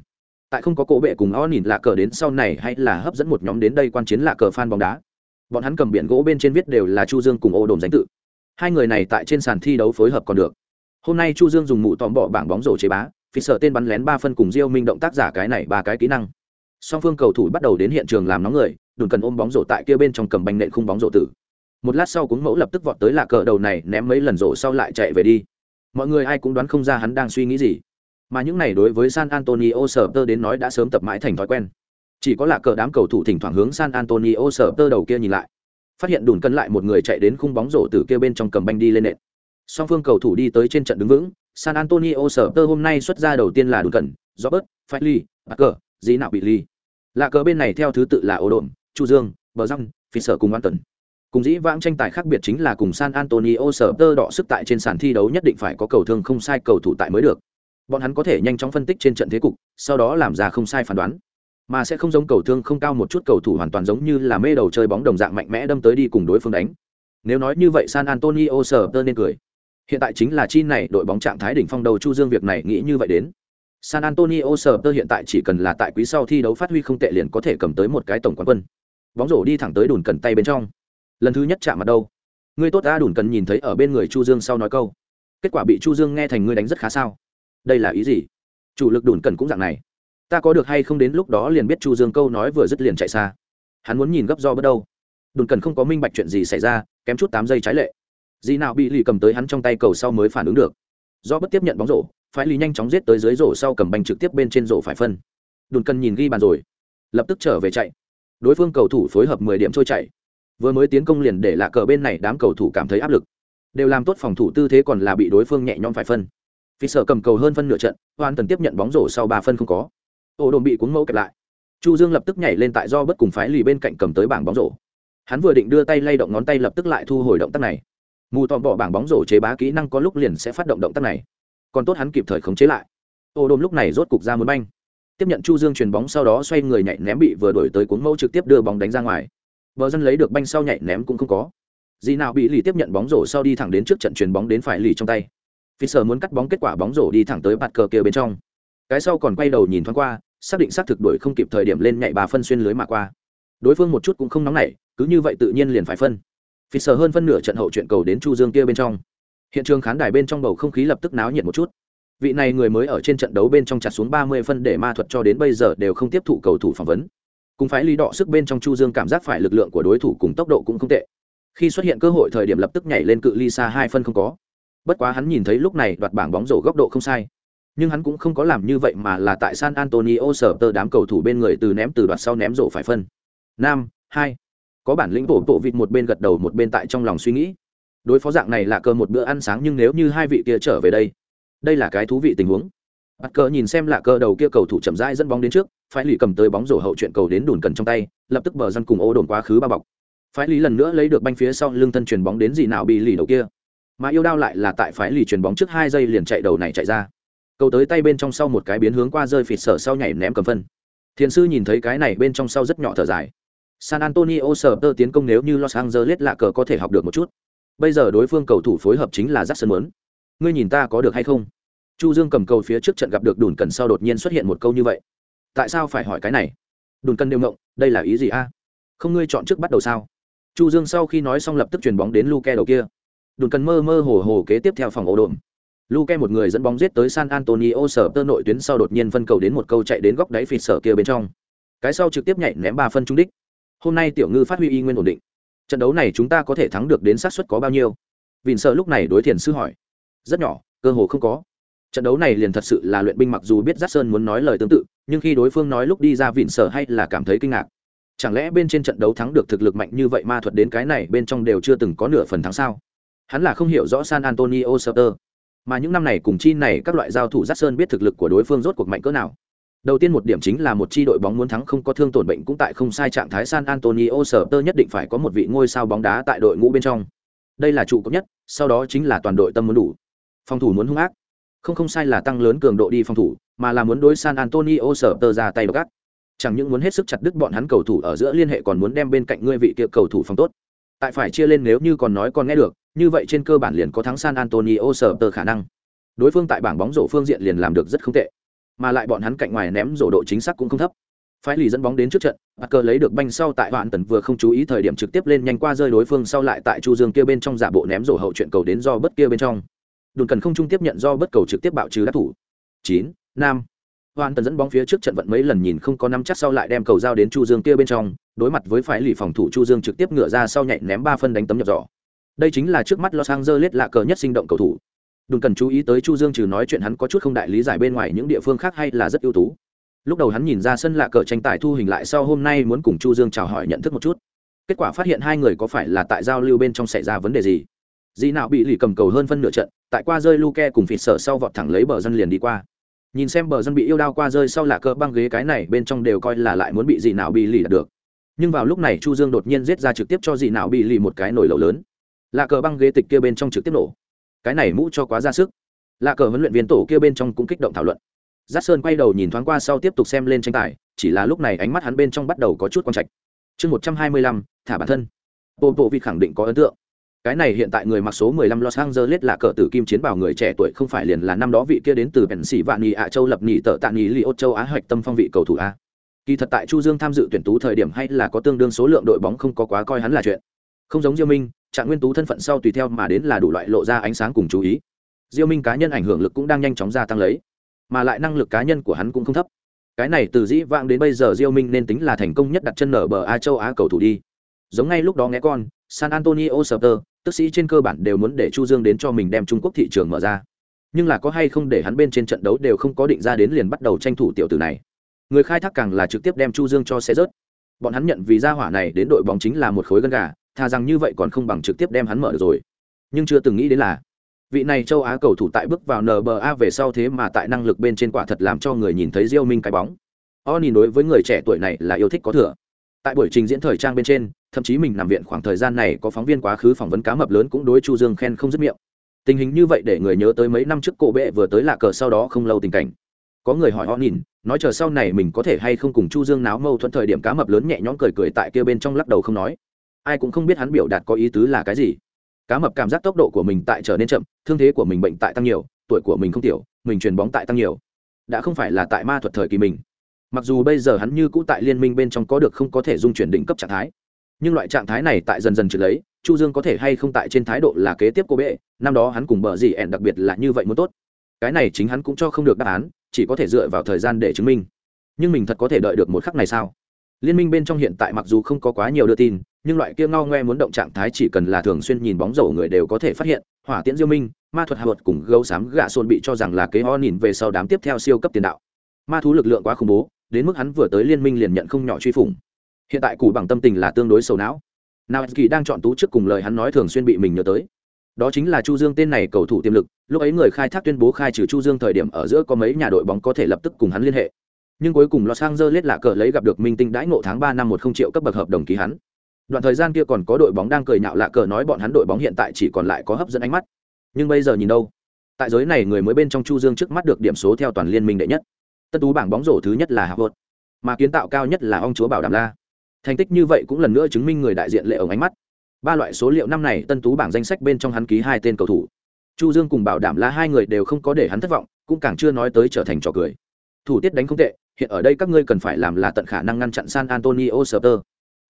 Tại không có cổ bệ cùng O nhìn lạ cờ đến sau này hay là hấp dẫn một nhóm đến đây quan chiến lạ cờ fan bóng đá. Bọn hắn cầm biển gỗ bên trên viết đều là Chu Dương cùng ô đồn danh tự. Hai người này tại trên sàn thi đấu phối hợp còn được. Hôm nay chu dương dùng mụ tòm bỏ bảng bóng rổ chế bá phi sợ tên bắn lén ba phân cùng diêu minh động tác giả cái này ba cái kỹ năng. Song phương cầu thủ bắt đầu đến hiện trường làm nóng người đùn cần ôm bóng rổ tại kia bên trong cầm banh nện khung bóng rổ tử. Một lát sau cũng mẫu lập tức vọt tới là cờ đầu này ném mấy lần rổ sau lại chạy về đi mọi người ai cũng đoán không ra hắn đang suy nghĩ gì. Mà những này đối với san antonio sở tơ đến nói đã sớm tập mãi thành thói quen. Chỉ có là cờ đám cầu thủ thỉnh thoảng hướng san antonio sở tơ đầu kia nhìn lại. Phát hiện đùn cân lại một người chạy đến khung bóng rổ từ kia bên trong cầm banh đi lên nện. Song phương cầu thủ đi tới trên trận đứng vững, san antonio sở tơ hôm nay xuất ra đầu tiên là đùn cân, robert, fadli bạc cờ dĩ nạo bị ly lạ cờ bên này theo thứ tự là ô đồn chu dương, bờ răng phi sở cùng an tần cùng dĩ vãng tranh tài khác biệt chính là cùng san antonio sở tơ đọ sức tại trên sàn thi đấu nhất định phải có cầu thương không sai cầu thủ tại mới được. Bọn hắn có thể nhanh chóng phân tích trên trận thế cục, sau đó làm ra không sai phán đoán. Mà sẽ không giống cầu thương không cao một chút cầu thủ hoàn toàn giống như là mê đầu chơi bóng đồng dạng mạnh mẽ đâm tới đi cùng đối phương đánh. Nếu nói như vậy, san antonio sờ tơ nên cười. Hiện tại chính là chi này, đội bóng trạng thái đỉnh phong đầu chu dương việc này nghĩ như vậy đến. San antonio sờ tơ hiện tại chỉ cần là tại quý sau thi đấu phát huy không tệ liền có thể cầm tới một cái tổng quán quân. Bóng rổ đi thẳng tới đùn cần tay bên trong lần thứ nhất chạm mặt đâu. Ngươi tốt ta đủn cần nhìn thấy ở bên người chu dương sau nói câu. Kết quả bị chu dương nghe thành ngươi đánh rất khá sao? Đây là ý gì? Chủ lực đủn cần cũng dạng này. Ta có được hay không đến lúc đó liền biết chu dương câu nói vừa dứt liền chạy xa. Hắn muốn nhìn gấp do bất đâu. Đồn cần không có minh bạch chuyện gì xảy ra, kém chút tám giây trái lệ. Gì nào bị lì cầm tới hắn trong tay cầu sau mới phản ứng được. Do bất tiếp nhận bóng rổ phải lì nhanh chóng giết tới dưới rổ sau cầm banh trực tiếp bên trên rổ phải phân. Đồn cần nhìn ghi bàn rồi, lập tức trở về chạy. Đối phương cầu thủ phối hợp mười điểm trôi chạy vừa mới tiến công liền để lạ cờ bên này đám cầu thủ cảm thấy áp lực. Đều làm tốt phòng thủ tư thế còn là bị đối phương nhẹ nhõm phải phân. Vì sợ cầm cầu hơn phân nửa trận hoàn tần tiếp nhận bóng rổ sau ba phân không có. Ổ đồn bị cuốn mẫu kẹp lại. Chu dương lập tức nhảy lên tại do bất cùng phái lì bên cạnh cầm tới bảng bóng rổ. Hắn vừa định đưa tay lay động ngón tay lập tức lại thu hồi động tác này. Mù tòm bỏ bảng bóng rổ chế bá kỹ năng có lúc liền sẽ phát động động tác này. Còn tốt hắn kịp thời khống chế lại. Ô đồn lúc này rốt cục ra muốn banh. Tiếp nhận chu dương chuyền bóng sau đó xoay người nhảy ném bị vừa đổi tới cuốn mẫu trực tiếp đưa bóng đánh ra ngoài bờ dân lấy được banh sau nhảy ném cũng không có. Gì nào bị lì tiếp nhận bóng rổ sau đi thẳng đến trước trận chuyền bóng đến phải lì trong tay. Fisher muốn cắt bóng kết quả bóng rổ đi thẳng tới bạt cờ kia bên trong. Cái sau còn quay đầu nhìn thoáng qua, xác định xác thực đuổi không kịp thời điểm lên nhảy bà phân xuyên lưới mà qua. Đối phương một chút cũng không nóng nảy, cứ như vậy tự nhiên liền phải phân. Fisher hơn phân nửa trận hậu chuyện cầu đến chu dương kia bên trong. Hiện trường khán đài bên trong bầu không khí lập tức náo nhiệt một chút. Vị này người mới ở trên trận đấu bên trong chặt xuống ba mươi phân để ma thuật cho đến bây giờ đều không tiếp thụ cầu thủ phỏng vấn cùng phải lý đọ sức bên trong chu dương cảm giác phải lực lượng của đối thủ cùng tốc độ cũng không tệ. Khi xuất hiện cơ hội thời điểm lập tức nhảy lên cự ly xa hai phân không có. Bất quá hắn nhìn thấy lúc này đoạt bảng bóng rổ góc độ không sai. Nhưng hắn cũng không có làm như vậy mà là tại san antonio sở tơ đám cầu thủ bên người từ ném từ đoạt sau ném rổ phải phân. Năm hai. Có bản lĩnh bổ bộ vịt một bên gật đầu một bên tại trong lòng suy nghĩ. Đối phó dạng này là cơ một bữa ăn sáng nhưng nếu như hai vị kia trở về đây đây là cái thú vị tình huống bắt cờ nhìn xem lạ cờ đầu kia cầu thủ chậm rãi dẫn bóng đến trước, Phái lì cầm tới bóng rổ hậu chuyện cầu đến đùn cần trong tay, lập tức bờ dân cùng ô đồn quá khứ ba bọc. Phái lì lần nữa lấy được banh phía sau lưng thân chuyển bóng đến gì nào bị lì đầu kia. Mà yêu đao lại là tại Phái lì chuyển bóng trước hai giây liền chạy đầu này chạy ra. Cầu tới tay bên trong sau một cái biến hướng qua rơi phịt sở sau nhảy ném cầm phân. Thiền sư nhìn thấy cái này bên trong sau rất nhỏ thở dài. San antonio sở tơ tiến công nếu như los angeles lạ cờ có thể học được một chút. Bây giờ đối phương cầu thủ phối hợp chính là jackson muốn. Ngươi nhìn ta có được hay không? Chu dương cầm cầu phía trước trận gặp được đùn cần sau đột nhiên xuất hiện một câu như vậy. Tại sao phải hỏi cái này? Đùn cần đều ngộng, đây là ý gì a? Không ngươi chọn trước bắt đầu sao? Chu dương sau khi nói xong lập tức chuyền bóng đến luke đầu kia. Đùn cần mơ mơ hồ hồ kế tiếp theo phòng ổ đồn luke một người dẫn bóng giết tới san antonio sở tơ nội tuyến sau đột nhiên phân cầu đến một câu chạy đến góc đáy phịt sở kia bên trong. Cái sau trực tiếp nhảy ném ba phân trúng đích. Hôm nay tiểu ngư phát huy y nguyên ổn định. Trận đấu này chúng ta có thể thắng được đến xác suất có bao nhiêu? Vịn sợ lúc này đối thiền sư hỏi. Rất nhỏ, cơ hồ không có trận đấu này liền thật sự là luyện binh mặc dù biết giác sơn muốn nói lời tương tự, nhưng khi đối phương nói lúc đi ra vịn sở hay là cảm thấy kinh ngạc. Chẳng lẽ bên trên trận đấu thắng được thực lực mạnh như vậy ma thuật đến cái này bên trong đều chưa từng có nửa phần thắng sao? Hắn là không hiểu rõ san antonio sutter mà những năm này cùng chi này các loại giao thủ giác sơn biết thực lực của đối phương rốt cuộc mạnh cỡ nào. Đầu tiên một điểm chính là một chi đội bóng muốn thắng không có thương tổn bệnh cũng tại không sai trạng thái san antonio sở tơ nhất định phải có một vị ngôi sao bóng đá tại đội ngũ bên trong. Đây là trụ cấp nhất, sau đó chính là toàn đội tâm muốn đủ. Phòng thủ muốn hung ác không không sai là tăng lớn cường độ đi phòng thủ, mà là muốn đối san antonio sở tơ ra tay gắt. Chẳng những muốn hết sức chặt đứt bọn hắn cầu thủ ở giữa liên hệ còn muốn đem bên cạnh ngươi vị kia cầu thủ phòng tốt. Tại phải chia lên nếu như còn nói còn nghe được, như vậy trên cơ bản liền có thắng san antonio sở tơ khả năng. Đối phương tại bảng bóng rổ phương diện liền làm được rất không tệ, mà lại bọn hắn cạnh ngoài ném rổ độ chính xác cũng không thấp. Phái lì dẫn bóng đến trước trận bắt cờ lấy được banh sau tại hoạn tần vừa không chú ý thời điểm trực tiếp lên nhanh qua rơi đối phương sau lại tại chu dương kia bên trong giả bộ ném rổ hậu chuyện cầu đến do bất kia bên trong đồn cần không trung tiếp nhận do bất cầu trực tiếp bạo trừ đắc thủ. Chín, nam. Hoàn tần dẫn bóng phía trước trận vận mấy lần nhìn không có năm chắc sau lại đem cầu giao đến chu dương kia bên trong, đối mặt với phái lì phòng thủ chu dương trực tiếp ngựa ra sau nhảy ném ba phân đánh tấm nhập giỏ. Đây chính là trước mắt los angeles lạ cờ nhất sinh động cầu thủ. Đừng cần chú ý tới chu dương trừ nói chuyện hắn có chút không đại lý giải bên ngoài những địa phương khác hay là rất ưu tú. Lúc đầu hắn nhìn ra sân lạ cờ tranh tài thu hình lại sau hôm nay muốn cùng chu dương chào hỏi nhận thức một chút. Kết quả phát hiện hai người có phải là tại giao lưu bên trong xảy ra vấn đề gì dì nào bị lì cầm cầu hơn phân nửa trận, tại qua rơi luke cùng phịt sở sau vọt thẳng lấy bờ dân liền đi qua. Nhìn xem bờ dân bị yêu đao qua rơi sau là cờ băng ghế cái này, bên trong đều coi là lại muốn bị dì nào bị lì đạt được. Nhưng vào lúc này chu dương đột nhiên giết ra trực tiếp cho dì nào bị lì một cái nổi lầu lớn. Lạ cờ băng ghế tịch kia bên trong trực tiếp nổ. Cái này mũ cho quá ra sức. Lạ cờ huấn luyện viên tổ kia bên trong cũng kích động thảo luận. Giác sơn quay đầu nhìn thoáng qua sau tiếp tục xem lên tranh tài, chỉ là lúc này ánh mắt hắn bên trong bắt đầu có chút quang trạch. Chương một trăm hai mươi lăm, thả bản thân. Bộ bộ vị khẳng định có ấn tượng cái này hiện tại người mặc số mười lăm Los Angeles là cờ tử kim chiến bảo người trẻ tuổi không phải liền là năm đó vị kia đến từ Pennsylvania vạn nhị ạ châu lập nhị tợ tạ nhị li ốt châu Á hoạch tâm phong vị cầu thủ a. Kỳ thật tại Chu Dương tham dự tuyển tú thời điểm hay là có tương đương số lượng đội bóng không có quá coi hắn là chuyện. Không giống Diêu Minh, trạng nguyên tú thân phận sau tùy theo mà đến là đủ loại lộ ra ánh sáng cùng chú ý diêu minh cá nhân ảnh hưởng lực cũng đang nhanh chóng gia tăng lấy mà lại năng lực cá nhân của hắn cũng không thấp cái này từ dĩ vãng đến bây giờ diêu minh nên tính là thành công nhất đặt chân nở bờ a châu á cầu thủ đi giống ngay lúc đó nghe con san antonio Spurs, tức sĩ trên cơ bản đều muốn để chu dương đến cho mình đem trung quốc thị trường mở ra. Nhưng là có hay không để hắn bên trên trận đấu đều không có định ra đến liền bắt đầu tranh thủ tiểu tử này. Người khai thác càng là trực tiếp đem chu dương cho xe rớt. Bọn hắn nhận vì ra hỏa này đến đội bóng chính là một khối gân gà thà rằng như vậy còn không bằng trực tiếp đem hắn mở được rồi. Nhưng chưa từng nghĩ đến là, vị này châu á cầu thủ tại bước vào nba về sau thế mà tại năng lực bên trên quả thật làm cho người nhìn thấy diêu minh cái bóng. O nhìn đối với người trẻ tuổi này là yêu thích có thừa. Tại buổi trình diễn thời trang bên trên thậm chí mình nằm viện khoảng thời gian này có phóng viên quá khứ phỏng vấn cá mập lớn cũng đối chu dương khen không dứt miệng. Tình hình như vậy để người nhớ tới mấy năm trước cổ bệ vừa tới lạ cờ sau đó không lâu tình cảnh. Có người hỏi họ nhìn, nói chờ sau này mình có thể hay không cùng chu dương náo mâu thuẫn thời điểm cá mập lớn nhẹ nhõm cười cười tại kia bên trong lắc đầu không nói. Ai cũng không biết hắn biểu đạt có ý tứ là cái gì. Cá mập cảm giác tốc độ của mình tại trở nên chậm, thương thế của mình bệnh tại tăng nhiều, tuổi của mình không tiểu, mình truyền bóng tại tăng nhiều. Đã không phải là tại ma thuật thời kỳ mình. Mặc dù bây giờ hắn như cũ tại liên minh bên trong có được không có thể dung chuyển đỉnh cấp trạng thái nhưng loại trạng thái này tại dần dần trượt lấy, chu dương có thể hay không tại trên thái độ là kế tiếp cô bệ, năm đó hắn cùng bờ gì ẻn đặc biệt là như vậy muốn tốt. Cái này chính hắn cũng cho không được đáp án, chỉ có thể dựa vào thời gian để chứng minh. Nhưng mình thật có thể đợi được một khắc này sao? Liên minh bên trong hiện tại mặc dù không có quá nhiều đưa tin, nhưng loại kia ngao ngoe muốn động trạng thái chỉ cần là thường xuyên nhìn bóng rổ người đều có thể phát hiện, hỏa tiễn diêu minh, ma thuật hạ vật cùng gấu xám gạ xôn bị cho rằng là kế ho nhìn về sau đám tiếp theo siêu cấp tiền đạo. Ma thú lực lượng quá khủng bố, đến mức hắn vừa tới liên minh liền nhận không nhỏ truy phủng hiện tại cụ bằng tâm tình là tương đối sầu não. Nào kỳ đang chọn tú trước cùng lời hắn nói thường xuyên bị mình nhớ tới. Đó chính là chu dương tên này cầu thủ tiềm lực, lúc ấy người khai thác tuyên bố khai trừ chu dương thời điểm ở giữa có mấy nhà đội bóng có thể lập tức cùng hắn liên hệ. Nhưng cuối cùng Los Angeles lạ cờ lấy gặp được minh tinh đãi ngộ tháng ba năm một không triệu cấp bậc hợp đồng ký hắn. Đoạn thời gian kia còn có đội bóng đang cười nhạo lạ cờ nói bọn hắn đội bóng hiện tại chỉ còn lại có hấp dẫn ánh mắt. Nhưng bây giờ nhìn đâu? Tại giới này người mới bên trong chu dương trước mắt được điểm số theo toàn liên minh đệ nhất. Tân tú bảng bóng rổ thứ nhất là harvard mà kiến tạo cao nhất là ông chúa bảo đảm la thành tích như vậy cũng lần nữa chứng minh người đại diện lệ ổng ánh mắt. Ba loại số liệu năm này tân tú bảng danh sách bên trong hắn ký hai tên cầu thủ. Chu dương cùng bảo đảm là hai người đều không có để hắn thất vọng cũng càng chưa nói tới trở thành trò cười. Thủ tiết đánh không tệ hiện ở đây các ngươi cần phải làm là tận khả năng ngăn chặn san antonio sờ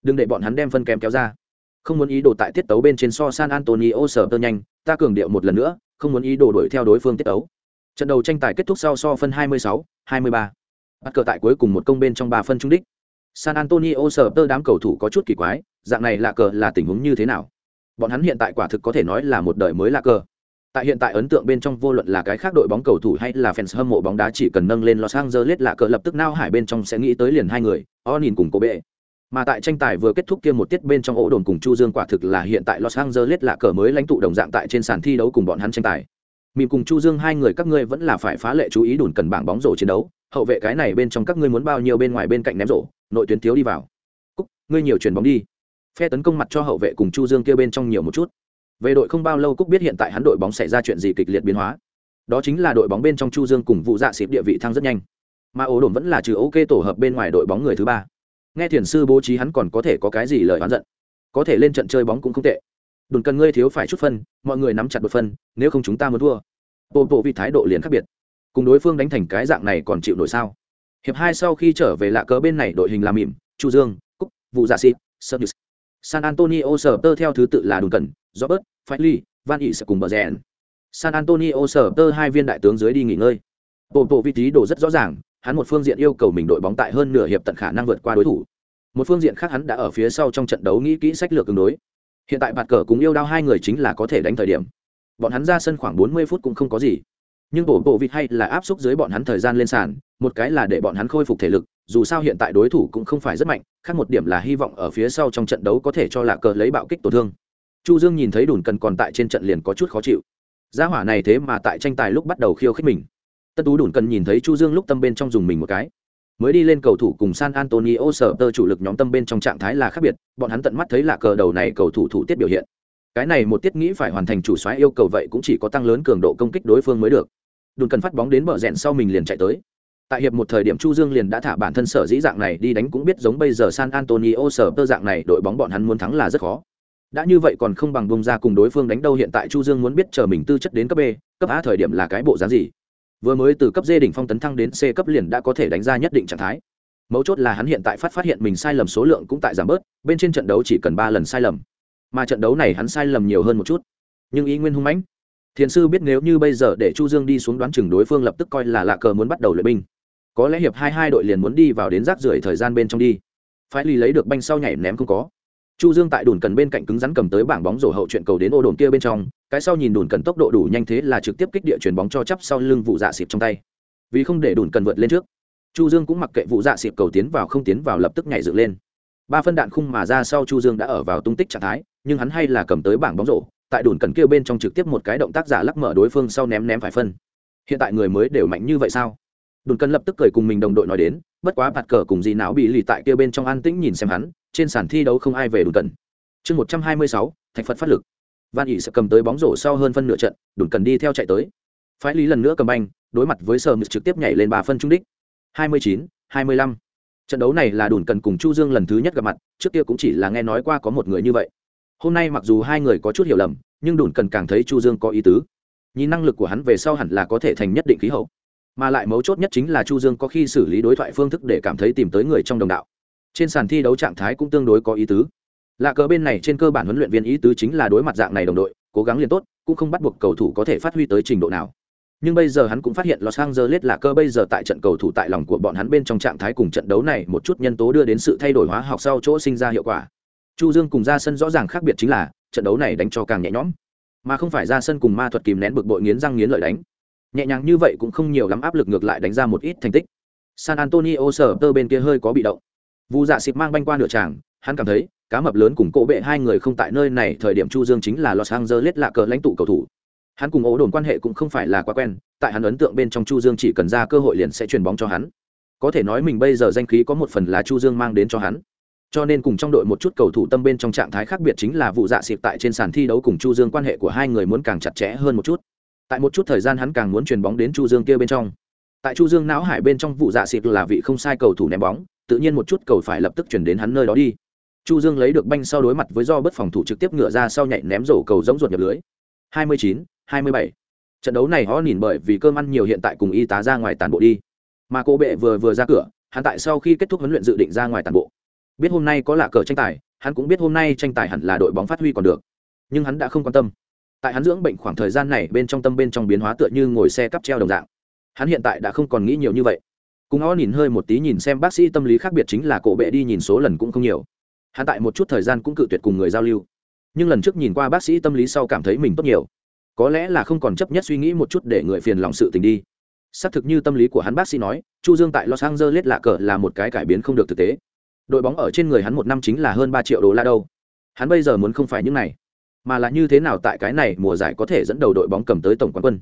đừng để bọn hắn đem phân kèm kéo ra. Không muốn ý đồ tại tiết tấu bên trên so san antonio sờ nhanh ta cường điệu một lần nữa không muốn ý đồ đuổi theo đối phương tiết tấu. Trận đầu tranh tài kết thúc sau so phân 26, 23. bắt cờ tại cuối cùng một công bên trong ba phân trung đích san antonio sờ đám cầu thủ có chút kỳ quái, dạng này lạ cờ là tình huống như thế nào? Bọn hắn hiện tại quả thực có thể nói là một đời mới lạ cờ. Tại hiện tại ấn tượng bên trong vô luận là cái khác đội bóng cầu thủ hay là fans hâm mộ bóng đá chỉ cần nâng lên Los Angeles lạ cờ lập tức nao hải bên trong sẽ nghĩ tới liền hai người, Onin cùng cô bệ mà tại tranh tài vừa kết thúc kia một tiết bên trong ổ đồn cùng chu dương quả thực là hiện tại los angeles là cờ mới lãnh tụ đồng dạng tại trên sàn thi đấu cùng bọn hắn tranh tài. Mìm cùng chu dương hai người các ngươi vẫn là phải phá lệ chú ý đồn cần bảng bóng rổ chiến đấu. Hậu vệ cái này bên trong các ngươi muốn bao nhiêu bên ngoài bên cạnh ném rổ nội tuyến thiếu đi vào. Cúc, ngươi nhiều chuyền bóng đi. Phe tấn công mặt cho hậu vệ cùng chu dương kia bên trong nhiều một chút. Về đội không bao lâu cúc biết hiện tại hắn đội bóng xảy ra chuyện gì kịch liệt biến hóa. Đó chính là đội bóng bên trong chu dương cùng vụ dạ xịp địa vị thăng rất nhanh. Mà ố đồn vẫn là trừ ok tổ hợp bên ngoài đội bóng người thứ ba. Nghe thiền sư bố trí hắn còn có thể có cái gì lời oán giận. Có thể lên trận chơi bóng cũng không tệ. Đồn cần ngươi thiếu phải chút phân, mọi người nắm chặt một phân, nếu không chúng ta muốn thua. Bộ bộ vì thái độ liền khác biệt. Cùng đối phương đánh thành cái dạng này còn chịu nổi sao? Hiệp hai sau khi trở về lạ cớ bên này đội hình làm mỉm chu dương cúc vụ dạ xịt service san antonio sở tơ theo thứ tự là đồn cần robert Ly, van ỉ sẽ cùng bờ rèn. San antonio sở tơ hai viên đại tướng dưới đi nghỉ ngơi. Bộ bộ vị trí đổ rất rõ ràng hắn một phương diện yêu cầu mình đội bóng tại hơn nửa hiệp tận khả năng vượt qua đối thủ. Một phương diện khác hắn đã ở phía sau trong trận đấu nghĩ kỹ sách lược ứng đối. Hiện tại bạt cờ cũng yêu đao hai người chính là có thể đánh thời điểm. Bọn hắn ra sân khoảng bốn mươi phút cũng không có gì nhưng bổ bộ vịt hay là áp suất dưới bọn hắn thời gian lên sàn, một cái là để bọn hắn khôi phục thể lực, dù sao hiện tại đối thủ cũng không phải rất mạnh, khác một điểm là hy vọng ở phía sau trong trận đấu có thể cho lạc cờ lấy bạo kích tổn thương. Chu dương nhìn thấy đùn cần còn tại trên trận liền có chút khó chịu. Gia hỏa này thế mà tại tranh tài lúc bắt đầu khiêu khích mình. Tân tú đùn cần nhìn thấy chu dương lúc tâm bên trong dùng mình một cái. Mới đi lên cầu thủ cùng san antonio sở tơ chủ lực nhóm tâm bên trong trạng thái là khác biệt, bọn hắn tận mắt thấy là cờ đầu này cầu thủ thủ tiết biểu hiện. Cái này một tiết nghĩ phải hoàn thành chủ xoáy yêu cầu vậy cũng chỉ có tăng lớn cường độ công kích đối phương mới được đùn cần phát bóng đến bờ rẽn sau mình liền chạy tới. Tại hiệp một thời điểm chu dương liền đã thả bản thân sở dĩ dạng này đi đánh cũng biết giống bây giờ san antonio sở tơ dạng này đội bóng bọn hắn muốn thắng là rất khó. Đã như vậy còn không bằng bông ra cùng đối phương đánh đâu hiện tại chu dương muốn biết chờ mình tư chất đến cấp b, cấp a thời điểm là cái bộ dáng gì. Vừa mới từ cấp d đỉnh phong tấn thăng đến c cấp liền đã có thể đánh ra nhất định trạng thái. Mấu chốt là hắn hiện tại phát phát hiện mình sai lầm số lượng cũng tại giảm bớt, bên trên trận đấu chỉ cần ba lần sai lầm. Mà trận đấu này hắn sai lầm nhiều hơn một chút. Nhưng ý nguyên hung mãnh thiền sư biết nếu như bây giờ để chu dương đi xuống đoán chừng đối phương lập tức coi là lạ cờ muốn bắt đầu luyện binh. Có lẽ hiệp hai hai đội liền muốn đi vào đến rác rưởi thời gian bên trong đi. Phải ly lấy được banh sau nhảy ném không có. Chu dương tại đùn cần bên cạnh cứng rắn cầm tới bảng bóng rổ hậu chuyện cầu đến ô đồn kia bên trong, cái sau nhìn đùn cần tốc độ đủ nhanh thế là trực tiếp kích địa chuyển bóng cho chắp sau lưng vụ dạ xịp trong tay. Vì không để đùn cần vượt lên trước, chu dương cũng mặc kệ vụ dạ xịp cầu tiến vào không tiến vào lập tức nhảy dựng lên. Ba phân đạn khung mà ra sau chu dương đã ở vào tung tích trạng thái, nhưng hắn hay là cầm tới bảng bóng rổ tại đùn cần kia bên trong trực tiếp một cái động tác giả lắc mở đối phương sau ném ném phải phân. Hiện tại người mới đều mạnh như vậy sao? Đùn cần lập tức cười cùng mình đồng đội nói đến, bất quá bạt cờ cùng gì não bị lì tại kia bên trong an tĩnh nhìn xem hắn, trên sàn thi đấu không ai về đùn cần. Chương một trăm hai mươi sáu, thạch phật phát lực. Van ỉ sẽ cầm tới bóng rổ sau hơn phân nửa trận, đùn cần đi theo chạy tới. Phái lý lần nữa cầm banh, đối mặt với sờ trực tiếp nhảy lên ba phân trung đích. Hai mươi chín, hai mươi lăm. Trận đấu này là đùn cần cùng chu dương lần thứ nhất gặp mặt, trước kia cũng chỉ là nghe nói qua có một người như vậy hôm nay mặc dù hai người có chút hiểu lầm, nhưng đùn cần càng thấy chu dương có ý tứ. Nhìn năng lực của hắn về sau hẳn là có thể thành nhất định khí hậu. Mà lại mấu chốt nhất chính là chu dương có khi xử lý đối thoại phương thức để cảm thấy tìm tới người trong đồng đạo. Trên sàn thi đấu trạng thái cũng tương đối có ý tứ. Lạ cờ bên này trên cơ bản huấn luyện viên ý tứ chính là đối mặt dạng này đồng đội, cố gắng liền tốt, cũng không bắt buộc cầu thủ có thể phát huy tới trình độ nào. Nhưng bây giờ hắn cũng phát hiện Los Angeles là cơ bây giờ tại trận cầu thủ tại lòng của bọn hắn bên trong trạng thái cùng trận đấu này một chút nhân tố đưa đến sự thay đổi hóa học sau chỗ sinh ra hiệu quả. Chu Dương cùng ra sân rõ ràng khác biệt chính là trận đấu này đánh cho càng nhẹ nhõm, mà không phải ra sân cùng ma thuật kìm nén bực bội nghiến răng nghiến lợi đánh. Nhẹ nhàng như vậy cũng không nhiều lắm áp lực ngược lại đánh ra một ít thành tích. San Antonio sở tơ bên kia hơi có bị động. Vu Dạ xịt mang banh qua nửa tràng, hắn cảm thấy cá mập lớn cùng cỗ bệ hai người không tại nơi này thời điểm Chu Dương chính là Los Angeles lạ cờ lãnh tụ cầu thủ. Hắn cùng ố đồn quan hệ cũng không phải là quá quen, tại hắn ấn tượng bên trong Chu Dương chỉ cần ra cơ hội liền sẽ chuyền bóng cho hắn. Có thể nói mình bây giờ danh khí có một phần là Chu Dương mang đến cho hắn. Cho nên cùng trong đội một chút cầu thủ tâm bên trong trạng thái khác biệt chính là vụ dạ xịp tại trên sàn thi đấu cùng Chu Dương quan hệ của hai người muốn càng chặt chẽ hơn một chút. tại một chút thời gian hắn càng muốn chuyền bóng đến chu dương kia bên trong. Tại chu dương não hải bên trong vụ dạ xịp là vị không sai cầu thủ ném bóng tự nhiên một chút cầu phải lập tức chuyển đến hắn nơi đó đi. Chu dương lấy được banh sau đối mặt với do bất phòng thủ trực tiếp ngựa ra sau nhảy ném rổ cầu giống ruột nhập lưới. 29, 27. trận đấu này họ nhìn bởi vì cơm ăn nhiều hiện tại cùng y tá ra ngoài tàn bộ đi. Mà cô bệ vừa vừa ra cửa hắn tại sau khi kết thúc huấn luyện dự định ra ngoài tàn bộ biết hôm nay có lạ cờ tranh tài, hắn cũng biết hôm nay tranh tài hẳn là đội bóng phát huy còn được. Nhưng hắn đã không quan tâm. Tại hắn dưỡng bệnh khoảng thời gian này, bên trong tâm bên trong biến hóa tựa như ngồi xe cắp treo đồng dạng. Hắn hiện tại đã không còn nghĩ nhiều như vậy. Cùng ó nhìn hơi một tí nhìn xem bác sĩ tâm lý khác biệt chính là cổ bệ đi nhìn số lần cũng không nhiều. Hắn tại một chút thời gian cũng cự tuyệt cùng người giao lưu. Nhưng lần trước nhìn qua bác sĩ tâm lý sau cảm thấy mình tốt nhiều. Có lẽ là không còn chấp nhất suy nghĩ một chút để người phiền lòng sự tình đi. Xác thực như tâm lý của hắn bác sĩ nói, chu dương tại los angeles lạ cờ là một cái cải biến không được thực tế đội bóng ở trên người hắn một năm chính là hơn ba triệu đô la đâu. Hắn bây giờ muốn không phải những này, mà là như thế nào tại cái này mùa giải có thể dẫn đầu đội bóng cầm tới tổng quán quân.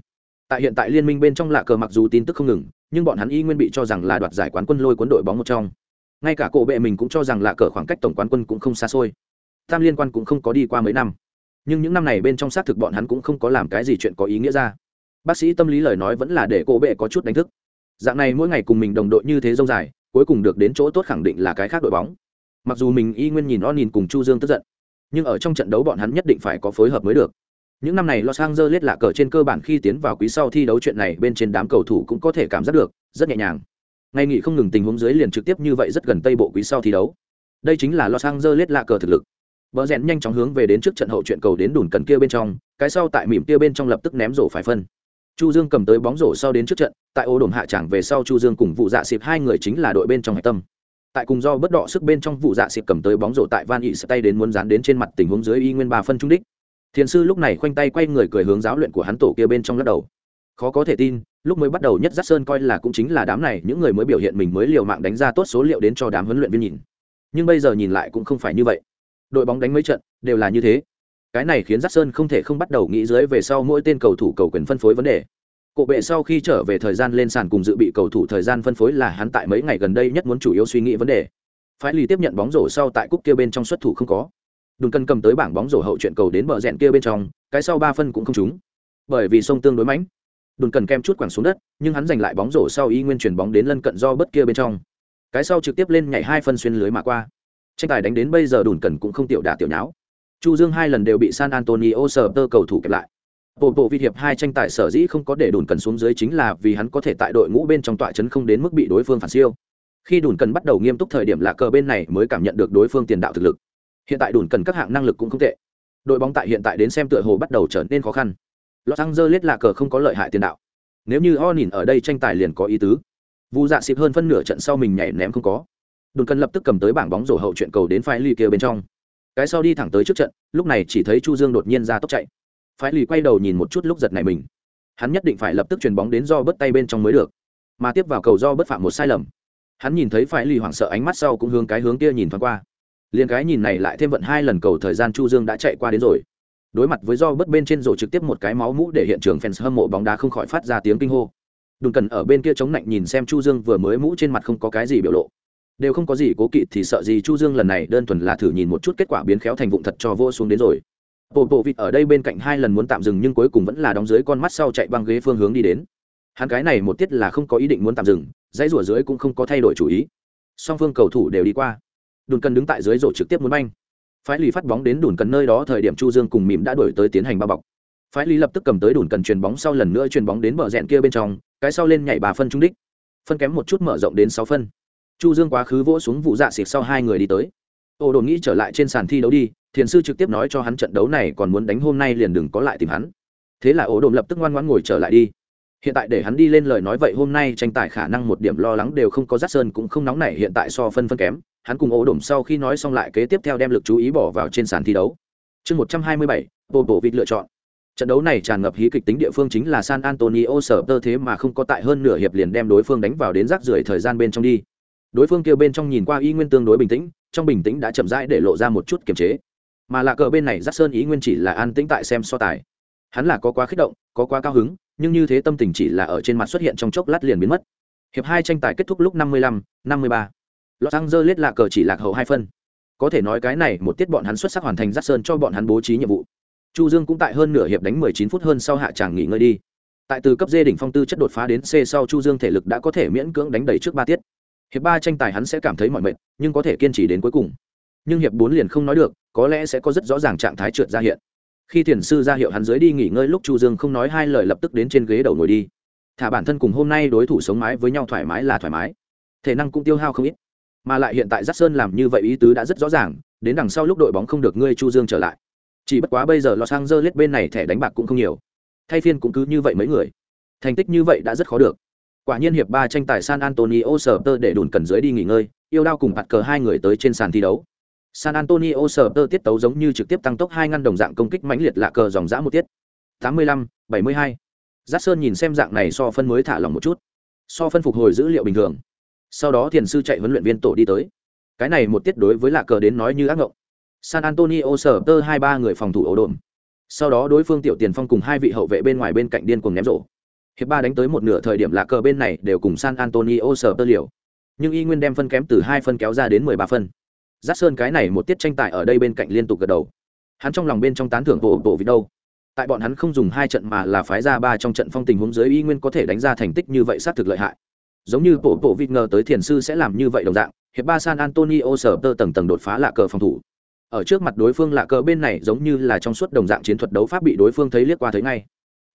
Tại hiện tại liên minh bên trong lạ cờ mặc dù tin tức không ngừng, nhưng bọn hắn y nguyên bị cho rằng là đoạt giải quán quân lôi cuốn đội bóng một trong. Ngay cả cổ bệ mình cũng cho rằng lạ cờ khoảng cách tổng quán quân cũng không xa xôi. Tam liên quan cũng không có đi qua mấy năm. Nhưng những năm này bên trong xác thực bọn hắn cũng không có làm cái gì chuyện có ý nghĩa ra. Bác sĩ tâm lý lời nói vẫn là để cổ bệ có chút đánh thức. Dạng này mỗi ngày cùng mình đồng đội như thế dông dài cuối cùng được đến chỗ tốt khẳng định là cái khác đội bóng mặc dù mình y nguyên nhìn o nhìn cùng chu dương tức giận nhưng ở trong trận đấu bọn hắn nhất định phải có phối hợp mới được những năm này Los Angeles lạ cờ trên cơ bản khi tiến vào quý sau thi đấu chuyện này bên trên đám cầu thủ cũng có thể cảm giác được, rất nhẹ nhàng. Ngay nghỉ không ngừng tình huống dưới liền trực tiếp như vậy rất gần tây bộ quý sau thi đấu. Đây chính là Los Angeles lạ cờ thực lực. Bờ rèn nhanh chóng hướng về đến trước trận hậu chuyện cầu đến đùn cần kia bên trong, cái sau tại mỉm kia bên trong lập tức ném rổ phải phân. Chu Dương cầm tới bóng rổ sau đến trước trận, tại ô đồn hạ chẳng về sau Chu Dương cùng vụ dạ xịp hai người chính là đội bên trong hải tâm. Tại cùng do bất đọ sức bên trong vụ dạ xịp cầm tới bóng rổ tại Van Nghị tay đến muốn dán đến trên mặt tình huống dưới y nguyên ba phân trung đích. Thiền sư lúc này khoanh tay quay người cười hướng giáo luyện của hắn tổ kia bên trong lắc đầu. Khó có thể tin lúc mới bắt đầu nhất giác sơn coi là cũng chính là đám này những người mới biểu hiện mình mới liều mạng đánh ra tốt số liệu đến cho đám huấn luyện viên nhìn. Nhưng bây giờ nhìn lại cũng không phải như vậy. Đội bóng đánh mấy trận đều là như thế cái này khiến giác sơn không thể không bắt đầu nghĩ dưới về sau mỗi tên cầu thủ cầu quyền phân phối vấn đề. Cổ bệ sau khi trở về thời gian lên sàn cùng dự bị cầu thủ thời gian phân phối là hắn tại mấy ngày gần đây nhất muốn chủ yếu suy nghĩ vấn đề. Phái lì tiếp nhận bóng rổ sau tại cúp kia bên trong xuất thủ không có. Đừng cần cầm tới bảng bóng rổ hậu chuyện cầu đến bờ rẽn kia bên trong, cái sau ba phân cũng không trúng. Bởi vì sông tương đối mãnh. Đùn cần kem chút quẳng xuống đất, nhưng hắn giành lại bóng rổ sau y nguyên chuyển bóng đến lân cận do bất kia bên trong. Cái sau trực tiếp lên nhảy hai phân xuyên lưới mà qua. Tranh tài đánh đến bây giờ đùn cần cũng không tiểu đả tiểu nháo chu dương hai lần đều bị san antonio Spurs cầu thủ kẹp lại. Bộ bộ vi hiệp hai tranh tài sở dĩ không có để đùn cần xuống dưới chính là vì hắn có thể tại đội ngũ bên trong tọa chấn không đến mức bị đối phương phản siêu. Khi đùn cần bắt đầu nghiêm túc thời điểm là cờ bên này mới cảm nhận được đối phương tiền đạo thực lực. Hiện tại đùn cần các hạng năng lực cũng không tệ. Đội bóng tại hiện tại đến xem tựa hồ bắt đầu trở nên khó khăn. Los angeles là cờ không có lợi hại tiền đạo. Nếu như Onin ở đây tranh tài liền có ý tứ. Vu dạ xịp hơn phân nửa trận sau mình nhảy ném không có. Đồn cần lập tức cầm tới bảng bóng rổ hậu chuyện cầu đến phái ly kia bên trong cái sau đi thẳng tới trước trận, lúc này chỉ thấy chu dương đột nhiên ra tốc chạy. Phải Lì quay đầu nhìn một chút lúc giật này mình. Hắn nhất định phải lập tức chuyền bóng đến do bớt tay bên trong mới được, mà tiếp vào cầu do bất phạm một sai lầm. Hắn nhìn thấy Phải Lì hoảng sợ ánh mắt sau cũng hướng cái hướng kia nhìn thoáng qua. Liền cái nhìn này lại thêm vận hai lần cầu thời gian chu dương đã chạy qua đến rồi. Đối mặt với do bất bên trên rổ trực tiếp một cái máu mũ để hiện trường fans hâm mộ bóng đá không khỏi phát ra tiếng kinh hô. Đừng cần ở bên kia chống lạnh nhìn xem chu dương vừa mới mũ trên mặt không có cái gì biểu lộ đều không có gì cố kỵ thì sợ gì chu dương lần này đơn thuần là thử nhìn một chút kết quả biến khéo thành vụng thật cho vô xuống đến rồi. Bộ bộ vịt ở đây bên cạnh hai lần muốn tạm dừng nhưng cuối cùng vẫn là đóng dưới con mắt sau chạy băng ghế phương hướng đi đến. Hắn cái này một tiết là không có ý định muốn tạm dừng, dãy rủa dưới cũng không có thay đổi chủ ý. Song phương cầu thủ đều đi qua. Đùn cần đứng tại dưới rổ trực tiếp muốn banh. Phái lì phát bóng đến đùn cần nơi đó thời điểm chu dương cùng mìm đã đổi tới tiến hành bao bọc. Phái lì lập tức cầm tới đùn cần chuyền bóng sau lần nữa chuyền bóng đến bờ rẽn kia bên trong, cái sau lên nhảy bà phân trung đích. Phân kém một chút mở rộng đến sáu phân chu dương quá khứ vỗ xuống vụ dạ xịt sau hai người đi tới. Ô đồn nghĩ trở lại trên sàn thi đấu đi, thiền sư trực tiếp nói cho hắn trận đấu này còn muốn đánh hôm nay liền đừng có lại tìm hắn. Thế là ô đồn lập tức ngoan ngoãn ngồi trở lại đi. Hiện tại để hắn đi lên lời nói vậy hôm nay tranh tài khả năng một điểm lo lắng đều không có rát sơn cũng không nóng nảy, hiện tại so phân phân kém. Hắn cùng ô đồn sau khi nói xong lại kế tiếp theo đem lực chú ý bỏ vào trên sàn thi đấu. Chương một trăm hai mươi bảy bộ bộ vịt lựa chọn. Trận đấu này tràn ngập hí kịch tính địa phương chính là san antonio sở tơ thế mà không có tại hơn nửa hiệp liền đem đối phương đánh vào đến rác rưởi thời gian bên trong đi đối phương kêu bên trong nhìn qua y nguyên tương đối bình tĩnh trong bình tĩnh đã chậm rãi để lộ ra một chút kiềm chế mà là cờ bên này giác sơn ý nguyên chỉ là an tĩnh tại xem so tài hắn là có quá kích động có quá cao hứng nhưng như thế tâm tình chỉ là ở trên mặt xuất hiện trong chốc lát liền biến mất hiệp hai tranh tài kết thúc lúc 55:53, loang rơi lết là cờ chỉ lạc hậu hai phân. Có thể nói cái này một tiết bọn hắn xuất sắc hoàn thành dắt sơn cho bọn hắn bố trí nhiệm vụ. Chu Dương cũng tại hơn nửa hiệp đánh 19 phút hơn sau hạ tràng nghỉ ngơi đi. tại từ cấp d đỉnh phong tư chất đột phá đến c sau chu dương thể lực đã có thể miễn cưỡng đánh đầy trước ba tiết hiệp ba tranh tài hắn sẽ cảm thấy mọi mệt, nhưng có thể kiên trì đến cuối cùng. Nhưng hiệp bốn liền không nói được, có lẽ sẽ có rất rõ ràng trạng thái trượt ra hiện. Khi thiền sư ra hiệu hắn dưới đi nghỉ ngơi lúc chu dương không nói hai lời lập tức đến trên ghế đầu ngồi đi. Thả bản thân cùng hôm nay đối thủ sống mái với nhau thoải mái là thoải mái. Thể năng cũng tiêu hao không ít. Mà lại hiện tại giác sơn làm như vậy ý tứ đã rất rõ ràng, đến đằng sau lúc đội bóng không được ngươi chu dương trở lại. Chỉ bất quá bây giờ lọt sang dơ lết bên này thẻ đánh bạc cũng không nhiều. Thay phiên cũng cứ như vậy mấy người. Thành tích như vậy đã rất khó được quả nhiên hiệp ba tranh tài san antonio sở tơ để đùn cần dưới đi nghỉ ngơi yêu đao cùng bạt cờ hai người tới trên sàn thi đấu san antonio sở tơ tiết tấu giống như trực tiếp tăng tốc hai ngăn đồng dạng công kích mãnh liệt lạ cờ dòng dã một tiết 85, 72. Giác Sơn nhìn xem dạng này so phân mới thả lòng một chút. So phân phục hồi dữ liệu bình thường. Sau đó thiền sư chạy huấn luyện viên tổ đi tới. Cái này một tiết đối với lạ cờ đến nói như ác ngộng. San Antonio sở tơ hai ba người phòng thủ ổ đồn. Sau đó đối phương tiểu tiền phong cùng hai vị hậu vệ bên ngoài bên cạnh điên cuồng ném rổ. Hiệp ba đánh tới một nửa thời điểm là cờ bên này đều cùng San Antonio sở tơ liều. Nhưng y nguyên đem phân kém từ hai phân kéo ra đến mười ba phân. giáp Sơn cái này một tiết tranh tài ở đây bên cạnh liên tục gật đầu. Hắn trong lòng bên trong tán thưởng bộ bộ vì đâu tại bọn hắn không dùng hai trận mà là phái ra ba trong trận phong tình huống dưới y nguyên có thể đánh ra thành tích như vậy xác thực lợi hại giống như bộ bộ vịt ngờ tới thiền sư sẽ làm như vậy đồng dạng, hiệp ba san antonio sở tơ tầng tầng đột phá lạ cờ phòng thủ ở trước mặt đối phương lạ cờ bên này giống như là trong suốt đồng dạng chiến thuật đấu pháp bị đối phương thấy liếc qua thấy ngay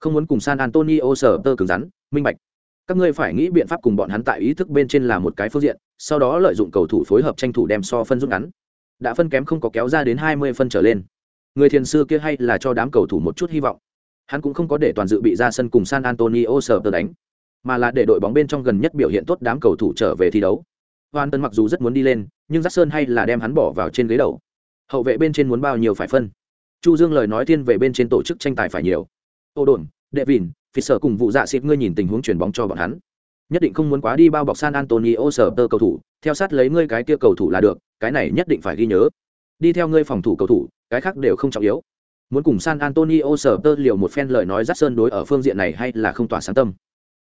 không muốn cùng san antonio sở tơ cứng rắn, minh bạch. Các ngươi phải nghĩ biện pháp cùng bọn hắn tại ý thức bên trên là một cái phương diện, sau đó lợi dụng cầu thủ phối hợp tranh thủ đem so phân rút ngắn. Đã phân kém không có kéo ra đến hai mươi phân trở lên. Người thiền sư kia hay là cho đám cầu thủ một chút hy vọng. Hắn cũng không có để toàn dự bị ra sân cùng san antonio sở tơ đánh, mà là để đội bóng bên trong gần nhất biểu hiện tốt đám cầu thủ trở về thi đấu. Hoàn tân mặc dù rất muốn đi lên, nhưng giác sơn hay là đem hắn bỏ vào trên ghế đầu. Hậu vệ bên trên muốn bao nhiêu phải phân? Chu dương lời nói thiên về bên trên tổ chức tranh tài phải nhiều ô đồn, đệ vìn phi sở cùng vụ dạ xịt ngươi nhìn tình huống chuyển bóng cho bọn hắn. Nhất định không muốn quá đi bao bọc san antonio sở tơ cầu thủ, theo sát lấy ngươi cái kia cầu thủ là được, cái này nhất định phải ghi nhớ. Đi theo ngươi phòng thủ cầu thủ, cái khác đều không trọng yếu. Muốn cùng san antonio sở tơ liều một phen lời nói rắt sơn đối ở phương diện này hay là không tỏa sáng tâm.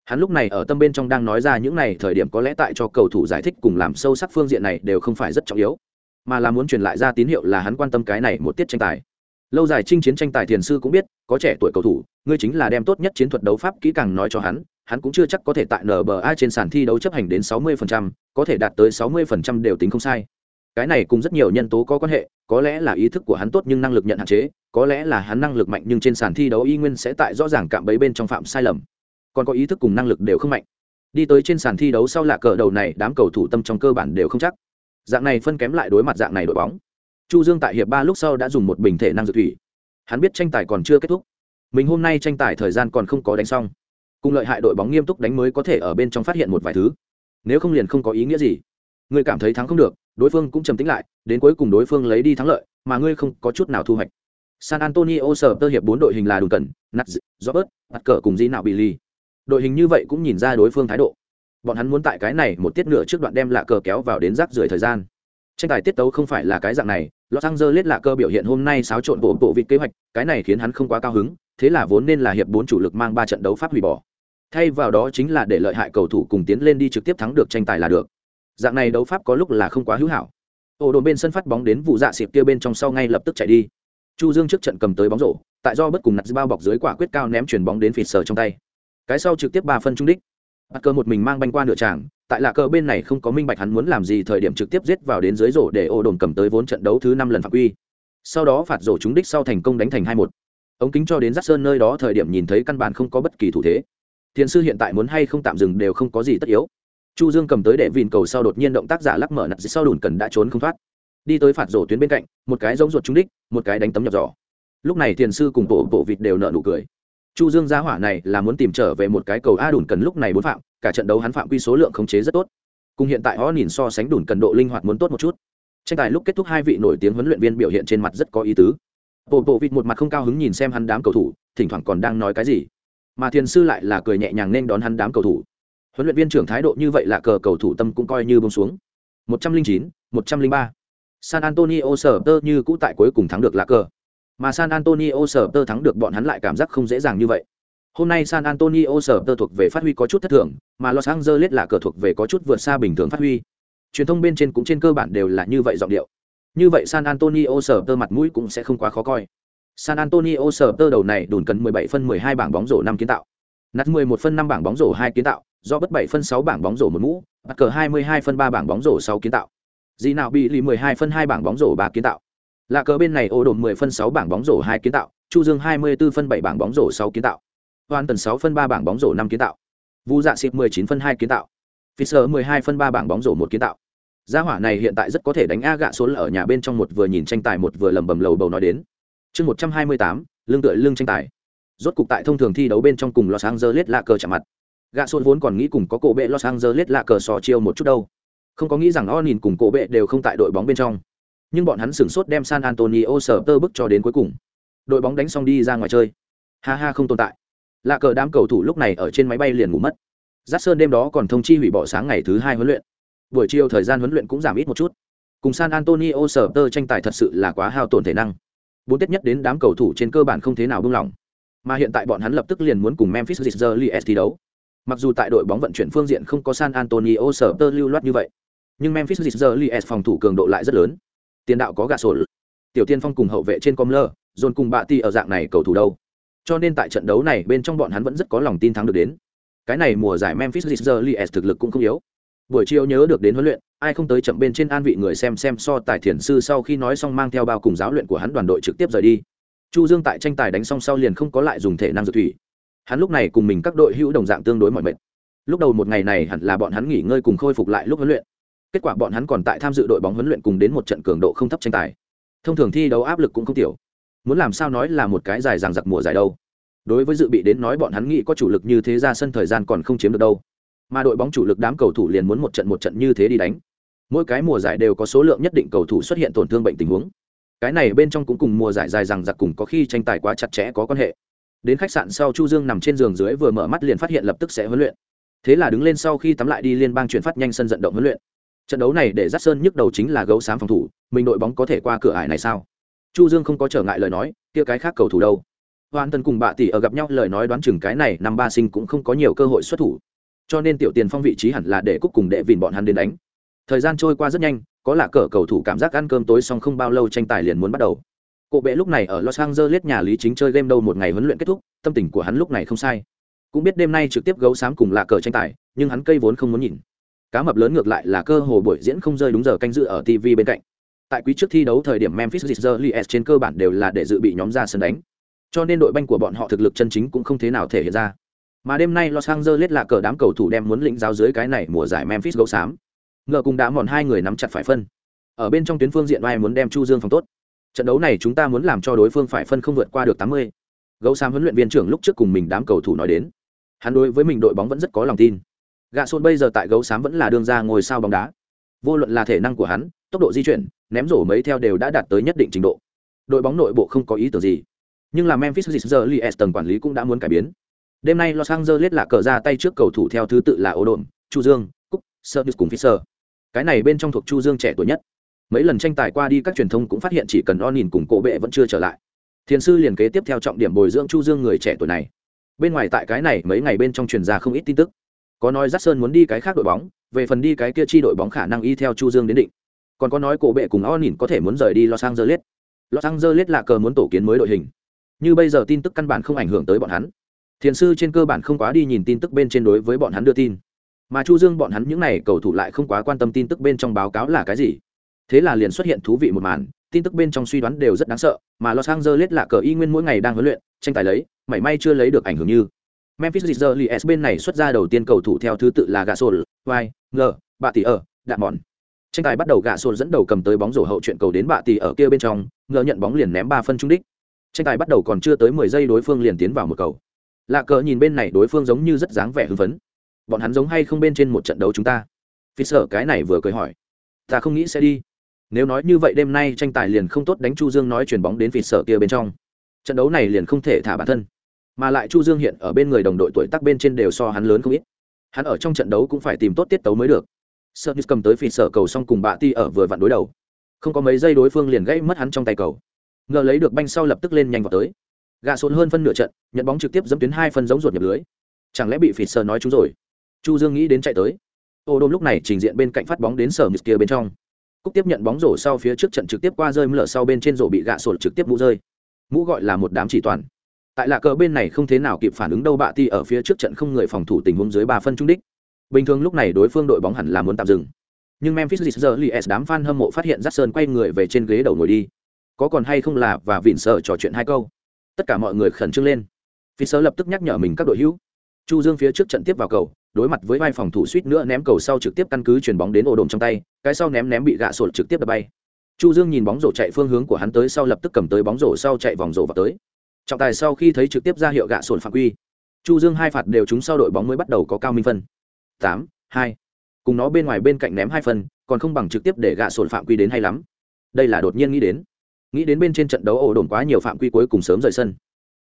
Hắn lúc này ở tâm bên trong đang nói ra những này thời điểm có lẽ tại cho cầu thủ giải thích cùng làm sâu sắc phương diện này đều không phải rất trọng yếu. Mà là muốn truyền lại ra tín hiệu là hắn quan tâm cái này một tiết tranh tài lâu dài chinh chiến tranh tài thiền sư cũng biết có trẻ tuổi cầu thủ ngươi chính là đem tốt nhất chiến thuật đấu pháp kỹ càng nói cho hắn hắn cũng chưa chắc có thể tại nba trên sàn thi đấu chấp hành đến 60%, có thể đạt tới 60% đều tính không sai. Cái này cùng rất nhiều nhân tố có quan hệ có lẽ là ý thức của hắn tốt nhưng năng lực nhận hạn chế có lẽ là hắn năng lực mạnh nhưng trên sàn thi đấu y nguyên sẽ tại rõ ràng cạm bẫy bên trong phạm sai lầm. Còn có ý thức cùng năng lực đều không mạnh. Đi tới trên sàn thi đấu sau lạ cờ đầu này đám cầu thủ tâm trong cơ bản đều không chắc. Dạng này phân kém lại đối mặt dạng này đội bóng chu dương tại hiệp ba lúc sau đã dùng một bình thể năng dược thủy. Hắn biết tranh tài còn chưa kết thúc. Mình hôm nay tranh tài thời gian còn không có đánh xong. Cùng lợi hại đội bóng nghiêm túc đánh mới có thể ở bên trong phát hiện một vài thứ. Nếu không liền không có ý nghĩa gì. Ngươi cảm thấy thắng không được, đối phương cũng trầm tĩnh lại, đến cuối cùng đối phương lấy đi thắng lợi, mà ngươi không có chút nào thu hoạch. San antonio sở tơ hiệp bốn đội hình là đùn cẩn nắt robert bắt cờ cùng di nào bị ly đội hình như vậy cũng nhìn ra đối phương thái độ. Bọn hắn muốn tại cái này một tiết nửa trước đoạn đem lạ cờ kéo vào đến rác rưởi thời gian. Tranh tài tiết tấu không phải là cái dạng này los angeles lạ cơ biểu hiện hôm nay xáo trộn bộ bộ vịt kế hoạch, cái này khiến hắn không quá cao hứng, thế là vốn nên là hiệp bốn chủ lực mang ba trận đấu pháp hủy bỏ. Thay vào đó chính là để lợi hại cầu thủ cùng tiến lên đi trực tiếp thắng được tranh tài là được. Dạng này đấu pháp có lúc là không quá hữu hảo. Ô đồn bên sân phát bóng đến vụ dạ xịp kia bên trong sau ngay lập tức chạy đi. Chu dương trước trận cầm tới bóng rổ, tại do bất cùng nặt bao bọc dưới quả quyết cao ném chuyển bóng đến phịt sờ trong tay. Cái sau trực tiếp ba phân trung đích. Bắt cơ một mình mang banh qua nửa tràng tại lạ cờ bên này không có minh bạch hắn muốn làm gì, thời điểm trực tiếp giết vào đến dưới rổ để ô đồn cầm tới vốn trận đấu thứ năm lần phạm quy. Sau đó phạt rổ trúng đích sau thành công đánh thành hai một. Ống kính cho đến rắt sơn nơi đó thời điểm nhìn thấy căn bản không có bất kỳ thủ thế. Thiền sư hiện tại muốn hay không tạm dừng đều không có gì tất yếu. Chu dương cầm tới để vìn cầu sau đột nhiên động tác giả lắc mở nặt sau đùn cần đã trốn không thoát. Đi tới phạt rổ tuyến bên cạnh, một cái giống ruột trúng đích, một cái đánh tấm nhập giỏ. Lúc này thiền sư cùng bộ bộ vịt đều nợ nụ cười chu dương gia hỏa này là muốn tìm trở về một cái cầu a đùn cần lúc này bốn phạm, cả trận đấu hắn phạm quy số lượng khống chế rất tốt. Cùng hiện tại họ nhìn so sánh đùn cần độ linh hoạt muốn tốt một chút. Tranh tài lúc kết thúc hai vị nổi tiếng huấn luyện viên biểu hiện trên mặt rất có ý tứ. Bộ bộ vịt một mặt không cao hứng nhìn xem hắn đám cầu thủ, thỉnh thoảng còn đang nói cái gì. Mà thiền sư lại là cười nhẹ nhàng nên đón hắn đám cầu thủ. Huấn luyện viên trưởng thái độ như vậy là cờ cầu thủ tâm cũng coi như bông xuống. Một trăm linh chín, một trăm linh ba. San antonio sở tơ như cũ tại cuối cùng thắng được là cờ mà san antonio sở tơ thắng được bọn hắn lại cảm giác không dễ dàng như vậy. Hôm nay san antonio sở tơ thuộc về phát huy có chút thất thường, mà los angeles là cờ thuộc về có chút vượt xa bình thường phát huy. Truyền thông bên trên cũng trên cơ bản đều là như vậy giọng điệu. Như vậy san antonio sở tơ mặt mũi cũng sẽ không quá khó coi. San antonio sở tơ đầu này đùn cần 17 phân 12 bảng bóng rổ năm kiến tạo. Nát 11 phân 5 bảng bóng rổ 2 kiến tạo, do bất 7 phân 6 bảng bóng rổ một mũ, bắt cờ 22 phân 3 bảng bóng rổ 6 kiến tạo. Gì nào bị lì 12 phân 2 bảng bóng rổ 3 kiến tạo là cờ bên này ô đồn 10 phân 6 bảng bóng rổ 2 kiến tạo chu dương 24 phân 7 bảng bóng rổ 6 kiến tạo. Hoàn tần 6 phân 3 bảng bóng rổ 5 kiến tạo. Vu dạ Sịp 19 phân 2 kiến tạo. Fisher 12 phân 3 bảng bóng rổ 1 kiến tạo. Gia hỏa này hiện tại rất có thể đánh a gạ số ở nhà bên trong một vừa nhìn tranh tài một vừa lầm bầm lầu bầu nói đến. Chương 128, lương tựa lương tranh tài. Rốt cục tại thông thường thi đấu bên trong cùng los angeles lạ cờ chạm mặt. Gạ xôn vốn còn nghĩ cùng có cổ bệ los angeles lạ cờ sò chiêu một chút đâu. Không có nghĩ rằng o nhìn cùng cổ bệ đều không tại đội bóng bên trong nhưng bọn hắn sửng sốt đem san antonio sờ tơ bức cho đến cuối cùng. Đội bóng đánh xong đi ra ngoài chơi. Ha ha, không tồn tại. Lạ cờ đám cầu thủ lúc này ở trên máy bay liền ngủ mất. Giắt sơn đêm đó còn thông chi hủy bỏ sáng ngày thứ hai huấn luyện. Buổi chiều thời gian huấn luyện cũng giảm ít một chút. Cùng san antonio sờ tơ tranh tài thật sự là quá hao tổn thể năng. Bốn tết nhất đến đám cầu thủ trên cơ bản không thế nào buông lỏng. Mà hiện tại bọn hắn lập tức liền muốn cùng memphis Grizzlies thi đấu. Mặc dù tại đội bóng vận chuyển phương diện không có san antonio sờ tơ lưu loát như vậy, nhưng memphis Grizzlies phòng thủ cường độ lại rất lớn tiền đạo có gà sổ tiểu tiên phong cùng hậu vệ trên com lơ dồn cùng bạ ti ở dạng này cầu thủ đâu? Cho nên tại trận đấu này bên trong bọn hắn vẫn rất có lòng tin thắng được đến. Cái này mùa giải memphis Grizzlies thực lực cũng không yếu. Buổi chiều nhớ được đến huấn luyện, ai không tới chậm bên trên an vị người xem xem so tài thiền sư sau khi nói xong mang theo bao cùng giáo luyện của hắn đoàn đội trực tiếp rời đi. Chu dương tại tranh tài đánh xong sau liền không có lại dùng thể năng dược thủy. Hắn lúc này cùng mình các đội hữu đồng dạng tương đối mọi mệt. Lúc đầu một ngày này hẳn là bọn hắn nghỉ ngơi cùng khôi phục lại lúc huấn luyện kết quả bọn hắn còn tại tham dự đội bóng huấn luyện cùng đến một trận cường độ không thấp tranh tài. Thông thường thi đấu áp lực cũng không tiểu. Muốn làm sao nói là một cái dài dằng dặc mùa giải đâu. Đối với dự bị đến nói bọn hắn nghĩ có chủ lực như thế ra sân thời gian còn không chiếm được đâu. Mà đội bóng chủ lực đám cầu thủ liền muốn một trận một trận như thế đi đánh. Mỗi cái mùa giải đều có số lượng nhất định cầu thủ xuất hiện tổn thương bệnh tình huống. Cái này bên trong cũng cùng mùa giải dài rằng giặc cùng có khi tranh tài quá chặt chẽ có quan hệ. Đến khách sạn sau chu dương nằm trên giường dưới vừa mở mắt liền phát hiện lập tức sẽ huấn luyện. Thế là đứng lên sau khi tắm lại đi liên bang chuyển phát nhanh sân vận động huấn luyện trận đấu này để dắt sơn nhức đầu chính là gấu xám phòng thủ, mình đội bóng có thể qua cửa ải này sao? Chu dương không có trở ngại lời nói, kia cái khác cầu thủ đâu? Hoàn tân cùng bạ tỷ ở gặp nhau, lời nói đoán chừng cái này năm ba sinh cũng không có nhiều cơ hội xuất thủ. Cho nên tiểu tiền phong vị trí hẳn là để cúc cùng đệ vìn bọn hắn đến đánh. Thời gian trôi qua rất nhanh, có là cờ cầu thủ cảm giác ăn cơm tối xong không bao lâu tranh tài liền muốn bắt đầu. Cụ bệ lúc này ở los angeles nhà lý chính chơi game đâu một ngày huấn luyện kết thúc, tâm tình của hắn lúc này không sai. Cũng biết đêm nay trực tiếp gấu xám cùng là cờ tranh tài, nhưng hắn cây vốn không muốn nhìn cá mập lớn ngược lại là cơ hồ buổi diễn không rơi đúng giờ canh dự ở tv bên cạnh. Tại quý trước thi đấu thời điểm memphis Grizzlies trên cơ bản đều là để dự bị nhóm ra sân đánh. Cho nên đội banh của bọn họ thực lực chân chính cũng không thế nào thể hiện ra. Mà đêm nay los angeles là cờ đám cầu thủ đem muốn lĩnh giáo dưới cái này mùa giải memphis gấu xám. Ngờ cùng đã mòn hai người nắm chặt phải phân. Ở bên trong tuyến phương diện ai muốn đem chu dương phòng tốt? Trận đấu này chúng ta muốn làm cho đối phương phải phân không vượt qua được tám mươi. Gấu xám huấn luyện viên trưởng lúc trước cùng mình đám cầu thủ nói đến. Hắn đối với mình đội bóng vẫn rất có lòng tin gạ xôn bây giờ tại gấu xám vẫn là đương ra ngồi sao bóng đá. Vô luận là thể năng của hắn, tốc độ di chuyển, ném rổ mấy theo đều đã đạt tới nhất định trình độ. Đội bóng nội bộ không có ý tưởng gì. Nhưng là memphis Grizzlies tầng quản lý cũng đã muốn cải biến. Đêm nay los angeles là cờ ra tay trước cầu thủ theo thứ tự là ô đồn chu dương, cúc, sơ cùng fisher. Cái này bên trong thuộc chu dương trẻ tuổi nhất. Mấy lần tranh tài qua đi các truyền thông cũng phát hiện chỉ cần o nhìn cùng cổ bệ vẫn chưa trở lại. Thiền sư liền kế tiếp theo trọng điểm bồi dưỡng chu dương người trẻ tuổi này. Bên ngoài tại cái này mấy ngày bên trong truyền ra không ít tin tức có nói dắt sơn muốn đi cái khác đội bóng, về phần đi cái kia chi đội bóng khả năng y theo chu dương đến định. Còn có nói cổ bệ cùng o nhìn có thể muốn rời đi los angeles. Los angeles là cờ muốn tổ kiến mới đội hình. Như bây giờ tin tức căn bản không ảnh hưởng tới bọn hắn. Thiền sư trên cơ bản không quá đi nhìn tin tức bên trên đối với bọn hắn đưa tin. Mà chu dương bọn hắn những n à y cầu thủ lại không quá quan tâm tin tức bên trong báo cáo là cái gì. Thế là liền xuất hiện thú vị một màn, tin tức bên trong suy đoán đều rất đáng sợ, mà los angeles là cờ y nguyên mỗi ngày đang huấn luyện, tranh tài lấy, mảy may chưa lấy được ảnh hưởng như memphis Grizzlies bên này xuất ra đầu tiên cầu thủ theo thứ tự là gasol vai ngờ, bạ tỷ ở đạn mòn. Tranh tài bắt đầu gasol dẫn đầu cầm tới bóng rổ hậu chuyện cầu đến bạ tỷ ở kia bên trong, ngờ nhận bóng liền ném ba phân trung đích. Tranh tài bắt đầu còn chưa tới mười giây đối phương liền tiến vào một cầu. Lạ cờ nhìn bên này đối phương giống như rất dáng vẻ hưng phấn. Bọn hắn giống hay không bên trên một trận đấu chúng ta? Fisher sợ cái này vừa cười hỏi. Ta không nghĩ sẽ đi. Nếu nói như vậy đêm nay tranh tài liền không tốt đánh chu dương nói chuyển bóng đến Fisher sợ kia bên trong. Trận đấu này liền không thể thả bản thân mà lại chu dương hiện ở bên người đồng đội tuổi tác bên trên đều so hắn lớn không ít. Hắn ở trong trận đấu cũng phải tìm tốt tiết tấu mới được. Sợ như cầm tới phi sở cầu xong cùng bạ ti ở vừa vặn đối đầu. Không có mấy giây đối phương liền gãy mất hắn trong tay cầu. Ngờ lấy được banh sau lập tức lên nhanh vào tới. Gà xôn hơn phân nửa trận, nhận bóng trực tiếp dẫm tuyến hai phân giống ruột nhập lưới. Chẳng lẽ bị phỉ sở nói chúng rồi? Chu dương nghĩ đến chạy tới. Ô đôm lúc này trình diện bên cạnh phát bóng đến sở mít kia bên trong. Cúc tiếp nhận bóng rổ sau phía trước trận trực tiếp qua rơi mở sau bên trên rổ bị gạ sổ trực tiếp mũ rơi. Mũ gọi là một đám chỉ toàn tại lạ cờ bên này không thế nào kịp phản ứng đâu bạ ti ở phía trước trận không người phòng thủ tình huống dưới ba phân trung đích. Bình thường lúc này đối phương đội bóng hẳn là muốn tạm dừng. Nhưng memphis giờ li s đám fan hâm mộ phát hiện Jackson quay người về trên ghế đầu ngồi đi. Có còn hay không là và vịn sợ trò chuyện hai câu. Tất cả mọi người khẩn trương lên. Phi sơ lập tức nhắc nhở mình các đội hữu. Chu dương phía trước trận tiếp vào cầu, đối mặt với vai phòng thủ suýt nữa ném cầu sau trực tiếp căn cứ chuyền bóng đến ổ đồn trong tay, cái sau ném ném bị gạ sột trực tiếp đập bay. Chu dương nhìn bóng rổ chạy phương hướng của hắn tới sau lập tức cầm tới bóng rổ sau chạy vòng rổ vào tới trọng tài sau khi thấy trực tiếp ra hiệu gạ sồn phạm quy, chu dương hai phạt đều trúng sau đội bóng mới bắt đầu có cao minh phân. Tám, hai. Cùng nó bên ngoài bên cạnh ném hai phân còn không bằng trực tiếp để gạ sồn phạm quy đến hay lắm. Đây là đột nhiên nghĩ đến. Nghĩ đến bên trên trận đấu ổ đồn quá nhiều phạm quy cuối cùng sớm rời sân.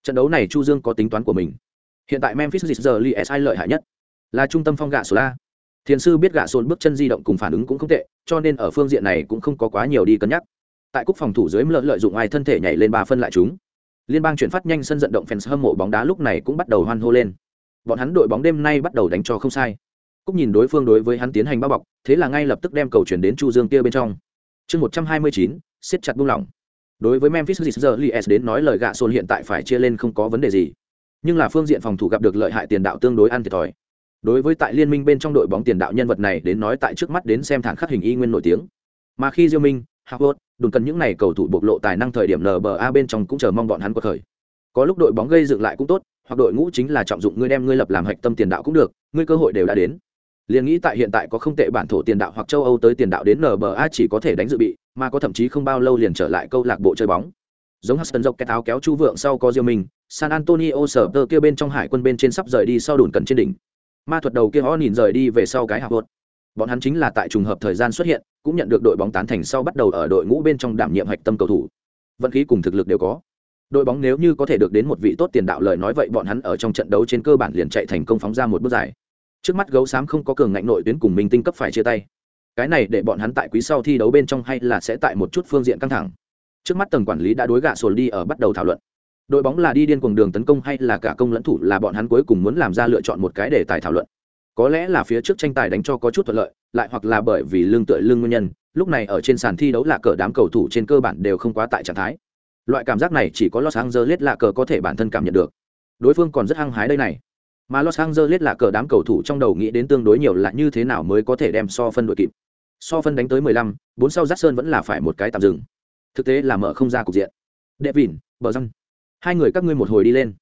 Trận đấu này chu dương có tính toán của mình. Hiện tại memphis giờ li s lợi hại nhất. Là trung tâm phong gạ sổ la. Thiền sư biết gạ sồn bước chân di động cùng phản ứng cũng không tệ, cho nên ở phương diện này cũng không có quá nhiều đi cân nhắc. Tại cúc phòng thủ dưới lợi lợi dụng ai thân thể nhảy lên ba phân lại chúng liên bang chuyển phát nhanh sân vận động fans hâm mộ bóng đá lúc này cũng bắt đầu hoan hô lên. Bọn hắn đội bóng đêm nay bắt đầu đánh cho không sai. Cúc nhìn đối phương đối với hắn tiến hành bao bọc thế là ngay lập tức đem cầu chuyển đến chu dương kia bên trong. Chương một trăm hai mươi chín siết chặt buông lỏng. Đối với memphis Grizzlies đến nói lời gạ sồn hiện tại phải chia lên không có vấn đề gì. Nhưng là phương diện phòng thủ gặp được lợi hại tiền đạo tương đối ăn thiệt thòi. Đối với tại liên minh bên trong đội bóng tiền đạo nhân vật này đến nói tại trước mắt đến xem thản khắc hình y nguyên nổi tiếng. Mà khi diêu minh Howard, đừng cần những này cầu thủ bộc lộ tài năng thời điểm NBA bên trong cũng chờ mong bọn hắn có khởi. Có lúc đội bóng gây dựng lại cũng tốt, hoặc đội ngũ chính là trọng dụng ngươi đem ngươi lập làm hạch tâm tiền đạo cũng được, ngươi cơ hội đều đã đến. Liên nghĩ tại hiện tại có không tệ bản thổ tiền đạo hoặc châu Âu tới tiền đạo đến NBA chỉ có thể đánh dự bị, mà có thậm chí không bao lâu liền trở lại câu lạc bộ chơi bóng. Giống hudson dọc cái áo kéo chu vượng sau có Diêu mình. San Antonio sở tơ kia bên trong hải quân bên trên sắp rời đi sau đồn cần trên đỉnh. Ma thuật đầu kia họ nhìn rời đi về sau cái hạ vợt. Bọn hắn chính là tại trùng hợp thời gian xuất hiện, cũng nhận được đội bóng tán thành sau bắt đầu ở đội ngũ bên trong đảm nhiệm hạch tâm cầu thủ. Vận khí cùng thực lực đều có. Đội bóng nếu như có thể được đến một vị tốt tiền đạo lời nói vậy bọn hắn ở trong trận đấu trên cơ bản liền chạy thành công phóng ra một bước dài. Trước mắt gấu xám không có cường ngạnh nội tuyến cùng minh tinh cấp phải chia tay. Cái này để bọn hắn tại quý sau thi đấu bên trong hay là sẽ tại một chút phương diện căng thẳng. Trước mắt tầng quản lý đã đối gạ sồn đi ở bắt đầu thảo luận đội bóng là đi điên cuồng đường tấn công hay là cả công lẫn thủ là bọn hắn cuối cùng muốn làm ra lựa chọn một cái để tài thảo luận có lẽ là phía trước tranh tài đánh cho có chút thuận lợi lại hoặc là bởi vì lương tựa lương nguyên nhân lúc này ở trên sàn thi đấu là cờ đám cầu thủ trên cơ bản đều không quá tại trạng thái. Loại cảm giác này chỉ có los angeles là cờ có thể bản thân cảm nhận được. Đối phương còn rất hăng hái đây này. Mà los angeles là cờ đám cầu thủ trong đầu nghĩ đến tương đối nhiều là như thế nào mới có thể đem so phân đội kịp. So phân đánh tới 15, bốn sau Jackson vẫn là phải một cái tạm dừng. Thực tế là mở không ra cục diện. Đệ vỉn bờ răng. Hai người các ngươi một hồi đi lên.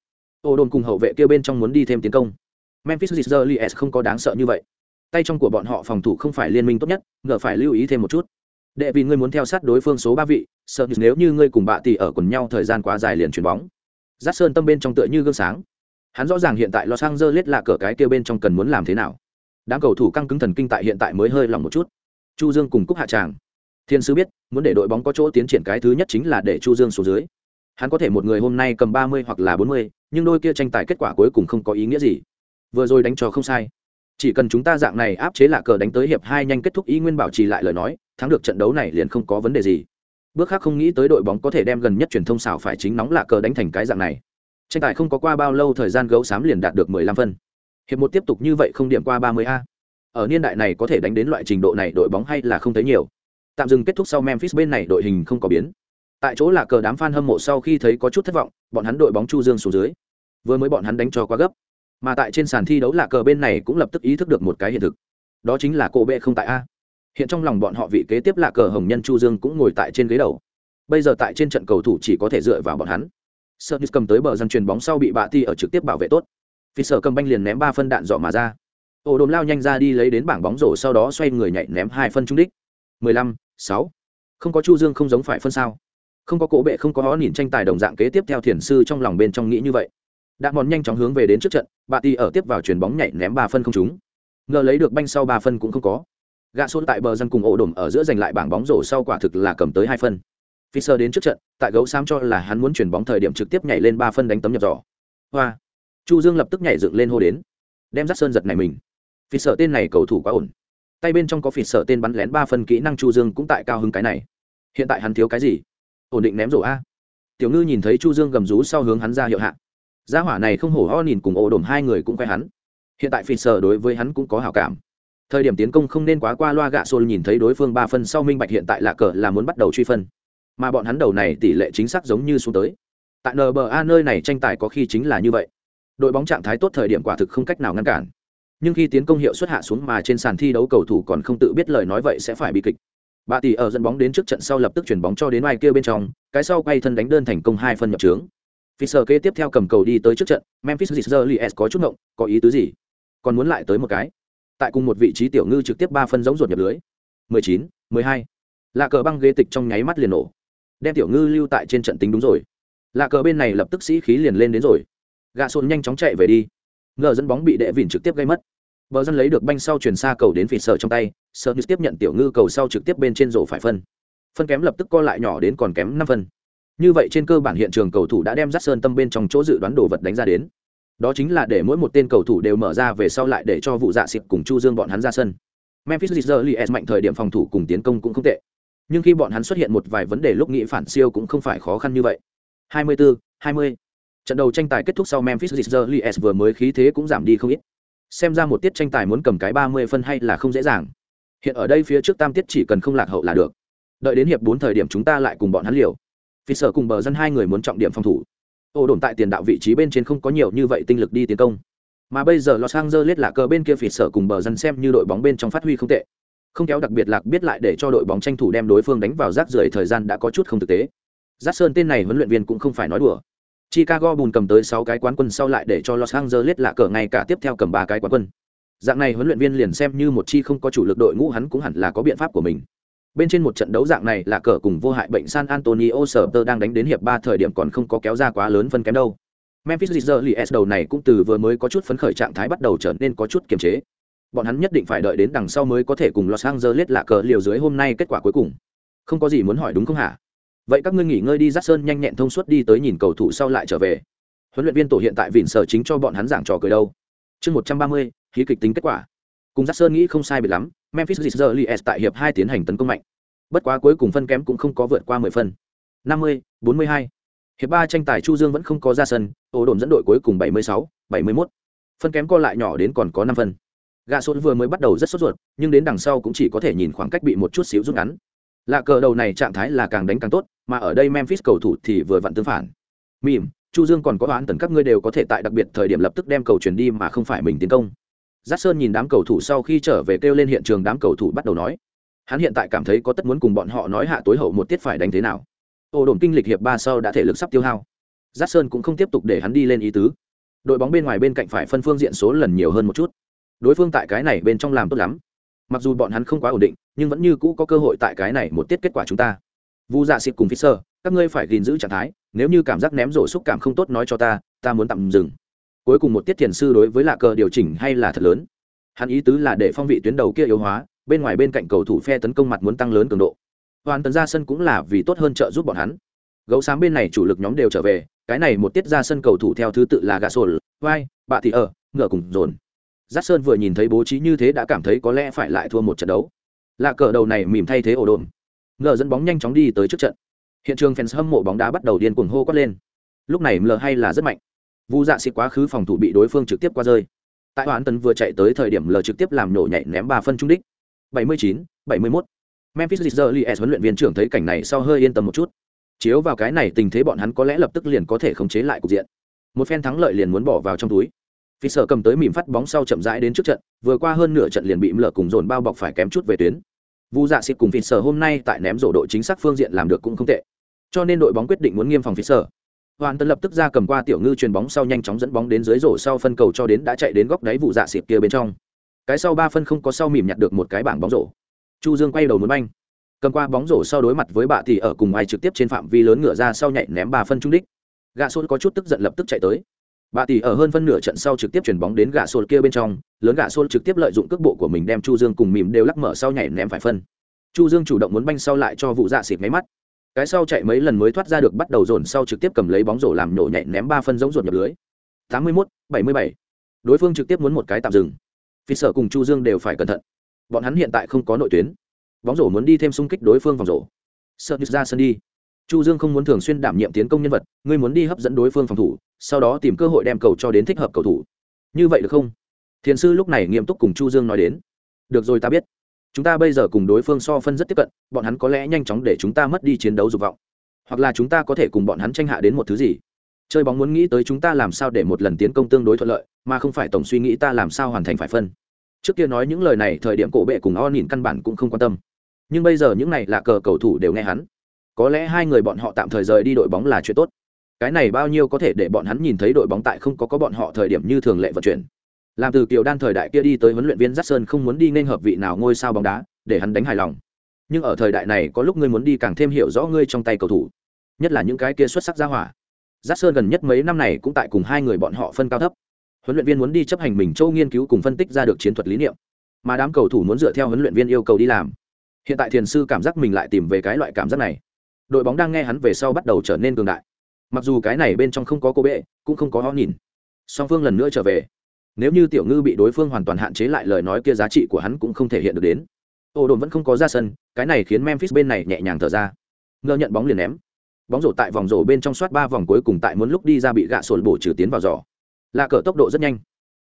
Ô đồn cùng hậu vệ kia bên trong muốn đi thêm tiến công memphis Grizzlies không có đáng sợ như vậy. Tay trong của bọn họ phòng thủ không phải liên minh tốt nhất, ngờ phải lưu ý thêm một chút. Đệ vì ngươi muốn theo sát đối phương số ba vị, sợ nếu như ngươi cùng bạ tỷ ở quần nhau thời gian quá dài liền chuyển bóng. Giác sơn tâm bên trong tựa như gương sáng. Hắn rõ ràng hiện tại los angeles là cỡ cái kia bên trong cần muốn làm thế nào. Đám cầu thủ căng cứng thần kinh tại hiện tại mới hơi lòng một chút. Chu dương cùng cúc hạ tràng. Thiên sư biết, muốn để đội bóng có chỗ tiến triển cái thứ nhất chính là để chu dương xuống dưới. Hắn có thể một người hôm nay cầm ba mươi hoặc là bốn mươi, nhưng đôi kia tranh tài kết quả cuối cùng không có ý nghĩa gì vừa rồi đánh cho không sai. Chỉ cần chúng ta dạng này áp chế lạ cờ đánh tới hiệp hai nhanh kết thúc ý nguyên bảo trì lại lời nói, thắng được trận đấu này liền không có vấn đề gì. Bước khác không nghĩ tới đội bóng có thể đem gần nhất truyền thông xảo phải chính nóng lạ cờ đánh thành cái dạng này. Tranh tài không có qua bao lâu thời gian gấu xám liền đạt được mười lăm phân. Hiệp một tiếp tục như vậy không điểm qua ba mươi a. Ở niên đại này có thể đánh đến loại trình độ này đội bóng hay là không thấy nhiều. Tạm dừng kết thúc sau memphis bên này đội hình không có biến. Tại chỗ là cờ đám fan hâm mộ sau khi thấy có chút thất vọng, bọn hắn đội bóng chu dương xuống dưới. Vừa mới bọn hắn đánh cho quá gấp mà tại trên sàn thi đấu là cờ bên này cũng lập tức ý thức được một cái hiện thực. Đó chính là cô bệ không tại a. Hiện trong lòng bọn họ vị kế tiếp là cờ hồng nhân chu dương cũng ngồi tại trên ghế đầu. Bây giờ tại trên trận cầu thủ chỉ có thể dựa vào bọn hắn. Sợ cầm tới bờ dân truyền bóng sau bị bạ ti ở trực tiếp bảo vệ tốt. Vì sợ cầm banh liền ném ba phân đạn dọ mà ra. Ổ đồm lao nhanh ra đi lấy đến bảng bóng rổ sau đó xoay người nhảy ném hai phân trung đích. Mười lăm, sáu. Không có chu dương không giống phải phân sao. Không có cổ bệ không có hó nhìn tranh tài đồng dạng kế tiếp theo thiền sư trong lòng bên trong nghĩ như vậy đã mòn nhanh chóng hướng về đến trước trận bà ti ở tiếp vào chuyền bóng nhảy ném ba phân không trúng ngờ lấy được banh sau ba phân cũng không có gạ xôn tại bờ dân cùng ổ đồm ở giữa giành lại bảng bóng rổ sau quả thực là cầm tới hai phân Fisher đến trước trận, tại gấu xám cho là hắn muốn chuyển bóng thời điểm trực tiếp nhảy lên ba phân đánh tấm nhập giỏ. Hoa. Chu Dương lập tức nhảy dựng lên hô đến, đem dắt sơn giật này mình. Fisher tên này cầu thủ quá ổn. Tay bên trong có Fisher tên bắn lén ba phân kỹ năng Chu Dương cũng tại cao hứng cái này. Hiện tại hắn thiếu cái gì? ổn định ném rổ a tiểu ngư nhìn thấy chu dương gầm rú sau hướng hắn ra hiệu hạ gia hỏa này không hổ ho nhìn cùng ổ đồm hai người cũng quay hắn. Hiện tại phi sở đối với hắn cũng có hảo cảm. Thời điểm tiến công không nên quá qua loa gạ xôn nhìn thấy đối phương ba phân sau minh bạch hiện tại là cờ là muốn bắt đầu truy phân. Mà bọn hắn đầu này tỷ lệ chính xác giống như xuống tới. Tại nba nơi này tranh tài có khi chính là như vậy. Đội bóng trạng thái tốt thời điểm quả thực không cách nào ngăn cản. Nhưng khi tiến công hiệu xuất hạ xuống mà trên sàn thi đấu cầu thủ còn không tự biết lời nói vậy sẽ phải bị kịch. Bà tỷ ở dẫn bóng đến trước trận sau lập tức chuyển bóng cho đến ai kia bên trong, cái sau quay thân đánh đơn thành công hai phân nhập trướng Fisher kế tiếp theo cầm cầu đi tới trước trận Memphis Grizzlies có chút ngộng có ý tứ gì? Còn muốn lại tới một cái? Tại cùng một vị trí tiểu ngư trực tiếp ba phân giống ruột nhập lưới. 19, 12. lạ cờ băng ghế tịch trong nháy mắt liền nổ. Đem tiểu ngư lưu tại trên trận tính đúng rồi. Lạ cờ bên này lập tức sĩ khí liền lên đến rồi. Gạ Sồn nhanh chóng chạy về đi. Ngờ dẫn bóng bị đệ vỉn trực tiếp gây mất. Bờ dân lấy được banh sau chuyển xa cầu đến phỉ sở trong tay sợ như tiếp nhận tiểu ngư cầu sau trực tiếp bên trên rổ phải phân. Phân kém lập tức co lại nhỏ đến còn kém năm phân như vậy trên cơ bản hiện trường cầu thủ đã đem rắt sơn tâm bên trong chỗ dự đoán đồ vật đánh ra đến. Đó chính là để mỗi một tên cầu thủ đều mở ra về sau lại để cho vụ dạ xịt cùng chu dương bọn hắn ra sân. Memphis Grizzlies mạnh thời điểm phòng thủ cùng tiến công cũng không tệ. Nhưng khi bọn hắn xuất hiện một vài vấn đề lúc nghĩ phản siêu cũng không phải khó khăn như vậy. 24, 20. trận đầu tranh tài kết thúc sau memphis Grizzlies vừa mới khí thế cũng giảm đi không ít. Xem ra một tiết tranh tài muốn cầm cái 30 phân hay là không dễ dàng. Hiện ở đây phía trước tam tiết chỉ cần không lạc hậu là được. Đợi đến hiệp bốn thời điểm chúng ta lại cùng bọn hắn liều phi sở cùng bờ dân hai người muốn trọng điểm phòng thủ ô đồn tại tiền đạo vị trí bên trên không có nhiều như vậy tinh lực đi tiến công mà bây giờ los angeles là cờ bên kia phi sở cùng bờ dân xem như đội bóng bên trong phát huy không tệ không kéo đặc biệt lạc biết lại để cho đội bóng tranh thủ đem đối phương đánh vào rác rưởi thời gian đã có chút không thực tế Giác Sơn tên này huấn luyện viên cũng không phải nói đùa. Chicago bùn cầm tới 6 cái quán quân sau lại để cho Los Angeles lạ cờ ngay cả tiếp theo cầm 3 cái quán quân. Dạng này huấn luyện viên liền xem như một chi không có chủ lực đội ngũ hắn cũng hẳn là có biện pháp của mình. Bên trên một trận đấu dạng này là cờ cùng vô hại bệnh San Antonio Spurs đang đánh đến hiệp ba thời điểm còn không có kéo ra quá lớn phân kém đâu. Memphis Grizzlies đầu này cũng từ vừa mới có chút phấn khởi trạng thái bắt đầu trở nên có chút kiềm chế. Bọn hắn nhất định phải đợi đến đằng sau mới có thể cùng Los Angeles lạ cờ liều dưới hôm nay kết quả cuối cùng. Không có gì muốn hỏi đúng không hả? vậy các ngươi nghỉ ngơi đi dắt sơn nhanh nhẹn thông suốt đi tới nhìn cầu thủ sau lại trở về huấn luyện viên tổ hiện tại vịn sở chính cho bọn hắn giảng trò cười đâu chương một trăm ba mươi khí kịch tính kết quả cùng dắt sơn nghĩ không sai biệt lắm memphis Grizzlies tại hiệp hai tiến hành tấn công mạnh. Bất quá cuối cùng phân kém cũng không có vượt qua mười phân. Năm mươi bốn mươi hai. Hiệp ba tranh tài chu dương vẫn không có ra sân ổ đồn dẫn đội cuối cùng bảy mươi sáu bảy mươi mốt. Phân kém co lại nhỏ đến còn có năm phân. Gà sốt vừa mới bắt đầu rất sốt ruột nhưng đến đằng sau cũng chỉ có thể nhìn khoảng cách bị một chút xíu rút ngắn. Lạ cờ đầu này trạng thái là càng đánh càng tốt mà ở đây memphis cầu thủ thì vừa vặn tương phản. Mỉm, chu dương còn có đoán tần các ngươi đều có thể tại đặc biệt thời điểm lập tức đem cầu chuyển đi mà không phải mình tiến công giác sơn nhìn đám cầu thủ sau khi trở về kêu lên hiện trường đám cầu thủ bắt đầu nói. Hắn hiện tại cảm thấy có tất muốn cùng bọn họ nói hạ tối hậu một tiết phải đánh thế nào. Ô đồn kinh lịch hiệp ba sau đã thể lực sắp tiêu hao. Giác sơn cũng không tiếp tục để hắn đi lên ý tứ. Đội bóng bên ngoài bên cạnh phải phân phương diện số lần nhiều hơn một chút. Đối phương tại cái này bên trong làm tốt lắm. Mặc dù bọn hắn không quá ổn định nhưng vẫn như cũ có cơ hội tại cái này một tiết kết quả chúng ta. Vu dạ xịt cùng Fisher, sơ các ngươi phải gìn giữ trạng thái nếu như cảm giác ném rổ xúc cảm không tốt nói cho ta ta muốn tạm dừng cuối cùng một tiết thiền sư đối với lạ cờ điều chỉnh hay là thật lớn? Hắn ý tứ là để phong vị tuyến đầu kia yếu hóa, bên ngoài bên cạnh cầu thủ phe tấn công mặt muốn tăng lớn cường độ. Hoàn tấn ra sân cũng là vì tốt hơn trợ giúp bọn hắn. Gấu sáng bên này chủ lực nhóm đều trở về, cái này một tiết ra sân cầu thủ theo thứ tự là gà sồn, vai, bạ thị ở, ngựa cùng dồn. Giác sơn vừa nhìn thấy bố trí như thế đã cảm thấy có lẽ phải lại thua một trận đấu. Lạ cờ đầu này mỉm thay thế ổ đồn. Ngựa dẫn bóng nhanh chóng đi tới trước trận. Hiện trường fans hâm mộ bóng đá bắt đầu điên cuồng hô quát lên. Lúc này mờ hay là rất mạnh vu dạ xịt quá khứ phòng thủ bị đối phương trực tiếp qua rơi tại hoán tấn vừa chạy tới thời điểm lờ trực tiếp làm nổ nhảy ném ba phân trung đích 79, 71. Memphis Grizzlies huấn luyện viên trưởng thấy cảnh này sau hơi yên tâm một chút. Chiếu vào cái này tình thế bọn hắn có lẽ lập tức liền có thể khống chế lại cục diện. Một phen thắng lợi liền muốn bỏ vào trong túi. Phi sở cầm tới mỉm phát bóng sau chậm rãi đến trước trận, vừa qua hơn nửa trận liền bị lở cùng dồn bao bọc phải kém chút về tuyến. Vu Dạ Xịt cùng Phi sở hôm nay tại ném rổ đội chính xác phương diện làm được cũng không tệ. Cho nên đội bóng quyết định muốn nghiêm phòng Phi sở. Hoàn Tân lập tức ra cầm qua tiểu ngư truyền bóng sau nhanh chóng dẫn bóng đến dưới rổ sau phân cầu cho đến đã chạy đến góc đáy vụ dạ xịp kia bên trong. Cái sau ba phân không có sau mỉm nhặt được một cái bảng bóng rổ. Chu Dương quay đầu muốn banh. Cầm qua bóng rổ sau đối mặt với bạ thì ở cùng ai trực tiếp trên phạm vi lớn ngửa ra sau nhảy ném ba phân trung đích. Gạ sốt có chút tức giận lập tức chạy tới bà tỷ ở hơn phân nửa trận sau trực tiếp chuyển bóng đến gạ xôn kia bên trong, lớn gạ xôn trực tiếp lợi dụng cước bộ của mình đem chu dương cùng mìm đều lắc mở sau nhảy ném phải phân chu dương chủ động muốn banh sau lại cho vụ dạ xịt máy mắt cái sau chạy mấy lần mới thoát ra được bắt đầu dồn sau trực tiếp cầm lấy bóng rổ làm nổ nhảy ném ba phân giống ruột nhập lưới. 81, 77. đối phương trực tiếp muốn một cái tạm dừng. Phi sở cùng chu dương đều phải cẩn thận. Bọn hắn hiện tại không có nội tuyến. Bóng rổ muốn đi thêm xung kích đối phương vòng rổ. Sợ ra sân đi. Chu dương không muốn thường xuyên đảm nhiệm tiến công nhân vật ngươi muốn đi hấp dẫn đối phương phòng thủ sau đó tìm cơ hội đem cầu cho đến thích hợp cầu thủ. Như vậy được không? Thiền sư lúc này nghiêm túc cùng chu dương nói đến. Được rồi ta biết chúng ta bây giờ cùng đối phương so phân rất tiếp cận, bọn hắn có lẽ nhanh chóng để chúng ta mất đi chiến đấu dục vọng. Hoặc là chúng ta có thể cùng bọn hắn tranh hạ đến một thứ gì. Chơi bóng muốn nghĩ tới chúng ta làm sao để một lần tiến công tương đối thuận lợi, mà không phải tổng suy nghĩ ta làm sao hoàn thành phải phân. Trước kia nói những lời này, thời điểm cổ bệ cùng o nhìn căn bản cũng không quan tâm. Nhưng bây giờ những này là cờ cầu thủ đều nghe hắn. Có lẽ hai người bọn họ tạm thời rời đi đội bóng là chuyện tốt. Cái này bao nhiêu có thể để bọn hắn nhìn thấy đội bóng tại không có có bọn họ thời điểm như thường lệ vận chuyển làm từ kiều đan thời đại kia đi tới huấn luyện viên Dát sơn không muốn đi nên hợp vị nào ngôi sao bóng đá, để hắn đánh hài lòng. Nhưng ở thời đại này, có lúc ngươi muốn đi càng thêm hiểu rõ ngươi trong tay cầu thủ, nhất là những cái kia xuất sắc ra hỏa. Dát sơn gần nhất mấy năm này cũng tại cùng hai người bọn họ phân cao thấp. Huấn luyện viên muốn đi chấp hành mình châu nghiên cứu cùng phân tích ra được chiến thuật lý niệm, mà đám cầu thủ muốn dựa theo huấn luyện viên yêu cầu đi làm. Hiện tại thiền sư cảm giác mình lại tìm về cái loại cảm giác này. Đội bóng đang nghe hắn về sau bắt đầu trở nên cường đại. Mặc dù cái này bên trong không có cô bệ, cũng không có ho nhìn. Song phương lần nữa trở về nếu như tiểu ngư bị đối phương hoàn toàn hạn chế lại lời nói kia giá trị của hắn cũng không thể hiện được đến. Ô đồn vẫn không có ra sân, cái này khiến memphis bên này nhẹ nhàng thở ra. Ngơ nhận bóng liền ném. Bóng rổ tại vòng rổ bên trong soát ba vòng cuối cùng tại muốn lúc đi ra bị gạ sồn bổ trừ tiến vào giỏ. Là cờ tốc độ rất nhanh.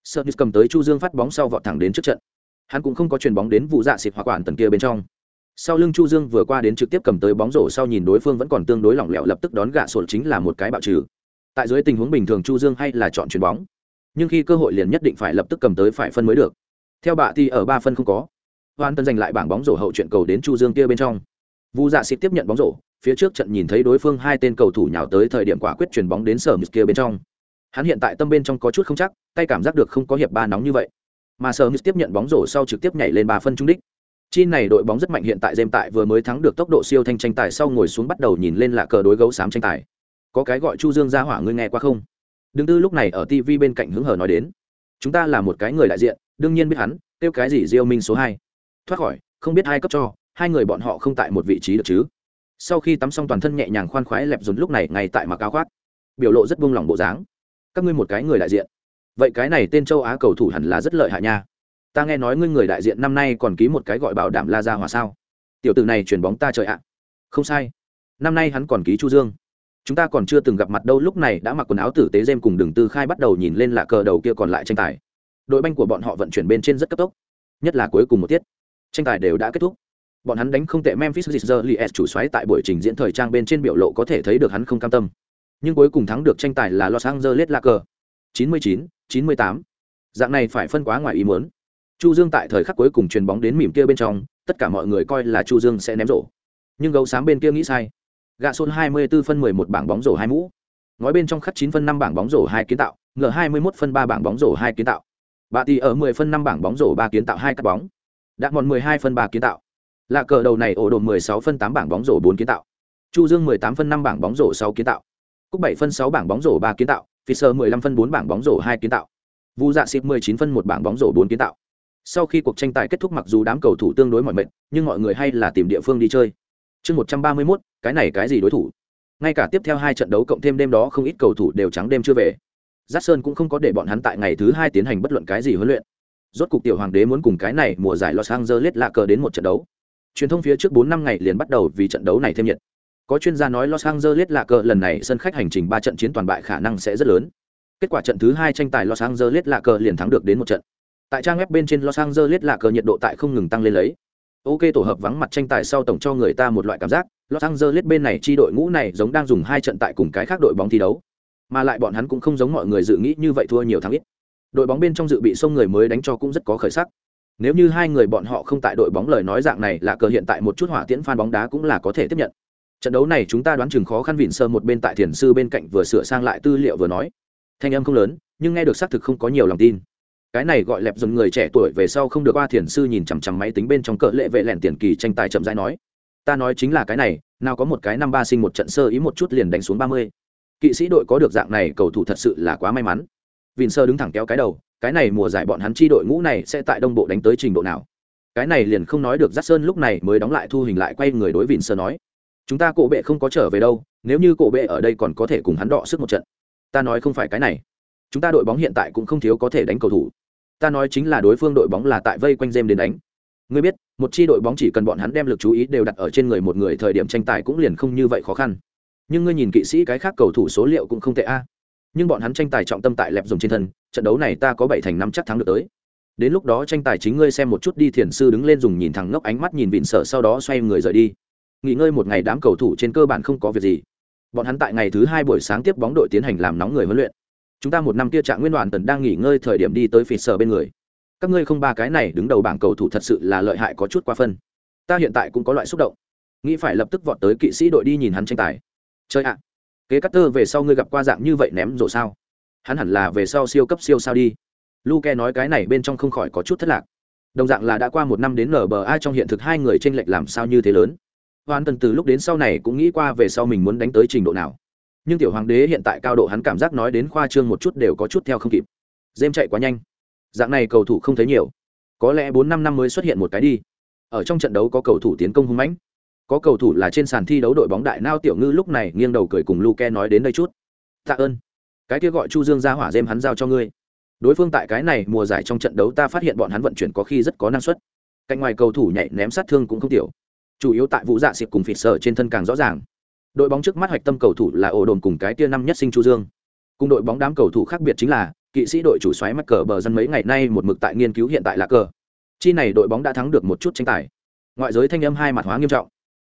Sợ cầm tới chu dương phát bóng sau vọt thẳng đến trước trận. Hắn cũng không có chuyền bóng đến vụ dạ xịt hỏa quản tần kia bên trong. Sau lưng chu dương vừa qua đến trực tiếp cầm tới bóng rổ sau nhìn đối phương vẫn còn tương đối lỏng lẻo lập tức đón gạ sồn chính là một cái bạo trừ. Tại dưới tình huống bình thường chu dương hay là chọn chuyền bóng nhưng khi cơ hội liền nhất định phải lập tức cầm tới phải phân mới được. Theo bạ thì ở ba phân không có. Hoàn tân giành lại bảng bóng rổ hậu chuyện cầu đến chu dương kia bên trong. Vu dạ xịt tiếp nhận bóng rổ, phía trước trận nhìn thấy đối phương hai tên cầu thủ nhào tới thời điểm quả quyết chuyền bóng đến sở mít kia bên trong. Hắn hiện tại tâm bên trong có chút không chắc, tay cảm giác được không có hiệp ba nóng như vậy. Mà sở mít tiếp nhận bóng rổ sau trực tiếp nhảy lên ba phân trung đích. Chi này đội bóng rất mạnh hiện tại dêm tại vừa mới thắng được tốc độ siêu thanh tranh tài sau ngồi xuống bắt đầu nhìn lên là cờ đối gấu xám tranh tài. Có cái gọi chu dương ra hỏa ngươi nghe qua không? Đương tư lúc này ở tv bên cạnh hứng hờ nói đến. Chúng ta là một cái người đại diện, đương nhiên biết hắn, kêu cái gì diêu minh số hai. Thoát khỏi, không biết ai cấp cho, hai người bọn họ không tại một vị trí được chứ. Sau khi tắm xong toàn thân nhẹ nhàng khoan khoái lẹp dồn lúc này ngay tại mặc áo khoác. Biểu lộ rất buông lỏng bộ dáng. Các ngươi một cái người đại diện. Vậy cái này tên châu á cầu thủ hẳn là rất lợi hại nha. Ta nghe nói ngươi người đại diện năm nay còn ký một cái gọi bảo đảm la ra hòa sao? Tiểu tử này chuyển bóng ta trời ạ. Không sai. Năm nay hắn còn ký chu dương chúng ta còn chưa từng gặp mặt đâu lúc này đã mặc quần áo tử tế dêm cùng đường tư khai bắt đầu nhìn lên lạ cờ đầu kia còn lại tranh tài. Đội banh của bọn họ vận chuyển bên trên rất cấp tốc nhất là cuối cùng một tiết. Tranh tài đều đã kết thúc. Bọn hắn đánh không tệ memphis Grizzlies chủ xoáy tại buổi trình diễn thời trang bên trên biểu lộ có thể thấy được hắn không cam tâm. Nhưng cuối cùng thắng được tranh tài là los angeles chín 99, 98. dạng này phải phân quá ngoài ý muốn. Chu dương tại thời khắc cuối cùng truyền bóng đến mỉm kia bên trong tất cả mọi người coi là chu dương sẽ ném rổ. Nhưng gấu xám bên kia nghĩ sai gạ xôn 24 phân 11 bảng bóng rổ hai mũ. Ngói bên trong khắc 9 phân 5 bảng bóng rổ hai kiến tạo ngờ 21 phân 3 bảng bóng rổ hai kiến tạo. Bà tỷ ở 10 phân 5 bảng bóng rổ ba kiến tạo hai cắt bóng. Đạn mòn 12 phân 3 kiến tạo. Lạ cờ đầu này ổ đồ 16 phân 8 bảng bóng rổ 4 kiến tạo. Chu dương 18 phân 5 bảng bóng rổ 6 kiến tạo. Cúc 7 phân 6 bảng bóng rổ 3 kiến tạo. Fisher 15 phân 4 bảng bóng rổ 2 kiến tạo. Vu dạ xịp 19 phân 1 bảng bóng rổ 4 kiến tạo. Sau khi cuộc tranh tài kết thúc mặc dù đám cầu thủ tương đối mỏi mệt, nhưng mọi người hay là tìm địa phương đi chơi chương 131, cái này cái gì đối thủ ngay cả tiếp theo hai trận đấu cộng thêm đêm đó không ít cầu thủ đều trắng đêm chưa về Giác Sơn cũng không có để bọn hắn tại ngày thứ hai tiến hành bất luận cái gì huấn luyện. Rốt cục tiểu hoàng đế muốn cùng cái này mùa giải Los Angeles lạ cờ đến một trận đấu. Truyền thông phía trước bốn năm ngày liền bắt đầu vì trận đấu này thêm nhiệt. Có chuyên gia nói Los Angeles lạ cờ lần này sân khách hành trình ba trận chiến toàn bại khả năng sẽ rất lớn. Kết quả trận thứ hai tranh tài Los Angeles lạ cờ liền thắng được đến một trận. Tại trang web bên trên Los Angeles lạ cờ nhiệt độ tại không ngừng tăng lên lấy. Ok tổ hợp vắng mặt tranh tài sau tổng cho người ta một loại cảm giác, Los Angeles bên này chi đội ngũ này giống đang dùng hai trận tại cùng cái khác đội bóng thi đấu. Mà lại bọn hắn cũng không giống mọi người dự nghĩ như vậy thua nhiều thắng ít. Đội bóng bên trong dự bị sông người mới đánh cho cũng rất có khởi sắc. Nếu như hai người bọn họ không tại đội bóng lời nói dạng này là cờ hiện tại một chút hỏa tiễn fan bóng đá cũng là có thể tiếp nhận. Trận đấu này chúng ta đoán chừng khó khăn vịn sơ một bên tại thiền sư bên cạnh vừa sửa sang lại tư liệu vừa nói. Thanh âm không lớn, nhưng nghe được xác thực không có nhiều lòng tin cái này gọi lẹp dùng người trẻ tuổi về sau không được qua thiền sư nhìn chằm chằm máy tính bên trong cỡ lệ vệ lẻn tiền kỳ tranh tài chậm rãi nói. Ta nói chính là cái này, nào có một cái năm ba sinh một trận sơ ý một chút liền đánh xuống ba mươi. Kỵ sĩ đội có được dạng này cầu thủ thật sự là quá may mắn. Vìn sơ đứng thẳng kéo cái đầu, cái này mùa giải bọn hắn chi đội ngũ này sẽ tại đông bộ đánh tới trình độ nào? Cái này liền không nói được giắt sơn lúc này mới đóng lại thu hình lại quay người đối vìn sơ nói. Chúng ta cổ bệ không có trở về đâu, nếu như cổ bệ ở đây còn có thể cùng hắn đọ sức một trận. Ta nói không phải cái này. Chúng ta đội bóng hiện tại cũng không thiếu có thể đánh cầu thủ ta nói chính là đối phương đội bóng là tại vây quanh jem đến đánh. Ngươi biết, một chi đội bóng chỉ cần bọn hắn đem lực chú ý đều đặt ở trên người một người thời điểm tranh tài cũng liền không như vậy khó khăn. Nhưng ngươi nhìn kỵ sĩ cái khác cầu thủ số liệu cũng không tệ a. Nhưng bọn hắn tranh tài trọng tâm tại lẹp dùng trên thân, trận đấu này ta có bảy thành năm chắc thắng được tới. Đến lúc đó tranh tài chính ngươi xem một chút đi, thiền sư đứng lên dùng nhìn thẳng ngốc ánh mắt nhìn vịn sở sau đó xoay người rời đi. Nghỉ ngơi một ngày đám cầu thủ trên cơ bản không có việc gì. Bọn hắn tại ngày thứ hai buổi sáng tiếp bóng đội tiến hành làm nóng người huấn luyện chúng ta một năm kia trạng nguyên đoàn tần đang nghỉ ngơi thời điểm đi tới phỉ sở bên người. Các ngươi không ba cái này đứng đầu bảng cầu thủ thật sự là lợi hại có chút quá phân. Ta hiện tại cũng có loại xúc động. Nghĩ phải lập tức vọt tới kỵ sĩ đội đi nhìn hắn tranh tài. Chơi ạ! Kế cắt tơ về sau ngươi gặp qua dạng như vậy ném rổ sao? Hắn hẳn là về sau siêu cấp siêu sao đi. Luke nói cái này bên trong không khỏi có chút thất lạc. Đồng dạng là đã qua một năm đến nở bờ ai trong hiện thực hai người tranh lệch làm sao như thế lớn. Hoàn tần từ lúc đến sau này cũng nghĩ qua về sau mình muốn đánh tới trình độ nào nhưng tiểu hoàng đế hiện tại cao độ hắn cảm giác nói đến khoa trương một chút đều có chút theo không kịp. Dêm chạy quá nhanh. Dạng này cầu thủ không thấy nhiều. Có lẽ bốn năm năm mới xuất hiện một cái đi. Ở trong trận đấu có cầu thủ tiến công hung mãnh. Có cầu thủ là trên sàn thi đấu đội bóng đại nao tiểu ngư lúc này nghiêng đầu cười cùng luke nói đến đây chút. Tạ ơn. Cái kia gọi chu dương ra hỏa dêm hắn giao cho ngươi. Đối phương tại cái này mùa giải trong trận đấu ta phát hiện bọn hắn vận chuyển có khi rất có năng suất. Cạnh ngoài cầu thủ nhảy ném sát thương cũng không tiểu. Chủ yếu tại vụ dạ xịp cùng phịt sở trên thân càng rõ ràng đội bóng trước mắt hoạch tâm cầu thủ là ổ đồn cùng cái tia năm nhất sinh chu dương. Cùng đội bóng đám cầu thủ khác biệt chính là, kỵ sĩ đội chủ xoáy mắc cờ bờ dân mấy ngày nay một mực tại nghiên cứu hiện tại là cờ. Chi này đội bóng đã thắng được một chút tranh tài. Ngoại giới thanh âm hai mặt hóa nghiêm trọng.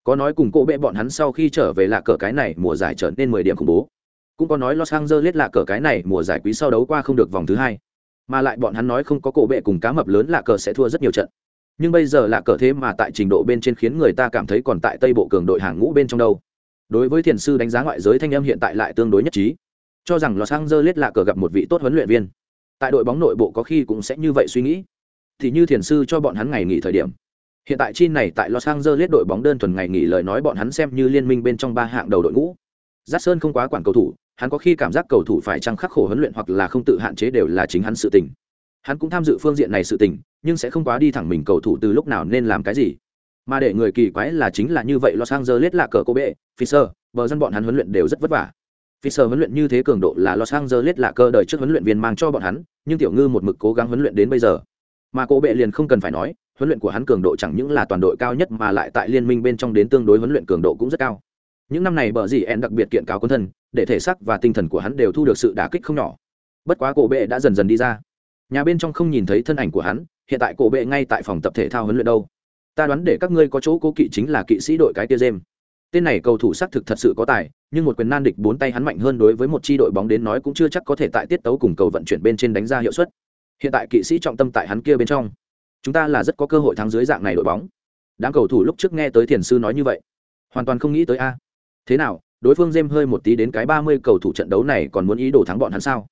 Có nói cùng cô bệ bọn hắn sau khi trở về là cờ cái này, mùa giải trở nên mười điểm khủng bố. Cũng có nói los angeles là cờ cái này, mùa giải quý sau đấu qua không được vòng thứ hai. Mà lại bọn hắn nói không có cổ bệ cùng cá mập lớn là cờ sẽ thua rất nhiều trận. Nhưng bây giờ là cờ thế mà tại trình độ bên trên khiến người ta cảm thấy còn tại tây bộ cường đội hàng ngũ bên trong đâu đối với thiền sư đánh giá ngoại giới thanh âm hiện tại lại tương đối nhất trí. Cho rằng los angeles lạ cờ gặp một vị tốt huấn luyện viên. Tại đội bóng nội bộ có khi cũng sẽ như vậy suy nghĩ. Thì như thiền sư cho bọn hắn ngày nghỉ thời điểm. Hiện tại chi này tại los angeles đội bóng đơn thuần ngày nghỉ lời nói bọn hắn xem như liên minh bên trong ba hạng đầu đội ngũ. Giác Sơn không quá quản cầu thủ, hắn có khi cảm giác cầu thủ phải chăng khắc khổ huấn luyện hoặc là không tự hạn chế đều là chính hắn sự tình. Hắn cũng tham dự phương diện này sự tình, nhưng sẽ không quá đi thẳng mình cầu thủ từ lúc nào nên làm cái gì. Mà để người kỳ quái là chính là như vậy Los Angeles là cờ cô bệ, Fisher, bờ dân bọn hắn huấn luyện đều rất vất vả. Fisher huấn luyện như thế cường độ là Los Angeles là cơ đời trước huấn luyện viên mang cho bọn hắn, nhưng tiểu ngư một mực cố gắng huấn luyện đến bây giờ. Mà cô bệ liền không cần phải nói, huấn luyện của hắn cường độ chẳng những là toàn đội cao nhất mà lại tại liên minh bên trong đến tương đối huấn luyện cường độ cũng rất cao những năm này bờ dì en đặc biệt kiện cáo quân thân để thể xác và tinh thần của hắn đều thu được sự đả kích không nhỏ bất quá cổ bệ đã dần dần đi ra nhà bên trong không nhìn thấy thân ảnh của hắn hiện tại cổ bệ ngay tại phòng tập thể thao huấn luyện đâu ta đoán để các ngươi có chỗ cố kỵ chính là kỵ sĩ đội cái tia dêm tên này cầu thủ xác thực thật sự có tài, nhưng một quyền nan địch bốn tay hắn mạnh hơn đối với một chi đội bóng đến nói cũng chưa chắc có thể tại tiết tấu cùng cầu vận chuyển bên trên đánh ra hiệu suất. Hiện tại kỵ sĩ trọng tâm tại hắn kia bên trong. Chúng ta là rất có cơ hội thắng dưới dạng này đội bóng. Đám cầu thủ lúc trước nghe tới thiền sư nói như vậy, hoàn toàn không nghĩ tới a. Thế nào, đối phương dêm hơi một tí đến cái ba mươi cầu thủ trận đấu này còn muốn ý đồ thắng bọn hắn sao?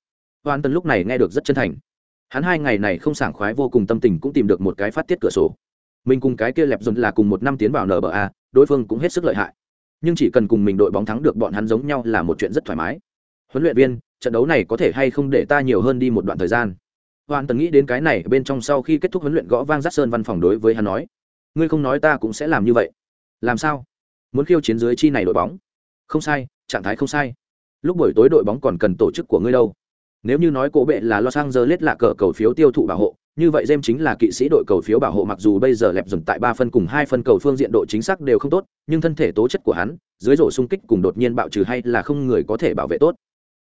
Hoàn tân lúc này nghe được rất chân thành. Hắn hai ngày này không sảng khoái vô cùng tâm tình cũng tìm được một cái phát tiết cửa sổ mình cùng cái kia lẹp dồn là cùng một năm tiến vào nba đối phương cũng hết sức lợi hại. Nhưng chỉ cần cùng mình đội bóng thắng được bọn hắn giống nhau là một chuyện rất thoải mái. Huấn luyện viên, trận đấu này có thể hay không để ta nhiều hơn đi một đoạn thời gian? Hoàn tần nghĩ đến cái này, bên trong sau khi kết thúc huấn luyện gõ vang giác sơn văn phòng đối với hắn nói, ngươi không nói ta cũng sẽ làm như vậy. Làm sao? Muốn khiêu chiến dưới chi này đội bóng? Không sai, trạng thái không sai. Lúc buổi tối đội bóng còn cần tổ chức của ngươi đâu. Nếu như nói cổ bệ là los angeles là cờ cầu phiếu tiêu thụ bảo hộ như vậy jem chính là kỵ sĩ đội cầu phiếu bảo hộ mặc dù bây giờ lẹp dần tại ba phân cùng hai phân cầu phương diện độ chính xác đều không tốt nhưng thân thể tố chất của hắn dưới rổ xung kích cùng đột nhiên bạo trừ hay là không người có thể bảo vệ tốt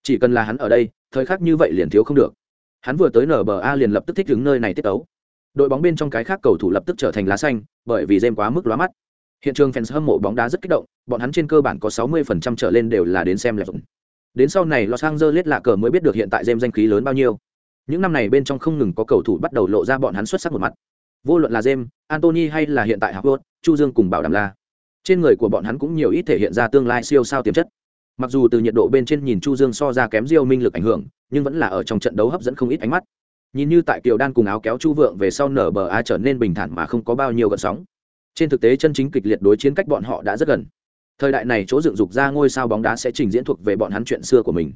chỉ cần là hắn ở đây thời khắc như vậy liền thiếu không được hắn vừa tới nba liền lập tức thích đứng nơi này tiết tấu đội bóng bên trong cái khác cầu thủ lập tức trở thành lá xanh bởi vì jem quá mức lóa mắt Hiện trường fans hâm mộ bóng đá rất kích động, bọn hắn trên cơ bản có 60% trở lên đều là đến xem lẹp dần. Đến sau này Los Angeles lạ cờ mới biết được hiện tại James danh khí lớn bao nhiêu. Những năm này bên trong không ngừng có cầu thủ bắt đầu lộ ra bọn hắn xuất sắc một mặt. Vô luận là James, Anthony hay là hiện tại Howard, Chu Dương cùng Bảo Đảm La. Trên người của bọn hắn cũng nhiều ít thể hiện ra tương lai siêu sao tiềm chất. Mặc dù từ nhiệt độ bên trên nhìn Chu Dương so ra kém Diêu Minh lực ảnh hưởng, nhưng vẫn là ở trong trận đấu hấp dẫn không ít ánh mắt. Nhìn như tại Kiều Đan cùng áo kéo Chu Vượng về sau nở bờ a trở nên bình thản mà không có bao nhiêu gợn sóng trên thực tế chân chính kịch liệt đối chiến cách bọn họ đã rất gần thời đại này chỗ dựng dục ra ngôi sao bóng đá sẽ trình diễn thuộc về bọn hắn chuyện xưa của mình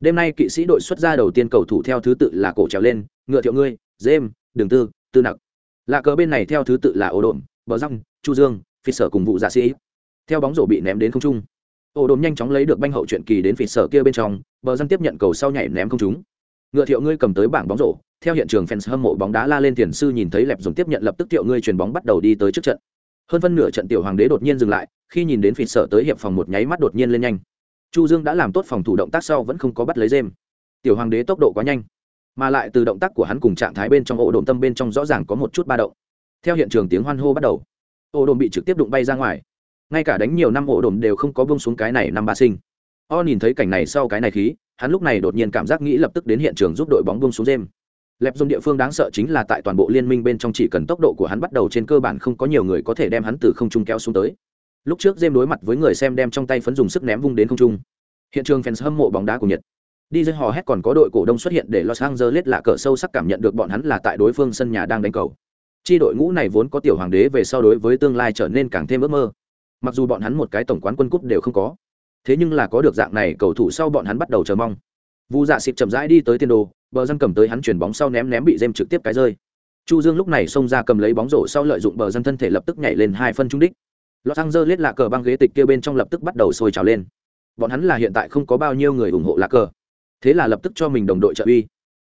đêm nay kỵ sĩ đội xuất ra đầu tiên cầu thủ theo thứ tự là cổ trèo lên ngựa thiệu ngươi dêm, đường tư tư nặc. Lạ cờ bên này theo thứ tự là ô đồn bờ răng chu dương phi sở cùng vụ giả dạ sĩ. Theo bóng rổ bị ném đến không trung. Ô đồn nhanh chóng lấy được banh hậu chuyện kỳ đến phi sở kia bên trong bờ răng tiếp nhận cầu sau nhảy ném không trúng. Ngựa thiệu ngươi cầm tới bảng bóng rổ theo hiện trường fans hâm mộ bóng đá la lên tiền sư nhìn thấy lẹp dùng tiếp nhận lập tức thiệu ngươi chuyền bóng bắt đầu đi tới trước trận. Hơn phân nửa trận tiểu hoàng đế đột nhiên dừng lại khi nhìn đến phi sở tới hiệp phòng một nháy mắt đột nhiên lên nhanh chu dương đã làm tốt phòng thủ động tác sau vẫn không có bắt lấy dêm tiểu hoàng đế tốc độ quá nhanh, mà lại từ động tác của hắn cùng trạng thái bên trong ổ đồn tâm bên trong rõ ràng có một chút ba động. Theo hiện trường tiếng hoan hô bắt đầu, ổ đồn bị trực tiếp đụng bay ra ngoài. Ngay cả đánh nhiều năm ổ đồn đều không có bông xuống cái này năm ba sinh. O nhìn thấy cảnh này sau cái này khí, hắn lúc này đột nhiên cảm giác nghĩ lập tức đến hiện trường giúp đội bóng bông xuống dêm lẹp dùng địa phương đáng sợ chính là tại toàn bộ liên minh bên trong chỉ cần tốc độ của hắn bắt đầu trên cơ bản không có nhiều người có thể đem hắn từ không trung kéo xuống tới lúc trước dêm đối mặt với người xem đem trong tay phấn dùng sức ném vung đến không trung. Hiện trường fans hâm mộ bóng đá của nhật. Đi dây hò hét còn có đội cổ đông xuất hiện để los angeles lạ cờ sâu sắc cảm nhận được bọn hắn là tại đối phương sân nhà đang đánh cầu. Chi đội ngũ này vốn có tiểu hoàng đế về sau đối với tương lai trở nên càng thêm ước mơ. Mặc dù bọn hắn một cái tổng quán quân cúp đều không có, thế nhưng là có được dạng này cầu thủ sau bọn hắn bắt đầu chờ mong. Vu dạ xịt chậm rãi đi tới tiên đồ, bờ dân cầm tới hắn chuyển bóng sau ném ném bị dêm trực tiếp cái rơi. Chu dương lúc này xông ra cầm lấy bóng rổ sau lợi dụng bờ dân thân thể lập tức nhảy lên hai phân trung đích los angeles lạ cờ băng ghế tịch kia bên trong lập tức bắt đầu sôi trào lên. Bọn hắn là hiện tại không có bao nhiêu người ủng hộ lạ cờ. Thế là lập tức cho mình đồng đội trợ uy.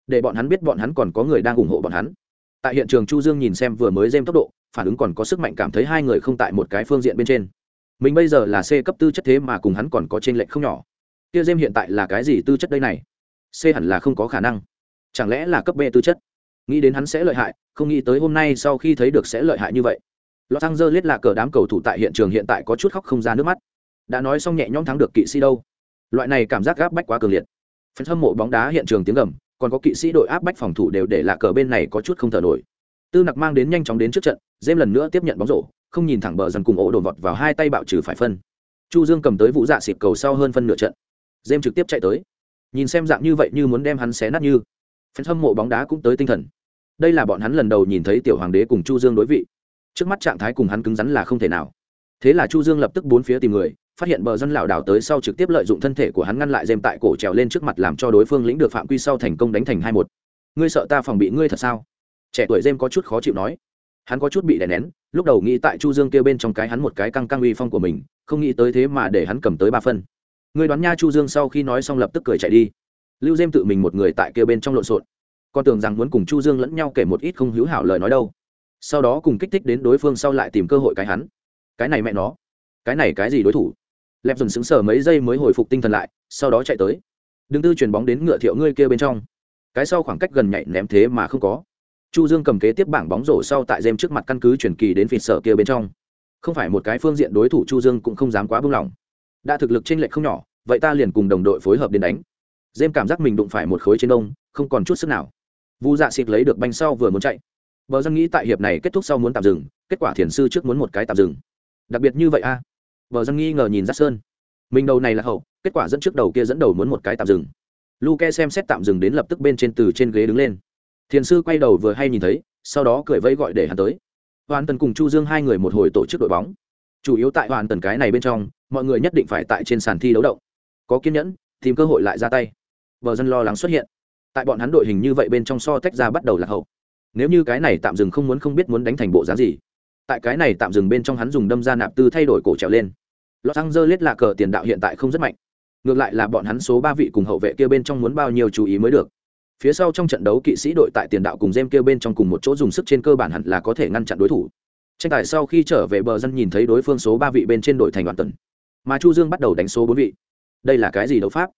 Để bọn hắn biết bọn hắn còn có người đang ủng hộ bọn hắn. Tại hiện trường chu dương nhìn xem vừa mới dêm tốc độ, phản ứng còn có sức mạnh cảm thấy hai người không tại một cái phương diện bên trên. Mình bây giờ là c cấp tư chất thế mà cùng hắn còn có trên lệnh không nhỏ. Kia dêm hiện tại là cái gì tư chất đây này? C hẳn là không có khả năng. Chẳng lẽ là cấp b tư chất? Nghĩ đến hắn sẽ lợi hại, không nghĩ tới hôm nay sau khi thấy được sẽ lợi hại như vậy los angeles là cờ đám cầu thủ tại hiện trường hiện tại có chút khóc không ra nước mắt. Đã nói xong nhẹ nhõm thắng được kỵ sĩ đâu. Loại này cảm giác gáp bách quá cường liệt. Phần hâm mộ bóng đá hiện trường tiếng gầm, còn có kỵ sĩ đội áp bách phòng thủ đều để lạ cờ bên này có chút không thở nổi. Tư nặc mang đến nhanh chóng đến trước trận dêm lần nữa tiếp nhận bóng rổ, không nhìn thẳng bờ dần cùng ổ đồn vọt vào hai tay bạo trừ phải phân. Chu dương cầm tới vũ dạ xịt cầu sau hơn phân nửa trận. Dêm trực tiếp chạy tới. Nhìn xem dạng như vậy như muốn đem hắn xé nát như. Phần hâm mộ bóng đá cũng tới tinh thần. Đây là bọn hắn lần đầu nhìn thấy tiểu hoàng đế cùng chu dương đối vị trước mắt trạng thái cùng hắn cứng rắn là không thể nào. Thế là chu dương lập tức bốn phía tìm người, phát hiện bờ dân lảo đảo tới sau trực tiếp lợi dụng thân thể của hắn ngăn lại dêm tại cổ trèo lên trước mặt làm cho đối phương lĩnh được phạm quy sau thành công đánh thành hai một. Ngươi sợ ta phòng bị ngươi thật sao? Trẻ tuổi dêm có chút khó chịu nói. Hắn có chút bị đè nén, lúc đầu nghĩ tại chu dương kêu bên trong cái hắn một cái căng căng uy phong của mình, không nghĩ tới thế mà để hắn cầm tới ba phân. Ngươi đoán nha chu dương sau khi nói xong lập tức cười chạy đi. Lưu dêm tự mình một người tại kêu bên trong lộn xộn. Con tưởng rằng muốn cùng chu dương lẫn nhau kể một ít không hữu hảo lời nói đâu sau đó cùng kích thích đến đối phương sau lại tìm cơ hội cái hắn. Cái này mẹ nó. Cái này cái gì đối thủ? Lẹp dần sững sờ mấy giây mới hồi phục tinh thần lại, sau đó chạy tới. Đứng tư chuyền bóng đến ngựa thiệu ngươi kia bên trong. Cái sau khoảng cách gần nhảy ném thế mà không có. Chu dương cầm kế tiếp bảng bóng rổ sau tại dêm trước mặt căn cứ chuyển kỳ đến phịt sở kia bên trong. Không phải một cái phương diện đối thủ chu dương cũng không dám quá buông lỏng. Đã thực lực trên lệch không nhỏ, vậy ta liền cùng đồng đội phối hợp đến đánh. Dêm cảm giác mình đụng phải một khối trên đông không còn chút sức nào. Vu dạ xịt lấy được banh sau vừa muốn chạy bờ dân nghĩ tại hiệp này kết thúc sau muốn tạm dừng kết quả thiền sư trước muốn một cái tạm dừng đặc biệt như vậy a Bờ dân nghi ngờ nhìn Giác Sơn. Mình đầu này là hậu, kết quả dẫn trước đầu kia dẫn đầu muốn một cái tạm dừng. Luke xem xét tạm dừng đến lập tức bên trên từ trên ghế đứng lên. Thiền sư quay đầu vừa hay nhìn thấy, sau đó cười vẫy gọi để hắn tới. Hoàn Tần cùng Chu Dương hai người một hồi tổ chức đội bóng. Chủ yếu tại Hoàn Tần cái này bên trong, mọi người nhất định phải tại trên sàn thi đấu động. Có kiên nhẫn, tìm cơ hội lại ra tay. Bờ dân lo lắng xuất hiện. Tại bọn hắn đội hình như vậy bên trong so tách ra bắt đầu là hậu. Nếu như cái này tạm dừng không muốn không biết muốn đánh thành bộ dáng gì. Tại cái này tạm dừng bên trong hắn dùng đâm ra nạp tư thay đổi cổ trèo lên Los Angeles là cờ tiền đạo hiện tại không rất mạnh. Ngược lại là bọn hắn số ba vị cùng hậu vệ kia bên trong muốn bao nhiêu chú ý mới được. Phía sau trong trận đấu kỵ sĩ đội tại tiền đạo cùng jem kia bên trong cùng một chỗ dùng sức trên cơ bản hẳn là có thể ngăn chặn đối thủ. Tranh tài sau khi trở về bờ dân nhìn thấy đối phương số ba vị bên trên đội thành đoạn tần. Mà Chu Dương bắt đầu đánh số bốn vị. Đây là cái gì đấu pháp?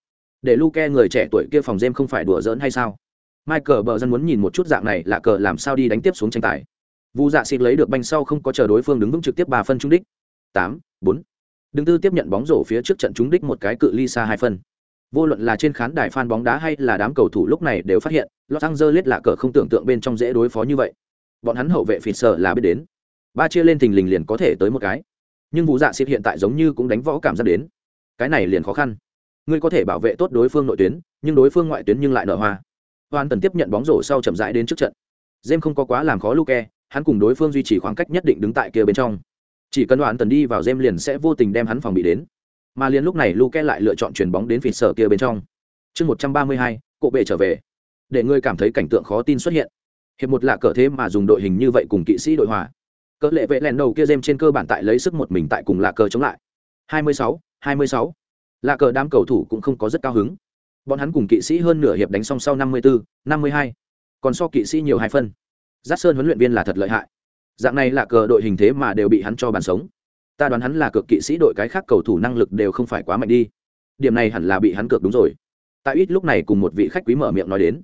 Để Luke, người trẻ tuổi kia phòng jem không phải đùa giỡn hay sao? Michael bờ dân muốn nhìn một chút dạng này là cờ làm sao đi đánh tiếp xuống tranh tài. Vu Dạ xịt lấy được banh sau không có chờ đối phương đứng vững trực tiếp 3 phân trúng đích. Tám, bốn. Đừng tư tiếp nhận bóng rổ phía trước trận trúng đích một cái cự ly xa hai phân. Vô luận là trên khán đài fan bóng đá hay là đám cầu thủ lúc này đều phát hiện, Los Angeles lạ cờ không tưởng tượng bên trong dễ đối phó như vậy. Bọn hắn hậu vệ phỉ sợ là biết đến. Ba chia lên thình lình liền có thể tới một cái. Nhưng Vũ Dạ xịt hiện tại giống như cũng đánh võ cảm giác đến. Cái này liền khó khăn. Ngươi có thể bảo vệ tốt đối phương nội tuyến, nhưng đối phương ngoại tuyến nhưng lại nở hoa. Hoàn tần tiếp nhận bóng rổ sau chậm rãi đến trước trận. James không có quá làm khó Luke, hắn cùng đối phương duy trì khoảng cách nhất định đứng tại kia bên trong. Chỉ cần đoạn tần đi vào James liền sẽ vô tình đem hắn phòng bị đến. Mà liền lúc này luke lại lựa chọn chuyển bóng đến phịt sở kia bên trong. Chương một trăm ba mươi hai cộ bệ trở về. Để ngươi cảm thấy cảnh tượng khó tin xuất hiện. Hiệp một lạ cờ thế mà dùng đội hình như vậy cùng kỵ sĩ đội hòa. Cỡ lệ vệ lèn đầu kia James trên cơ bản tại lấy sức một mình tại cùng lạ cờ chống lại. 26, 26. Lạ cờ đám cầu thủ cũng không có rất cao hứng bọn hắn cùng kỵ sĩ hơn nửa hiệp đánh xong sau 54, 52. còn so kỵ sĩ nhiều hai phân. Giác sơn huấn luyện viên là thật lợi hại. Dạng này là cờ đội hình thế mà đều bị hắn cho bàn sống. Ta đoán hắn là cược kỵ sĩ đội cái khác cầu thủ năng lực đều không phải quá mạnh đi. Điểm này hẳn là bị hắn cược đúng rồi. Tại ít lúc này cùng một vị khách quý mở miệng nói đến.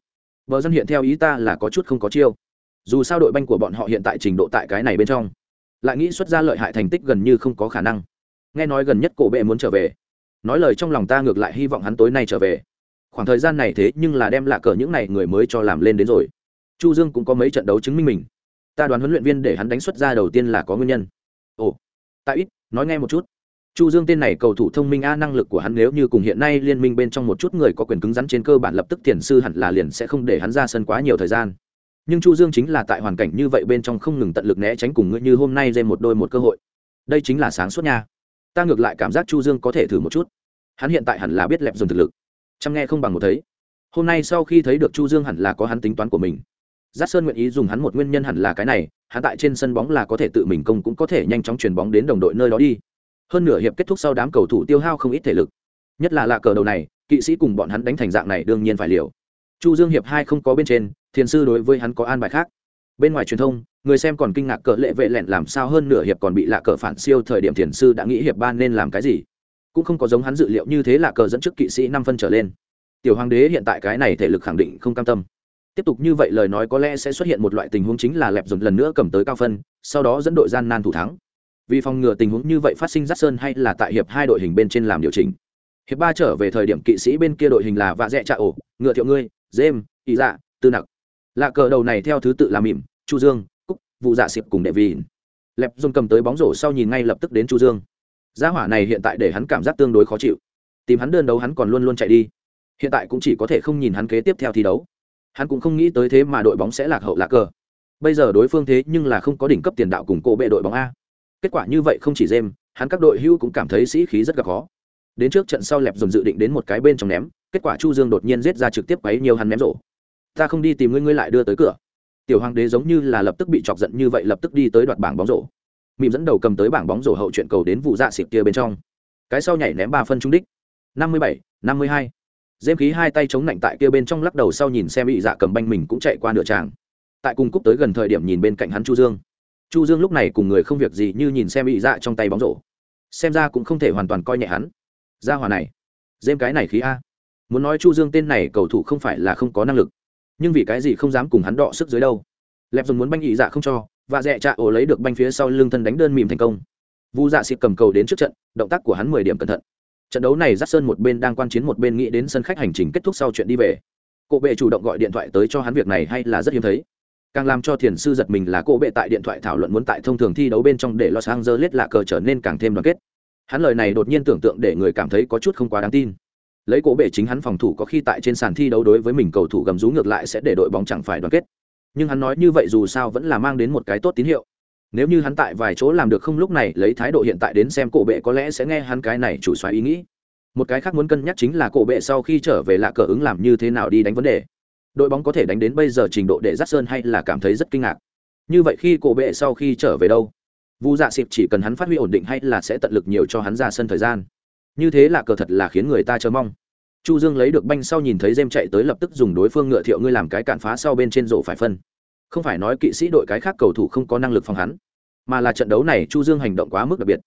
Vợ dân hiện theo ý ta là có chút không có chiêu. Dù sao đội banh của bọn họ hiện tại trình độ tại cái này bên trong lại nghĩ xuất ra lợi hại thành tích gần như không có khả năng. Nghe nói gần nhất cổ bệ muốn trở về. Nói lời trong lòng ta ngược lại hy vọng hắn tối nay trở về khoảng thời gian này thế nhưng là đem lạ cờ những này người mới cho làm lên đến rồi. Chu dương cũng có mấy trận đấu chứng minh mình. Ta đoán huấn luyện viên để hắn đánh xuất ra đầu tiên là có nguyên nhân. Ồ, tại ít, nói nghe một chút. Chu dương tên này cầu thủ thông minh a, năng lực của hắn nếu như cùng hiện nay liên minh bên trong một chút người có quyền cứng rắn trên cơ bản lập tức tiền sư hẳn là liền sẽ không để hắn ra sân quá nhiều thời gian. Nhưng chu dương chính là tại hoàn cảnh như vậy bên trong không ngừng tận lực né tránh cùng ngươi như hôm nay dây một đôi một cơ hội. Đây chính là sáng suốt nha. Ta ngược lại cảm giác chu dương có thể thử một chút. Hắn hiện tại hẳn là biết lẹp dùng thực lực chăm nghe không bằng một thấy. Hôm nay sau khi thấy được chu dương hẳn là có hắn tính toán của mình. Giác sơn nguyện ý dùng hắn một nguyên nhân hẳn là cái này, hắn tại trên sân bóng là có thể tự mình công cũng có thể nhanh chóng chuyền bóng đến đồng đội nơi đó đi. Hơn nửa hiệp kết thúc sau đám cầu thủ tiêu hao không ít thể lực. Nhất là lạ cờ đầu này, kỵ sĩ cùng bọn hắn đánh thành dạng này đương nhiên phải liều. Chu dương hiệp hai không có bên trên, thiền sư đối với hắn có an bài khác. Bên ngoài truyền thông, người xem còn kinh ngạc cờ lệ vệ lẹn làm sao hơn nửa hiệp còn bị lạ cờ phản siêu thời điểm thiền sư đã nghĩ hiệp ba nên làm cái gì cũng không có giống hắn dự liệu như thế là cờ dẫn trước kỵ sĩ năm phân trở lên. Tiểu hoàng đế hiện tại cái này thể lực khẳng định không cam tâm. Tiếp tục như vậy lời nói có lẽ sẽ xuất hiện một loại tình huống chính là lẹp dồn lần nữa cầm tới cao phân, sau đó dẫn đội gian nan thủ thắng. Vì phòng ngừa tình huống như vậy phát sinh rắt sơn hay là tại hiệp hai đội hình bên trên làm điều chỉnh. Hiệp ba trở về thời điểm kỵ sĩ bên kia đội hình là vạ dẹ trạ ổ, ngựa thiệu ngươi, dêm, ý dạ tư nặc. Lạ cờ đầu này theo thứ tự là mỉm, chu dương, cúc vụ dạ xịp cùng đệ vi lẹp dồn cầm tới bóng rổ sau nhìn ngay lập tức đến chu dương gia hỏa này hiện tại để hắn cảm giác tương đối khó chịu. Tìm hắn đơn đấu hắn còn luôn luôn chạy đi. Hiện tại cũng chỉ có thể không nhìn hắn kế tiếp theo thi đấu. Hắn cũng không nghĩ tới thế mà đội bóng sẽ lạc hậu lạc cờ. Bây giờ đối phương thế nhưng là không có đỉnh cấp tiền đạo cùng cổ bệ đội bóng a. Kết quả như vậy không chỉ dêm hắn các đội hưu cũng cảm thấy sĩ khí rất gặp khó. Đến trước trận sau lẹp dồn dự định đến một cái bên trong ném, kết quả chu dương đột nhiên giết ra trực tiếp quấy nhiều hắn ném rổ. Ta không đi tìm ngươi ngươi lại đưa tới cửa. Tiểu hoàng đế giống như là lập tức bị chọc giận như vậy, lập tức đi tới đoạt bảng bóng rổ mịm dẫn đầu cầm tới bảng bóng rổ hậu chuyện cầu đến vụ dạ xịt kia bên trong. Cái sau nhảy ném ba phân trúng đích. Năm mươi bảy, năm mươi hai. Dêm khí hai tay chống lạnh tại kia bên trong lắc đầu sau nhìn xem bị dạ cầm banh mình cũng chạy qua nửa tràng. Tại cùng cúc tới gần thời điểm nhìn bên cạnh hắn chu dương. Chu dương lúc này cùng người không việc gì như nhìn xem bị dạ trong tay bóng rổ. Xem ra cũng không thể hoàn toàn coi nhẹ hắn. Ra hòa này, dêm cái này khí a. Muốn nói chu dương tên này cầu thủ không phải là không có năng lực. Nhưng vì cái gì không dám cùng hắn đọ sức dưới đâu. Lẹp dùng muốn banh ý dạ không cho và dẹ trạ ổ lấy được banh phía sau lưng thân đánh đơn mìm thành công. Vu dạ xịt cầm cầu đến trước trận, động tác của hắn mười điểm cẩn thận. Trận đấu này dắt sơn một bên đang quan chiến một bên nghĩ đến sân khách hành trình kết thúc sau chuyện đi về. Cổ bệ chủ động gọi điện thoại tới cho hắn việc này hay là rất hiếm thấy. Càng làm cho thiền sư giật mình là cổ bệ tại điện thoại thảo luận muốn tại thông thường thi đấu bên trong để los angeles lạ cờ trở nên càng thêm đoàn kết. Hắn lời này đột nhiên tưởng tượng để người cảm thấy có chút không quá đáng tin. Lấy cổ bệ chính hắn phòng thủ có khi tại trên sàn thi đấu đối với mình cầu thủ gầm rú ngược lại sẽ để đội bóng chẳng phải đoàn kết nhưng hắn nói như vậy dù sao vẫn là mang đến một cái tốt tín hiệu. Nếu như hắn tại vài chỗ làm được không lúc này, lấy thái độ hiện tại đến xem cổ bệ có lẽ sẽ nghe hắn cái này chủ xoáy ý nghĩ. Một cái khác muốn cân nhắc chính là cổ bệ sau khi trở về lạ cờ ứng làm như thế nào đi đánh vấn đề. Đội bóng có thể đánh đến bây giờ trình độ để dắt sơn hay là cảm thấy rất kinh ngạc. Như vậy khi cổ bệ sau khi trở về đâu? Vu dạ xịp chỉ cần hắn phát huy ổn định hay là sẽ tận lực nhiều cho hắn ra sân thời gian. Như thế là cờ thật là khiến người ta chờ mong chu dương lấy được banh sau nhìn thấy dêm chạy tới lập tức dùng đối phương ngựa thiệu ngươi làm cái cản phá sau bên trên rổ phải phân. Không phải nói kỵ sĩ đội cái khác cầu thủ không có năng lực phòng hắn, mà là trận đấu này chu dương hành động quá mức đặc biệt.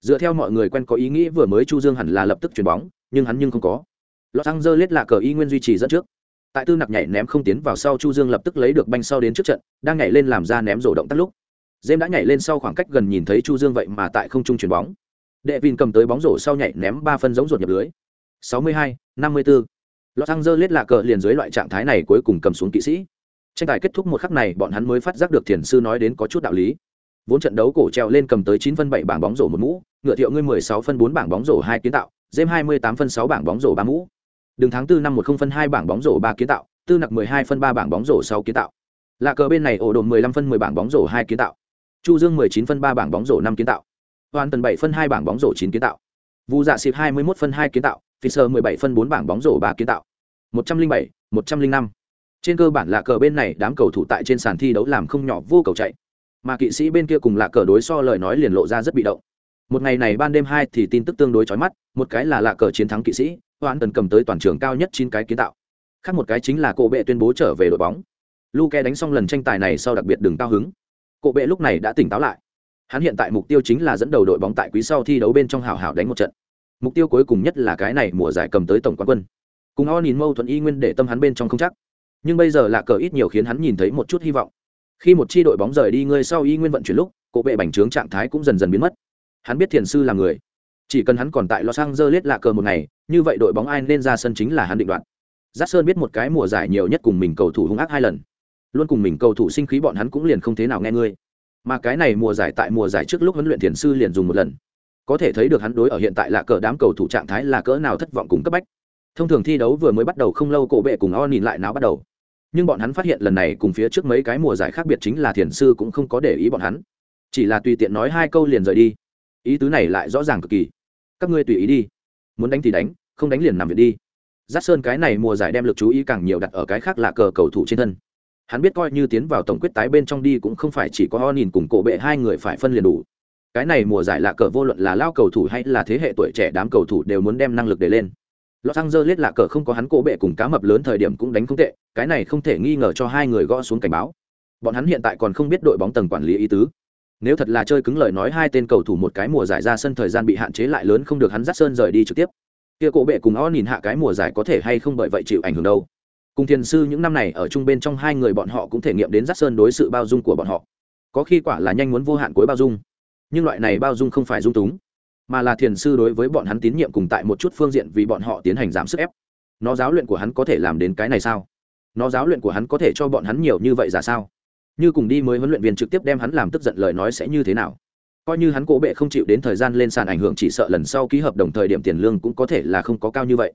Dựa theo mọi người quen có ý nghĩ vừa mới chu dương hẳn là lập tức chuyền bóng, nhưng hắn nhưng không có. Los angeles là cờ y nguyên duy trì dẫn trước. Tại tư nặc nhảy ném không tiến vào sau chu dương lập tức lấy được banh sau đến trước trận, đang nhảy lên làm ra ném rổ động tác lúc. Dêm đã nhảy lên sau khoảng cách gần nhìn thấy chu dương vậy mà tại không trung chuyền bóng. Đệ vin cầm tới bóng rổ sau nhảy ném ba phân giống ruột nhập lưới. 62, 54. Los Angeles là cờ liền dưới loại trạng thái này cuối cùng cầm xuống kỵ sĩ. Tranh tài kết thúc một khắc này, bọn hắn mới phát giác được thiền sư nói đến có chút đạo lý. Vốn trận đấu cổ treo lên cầm tới 9 phân 7 bảng bóng rổ một mũ, ngựa thiệu ngươi 16 phân 4 bảng bóng rổ 2 kiến tạo, James 28 phân 6 bảng bóng rổ 3 mũ. Đường tháng 4 năm 10 phân 2 bảng bóng rổ 3 kiến tạo, Tư nặc 12 phân 3 bảng bóng rổ 6 kiến tạo. Lạ cờ bên này ổ đồn 15 phân 10 bảng bóng rổ 2 kiến tạo. Chu Dương 19 phân 3 bảng bóng rổ 5 kiến tạo. Hoàn tần 7 phân 2 bảng bóng rổ 9 kiến tạo. Vu Dạ Sịp 21 phân 2 kiến tạo, Fisher 17 phân 4 bảng bóng rổ ba kiến tạo. 107, 105. Trên cơ bản là cờ bên này đám cầu thủ tại trên sàn thi đấu làm không nhỏ vô cầu chạy. Mà kỵ sĩ bên kia cùng là cờ đối so lời nói liền lộ ra rất bị động. Một ngày này ban đêm hai thì tin tức tương đối chói mắt, một cái là lạ cờ chiến thắng kỵ sĩ, Hoán tần cầm tới toàn trường cao nhất 9 cái kiến tạo. Khác một cái chính là cổ bệ tuyên bố trở về đội bóng. Luke đánh xong lần tranh tài này sau đặc biệt đừng cao hứng. Cổ bệ lúc này đã tỉnh táo lại. Hắn hiện tại mục tiêu chính là dẫn đầu đội bóng tại quý sau thi đấu bên trong hào hào đánh một trận mục tiêu cuối cùng nhất là cái này mùa giải cầm tới tổng quán quân cùng o nhìn mâu thuẫn y nguyên để tâm hắn bên trong không chắc nhưng bây giờ là cờ ít nhiều khiến hắn nhìn thấy một chút hy vọng khi một chi đội bóng rời đi ngươi sau y nguyên vận chuyển lúc cổ bệ bành trướng trạng thái cũng dần dần biến mất hắn biết thiền sư là người Chỉ cần hắn còn tại Los Angeles lạ cờ một ngày, như vậy đội bóng ai nên ra sân chính là hắn định đoạt. Giác Sơn biết một cái mùa giải nhiều nhất cùng mình cầu thủ hung ác hai lần. Luôn cùng mình cầu thủ sinh khí bọn hắn cũng liền không thế nào nghe ngươi. Mà cái này mùa giải tại mùa giải trước lúc huấn luyện thiền sư liền dùng một lần. Có thể thấy được hắn đối ở hiện tại là cỡ đám cầu thủ trạng thái là cỡ nào thất vọng cùng cấp bách. Thông thường thi đấu vừa mới bắt đầu không lâu cổ bệ cùng O nhìn lại náo bắt đầu. Nhưng bọn hắn phát hiện lần này cùng phía trước mấy cái mùa giải khác biệt chính là thiền sư cũng không có để ý bọn hắn. Chỉ là tùy tiện nói hai câu liền rời đi. Ý tứ này lại rõ ràng cực kỳ. Các ngươi tùy ý đi. Muốn đánh thì đánh, không đánh liền nằm viện đi giác sơn cái này mùa giải đem lực chú ý càng nhiều đặt ở cái khác là cờ cầu thủ trên thân hắn biết coi như tiến vào tổng quyết tái bên trong đi cũng không phải chỉ có ho nhìn cùng cổ bệ hai người phải phân liền đủ cái này mùa giải lạ cờ vô luận là lao cầu thủ hay là thế hệ tuổi trẻ đám cầu thủ đều muốn đem năng lực để lên. Los Angeles lạ cờ không có hắn cổ bệ cùng cá mập lớn thời điểm cũng đánh không tệ, cái này không thể nghi ngờ cho hai người gõ xuống cảnh báo. Bọn hắn hiện tại còn không biết đội bóng tầng quản lý ý tứ. Nếu thật là chơi cứng lời nói hai tên cầu thủ một cái mùa giải ra sân thời gian bị hạn chế lại lớn không được hắn dắt sơn rời đi trực tiếp. Kia cổ bệ cùng o nhìn hạ cái mùa giải có thể hay không bởi vậy chịu ảnh hưởng đâu. Cùng thiền sư những năm này ở chung bên trong hai người bọn họ cũng thể nghiệm đến dắt sơn đối sự bao dung của bọn họ. Có khi quả là nhanh muốn vô hạn cuối bao dung nhưng loại này bao dung không phải dung túng, mà là thiền sư đối với bọn hắn tín nhiệm cùng tại một chút phương diện vì bọn họ tiến hành giảm sức ép. Nó giáo luyện của hắn có thể làm đến cái này sao? Nó giáo luyện của hắn có thể cho bọn hắn nhiều như vậy ra sao? Như cùng đi mới huấn luyện viên trực tiếp đem hắn làm tức giận lời nói sẽ như thế nào? Coi như hắn cố bệ không chịu đến thời gian lên sàn ảnh hưởng chỉ sợ lần sau ký hợp đồng thời điểm tiền lương cũng có thể là không có cao như vậy.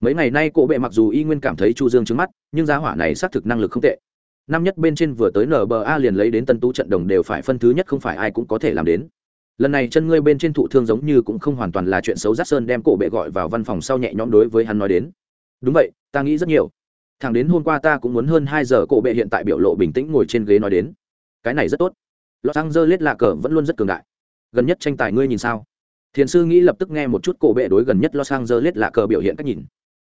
Mấy ngày nay cố bệ mặc dù y nguyên cảm thấy chu dương trứng mắt, nhưng giá hỏa này xác thực năng lực không tệ. Năm nhất bên trên vừa tới nba liền lấy đến tân tú trận đồng đều phải phân thứ nhất không phải ai cũng có thể làm đến lần này chân ngươi bên trên thụ thương giống như cũng không hoàn toàn là chuyện xấu giác sơn đem cổ bệ gọi vào văn phòng sau nhẹ nhõm đối với hắn nói đến. Đúng vậy, ta nghĩ rất nhiều. Thằng đến hôm qua ta cũng muốn hơn hai giờ cổ bệ hiện tại biểu lộ bình tĩnh ngồi trên ghế nói đến. Cái này rất tốt. Los angeles lạ cờ vẫn luôn rất cường đại. Gần nhất tranh tài ngươi nhìn sao? Thiền sư nghĩ lập tức nghe một chút cổ bệ đối gần nhất los angeles lạ cờ biểu hiện cách nhìn.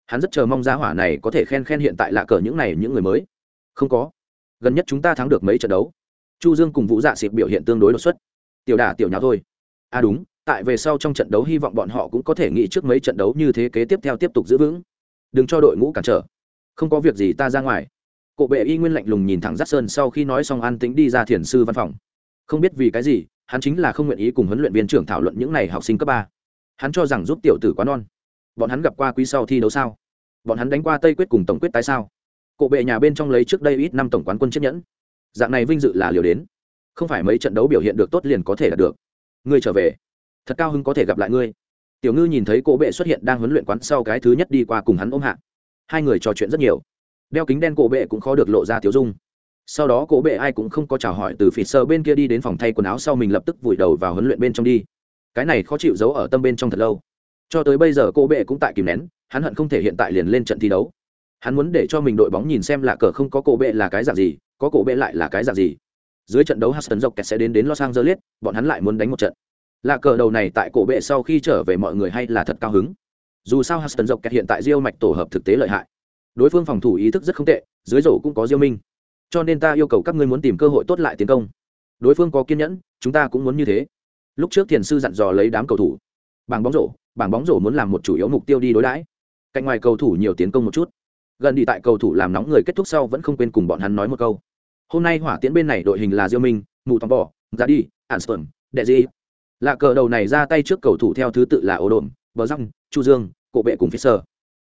Hắn rất chờ mong giá hỏa này có thể khen khen hiện tại lạ cờ những này những người mới. Không có. Gần nhất chúng ta thắng được mấy trận đấu. Chu dương cùng vũ dạ xịp biểu hiện tương đối đột xuất tiểu đả tiểu nháo thôi. À đúng, tại về sau trong trận đấu hy vọng bọn họ cũng có thể nghĩ trước mấy trận đấu như thế kế tiếp theo tiếp tục giữ vững. Đừng cho đội ngũ cản trở. Không có việc gì ta ra ngoài. Cổ bệ y nguyên lạnh lùng nhìn thẳng giác sơn sau khi nói xong an tính đi ra thiền sư văn phòng. Không biết vì cái gì, hắn chính là không nguyện ý cùng huấn luyện viên trưởng thảo luận những n à y học sinh cấp ba. Hắn cho rằng giúp tiểu tử quá non. Bọn hắn gặp qua quý sau thi đấu sao? Bọn hắn đánh qua tây quyết cùng tổng quyết tái sao? Cộ bệ nhà bên trong lấy trước đây ít năm tổng quán quân chiếc nhẫn. Dạng này vinh dự là liều đến không phải mấy trận đấu biểu hiện được tốt liền có thể đạt được. Ngươi trở về. Thật cao hưng có thể gặp lại ngươi. Tiểu ngư nhìn thấy cỗ bệ xuất hiện đang huấn luyện quán sau cái thứ nhất đi qua cùng hắn ôm hạ. Hai người trò chuyện rất nhiều. Đeo kính đen cổ bệ cũng khó được lộ ra tiểu dung. Sau đó cổ bệ ai cũng không có chào hỏi từ phỉ sơ bên kia đi đến phòng thay quần áo sau mình lập tức vùi đầu vào huấn luyện bên trong đi. Cái này khó chịu giấu ở tâm bên trong thật lâu. Cho tới bây giờ cổ bệ cũng tại kìm nén, hắn hận không thể hiện tại liền lên trận thi đấu. Hắn muốn để cho mình đội bóng nhìn xem là cờ không có cổ bệ là cái dạng gì, có cổ bệ lại là cái dạng gì dưới trận đấu Huston dọc kẹt sẽ đến đến Los Angeles, bọn hắn lại muốn đánh một trận. Lạ cờ đầu này tại cổ bệ sau khi trở về mọi người hay là thật cao hứng. Dù sao Huston dọc kẹt hiện tại Diêu mạch tổ hợp thực tế lợi hại. Đối phương phòng thủ ý thức rất không tệ, dưới rổ cũng có Diêu Minh. Cho nên ta yêu cầu các ngươi muốn tìm cơ hội tốt lại tiến công. Đối phương có kiên nhẫn chúng ta cũng muốn như thế. Lúc trước thiền sư dặn dò lấy đám cầu thủ. Bảng bóng rổ bảng bóng rổ muốn làm một chủ yếu mục tiêu đi đối đãi. Cạnh ngoài cầu thủ nhiều tiến công một chút. Gần đi tại cầu thủ làm nóng người kết thúc sau vẫn không quên cùng bọn hắn nói một câu hôm nay hỏa tiễn bên này đội hình là diêu minh, mù tòng bò ra đi anston đệ di. Lạ cờ đầu này ra tay trước cầu thủ theo thứ tự là ô đồn bờ răng, chu dương, cổ bệ cùng phía sơ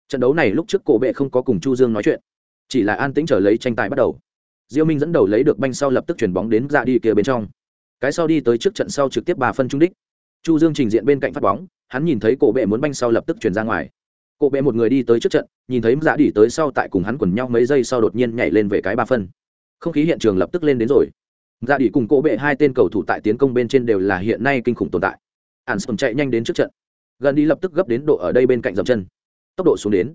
trận đấu này lúc trước cổ bệ không có cùng chu dương nói chuyện, chỉ là an tĩnh trở lấy tranh tài bắt đầu. Diêu minh dẫn đầu lấy được banh sau lập tức chuyển bóng đến ra đi kia bên trong. Cái sau đi tới trước trận sau trực tiếp bà phân trung đích. Chu dương trình diện bên cạnh phát bóng, hắn nhìn thấy cổ bệ muốn banh sau lập tức chuyển ra ngoài. Cổ bệ một người đi tới trước trận, nhìn thấy dạ đi tới sau tại cùng hắn quần nhau mấy giây sau đột nhiên nhảy lên về cái ba phân không khí hiện trường lập tức lên đến rồi. Dạ đi cùng cỗ bệ hai tên cầu thủ tại tiến công bên trên đều là hiện nay kinh khủng tồn tại. Ản sầm chạy nhanh đến trước trận. Gần đi lập tức gấp đến độ ở đây bên cạnh dầm chân. Tốc độ xuống đến.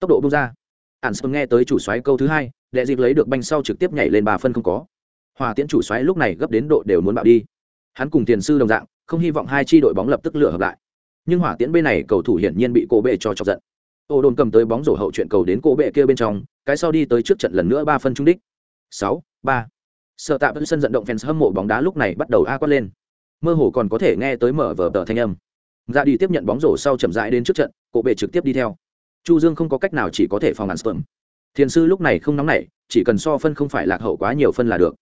Tốc độ bung ra. Ản sầm nghe tới chủ xoáy câu thứ hai, đệ dịp lấy được banh sau trực tiếp nhảy lên ba phân không có. Hòa tiễn chủ xoáy lúc này gấp đến độ đều muốn bạo đi. Hắn cùng tiền sư đồng dạng, không hy vọng hai chi đội bóng lập tức lửa hợp lại. Nhưng hỏa tiễn bên này cầu thủ hiển nhiên bị cô bệ cho chọc giận. Ô đồn cầm tới bóng rổ hậu chuyện cầu đến cô bệ kia bên trong, cái sau đi tới trước trận lần nữa ba phân trung đích sáu, ba. Sợ tạ vẫn sân vận động fans hâm mộ bóng đá lúc này bắt đầu a quát lên. Mơ hồ còn có thể nghe tới mở vở tờ thanh âm. Ra đi tiếp nhận bóng rổ sau chậm rãi đến trước trận, cổ bệ trực tiếp đi theo. Chu dương không có cách nào chỉ có thể phòng ngắn sperm thiền sư lúc này không nóng nảy, chỉ cần so phân không phải lạc hậu quá nhiều phân là được.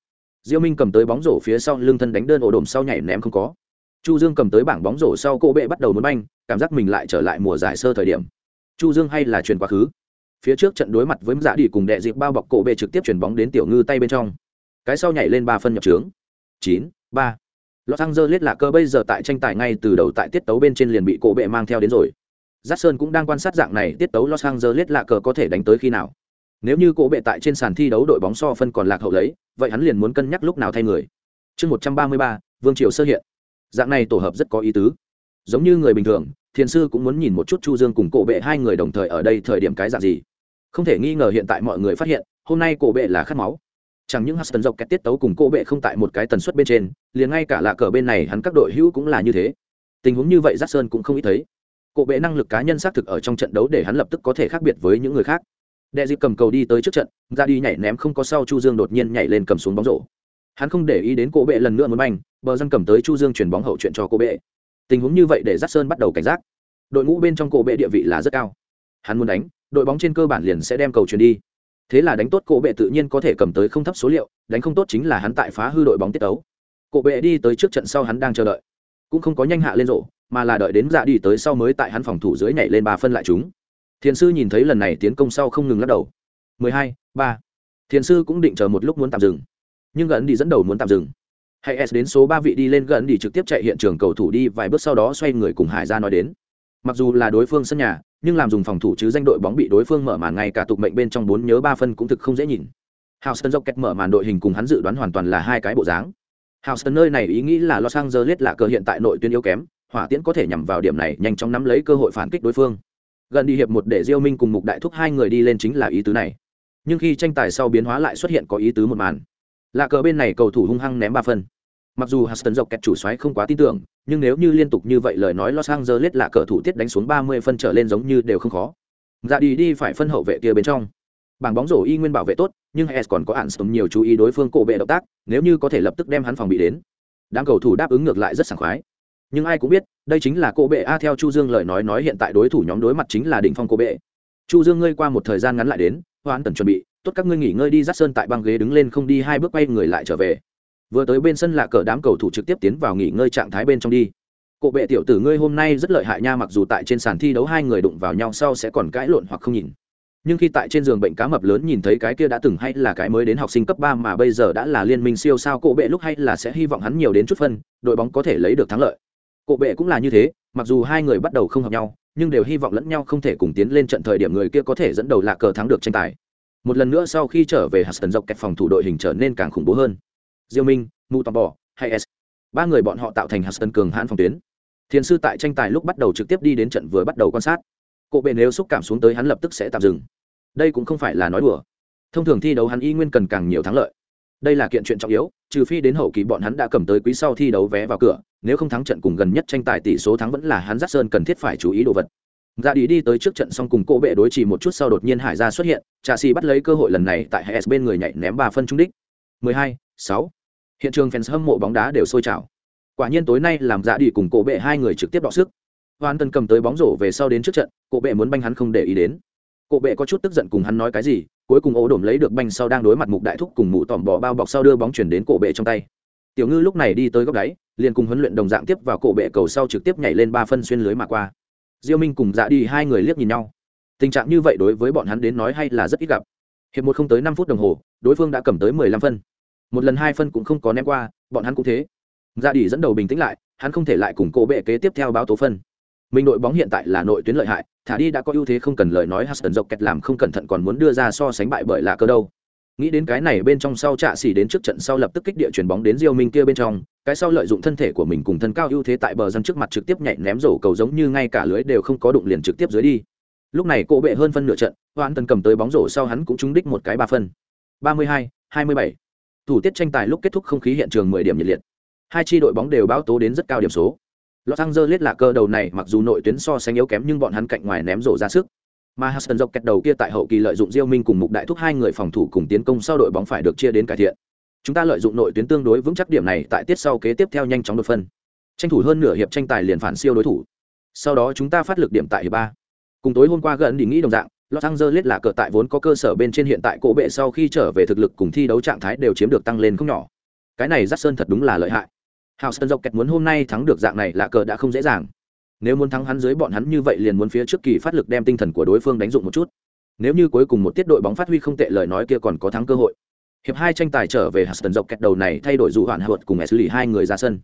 Diêu minh cầm tới bóng rổ phía sau lưng thân đánh đơn ổ đồm sau nhảy ném không có. Chu dương cầm tới bảng bóng rổ sau cô bệ bắt đầu muốn banh, cảm giác mình lại trở lại mùa giải sơ thời điểm. Chu dương hay là truyền quá khứ phía trước trận đối mặt với dạ đi cùng đệ dịp bao bọc cổ bệ trực tiếp chuyển bóng đến tiểu ngư tay bên trong cái sau nhảy lên ba phân nhập trướng chín ba Los Angeles là cơ bây giờ tại tranh tài ngay từ đầu tại tiết tấu bên trên liền bị cổ bệ mang theo đến rồi. Jackson cũng đang quan sát dạng này tiết tấu Los Angeles là cờ có thể đánh tới khi nào. Nếu như cổ bệ tại trên sàn thi đấu đội bóng so phân còn lạc hậu lấy, vậy hắn liền muốn cân nhắc lúc nào thay người. Chương 133, Vương Triều sơ hiện. Dạng này tổ hợp rất có ý tứ. Giống như người bình thường, thiền sư cũng muốn nhìn một chút Chu Dương cùng cổ bệ hai người đồng thời ở đây thời điểm cái dạng gì. Không thể nghi ngờ hiện tại mọi người phát hiện, hôm nay cổ bệ là khát máu chẳng những Huston dọc kẹt tiết tấu cùng cô bệ không tại một cái tần suất bên trên, liền ngay cả lạ cờ bên này hắn các đội hữu cũng là như thế. Tình huống như vậy Jackson cũng không ít thấy. Cổ bệ năng lực cá nhân xác thực ở trong trận đấu để hắn lập tức có thể khác biệt với những người khác. Đệ dịp cầm cầu đi tới trước trận, ra đi nhảy ném không có sau Chu Dương đột nhiên nhảy lên cầm xuống bóng rổ. Hắn không để ý đến cổ bệ lần nữa muốn banh, bờ dân cầm tới Chu Dương chuyển bóng hậu chuyện cho cô bệ. Tình huống như vậy để Jackson bắt đầu cảnh giác. Đội ngũ bên trong cổ bệ địa vị là rất cao. Hắn muốn đánh, đội bóng trên cơ bản liền sẽ đem cầu chuyền đi. Thế là đánh tốt cổ bệ tự nhiên có thể cầm tới không thấp số liệu, đánh không tốt chính là hắn tại phá hư đội bóng tiết tấu. Cổ bệ đi tới trước trận sau hắn đang chờ đợi. Cũng không có nhanh hạ lên rổ, mà là đợi đến dạ đi tới sau mới tại hắn phòng thủ dưới nhảy lên ba phân lại chúng. Thiền sư nhìn thấy lần này tiến công sau không ngừng lắc đầu. Mười hai, ba. Thiền sư cũng định chờ một lúc muốn tạm dừng. Nhưng gần đi dẫn đầu muốn tạm dừng. Hãy s đến số ba vị đi lên gần đi trực tiếp chạy hiện trường cầu thủ đi vài bước sau đó xoay người cùng hải ra nói đến mặc dù là đối phương sân nhà nhưng làm dùng phòng thủ chứ danh đội bóng bị đối phương mở màn ngay cả tục mệnh bên trong bốn nhớ ba phân cũng thực không dễ nhìn Houston Rockets mở màn đội hình cùng hắn dự đoán hoàn toàn là hai cái bộ dáng. Houston nơi này ý nghĩ là Los Angeles là cờ hiện tại nội tuyến yếu kém, hỏa tiễn có thể nhằm vào điểm này nhanh chóng nắm lấy cơ hội phản kích đối phương. Gần đi hiệp một để Diêu Minh cùng Mục Đại Thúc hai người đi lên chính là ý tứ này. Nhưng khi tranh tài sau biến hóa lại xuất hiện có ý tứ một màn. Là cờ bên này cầu thủ hung hăng ném ba phân. Mặc dù Houston dọc kẹt chủ xoáy không quá tin tưởng, nhưng nếu như liên tục như vậy lời nói Los Angeles là cờ thủ tiết đánh xuống 30 phân trở lên giống như đều không khó. Dạ đi đi phải phân hậu vệ kia bên trong. Bảng bóng rổ y nguyên bảo vệ tốt, nhưng Hayes còn có án sống nhiều chú ý đối phương cổ bệ động tác, nếu như có thể lập tức đem hắn phòng bị đến. Đám cầu thủ đáp ứng ngược lại rất sảng khoái. Nhưng ai cũng biết, đây chính là cổ bệ a theo Chu Dương lời nói nói hiện tại đối thủ nhóm đối mặt chính là đỉnh phong cổ bệ. Chu Dương ngươi qua một thời gian ngắn lại đến, hoán tần chuẩn bị, tốt các ngươi nghỉ ngơi đi dắt sơn tại băng ghế đứng lên không đi hai bước quay người lại trở về vừa tới bên sân lạ cờ đám cầu thủ trực tiếp tiến vào nghỉ ngơi trạng thái bên trong đi. Cộ bệ tiểu tử ngươi hôm nay rất lợi hại nha, mặc dù tại trên sàn thi đấu hai người đụng vào nhau sau sẽ còn cãi lộn hoặc không nhìn. Nhưng khi tại trên giường bệnh cá mập lớn nhìn thấy cái kia đã từng hay là cái mới đến học sinh cấp ba mà bây giờ đã là liên minh siêu sao cộ bệ lúc hay là sẽ hy vọng hắn nhiều đến chút phân, đội bóng có thể lấy được thắng lợi. Cộ bệ cũng là như thế, mặc dù hai người bắt đầu không hợp nhau, nhưng đều hy vọng lẫn nhau không thể cùng tiến lên trận thời điểm người kia có thể dẫn đầu lạc cờ thắng được tranh tài. Một lần nữa sau khi trở về hạt tần dọc kẹt phòng thủ đội hình trở nên càng khủng bố hơn diêu minh mù tòng bò hay s. Ba người bọn họ tạo thành hạt tân cường hãn phòng tuyến. Thiền sư tại tranh tài lúc bắt đầu trực tiếp đi đến trận vừa bắt đầu quan sát. Cộ bệ nếu xúc cảm xuống tới hắn lập tức sẽ tạm dừng. Đây cũng không phải là nói đùa. Thông thường thi đấu hắn y nguyên cần càng nhiều thắng lợi. Đây là kiện chuyện trọng yếu trừ phi đến hậu kỳ bọn hắn đã cầm tới quý sau thi đấu vé vào cửa nếu không thắng trận cùng gần nhất tranh tài tỷ số thắng vẫn là hắn giác sơn cần thiết phải chú ý đồ vật. Ra đi đi tới trước trận xong cùng cô bệ đối chỉ một chút sau đột nhiên hải ra xuất hiện trà xì bắt lấy cơ hội lần này tại hs bên người nhảy ném ba phân trung đích. 12, 6. hiện trường fans hâm mộ bóng đá đều sôi trào. Quả nhiên tối nay làm dạ đi cùng cổ bệ hai người trực tiếp đọ sức. Hoàn tân cầm tới bóng rổ về sau đến trước trận, cổ bệ muốn banh hắn không để ý đến. Cổ bệ có chút tức giận cùng hắn nói cái gì, cuối cùng ố đổm lấy được banh sau đang đối mặt mục đại thúc cùng mụ tỏm bỏ bao bọc sau đưa bóng chuyển đến cổ bệ trong tay. Tiểu ngư lúc này đi tới góc đáy, liền cùng huấn luyện đồng dạng tiếp vào cổ bệ cầu sau trực tiếp nhảy lên ba phân xuyên lưới mà qua. Diêu minh cùng dạ đi hai người liếc nhìn nhau. Tình trạng như vậy đối với bọn hắn đến nói hay là rất ít gặp. Hiệp một không tới năm phút đồng hồ, đối phương đã cầm tới mười lăm phân một lần hai phân cũng không có ném qua bọn hắn cũng thế. Dạ ra đi dẫn đầu bình tĩnh lại hắn không thể lại cùng cố bệ kế tiếp theo báo tố phân. Mình đội bóng hiện tại là nội tuyến lợi hại thả đi đã có ưu thế không cần lời nói huston dọc kẹt làm không cẩn thận còn muốn đưa ra so sánh bại bởi là cơ đâu. Nghĩ đến cái này bên trong sau trạ xỉ đến trước trận sau lập tức kích địa chuyển bóng đến diêu minh kia bên trong cái sau lợi dụng thân thể của mình cùng thân cao ưu thế tại bờ dân trước mặt trực tiếp nhảy ném rổ cầu giống như ngay cả lưới đều không có đụng liền trực tiếp dưới đi. Lúc này cổ bệ hơn phân nửa trận hoan tần cầm tới bóng rổ sau hắn cũng trúng đích một cái ba phân. 32, 27 thủ tiết tranh tài lúc kết thúc không khí hiện trường mười điểm nhiệt liệt hai chi đội bóng đều báo tố đến rất cao điểm số Los Angeles là cơ đầu này mặc dù nội tuyến so sánh yếu kém nhưng bọn hắn cạnh ngoài ném rổ ra sức mà Hudson dọc kẹt đầu kia tại hậu kỳ lợi dụng Diêu Minh cùng Mục Đại Thúc hai người phòng thủ cùng tiến công sau đội bóng phải được chia đến cải thiện. Chúng ta lợi dụng nội tuyến tương đối vững chắc điểm này tại tiết sau kế tiếp theo nhanh chóng đột phân. Tranh thủ hơn nửa hiệp tranh tài liền phản siêu đối thủ. Sau đó chúng ta phát lực điểm tại hiệp ba. Cùng tối hôm qua gần đi nghĩ đồng dạng, Los Angeles là cờ tại vốn có cơ sở bên trên hiện tại, cổ bệ sau khi trở về thực lực cùng thi đấu trạng thái đều chiếm được tăng lên không nhỏ. Cái này Jackson thật đúng là lợi hại. Houston kẹt muốn hôm nay thắng được dạng này là cờ đã không dễ dàng. Nếu muốn thắng hắn dưới bọn hắn như vậy liền muốn phía trước kỳ phát lực đem tinh thần của đối phương đánh dụng một chút. Nếu như cuối cùng một tiết đội bóng phát huy không tệ lời nói kia còn có thắng cơ hội. Hiệp hai tranh tài trở về Houston kẹt đầu này thay đổi dù hoạn hợp cùng xử lý hai người ra sân.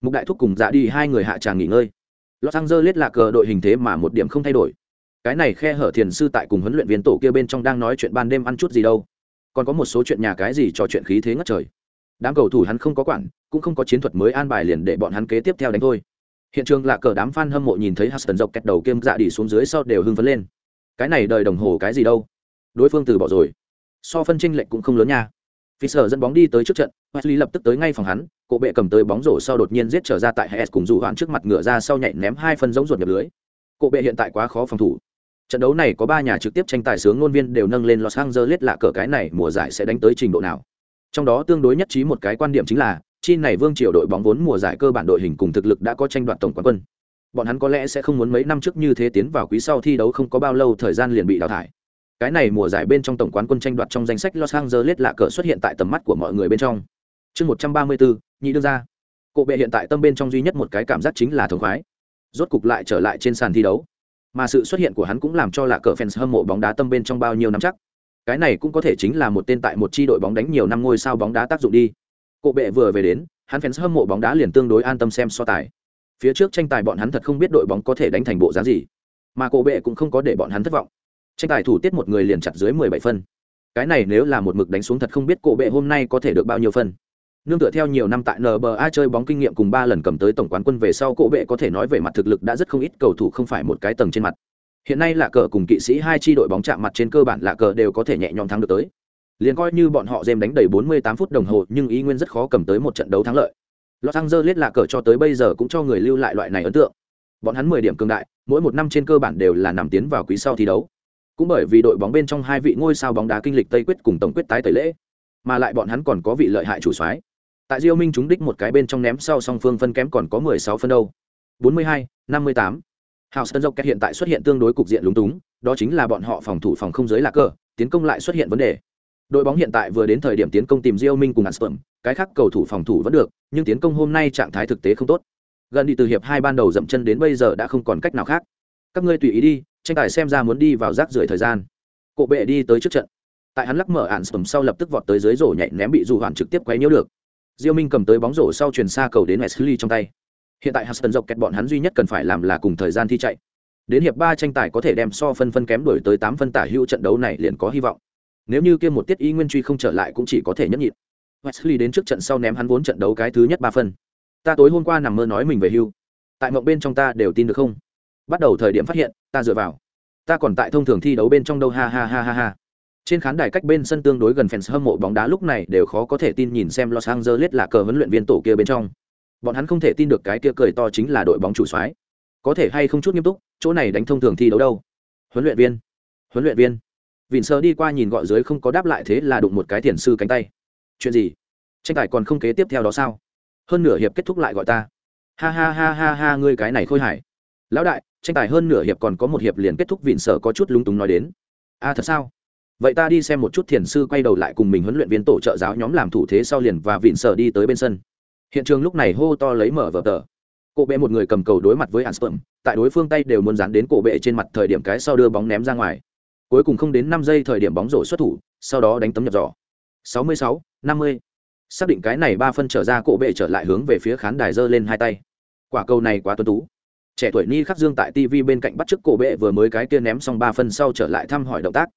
Mục đại thúc cùng dạ đi hai người hạ tràng nghỉ ngơi. Los Angeles là cờ đội hình thế mà một điểm không thay đổi. Cái này khe hở thiền sư tại cùng huấn luyện viên tổ kia bên trong đang nói chuyện ban đêm ăn chút gì đâu. Còn có một số chuyện nhà cái gì trò chuyện khí thế ngất trời đám cầu thủ hắn không có quản cũng không có chiến thuật mới an bài liền để bọn hắn kế tiếp theo đánh thôi hiện trường là cờ đám fan hâm mộ nhìn thấy Huston dọc kẹt đầu kiêm dạ đi xuống dưới sau đều hưng phấn lên cái này đời đồng hồ cái gì đâu đối phương từ bỏ rồi so phân tranh lệch cũng không lớn nha Fisher dẫn bóng đi tới trước trận, Wesley lập tức tới ngay phòng hắn, cổ bệ cầm tới bóng rổ sau đột nhiên giết trở ra tại Hess cùng dù hoạn trước mặt ngựa ra sau nhảy ném hai phân giống ruột nhập lưới. Cổ bệ hiện tại quá khó phòng thủ. Trận đấu này có ba nhà trực tiếp tranh tài sướng ngôn viên đều nâng lên Los Angeles lạ cờ cái này mùa giải sẽ đánh tới trình độ nào. Trong đó tương đối nhất trí một cái quan điểm chính là, chi này Vương Triều đội bóng vốn mùa giải cơ bản đội hình cùng thực lực đã có tranh đoạt tổng quán quân. Bọn hắn có lẽ sẽ không muốn mấy năm trước như thế tiến vào quý sau thi đấu không có bao lâu thời gian liền bị đào thải. Cái này mùa giải bên trong tổng quán quân tranh đoạt trong danh sách Los Angeles lạ cờ xuất hiện tại tầm mắt của mọi người bên trong. Chương 134, nhị đương ra. Cổ bệ hiện tại tâm bên trong duy nhất một cái cảm giác chính là thống khoái. Rốt cục lại trở lại trên sàn thi đấu. Mà sự xuất hiện của hắn cũng làm cho lạ cờ fans hâm mộ bóng đá tâm bên trong bao nhiêu năm chắc. Cái này cũng có thể chính là một tên tại một chi đội bóng đánh nhiều năm ngôi sao bóng đá tác dụng đi. Cộ bệ vừa về đến, hắn fans hâm mộ bóng đá liền tương đối an tâm xem so tài. Phía trước tranh tài bọn hắn thật không biết đội bóng có thể đánh thành bộ dáng gì, mà cổ bệ cũng không có để bọn hắn thất vọng. Tranh tài thủ tiết một người liền chặt dưới mười bảy phân. Cái này nếu là một mực đánh xuống thật không biết cổ bệ hôm nay có thể được bao nhiêu phân nương tựa theo nhiều năm tại nba chơi bóng kinh nghiệm cùng ba lần cầm tới tổng quán quân về sau, cổ bệ có thể nói về mặt thực lực đã rất không ít, cầu thủ không phải một cái tầng trên mặt. Hiện nay là cờ cùng kỵ sĩ hai chi đội bóng chạm mặt trên cơ bản là cờ đều có thể nhẹ nhõm thắng được tới. Liền coi như bọn họ dêm đánh đầy 48 phút đồng hồ, nhưng ý nguyên rất khó cầm tới một trận đấu thắng lợi. Los Angeles là cờ cho tới bây giờ cũng cho người lưu lại loại này ấn tượng. Bọn hắn 10 điểm cường đại, mỗi một năm trên cơ bản đều là nằm tiến vào quý sau thi đấu. Cũng bởi vì đội bóng bên trong hai vị ngôi sao bóng đá kinh lịch tây quyết cùng tổng quyết tái tẩy lễ, mà lại bọn hắn còn có vị lợi hại chủ soái tại Diêu Minh chúng đích một cái bên trong ném sau song phương phân kém còn có 16 phân đâu 42, 58 Houston Rockets hiện tại xuất hiện tương đối cục diện lúng túng, đó chính là bọn họ phòng thủ phòng không giới là cờ, tiến công lại xuất hiện vấn đề. Đội bóng hiện tại vừa đến thời điểm tiến công tìm Diêu Minh cùng Ansperm, cái khác cầu thủ phòng thủ vẫn được, nhưng tiến công hôm nay trạng thái thực tế không tốt. Gần đi từ hiệp hai ban đầu dậm chân đến bây giờ đã không còn cách nào khác. Các ngươi tùy ý đi, tranh tài xem ra muốn đi vào rác rưởi thời gian. Cổ bệ đi tới trước trận. Tại hắn lắc mở Ansperm sau lập tức vọt tới dưới rổ nhảy ném bị dù hoàn trực tiếp quấy nhiễu được. Diêu Minh cầm tới bóng rổ sau truyền xa cầu đến Wesley trong tay. Hiện tại huston dọc kẹt bọn hắn duy nhất cần phải làm là cùng thời gian thi chạy. Đến hiệp ba tranh tài có thể đem so phân phân kém đuổi tới tám phân tả hữu trận đấu này liền có hy vọng. Nếu như kia một tiết y nguyên truy không trở lại cũng chỉ có thể nhẫn nhịn. Wesley đến trước trận sau ném hắn vốn trận đấu cái thứ nhất ba phân. Ta tối hôm qua nằm mơ nói mình về hưu. Tại mộng bên trong ta đều tin được không? Bắt đầu thời điểm phát hiện, ta dựa vào. Ta còn tại thông thường thi đấu bên trong đâu, ha ha ha ha ha trên khán đài cách bên sân tương đối gần fans hâm mộ bóng đá lúc này đều khó có thể tin nhìn xem Los Angeles là cờ huấn luyện viên tổ kia bên trong. Bọn hắn không thể tin được cái kia cười to chính là đội bóng chủ soái. Có thể hay không chút nghiêm túc chỗ này đánh thông thường thi đấu đâu? Huấn luyện viên. Huấn luyện viên. Vịn sơ đi qua nhìn gọi dưới không có đáp lại thế là đụng một cái tiền sư cánh tay. Chuyện gì? Tranh tài còn không kế tiếp theo đó sao? Hơn nửa hiệp kết thúc lại gọi ta. Ha ha ha ha ha ngươi cái này khôi hài. Lão đại tranh tài hơn nửa hiệp còn có một hiệp liền kết thúc vịn sở có chút lúng túng nói đến. A à, thật sao? Vậy ta đi xem một chút thiền sư quay đầu lại cùng mình huấn luyện viên tổ trợ giáo nhóm làm thủ thế sau liền và vịn sở đi tới bên sân hiện trường lúc này hô to lấy mở vở tờ cổ bệ một người cầm cầu đối mặt với Ansperm, tại đối phương tay đều muốn dán đến cổ bệ trên mặt thời điểm cái sau đưa bóng ném ra ngoài. Cuối cùng không đến năm giây thời điểm bóng rổ xuất thủ, sau đó đánh tấm nhập giỏ. 66, 50. Xác định cái này ba phân trở ra cổ bệ trở lại hướng về phía khán đài giơ lên hai tay. Quả cầu này quá tuấn tú. Trẻ tuổi Ni Khắc Dương tại TV bên cạnh bắt trước cổ bệ vừa mới cái kia ném xong ba phân sau trở lại thăm hỏi động tác.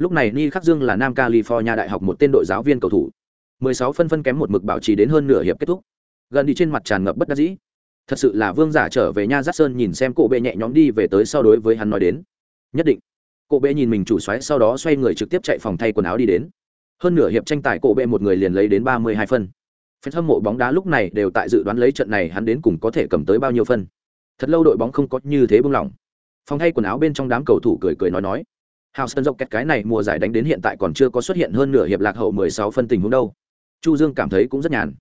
Lúc này Ni Khắc Dương là Nam California đại học một tên đội giáo viên cầu thủ. 16 phân phân kém một mực bảo trì đến hơn nửa hiệp kết thúc. Gần đi trên mặt tràn ngập bất đắc dĩ. Thật sự là vương giả trở về nha giác sơn nhìn xem cổ bệ nhẹ nhõm đi về tới sau đối với hắn nói đến. Nhất định. Cổ bệ nhìn mình chủ xoáy sau đó xoay người trực tiếp chạy phòng thay quần áo đi đến. Hơn nửa hiệp tranh tài cổ bệ một người liền lấy đến ba mươi hai phân. Phen hâm mộ bóng đá lúc này đều tại dự đoán lấy trận này hắn đến cùng có thể cầm tới bao nhiêu phân. Thật lâu đội bóng không có như thế buông lỏng. Phòng thay quần áo bên trong đám cầu thủ cười cười nói nói. Houston dọc kẹt cái này mùa giải đánh đến hiện tại còn chưa có xuất hiện hơn nửa hiệp lạc hậu 16 phân tình huống đâu. Chu Dương cảm thấy cũng rất nhàn.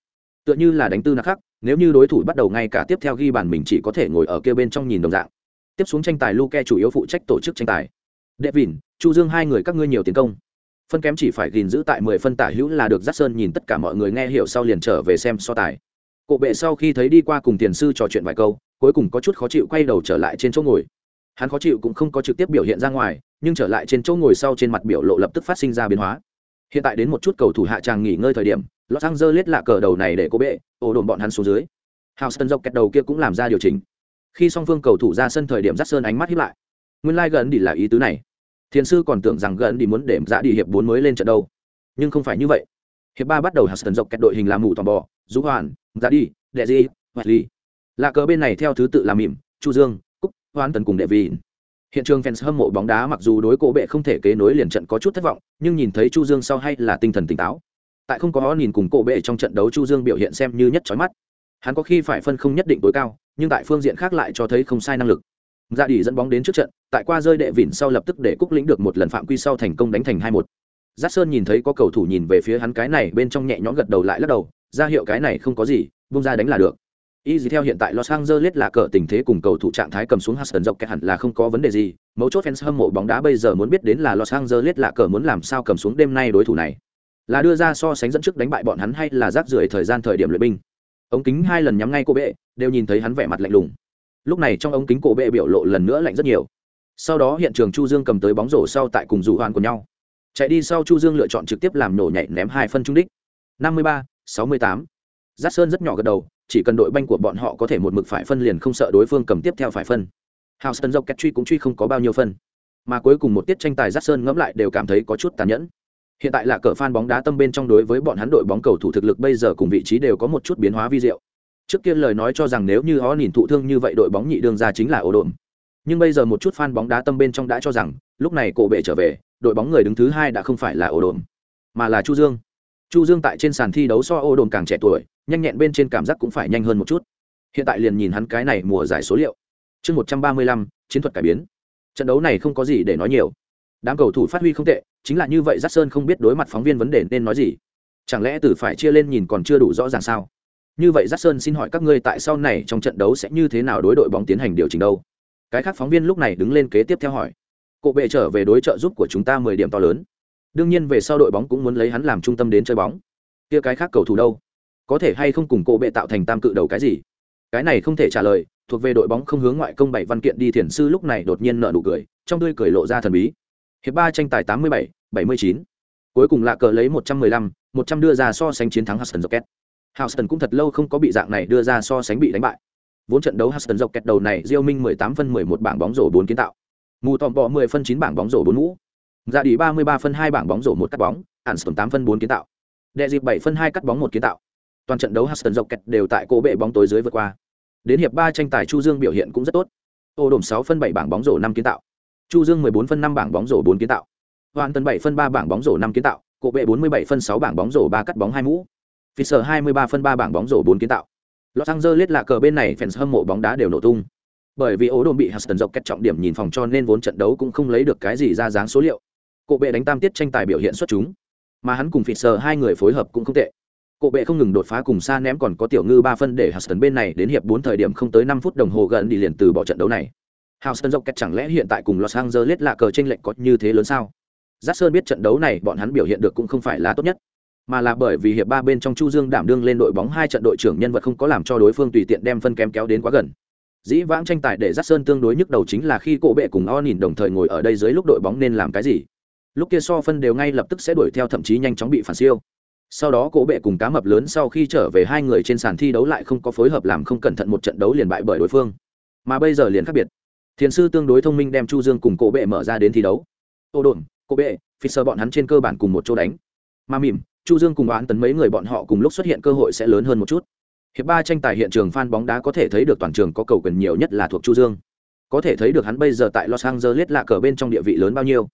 Tựa như là đánh tư nặc khắc nếu như đối thủ bắt đầu ngay cả tiếp theo ghi bàn mình chỉ có thể ngồi ở kia bên trong nhìn đồng dạng. Tiếp xuống tranh tài luke chủ yếu phụ trách tổ chức tranh tài. Devin chu dương hai người các ngươi nhiều tiến công. Phân kém chỉ phải gìn giữ tại mười phân tả hữu là được dắt sơn nhìn tất cả mọi người nghe hiểu sau liền trở về xem so tài. Cổ bệ sau khi thấy đi qua cùng tiền sư trò chuyện vài câu, cuối cùng có chút khó chịu quay đầu trở lại trên chỗ ngồi. Hắn khó chịu cũng không có trực tiếp biểu hiện ra ngoài, nhưng trở lại trên chỗ ngồi sau trên mặt biểu lộ lập tức phát sinh ra biến hóa. Hiện tại đến một chút cầu thủ hạ tràng nghỉ ngơi thời điểm, Los Angeles lạ cờ đầu này để cô bệ, ổ đồn bọn hắn xuống dưới. Houston dọc kẹt đầu kia cũng làm ra điều chỉnh. Khi song phương cầu thủ ra sân thời điểm dắt sơn ánh mắt híp lại. Nguyên lai like gần đi là ý tứ này. Thiền sư còn tưởng rằng gần đi muốn để dã dạ đi hiệp 4 mới lên trận đâu. Nhưng không phải như vậy. Hiệp 3 bắt đầu Houston dọc kẹt đội hình làm mù toàn bò, Dũ Hoàn, Dã dạ đi, Đệ Di, Wesley. Lạ cờ bên này theo thứ tự là mỉm, Chu Dương, Cúc, Hoán Tần cùng Đệ Vị. Hiện trường fans hâm mộ bóng đá mặc dù đối cổ bệ không thể kế nối liền trận có chút thất vọng, nhưng nhìn thấy Chu Dương sau hay là tinh thần tỉnh táo. Tại không có nhìn cùng cổ bệ trong trận đấu Chu Dương biểu hiện xem như nhất chói mắt. Hắn có khi phải phân không nhất định tối cao, nhưng tại phương diện khác lại cho thấy không sai năng lực. Dạ đi dẫn bóng đến trước trận, tại qua rơi đệ vịn sau lập tức để Cúc lĩnh được một lần phạm quy sau thành công đánh thành 2-1. Giác Sơn nhìn thấy có cầu thủ nhìn về phía hắn cái này bên trong nhẹ nhõm gật đầu lại lắc đầu, ra hiệu cái này không có gì, buông ra đánh là được. Y gì theo hiện tại Los Angeles là cờ tình thế cùng cầu thủ trạng thái cầm xuống Hudson dọc kẹt hẳn là không có vấn đề gì, mấu chốt fans hâm mộ bóng đá bây giờ muốn biết đến là Los Angeles là cờ muốn làm sao cầm xuống đêm nay đối thủ này. Là đưa ra so sánh dẫn trước đánh bại bọn hắn hay là rác rưởi thời gian thời điểm luyện binh. Ống kính hai lần nhắm ngay cô bệ, đều nhìn thấy hắn vẻ mặt lạnh lùng. Lúc này trong ống kính cổ bệ biểu lộ lần nữa lạnh rất nhiều. Sau đó hiện trường Chu Dương cầm tới bóng rổ sau tại cùng dù hoàn của nhau. Chạy đi sau Chu Dương lựa chọn trực tiếp làm nổ nhảy ném hai phân trung đích. 53, 68. Giác Sơn rất nhỏ gật đầu, chỉ cần đội banh của bọn họ có thể một mực phải phân liền không sợ đối phương cầm tiếp theo phải phân. Houston dọc kẹt truy cũng truy không có bao nhiêu phân, mà cuối cùng một tiết tranh tài Giác Sơn ngẫm lại đều cảm thấy có chút tàn nhẫn. Hiện tại là cờ fan bóng đá tâm bên trong đối với bọn hắn đội bóng cầu thủ thực lực bây giờ cùng vị trí đều có một chút biến hóa vi diệu. Trước kia lời nói cho rằng nếu như họ nhìn thụ thương như vậy đội bóng nhị đương ra chính là ổ đồn Nhưng bây giờ một chút fan bóng đá tâm bên trong đã cho rằng, lúc này cổ bệ trở về, đội bóng người đứng thứ hai đã không phải là ổ đồn mà là Chu Dương. Chu Dương tại trên sàn thi đấu so ô đồn càng trẻ tuổi, nhanh nhẹn bên trên cảm giác cũng phải nhanh hơn một chút. Hiện tại liền nhìn hắn cái này mùa giải số liệu. Chương một trăm ba mươi lăm chiến thuật cải biến. Trận đấu này không có gì để nói nhiều. Đám cầu thủ phát huy không tệ chính là như vậy giác sơn không biết đối mặt phóng viên vấn đề nên nói gì. Chẳng lẽ từ phải chia lên nhìn còn chưa đủ rõ ràng sao? Như vậy giác sơn xin hỏi các ngươi tại sau này trong trận đấu sẽ như thế nào đối đội bóng tiến hành điều chỉnh đâu? Cái khác phóng viên lúc này đứng lên kế tiếp theo hỏi. Cộ bệ trở về đối trợ giúp của chúng ta mười điểm to lớn đương nhiên về sau đội bóng cũng muốn lấy hắn làm trung tâm đến chơi bóng kia cái khác cầu thủ đâu có thể hay không cùng cổ bệ tạo thành tam cự đầu cái gì cái này không thể trả lời, thuộc về đội bóng không hướng ngoại công bảy văn kiện đi thiền sư lúc này đột nhiên nợ nụ cười, trong tươi cười lộ ra thần bí hiệp ba tranh tài tám mươi bảy bảy mươi chín cuối cùng lạ cờ lấy một trăm mười lăm, một trăm đưa ra so sánh chiến thắng Huston Rocket. Houston cũng thật lâu không có bị dạng này đưa ra so sánh bị đánh bại. Vốn trận đấu Huston Rocket đầu này Diêu Minh 18 phân 11 bảng bóng rổ 4 kiến tạo. Mù Tòm Bọ 10 phân 9 bảng bóng rổ 4 mũ. Dạ đi 33 phân 2 bảng bóng rổ một cắt bóng, Anston 8 phân 4 kiến tạo. Đệ dịp 7 phân 2 cắt bóng một kiến tạo. Toàn trận đấu Huston dọc kẹt đều tại cổ bệ bóng tối dưới vượt qua. Đến hiệp 3 tranh tài Chu Dương biểu hiện cũng rất tốt. Ô đổm 6 phân 7 bảng bóng rổ 5 kiến tạo. Chu Dương 14 phân 5 bảng bóng rổ 4 kiến tạo. Hoàn Tần 7 phân 3 bảng bóng rổ 5 kiến tạo, cổ bệ 47 phân 6 bảng bóng rổ 3 cắt bóng 2 mũ. Fisher 23 phân 3 bảng bóng rổ 4 kiến tạo. Los Angeles lạ cờ bên này fans hâm mộ bóng đá đều nổ tung bởi vì ố đồn bị Huston dọc kẹt trọng điểm nhìn phòng cho nên vốn trận đấu cũng không lấy được cái gì ra dáng số liệu. Cổ bệ đánh tam tiết tranh tài biểu hiện xuất chúng, mà hắn cùng Fisher hai người phối hợp cũng không tệ Cổ bệ không ngừng đột phá cùng xa ném còn có tiểu ngư ba phân để Houston bên này đến hiệp bốn thời điểm không tới năm phút đồng hồ gần đi liền từ bỏ trận đấu này. Houston dọc kẹt chẳng lẽ hiện tại cùng Los Angeles là cờ trên lệnh có như thế lớn sao? Jackson biết trận đấu này bọn hắn biểu hiện được cũng không phải là tốt nhất, mà là bởi vì hiệp ba bên trong Chu Dương đảm đương lên đội bóng hai trận đội trưởng nhân vật không có làm cho đối phương tùy tiện đem phân kém kéo đến quá gần. Dĩ vãng tranh tài để Jackson tương đối nhức đầu chính là khi cổ bệ cùng Onin đồng thời ngồi ở đây dưới lúc đội bóng nên làm cái gì. Lúc kia so phân đều ngay lập tức sẽ đuổi theo, thậm chí nhanh chóng bị phản siêu. Sau đó cổ bệ cùng cá mập lớn sau khi trở về, hai người trên sàn thi đấu lại không có phối hợp làm không cẩn thận một trận đấu liền bại bởi đối phương. Mà bây giờ liền khác biệt. Thiền sư tương đối thông minh đem chu dương cùng cổ bệ mở ra đến thi đấu. Ô đồn cổ bệ phi sơ bọn hắn trên cơ bản cùng một chỗ đánh. Mà mỉm, chu dương cùng đoán tấn mấy người bọn họ cùng lúc xuất hiện cơ hội sẽ lớn hơn một chút. Hiệp ba tranh tài hiện trường fan bóng đá có thể thấy được toàn trường có cầu quyền nhiều nhất là thuộc chu dương. Có thể thấy được hắn bây giờ tại los angeles là cờ bên trong địa vị lớn bao nhiêu.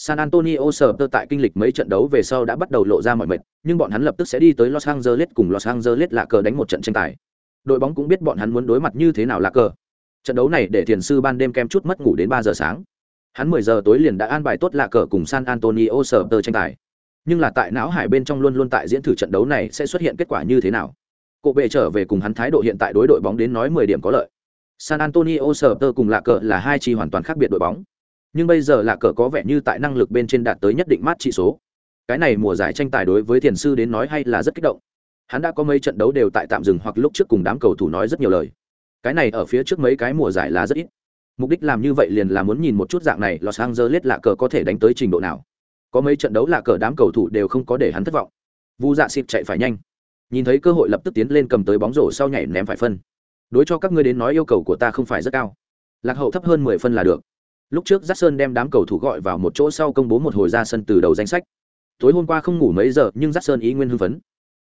San Antonio Spurs tại kinh lịch mấy trận đấu về sau đã bắt đầu lộ ra mọi mệt, nhưng bọn hắn lập tức sẽ đi tới Los Angeles cùng Los Angeles là cờ đánh một trận tranh tài. Đội bóng cũng biết bọn hắn muốn đối mặt như thế nào là cờ. Trận đấu này để tiền sư ban đêm kem chút mất ngủ đến ba giờ sáng. Hắn mười giờ tối liền đã an bài tốt là cờ cùng San Antonio Spurs tranh tài. Nhưng là tại não hải bên trong luôn luôn tại diễn thử trận đấu này sẽ xuất hiện kết quả như thế nào. Cổ bệ trở về cùng hắn thái độ hiện tại đối đội bóng đến nói mười điểm có lợi. San Antonio Spurs cùng là cờ là hai chi hoàn toàn khác biệt đội bóng nhưng bây giờ là cờ có vẻ như tại năng lực bên trên đạt tới nhất định mát trị số cái này mùa giải tranh tài đối với thiền sư đến nói hay là rất kích động Hắn đã có mấy trận đấu đều tại tạm dừng hoặc lúc trước cùng đám cầu thủ nói rất nhiều lời. Cái này ở phía trước mấy cái mùa giải là rất ít. Mục đích làm như vậy liền là muốn nhìn một chút dạng này Los Angeles lạ cờ có thể đánh tới trình độ nào. Có mấy trận đấu lạ cờ đám cầu thủ đều không có để hắn thất vọng. Vu Dạ xịt chạy phải nhanh. Nhìn thấy cơ hội lập tức tiến lên cầm tới bóng rổ sau nhảy ném phải phân. Đối cho các ngươi đến nói yêu cầu của ta không phải rất cao. Lạc hậu thấp hơn mười phân là được. Lúc trước Jackson đem đám cầu thủ gọi vào một chỗ sau công bố một hồi ra sân từ đầu danh sách. Tối hôm qua không ngủ mấy giờ, nhưng Jackson ý nguyên hưng phấn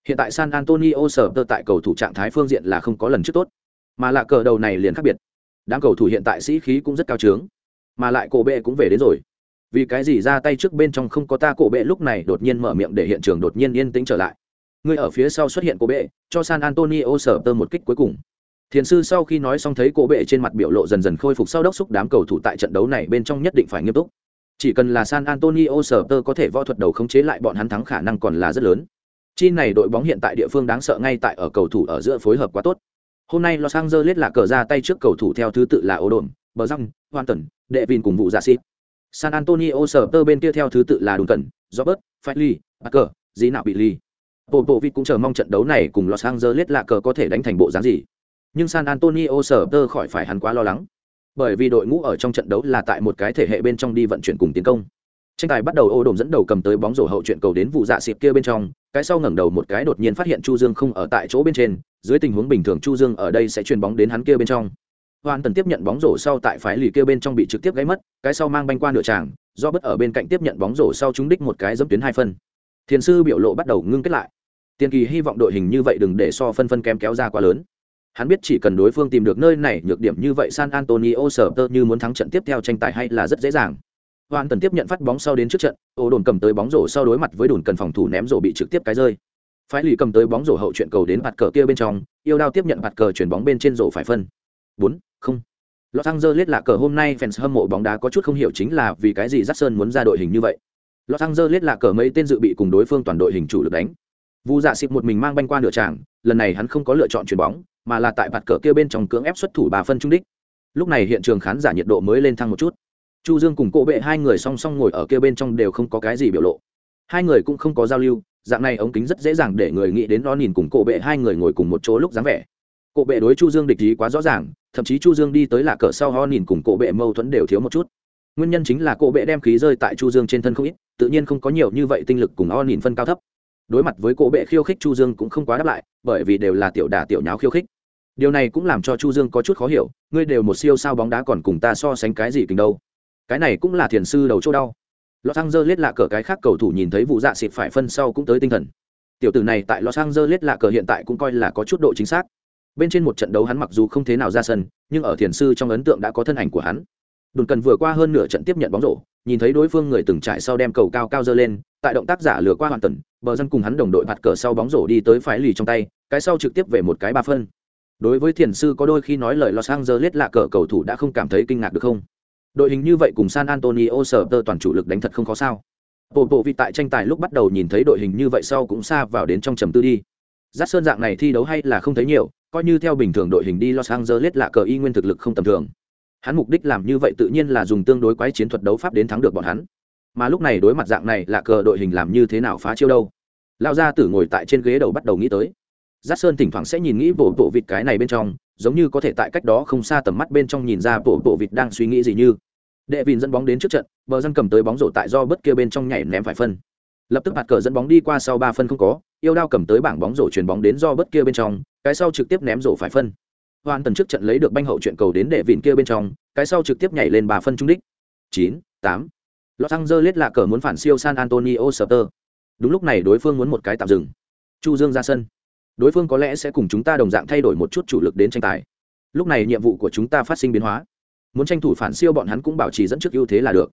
Hiện tại San Antonio sở tơ tại cầu thủ trạng thái phương diện là không có lần trước tốt, mà lạ cờ đầu này liền khác biệt. Đám cầu thủ hiện tại sĩ khí cũng rất cao trướng, mà lại cổ bệ cũng về đến rồi. Vì cái gì ra tay trước bên trong không có ta cổ bệ lúc này đột nhiên mở miệng để hiện trường đột nhiên yên tĩnh trở lại. Người ở phía sau xuất hiện cổ bệ, cho San Antonio sở tơ một kích cuối cùng. Thiền sư sau khi nói xong thấy cổ bệ trên mặt biểu lộ dần dần khôi phục sau đốc xúc đám cầu thủ tại trận đấu này bên trong nhất định phải nghiêm túc. Chỉ cần là San Antonio Spurs tơ có thể võ thuật đầu khống chế lại bọn hắn thắng khả năng còn là rất lớn. Chi này đội bóng hiện tại địa phương đáng sợ ngay tại ở cầu thủ ở giữa phối hợp quá tốt. Hôm nay Los Angeles là cờ ra tay trước cầu thủ theo thứ tự là Odom, Bờ Răng, Wanton, Đệ Vin cùng vụ giả sĩ. San Antonio Spurs bên kia theo thứ tự là Duncan, Robert, Fadley, Parker, Dĩ nào bị ly. Bộ bộ vịt cũng chờ mong trận đấu này cùng Los Angeles là cờ có thể đánh thành bộ dáng gì. Nhưng San Antonio Spurs khỏi phải hắn quá lo lắng. Bởi vì đội ngũ ở trong trận đấu là tại một cái thể hệ bên trong đi vận chuyển cùng tiến công. Tranh tài bắt đầu ô đồn dẫn đầu cầm tới bóng rổ hậu chuyện cầu đến vụ dạ xịp kia bên trong, cái sau ngẩng đầu một cái đột nhiên phát hiện chu dương không ở tại chỗ bên trên, dưới tình huống bình thường chu dương ở đây sẽ chuyền bóng đến hắn kia bên trong. Hoàn tần tiếp nhận bóng rổ sau tại phải lì kia bên trong bị trực tiếp gáy mất, cái sau mang banh qua nửa tràng, do bất ở bên cạnh tiếp nhận bóng rổ sau trúng đích một cái dẫm tuyến hai phân. Thiền sư biểu lộ bắt đầu ngưng kết lại. Tiền kỳ hy vọng đội hình như vậy đừng để so phân phân kém kéo ra quá lớn hắn biết chỉ cần đối phương tìm được nơi này, nhược điểm như vậy san antonio Spurs tơ như muốn thắng trận tiếp theo tranh tài hay là rất dễ dàng hoàn tần tiếp nhận phát bóng sau đến trước trận, ô đồn cầm tới bóng rổ sau đối mặt với đồn cần phòng thủ ném rổ bị trực tiếp cái rơi phái lì cầm tới bóng rổ hậu chuyện cầu đến bạt cờ kia bên trong, yêu đao tiếp nhận bạt cờ chuyển bóng bên trên rổ phải phân bốn, không Los Angeles lạ cờ hôm nay fans hâm mộ bóng đá có chút không hiểu chính là vì cái gì Jackson muốn ra đội hình như vậy. Los Angeles lạ cờ mấy tên dự bị cùng đối phương toàn đội hình chủ lực đánh. Vu Dạ Sịp một mình mang banh qua nửa tràng, lần này hắn không có lựa chọn chuyền bóng, mà là tại vạt cờ kia bên trong cưỡng ép xuất thủ bà phân trung đích. Lúc này hiện trường khán giả nhiệt độ mới lên thăng một chút. Chu dương cùng cỗ bệ hai người song song ngồi ở kia bên trong đều không có cái gì biểu lộ. Hai người cũng không có giao lưu dạng này ống kính rất dễ dàng để người nghĩ đến nó nhìn cùng cỗ bệ hai người ngồi cùng một chỗ lúc dáng vẻ. Cỗ bệ đối chu dương địch ý quá rõ ràng thậm chí chu dương đi tới là cờ sau ho nhìn cùng cỗ bệ mâu thuẫn đều thiếu một chút. Nguyên nhân chính là cỗ bệ đem khí rơi tại chu dương trên thân không ít tự nhiên không có nhiều như vậy tinh lực cùng ho nhìn phân cao thấp đối mặt với cổ bệ khiêu khích chu dương cũng không quá đáp lại, bởi vì đều là tiểu đà tiểu nháo khiêu khích. Điều này cũng làm cho chu dương có chút khó hiểu, ngươi đều một siêu sao bóng đá còn cùng ta so sánh cái gì kình đâu. Cái này cũng là thiền sư đầu chỗ đau. Los angeles lạ cờ cái khác cầu thủ nhìn thấy vụ dạ xịt phải phân sau cũng tới tinh thần. Tiểu tử này tại los angeles lạ cờ hiện tại cũng coi là có chút độ chính xác. Bên trên một trận đấu hắn mặc dù không thế nào ra sân, nhưng ở thiền sư trong ấn tượng đã có thân ảnh của hắn đồn cần vừa qua hơn nửa trận tiếp nhận bóng rổ, nhìn thấy đối phương người từng trải sau đem cầu cao cao dơ lên, tại động tác giả lừa qua hoàn tần bờ dân cùng hắn đồng đội bạt cờ sau bóng rổ đi tới phái lì trong tay, cái sau trực tiếp về một cái ba phân. Đối với thiền sư có đôi khi nói lời los angeles lạ cờ cầu thủ đã không cảm thấy kinh ngạc được không? Đội hình như vậy cùng san antonio sở tơ toàn chủ lực đánh thật không khó sao? Bộ bộ vị tại tranh tài lúc bắt đầu nhìn thấy đội hình như vậy sau cũng xa vào đến trong trầm tư đi. Giáp sơn dạng này thi đấu hay là không thấy nhiều, coi như theo bình thường đội hình đi los angeles là cờ y nguyên thực lực không tầm thường hắn mục đích làm như vậy tự nhiên là dùng tương đối quái chiến thuật đấu pháp đến thắng được bọn hắn. Mà lúc này đối mặt dạng này là cờ đội hình làm như thế nào phá chiêu đâu? Lao ra tử ngồi tại trên ghế đầu bắt đầu nghĩ tới. Giác sơn thỉnh thoảng sẽ nhìn nghĩ bộ bộ vịt cái này bên trong, giống như có thể tại cách đó không xa tầm mắt bên trong nhìn ra bộ bộ vịt đang suy nghĩ gì như. Đệ vịn dẫn bóng đến trước trận, bờ dân cầm tới bóng rổ tại do bất kia bên trong nhảy ném phải phân. Lập tức mặt cờ dẫn bóng đi qua sau ba phân không có, yêu đao cầm tới bảng bóng rổ chuyền bóng đến do bất kia bên trong, cái sau trực tiếp ném rổ phải phân hoàn tần trước trận lấy được banh hậu chuyện cầu đến đệ vịn kia bên trong, cái sau trực tiếp nhảy lên bà phân trung đích. Chín, tám. Los angeles lạ cờ muốn phản siêu san antonio sờ đúng lúc này đối phương muốn một cái tạm dừng. Chu dương ra sân. Đối phương có lẽ sẽ cùng chúng ta đồng dạng thay đổi một chút chủ lực đến tranh tài. Lúc này nhiệm vụ của chúng ta phát sinh biến hóa. Muốn tranh thủ phản siêu bọn hắn cũng bảo trì dẫn trước ưu thế là được.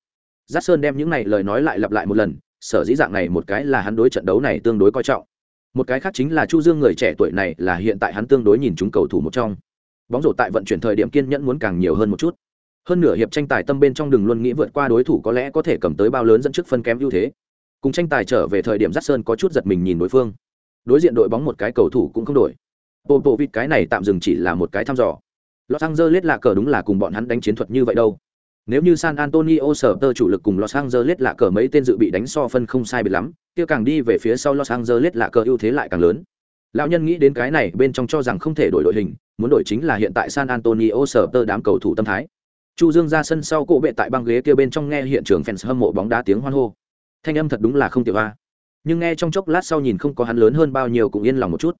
Giác sơn đem những này lời nói lại lặp lại một lần, sở dĩ dạng này một cái là hắn đối trận đấu này tương đối coi trọng. Một cái khác chính là chu dương người trẻ tuổi này là hiện tại hắn tương đối nhìn chúng cầu thủ một trong bóng rổ tại vận chuyển thời điểm kiên nhẫn muốn càng nhiều hơn một chút. Hơn nửa hiệp tranh tài tâm bên trong đường luôn nghĩ vượt qua đối thủ có lẽ có thể cầm tới bao lớn dẫn trước phân kém ưu thế. Cùng tranh tài trở về thời điểm dắt sơn có chút giật mình nhìn đối phương. Đối diện đội bóng một cái cầu thủ cũng không đổi. Bộ bộ vịt cái này tạm dừng chỉ là một cái thăm dò. Los angeles là cờ đúng là cùng bọn hắn đánh chiến thuật như vậy đâu. Nếu như san antonio sở tơ chủ lực cùng los angeles là cờ mấy tên dự bị đánh so phân không sai biệt lắm, kia càng đi về phía sau los angeles là cờ ưu thế lại càng lớn lão nhân nghĩ đến cái này, bên trong cho rằng không thể đổi đội hình, muốn đổi chính là hiện tại san antonio sở tơ đám cầu thủ tâm thái. Chu dương ra sân sau cổ bệ tại băng ghế kia bên trong nghe hiện trường fans hâm mộ bóng đá tiếng hoan hô. Thanh âm thật đúng là không tiểu a. Nhưng nghe trong chốc lát sau nhìn không có hắn lớn hơn bao nhiêu cũng yên lòng một chút.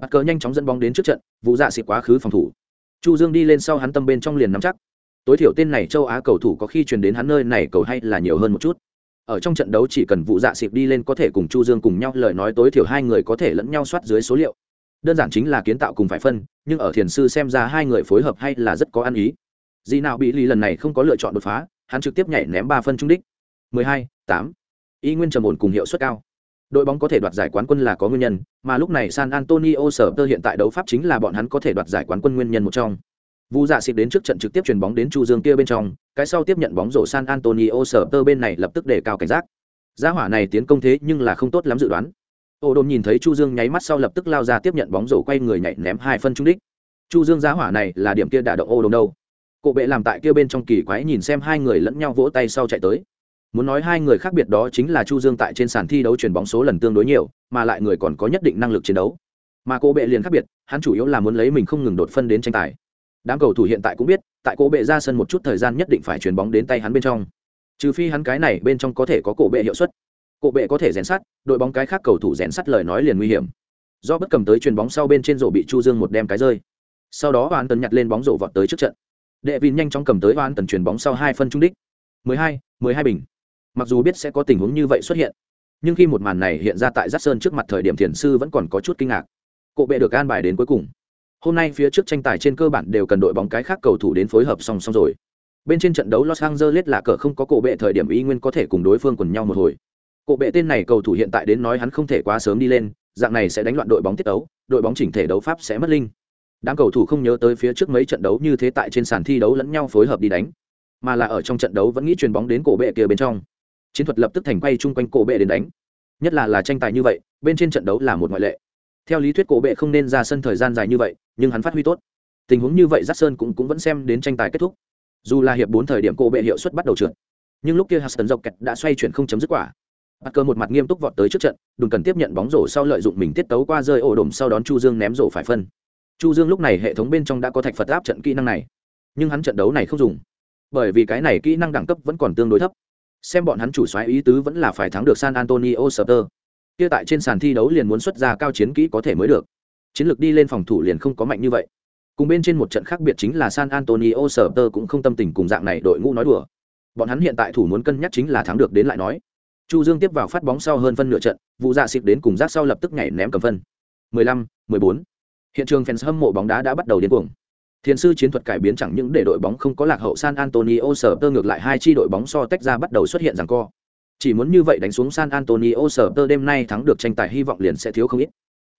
Bắt cờ nhanh chóng dẫn bóng đến trước trận, vụ dạ xịt quá khứ phòng thủ. Chu dương đi lên sau hắn tâm bên trong liền nắm chắc. Tối thiểu tên này châu á cầu thủ có khi truyền đến hắn nơi này cầu hay là nhiều hơn một chút ở trong trận đấu chỉ cần vụ dạ xịp đi lên có thể cùng chu dương cùng nhau lời nói tối thiểu hai người có thể lẫn nhau soát dưới số liệu. Đơn giản chính là kiến tạo cùng phải phân nhưng ở thiền sư xem ra hai người phối hợp hay là rất có ăn ý. Gì nào bị lì lần này không có lựa chọn đột phá hắn trực tiếp nhảy ném ba phân trung đích. 12, 8. y nguyên trầm ổn cùng hiệu suất cao. Đội bóng có thể đoạt giải quán quân là có nguyên nhân mà lúc này san antonio sở tơ hiện tại đấu pháp chính là bọn hắn có thể đoạt giải quán quân nguyên nhân một trong. Vu Dạ xịt đến trước trận trực tiếp chuyền bóng đến Chu Dương kia bên trong, cái sau tiếp nhận bóng rổ San Antonio sở tơ bên này lập tức để cao cảnh giác. Gia hỏa này tiến công thế nhưng là không tốt lắm dự đoán. Ô Đồn nhìn thấy Chu Dương nháy mắt sau lập tức lao ra tiếp nhận bóng rổ quay người nhảy ném hai phân trúng đích. Chu Dương gia hỏa này là điểm kia đả động Ô Đồn đâu. Cổ bệ làm tại kia bên trong kỳ quái nhìn xem hai người lẫn nhau vỗ tay sau chạy tới. Muốn nói hai người khác biệt đó chính là Chu Dương tại trên sàn thi đấu chuyển bóng số lần tương đối nhiều, mà lại người còn có nhất định năng lực chiến đấu. Mà cô bệ liền khác biệt, hắn chủ yếu là muốn lấy mình không ngừng đột phân đến tranh tài. Đám cầu thủ hiện tại cũng biết, tại cổ bệ ra sân một chút thời gian nhất định phải chuyền bóng đến tay hắn bên trong. Trừ phi hắn cái này bên trong có thể có cổ bệ hiệu suất. Cổ bệ có thể rèn sắt, đội bóng cái khác cầu thủ rèn sắt lời nói liền nguy hiểm. Do bất cầm tới chuyền bóng sau bên trên rổ bị Chu Dương một đem cái rơi. Sau đó Hoàn Tần nhặt lên bóng rổ vọt tới trước trận. Đệ Vin nhanh chóng cầm tới Hoàn Tần chuyền bóng sau hai phân trung đích. 12, 12 bình mặc dù biết sẽ có tình huống như vậy xuất hiện nhưng khi một màn này hiện ra tại giác sơn trước mặt thời điểm thiền sư vẫn còn có chút kinh ngạc cổ bệ được an bài đến cuối cùng hôm nay phía trước tranh tài trên cơ bản đều cần đội bóng cái khác cầu thủ đến phối hợp song song rồi. Bên trên trận đấu los angeles là cờ không có cổ bệ thời điểm y nguyên có thể cùng đối phương quần nhau một hồi. Cổ bệ tên này cầu thủ hiện tại đến nói hắn không thể quá sớm đi lên, dạng này sẽ đánh loạn đội bóng tiết đấu đội bóng chỉnh thể đấu pháp sẽ mất linh. Đám cầu thủ không nhớ tới phía trước mấy trận đấu như thế tại trên sàn thi đấu lẫn nhau phối hợp đi đánh, mà là ở trong trận đấu vẫn nghĩ chuyền bóng đến cổ bệ kia bên trong. Chiến thuật lập tức thành quay chung quanh cổ bệ đến đánh. Nhất là là tranh tài như vậy, bên trên trận đấu là một ngoại lệ theo lý thuyết cổ bệ không nên ra sân thời gian dài như vậy nhưng hắn phát huy tốt. Tình huống như vậy giác sơn cũng, cũng vẫn xem đến tranh tài kết thúc. Dù là hiệp bốn thời điểm cổ bệ hiệu suất bắt đầu trượt nhưng lúc kia huston dọc kẹt đã xoay chuyển không chấm dứt quả. Bắt cơ một mặt nghiêm túc vọt tới trước trận đừng cần tiếp nhận bóng rổ sau lợi dụng mình tiết tấu qua rơi ổ đồm sau đón chu dương ném rổ phải phân. Chu dương lúc này hệ thống bên trong đã có thạch phật áp trận kỹ năng này nhưng hắn trận đấu này không dùng. Bởi vì cái này kỹ năng đẳng cấp vẫn còn tương đối thấp. Xem bọn hắn chủ xoáy ý tứ vẫn là phải thắng được san antonio Spurs kia tại trên sàn thi đấu liền muốn xuất ra cao chiến kỹ có thể mới được. Chiến lược đi lên phòng thủ liền không có mạnh như vậy. Cùng bên trên một trận khác biệt chính là san antonio Spurs cũng không tâm tình cùng dạng này đội ngũ nói đùa. Bọn hắn hiện tại thủ muốn cân nhắc chính là thắng được đến lại nói. Chu dương tiếp vào phát bóng sau hơn phân nửa trận vụ dạ xịt đến cùng rác sau lập tức nhảy ném cầm phân. 15, 14. hiện trường fans hâm mộ bóng đá đã bắt đầu điên cuồng. Thiền sư chiến thuật cải biến chẳng những để đội bóng không có lạc hậu San Antonio sở tơ ngược lại hai chi đội bóng so tách ra bắt đầu xuất hiện rằng co. Chỉ muốn như vậy đánh xuống San Antonio sở tơ đêm nay thắng được tranh tài hy vọng liền sẽ thiếu không ít.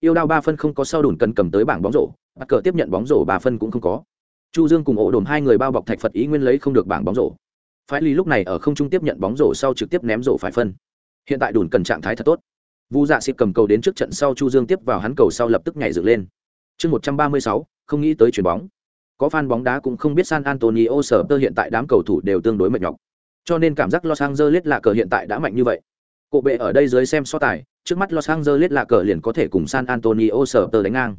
Yêu đao ba phân không có sau đủn cần cầm tới bảng bóng rổ, bắt cờ tiếp nhận bóng rổ ba phân cũng không có. Chu Dương cùng ổ đồn hai người bao bọc thạch Phật ý nguyên lấy không được bảng bóng rổ. Phái Lý lúc này ở không trung tiếp nhận bóng rổ sau trực tiếp ném rổ phải phân. Hiện tại đủn cần trạng thái thật tốt. Vu Dạ Xịp cầm cầu đến trước trận sau Chu Dương tiếp vào hắn cầu sau lập tức nhảy dựng lên. Chương 136, không nghĩ tới chuyền bóng có fan bóng đá cũng không biết San Antonio sở tơ hiện tại đám cầu thủ đều tương đối mệt nhọc. Cho nên cảm giác Los Angeles là cờ hiện tại đã mạnh như vậy. Cổ bệ ở đây dưới xem so tài, trước mắt Los Angeles là cờ liền có thể cùng San Antonio Spurs đánh ngang.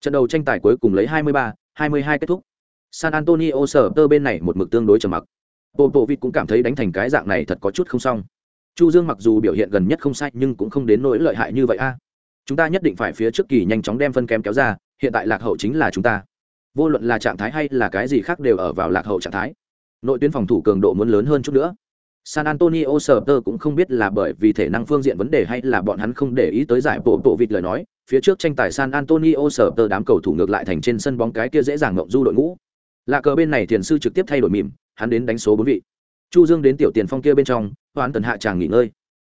Trận đầu tranh tài cuối cùng lấy 23, 22 kết thúc. San Antonio Spurs bên này một mực tương đối trầm mặc. Popovic cũng cảm thấy đánh thành cái dạng này thật có chút không xong. Chu Dương mặc dù biểu hiện gần nhất không sai nhưng cũng không đến nỗi lợi hại như vậy a. Chúng ta nhất định phải phía trước kỳ nhanh chóng đem phân kém kéo ra, hiện tại lạc hậu chính là chúng ta vô luận là trạng thái hay là cái gì khác đều ở vào lạc hậu trạng thái nội tuyến phòng thủ cường độ muốn lớn hơn chút nữa. San antonio sờ tơ cũng không biết là bởi vì thể năng phương diện vấn đề hay là bọn hắn không để ý tới giải bộ bộ vịt lời nói, phía trước tranh tài san antonio sờ tơ đám cầu thủ ngược lại thành trên sân bóng cái kia dễ dàng ngộng du đội ngũ. Lạ cờ bên này thiền sư trực tiếp thay đổi mìm hắn đến đánh số bốn vị. Chu dương đến tiểu tiền phong kia bên trong, hoán tần hạ tràng nghỉ ngơi.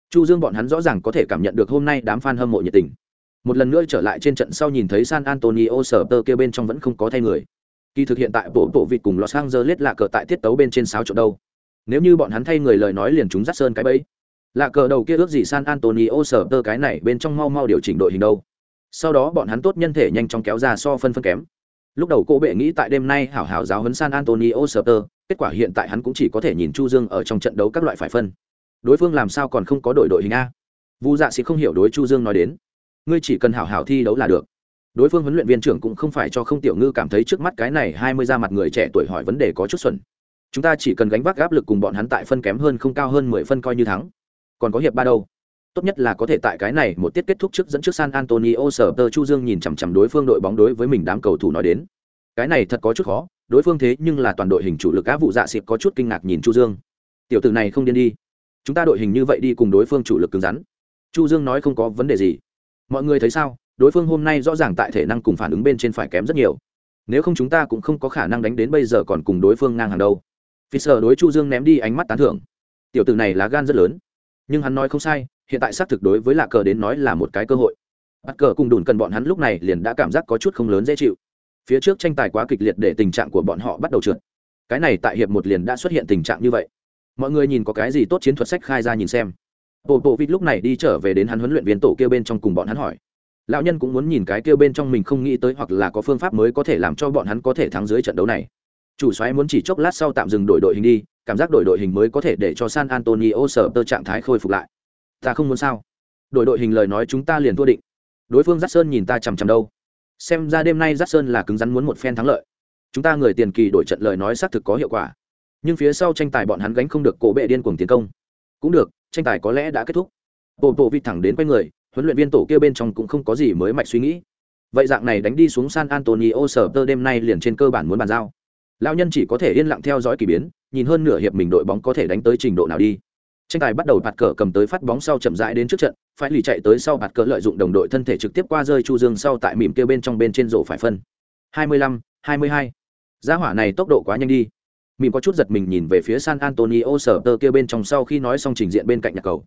Chu dương bọn hắn rõ ràng có thể cảm nhận được hôm nay đám fan hâm mộ nhiệt tình. Một lần nữa trở lại trên trận sau nhìn thấy san antonio sờ tơ kia bên trong vẫn không có thay người kỳ thực hiện tại bộ bộ vịt cùng los angeles là cờ tại tiết tấu bên trên sáu chỗ đâu. Nếu như bọn hắn thay người lời nói liền chúng dắt sơn cái bẫy. Lạ cờ đầu kia ước gì san antonio sở tơ cái này bên trong mau mau điều chỉnh đội hình đâu. Sau đó bọn hắn tốt nhân thể nhanh chóng kéo ra so phân phân kém. Lúc đầu cô bệ nghĩ tại đêm nay hảo hảo giáo huấn san antonio sở tơ, kết quả hiện tại hắn cũng chỉ có thể nhìn chu dương ở trong trận đấu các loại phải phân. Đối phương làm sao còn không có đội đội hình a? Vu dạ sĩ không hiểu đối chu dương nói đến. Ngươi chỉ cần hảo hảo thi đấu là được đối phương huấn luyện viên trưởng cũng không phải cho không tiểu ngư cảm thấy trước mắt cái này hai mươi ra mặt người trẻ tuổi hỏi vấn đề có chút xuẩn. Chúng ta chỉ cần gánh vác áp lực cùng bọn hắn tại phân kém hơn không cao hơn mười phân coi như thắng. Còn có hiệp ba đâu? Tốt nhất là có thể tại cái này một tiết kết thúc trước dẫn trước san antonio sở tơ chu dương nhìn chằm chằm đối phương đội bóng đối với mình đám cầu thủ nói đến. Cái này thật có chút khó, đối phương thế nhưng là toàn đội hình chủ lực á vụ dạ xịp có chút kinh ngạc nhìn chu dương. Tiểu tử này không điên đi. Chúng ta đội hình như vậy đi cùng đối phương chủ lực cứng rắn. Chu dương nói không có vấn đề gì. Mọi người thấy sao? Đối phương hôm nay rõ ràng tại thể năng cùng phản ứng bên trên phải kém rất nhiều. Nếu không chúng ta cũng không có khả năng đánh đến bây giờ còn cùng đối phương ngang hàng đâu. Fisher đối chu dương ném đi ánh mắt tán thưởng. Tiểu tử này là gan rất lớn. Nhưng hắn nói không sai, hiện tại xác thực đối với lạ cờ đến nói là một cái cơ hội. Bắt cờ cùng đùn cần bọn hắn lúc này liền đã cảm giác có chút không lớn dễ chịu. Phía trước tranh tài quá kịch liệt để tình trạng của bọn họ bắt đầu trượt. Cái này tại hiệp một liền đã xuất hiện tình trạng như vậy. Mọi người nhìn có cái gì tốt chiến thuật sách khai ra nhìn xem. Bộ bộ vịt lúc này đi trở về đến hắn huấn luyện viên tổ kêu bên trong cùng bọn hắn hỏi lão nhân cũng muốn nhìn cái kêu bên trong mình không nghĩ tới hoặc là có phương pháp mới có thể làm cho bọn hắn có thể thắng dưới trận đấu này. Chủ xoáy muốn chỉ chốc lát sau tạm dừng đổi đội hình đi, cảm giác đổi đội hình mới có thể để cho san antonio sở tơ trạng thái khôi phục lại. Ta không muốn sao? Đổi đội hình lời nói chúng ta liền thua định. Đối phương giắt sơn nhìn ta chằm chằm đâu? Xem ra đêm nay giắt sơn là cứng rắn muốn một phen thắng lợi. Chúng ta người tiền kỳ đổi trận lời nói xác thực có hiệu quả. Nhưng phía sau tranh tài bọn hắn gánh không được cổ bệ điên cuồng tiến công. Cũng được, tranh tài có lẽ đã kết thúc. Bộ bộ vịt thẳng đến quay người huấn luyện viên tổ kia bên trong cũng không có gì mới mạch suy nghĩ. Vậy dạng này đánh đi xuống san antonio sở tơ đêm nay liền trên cơ bản muốn bàn giao. Lao nhân chỉ có thể yên lặng theo dõi k ỳ biến nhìn hơn nửa hiệp mình đội bóng có thể đánh tới trình độ nào đi. Tranh tài bắt đầu bạt cờ cầm tới phát bóng sau chậm rãi đến trước trận phải lì chạy tới sau bạt cờ lợi dụng đồng đội thân thể trực tiếp qua rơi chu dương sau tại mỉm kêu bên trong bên trên rổ phải phân. 25, 22. gia hỏa này tốc độ quá nhanh đi. Mỉm có chút giật mình nhìn về phía san antonio sở tơ kia bên trong sau khi nói xong trình diện bên cạnh nhà cầu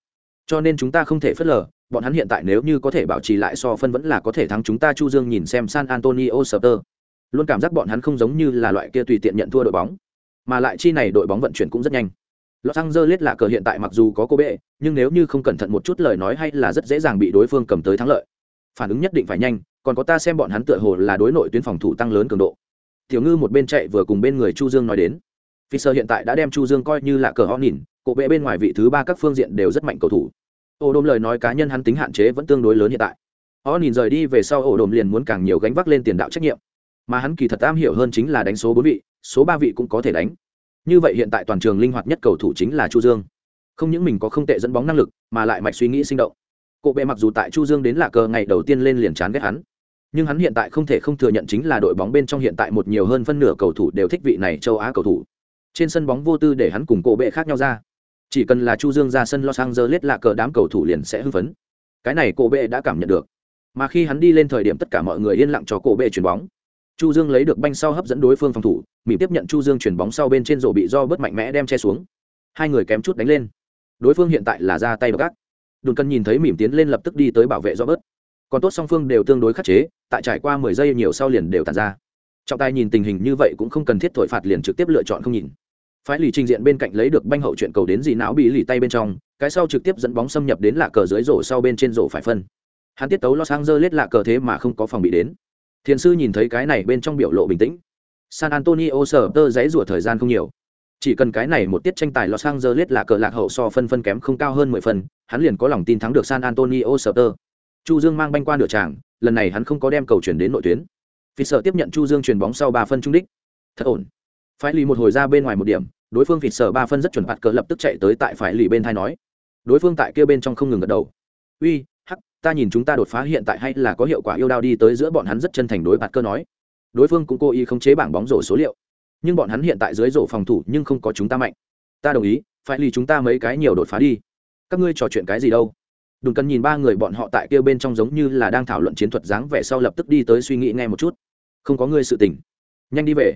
cho nên chúng ta không thể phớt lờ bọn hắn hiện tại nếu như có thể bảo trì lại so phân vẫn là có thể thắng chúng ta chu dương nhìn xem san antonio sờ tơ luôn cảm giác bọn hắn không giống như là loại kia tùy tiện nhận thua đội bóng mà lại chi này đội bóng vận chuyển cũng rất nhanh Los Angeles là cờ hiện tại mặc dù có cô bệ, nhưng nếu như không cẩn thận một chút lời nói hay là rất dễ dàng bị đối phương cầm tới thắng lợi. Phản ứng nhất định phải nhanh, còn có ta xem bọn hắn tựa hồ là đối nội tuyến phòng thủ tăng lớn cường độ. Tiểu Ngư một bên chạy vừa cùng bên người Chu Dương nói đến. Fisher hiện tại đã đem Chu Dương coi như là cờ họ nhìn, cổ bệ bên ngoài vị thứ ba các phương diện đều rất mạnh cầu thủ. Ổ đồm lời nói cá nhân hắn tính hạn chế vẫn tương đối lớn hiện tại. Họ nhìn rời đi về sau ổ đồm liền muốn càng nhiều gánh vác lên tiền đạo trách nhiệm. Mà hắn kỳ thật am hiểu hơn chính là đánh số bốn vị, số ba vị cũng có thể đánh. Như vậy hiện tại toàn trường linh hoạt nhất cầu thủ chính là chu dương. Không những mình có không tệ dẫn bóng năng lực mà lại mạch suy nghĩ sinh động. Cộ bệ mặc dù tại chu dương đến lạ cờ ngày đầu tiên lên liền chán ghét hắn nhưng hắn hiện tại không thể không thừa nhận chính là đội bóng bên trong hiện tại một nhiều hơn phân nửa cầu thủ đều thích vị này châu á cầu thủ. Trên sân bóng vô tư để hắn cùng cộ bệ khác nhau ra chỉ cần là chu dương ra sân los angeles lạ cờ đám cầu thủ liền sẽ hưng phấn. Cái này Cổ bệ đã cảm nhận được. Mà khi hắn đi lên thời điểm tất cả mọi người yên lặng cho Cổ bệ chuyển bóng. Chu dương lấy được banh sau hấp dẫn đối phương phòng thủ mỉm tiếp nhận chu dương chuyển bóng sau bên trên rổ bị do bớt mạnh mẽ đem che xuống. Hai người kém chút đánh lên. Đối phương hiện tại là ra tay gác. Đồn cân nhìn thấy mỉm tiến lên lập tức đi tới bảo vệ do bớt. Còn tốt song phương đều tương đối khắc chế, tại trải qua mười giây nhiều sau liền đều tàn ra. Trọng tài nhìn tình hình như vậy cũng không cần thiết thổi phạt liền trực tiếp lựa chọn không nhìn phái lì trình diện bên cạnh lấy được banh hậu chuyện cầu đến gì não bị lì tay bên trong, cái sau trực tiếp dẫn bóng xâm nhập đến lạ cờ dưới rổ sau bên trên rổ phải phân. Hắn tiết tấu lo sang dơ lết lạ cờ thế mà không có phòng bị đến. Thiền sư nhìn thấy cái này bên trong biểu lộ bình tĩnh. San antonio sở tơ giấy rủa thời gian không nhiều. Chỉ cần cái này một tiết tranh tài los angeles là cờ lạc hậu so phân phân kém không cao hơn mười phần, hắn liền có lòng tin thắng được san antonio sở tơ. Chu dương mang banh qua nửa tràng, lần này hắn không có đem cầu chuyển đến nội tuyến. Vì sợ tiếp nhận chu dương chuyền bóng sau ba phân trung đích. Thật ổn. Phải lì một hồi ra bên ngoài một điểm đối phương vịt sợ ba phân rất chuẩn bạt cờ lập tức chạy tới tại phải lì bên thai nói. Đối phương tại kia bên trong không ngừng gật đầu. Uy ta nhìn chúng ta đột phá hiện tại hay là có hiệu quả yêu đao đi tới giữa bọn hắn rất chân thành đối bạt cờ nói. Đối phương cũng cố ý khống chế bảng bóng rổ số liệu. Nhưng bọn hắn hiện tại dưới rổ phòng thủ nhưng không có chúng ta mạnh. Ta đồng ý, phải lì chúng ta mấy cái nhiều đột phá đi. Các ngươi trò chuyện cái gì đâu? Đừng cần nhìn ba người bọn họ tại kia bên trong giống như là đang thảo luận chiến thuật dáng vẻ sau lập tức đi tới suy nghĩ nghe một chút. Không có ngươi sự tình. Nhanh đi về.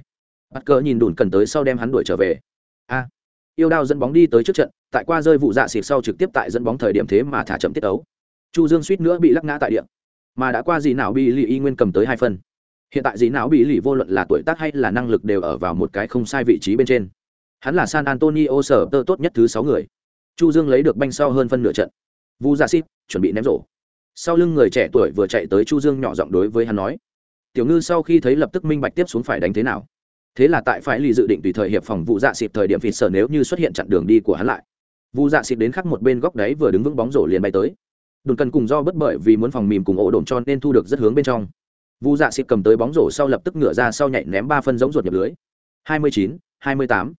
Bắt cờ nhìn đùn cần tới sau đem hắn đuổi trở về a. Yêu đao dẫn bóng đi tới trước trận, tại qua rơi vụ dạ xịt sau trực tiếp tại dẫn bóng thời điểm thế mà thả chậm tiết ấu. Chu dương suýt nữa bị lắc ngã tại địa. Mà đã qua gì não bị lì y nguyên cầm tới hai phân. Hiện tại gì não bị lì vô luận là tuổi tác hay là năng lực đều ở vào một cái không sai vị trí bên trên. Hắn là san antonio sở tơ tốt nhất thứ sáu người. Chu dương lấy được banh sau hơn phân nửa trận. Vu Dạ xít chuẩn bị ném rổ. Sau lưng người trẻ tuổi vừa chạy tới chu dương nhỏ giọng đối với hắn nói, tiểu ngư sau khi thấy lập tức minh bạch tiếp xuống phải đánh thế nào thế là tại phải lì dự định tùy thời hiệp phòng vụ dạ xịt thời điểm vịt sở nếu như xuất hiện chặn đường đi của hắn lại. Vụ dạ xịt đến khắc một bên góc đấy vừa đứng vững bóng rổ liền bay tới. Đồn cần cùng do bất bởi vì muốn phòng mìm cùng ổ đồn cho nên thu được rất hướng bên trong. Vụ dạ xịt cầm tới bóng rổ sau lập tức ngửa ra sau nhảy ném ba phân giống ruột nhập lưới. 29, 28.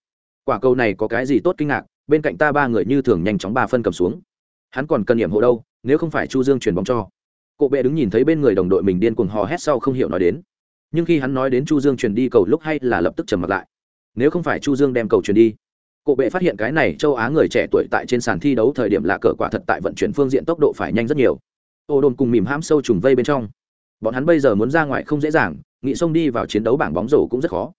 quả cầu này có cái gì tốt kinh ngạc bên cạnh ta ba người như thường nhanh chóng ba phân cầm xuống. Hắn còn cần điểm hộ đâu nếu không phải chu dương chuyển bóng cho. Cộ bệ đứng nhìn thấy bên người đồng đội mình điên cuồng hò hét sau không hiểu nói đến nhưng khi hắn nói đến chu dương chuyển đi cầu lúc hay là lập tức trầm mặt lại. Nếu không phải chu dương đem cầu chuyển đi cộ bệ phát hiện cái này châu á người trẻ tuổi tại trên sàn thi đấu thời điểm là cờ quả thật tại vận chuyển phương diện tốc độ phải nhanh rất nhiều. Ô đồn cùng mìm hãm sâu trùng vây bên trong. Bọn hắn bây giờ muốn ra ngoài không dễ dàng nghị xông đi vào chiến đấu bảng bóng rổ cũng rất khó.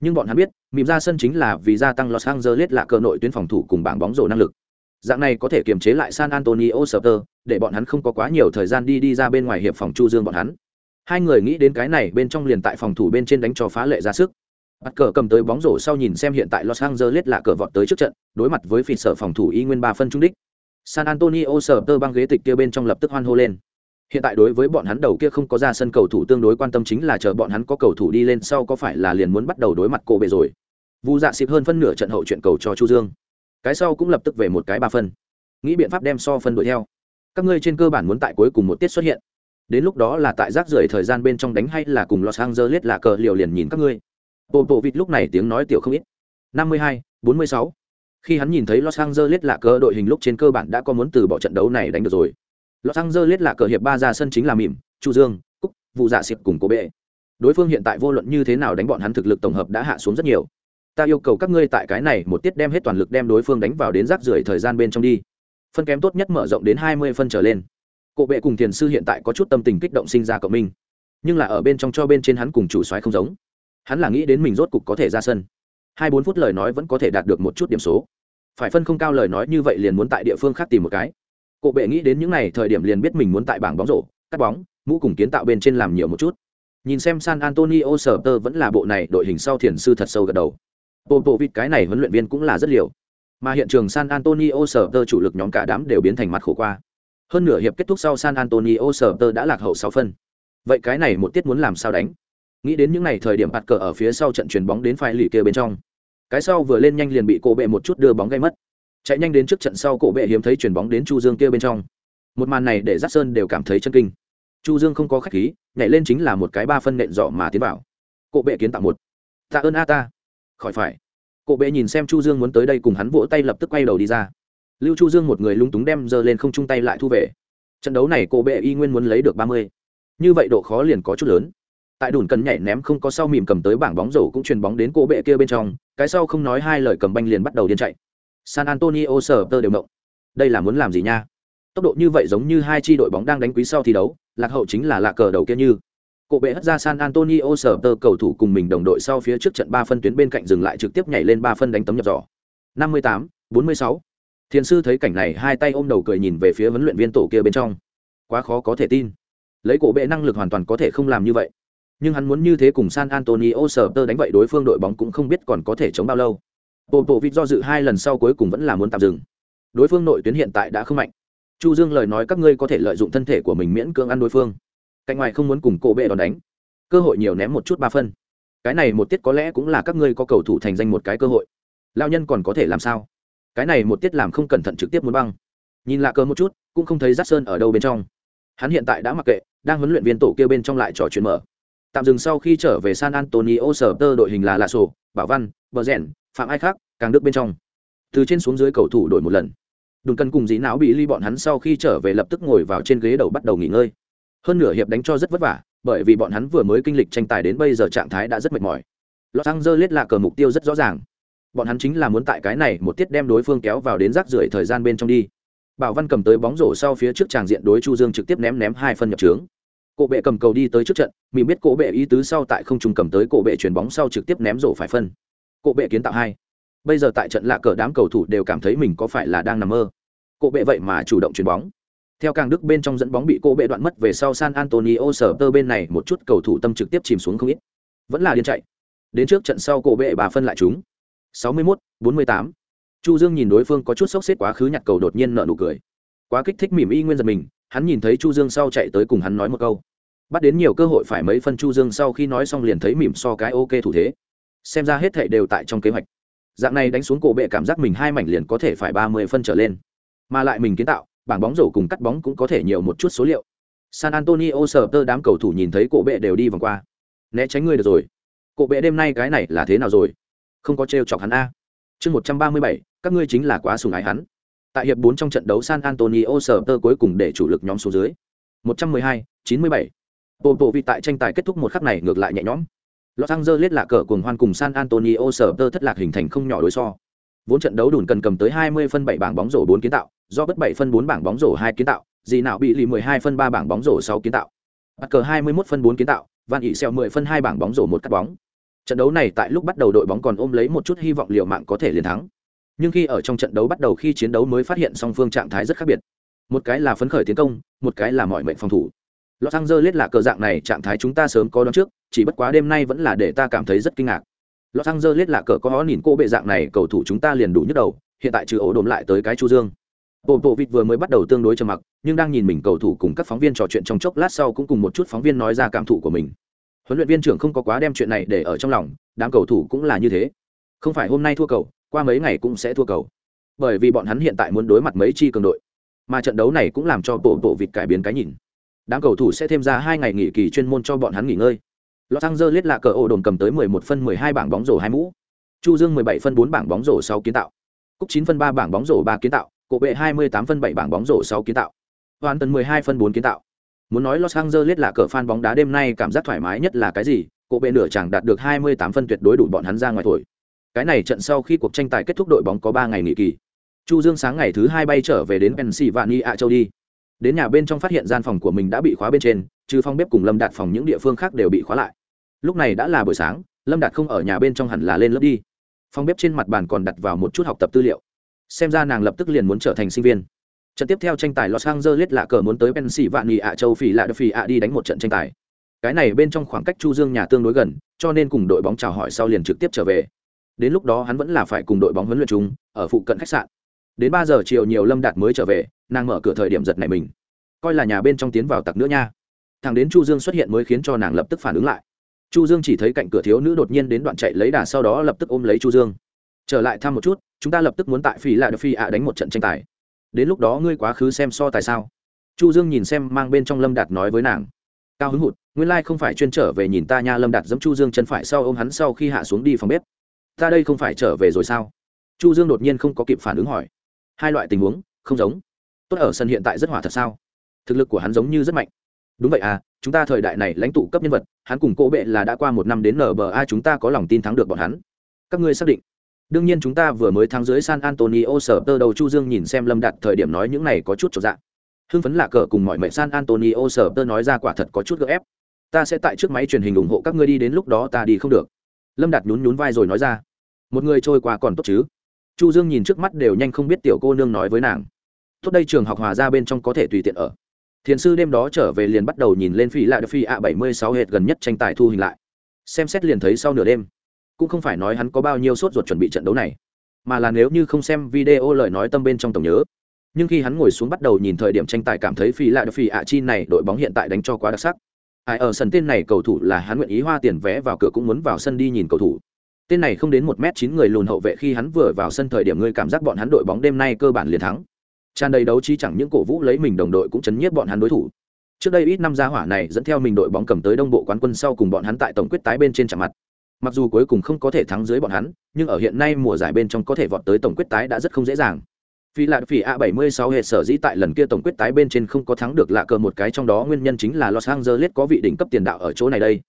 Nhưng bọn hắn biết mìm ra sân chính là vì gia tăng los angeles là cờ nội tuyến phòng thủ cùng bảng bóng rổ năng lực. Dạng này có thể kiềm chế lại san antonio Spurs, để bọn hắn không có quá nhiều thời gian đi đi ra bên ngoài hiệp phòng chu dương bọn hắn hai người nghĩ đến cái này bên trong liền tại phòng thủ bên trên đánh cho phá lệ ra sức. Bắt cờ cầm tới bóng rổ sau nhìn xem hiện tại los angeles là cờ vọt tới trước trận, đối mặt với phỉ sở phòng thủ y nguyên ba phân trung đích. San antonio Spurs băng ghế tịch kia bên trong lập tức hoan hô lên. Hiện tại đối với bọn hắn đầu kia không có ra sân cầu thủ tương đối quan tâm chính là chờ bọn hắn có cầu thủ đi lên sau có phải là liền muốn bắt đầu đối mặt cổ bệ rồi. Vu dạ xịp hơn phân nửa trận hậu chuyện cầu cho chu dương. Cái sau cũng lập tức về một cái ba phân. Nghĩ biện pháp đem so phân đuổi theo. Các ngươi trên cơ bản muốn tại cuối cùng một tiết xuất hiện đến lúc đó là tại rác rưởi thời gian bên trong đánh hay là cùng los angeles là cờ liều liền nhìn các ngươi bộ bộ vịt lúc này tiếng nói tiểu không ít năm mươi hai bốn mươi sáu khi hắn nhìn thấy los angeles là cờ đội hình lúc trên cơ bản đã có muốn từ bỏ trận đấu này đánh được rồi Los Angeles là cờ hiệp ba ra sân chính là mỉm, Chu Dương, Cúc, vụ dạ xịp cùng cố bệ. Đối phương hiện tại vô luận như thế nào đánh bọn hắn thực lực tổng hợp đã hạ xuống rất nhiều. Ta yêu cầu các ngươi tại cái này một tiết đem hết toàn lực đem đối phương đánh vào đến rác rưởi thời gian bên trong đi. Phân kém tốt nhất mở rộng đến hai mươi phân trở lên. Cổ bệ cùng thiền sư hiện tại có chút tâm tình kích động sinh ra cộng minh, nhưng là ở bên trong cho bên trên hắn cùng chủ soái không giống. Hắn là nghĩ đến mình rốt cục có thể ra sân. Hai bốn phút lời nói vẫn có thể đạt được một chút điểm số. Phải phân không cao lời nói như vậy liền muốn tại địa phương khác tìm một cái Cổ bệ nghĩ đến những ngày thời điểm liền biết mình muốn tại bảng bóng rổ, cắt bóng, mũ cùng kiến tạo bên trên làm nhiều một chút. Nhìn xem San Antonio Spurs vẫn là bộ này đội hình sau thiền sư thật sâu gật đầu. Bộ bộ vịt cái này huấn luyện viên cũng là rất liều. Mà hiện trường San Antonio Spurs chủ lực nhóm cả đám đều biến thành mặt khổ qua. Hơn nửa hiệp kết thúc sau San Antonio Spurs đã lạc hậu 6 phân. Vậy cái này một tiết muốn làm sao đánh? Nghĩ đến những ngày thời điểm bạt cờ ở phía sau trận chuyền bóng đến phải lì kia bên trong. Cái sau vừa lên nhanh liền bị cổ bệ một chút đưa bóng gây mất. Chạy nhanh đến trước trận sau cổ bệ hiếm thấy chuyền bóng đến chu dương kia bên trong. Một màn này để giác sơn đều cảm thấy chân kinh. Chu dương không có khách khí, nhảy lên chính là một cái ba phân nện dọ mà tiến vào. Cổ bệ kiến tạo một. Tạ ơn a ta. Khỏi phải. Cổ bệ nhìn xem chu dương muốn tới đây cùng hắn vỗ tay lập tức quay đầu đi ra lưu chu dương một người lung túng đem giơ lên không chung tay lại thu về. Trận đấu này cổ bệ y nguyên muốn lấy được ba mươi. Như vậy độ khó liền có chút lớn. Tại đùn cần nhảy ném không có sau mỉm cầm tới bảng bóng rổ cũng truyền bóng đến cổ bệ kia bên trong cái sau không nói hai lời cầm banh liền bắt đầu điên chạy. San antonio sờ tơ đều mộng đây là muốn làm gì nha? Tốc độ như vậy giống như hai tri đội bóng đang đánh quý sau thi đấu lạc hậu chính là lạc cờ đầu kia như. Cổ bệ hất ra San Antonio sở tơ cầu thủ cùng mình đồng đội sau phía trước trận ba phân tuyến bên cạnh dừng lại trực tiếp nhảy lên ba phân đánh tấm nhập giỏ. 58, 46. Thiền sư thấy cảnh này, hai tay ôm đầu cười nhìn về phía huấn luyện viên tổ kia bên trong. Quá khó có thể tin. Lấy cổ bệ năng lực hoàn toàn có thể không làm như vậy. Nhưng hắn muốn như thế cùng San Antonio Spurs tơ đánh vậy đối phương đội bóng cũng không biết còn có thể chống bao lâu. Bộ bộ vịt do dự hai lần sau cuối cùng vẫn là muốn tạm dừng. Đối phương nội tuyến hiện tại đã không mạnh. Chu dương lời nói các ngươi có thể lợi dụng thân thể của mình miễn cưỡng ăn đối phương. Cạnh ngoài không muốn cùng cổ bệ đòn đánh. Cơ hội nhiều ném một chút ba phân. Cái này một tiết có lẽ cũng là các ngươi có cầu thủ thành danh một cái cơ hội. Lao nhân còn có thể làm sao? Cái này một tiết làm không cẩn thận trực tiếp muốn băng. Nhìn lạ cơ một chút, cũng không thấy rát sơn ở đâu bên trong. Hắn hiện tại đã mặc kệ, đang huấn luyện viên tổ kia bên trong lại trò chuyện mở. Tạm dừng sau khi trở về san antonio sở tơ đội hình là lạ sổ, bảo văn, bờ rèn, phạm ai khác, càng đức bên trong. Từ trên xuống dưới cầu thủ đổi một lần. Đừng cần cùng dí não bị ly bọn hắn sau khi trở về lập tức ngồi vào trên ghế đầu bắt đầu nghỉ ngơi. Hơn nửa hiệp đánh cho rất vất vả, bởi vì bọn hắn vừa mới kinh lịch tranh tài đến bây giờ trạng thái đã rất mệt mỏi. Los angeles là cờ mục tiêu rất rõ ràng bọn hắn chính là muốn tại cái này một tiết đem đối phương kéo vào đến rác rưởi thời gian bên trong đi. Bảo văn cầm tới bóng rổ sau phía trước tràng diện đối chu dương trực tiếp ném ném hai phân nhập trướng. Cổ bệ cầm cầu đi tới trước trận, mình biết cổ bệ ý tứ sau tại không trùng cầm tới cổ bệ chuyền bóng sau trực tiếp ném rổ phải phân. Cổ bệ kiến tạo hai. Bây giờ tại trận lạ cờ đám cầu thủ đều cảm thấy mình có phải là đang nằm mơ. Cổ bệ vậy mà chủ động chuyền bóng. Theo càng đức bên trong dẫn bóng bị cổ bệ đoạn mất về sau san antonio sở tơ bên này một chút cầu thủ tâm trực tiếp chìm xuống không ít. Vẫn là điên chạy. Đến trước trận sau cổ bệ bà phân lại chúng. 61, 48. chu dương nhìn đối phương có chút sốc xếp quá khứ nhặt cầu đột nhiên nở nụ cười. Quá kích thích mỉm y nguyên giật mình hắn nhìn thấy chu dương sau chạy tới cùng hắn nói một câu. Bắt đến nhiều cơ hội phải mấy phân chu dương sau khi nói xong liền thấy mỉm so cái ok thủ thế. Xem ra hết thảy đều tại trong kế hoạch. Dạng này đánh xuống cổ bệ cảm giác mình hai mảnh liền có thể phải ba mươi phân trở lên. Mà lại mình kiến tạo bảng bóng rổ cùng cắt bóng cũng có thể nhiều một chút số liệu. San antonio sờ tơ đám cầu thủ nhìn thấy cổ bệ đều đi vòng qua. Né tránh người được rồi. Cổ bệ đêm nay cái này là thế nào rồi? Không có trêu chọc hắn a chương một trăm ba mươi bảy các ngươi chính là quá sùng ái hắn tại hiệp bốn trong trận đấu san antonio sờ tơ cuối cùng để chủ lực nhóm số dưới một trăm mười hai chín mươi bảy bộ bộ vị tại tranh tài kết thúc một khắc này ngược lại nhẹ nhõm Los Angeles là cờ cuồng hoan cùng San Antonio Spurs tơ thất lạc hình thành không nhỏ đối so. Vốn trận đấu đùn cần cầm tới 20 phân 7 bảng bóng rổ 4 kiến tạo, do bất 7 phân 4 bảng bóng rổ 2 kiến tạo, gì nào bị lì 12 phân 3 bảng bóng rổ 6 kiến tạo. Bắt cờ 21 phân 4 kiến tạo, Van Ý xeo 10 phân 2 bảng bóng rổ 1 cắt bóng. Trận đấu này tại lúc bắt đầu đội bóng còn ôm lấy một chút hy vọng liều mạng có thể liền thắng. Nhưng khi ở trong trận đấu bắt đầu khi chiến đấu mới phát hiện song phương trạng thái rất khác biệt. Một cái là phấn khởi tiến công, một cái là mọi mệnh phòng thủ. Los Angeles là cờ dạng này trạng thái chúng ta sớm có đón trước, chỉ bất quá đêm nay vẫn là để ta cảm thấy rất kinh ngạc. Los Angeles là cờ có hó nhìn cô bệ dạng này cầu thủ chúng ta liền đủ nhức đầu, hiện tại trừ ổ đồm lại tới cái Chu Dương. Bộ bộ vịt vừa mới bắt đầu tương đối trầm mặc, nhưng đang nhìn mình cầu thủ cùng các phóng viên trò chuyện trong chốc lát sau cũng cùng một chút phóng viên nói ra cảm thụ của mình. Huấn luyện viên trưởng không có quá đem chuyện này để ở trong lòng, đám cầu thủ cũng là như thế. Không phải hôm nay thua cầu, qua mấy ngày cũng sẽ thua cầu. Bởi vì bọn hắn hiện tại muốn đối mặt mấy chi cường đội. Mà trận đấu này cũng làm cho bộ bộ vịt cải biến cái nhìn. Đám cầu thủ sẽ thêm ra hai ngày nghỉ kỳ chuyên môn cho bọn hắn nghỉ ngơi. Los Angeles là cờ ổ đồn cầm tới 11 phân 12 bảng bóng rổ hai mũ. Chu dương 17 phân 4 bảng bóng rổ 6 kiến tạo. Cúc 9 phân 3 bảng bóng rổ 3 kiến tạo. Cổ bệ 28 phân 7 bảng bóng rổ 6 kiến tạo. Hoàn tần 12 phân 4 kiến tạo muốn nói Los Angeles là cờ fan bóng đá đêm nay cảm giác thoải mái nhất là cái gì? Cổ bệ nửa chẳng đạt được 28 phân tuyệt đối đủ bọn hắn ra ngoài thổi. Cái này trận sau khi cuộc tranh tài kết thúc đội bóng có 3 ngày nghỉ kỳ. Chu dương sáng ngày thứ hai bay trở về đến pennsylvania châu đi. Đến nhà bên trong phát hiện gian phòng của mình đã bị khóa bên trên, trừ phòng bếp cùng lâm đạt phòng những địa phương khác đều bị khóa lại. Lúc này đã là buổi sáng, lâm đạt không ở nhà bên trong hẳn là lên lớp đi. Phòng bếp trên mặt bàn còn đặt vào một chút học tập tư liệu. Xem ra nàng lập tức liền muốn trở thành sinh viên trận tiếp theo tranh tài los angeles lạ cờ muốn tới pennsylvania ạ châu phi lạ đ phi ạ đi đánh một trận tranh tài. Cái này bên trong khoảng cách chu dương nhà tương đối gần, cho nên cùng đội bóng chào hỏi sau liền trực tiếp trở về. Đến lúc đó hắn vẫn là phải cùng đội bóng huấn luyện chung, ở phụ cận khách sạn. Đến ba giờ chiều nhiều lâm đạt mới trở về, nàng mở cửa thời điểm giật này mình. Coi là nhà bên trong tiến vào tặc nữa nha. Thằng đến chu dương xuất hiện mới khiến cho nàng lập tức phản ứng lại. Chu dương chỉ thấy cạnh cửa thiếu nữ đột nhiên đến đoạn chạy lấy đà sau đó lập tức ôm lấy chu dương. Trở lại thăm một chút, chúng ta lập tức muốn tại phi Lạ được phi ạ đánh một trận tranh tài đến lúc đó ngươi quá khứ xem so tại sao? Chu dương nhìn xem mang bên trong lâm đạt nói với nàng. Cao hứng hụt, nguyên lai không phải chuyên trở về nhìn ta nha, lâm đạt giống chu dương chân phải sau ôm hắn sau khi hạ xuống đi phòng bếp. Ta đây không phải trở về rồi sao? Chu dương đột nhiên không có kịp phản ứng hỏi. Hai loại tình huống, không giống. Tốt ở sân hiện tại rất hỏa thật sao? Thực lực của hắn giống như rất mạnh. Đúng vậy à chúng ta thời đại này lãnh tụ cấp nhân vật, hắn cùng cỗ bệ là đã qua một năm đến nba chúng ta có lòng tin thắng được bọn hắn. Các ngươi xác định đương nhiên chúng ta vừa mới thắng dưới san antonio, sở tơ đầu chu dương nhìn xem lâm đạt thời điểm nói những này có chút trọn dạng hưng phấn lạ cờ cùng mọi mệnh san antonio, sở tơ nói ra quả thật có chút gỡ ép. Ta sẽ tại trước máy truyền hình ủng hộ các ngươi đi, đến lúc đó ta đi không được. Lâm đạt nhún nhún vai rồi nói ra. Một người trôi qua còn tốt chứ? Chu dương nhìn trước mắt đều nhanh không biết tiểu cô nương nói với nàng. Tốt đây trường học hòa ra bên trong có thể tùy tiện ở. Thiền sư đêm đó trở về liền bắt đầu nhìn lên phi lại được phi a bảy mươi sáu hệt gần nhất tranh tài thu hình lại. Xem xét liền thấy sau nửa đêm cũng không phải nói hắn có bao nhiêu sốt ruột chuẩn bị trận đấu này, mà là nếu như không xem video lời nói tâm bên trong tổng nhớ. Nhưng khi hắn ngồi xuống bắt đầu nhìn thời điểm tranh tài cảm thấy phi lại được phi ạ chi này đội bóng hiện tại đánh cho quá đặc sắc. Ai ở sân tên này cầu thủ là hắn nguyện ý hoa tiền vé vào cửa cũng muốn vào sân đi nhìn cầu thủ. Tên này không đến một m chín người lùn hậu vệ khi hắn vừa vào sân thời điểm ngươi cảm giác bọn hắn đội bóng đêm nay cơ bản liền thắng. Tràn đầy đấu trí chẳng những cổ vũ lấy mình đồng đội cũng chấn nhiếp bọn hắn đối thủ. Trước đây ít năm gia hỏa này dẫn theo mình đội bóng cầm tới đông bộ quán quân sau cùng bọn hắn tại tổng quyết tái bên trên chạm mặt mặc dù cuối cùng không có thể thắng dưới bọn hắn, nhưng ở hiện nay mùa giải bên trong có thể vọt tới tổng quyết tái đã rất không dễ dàng. Vì lạ phỉ a 76 hệ sở dĩ tại lần kia tổng quyết tái bên trên không có thắng được lạ cờ một cái trong đó nguyên nhân chính là los angeles có vị đỉnh cấp tiền đạo ở chỗ này đây.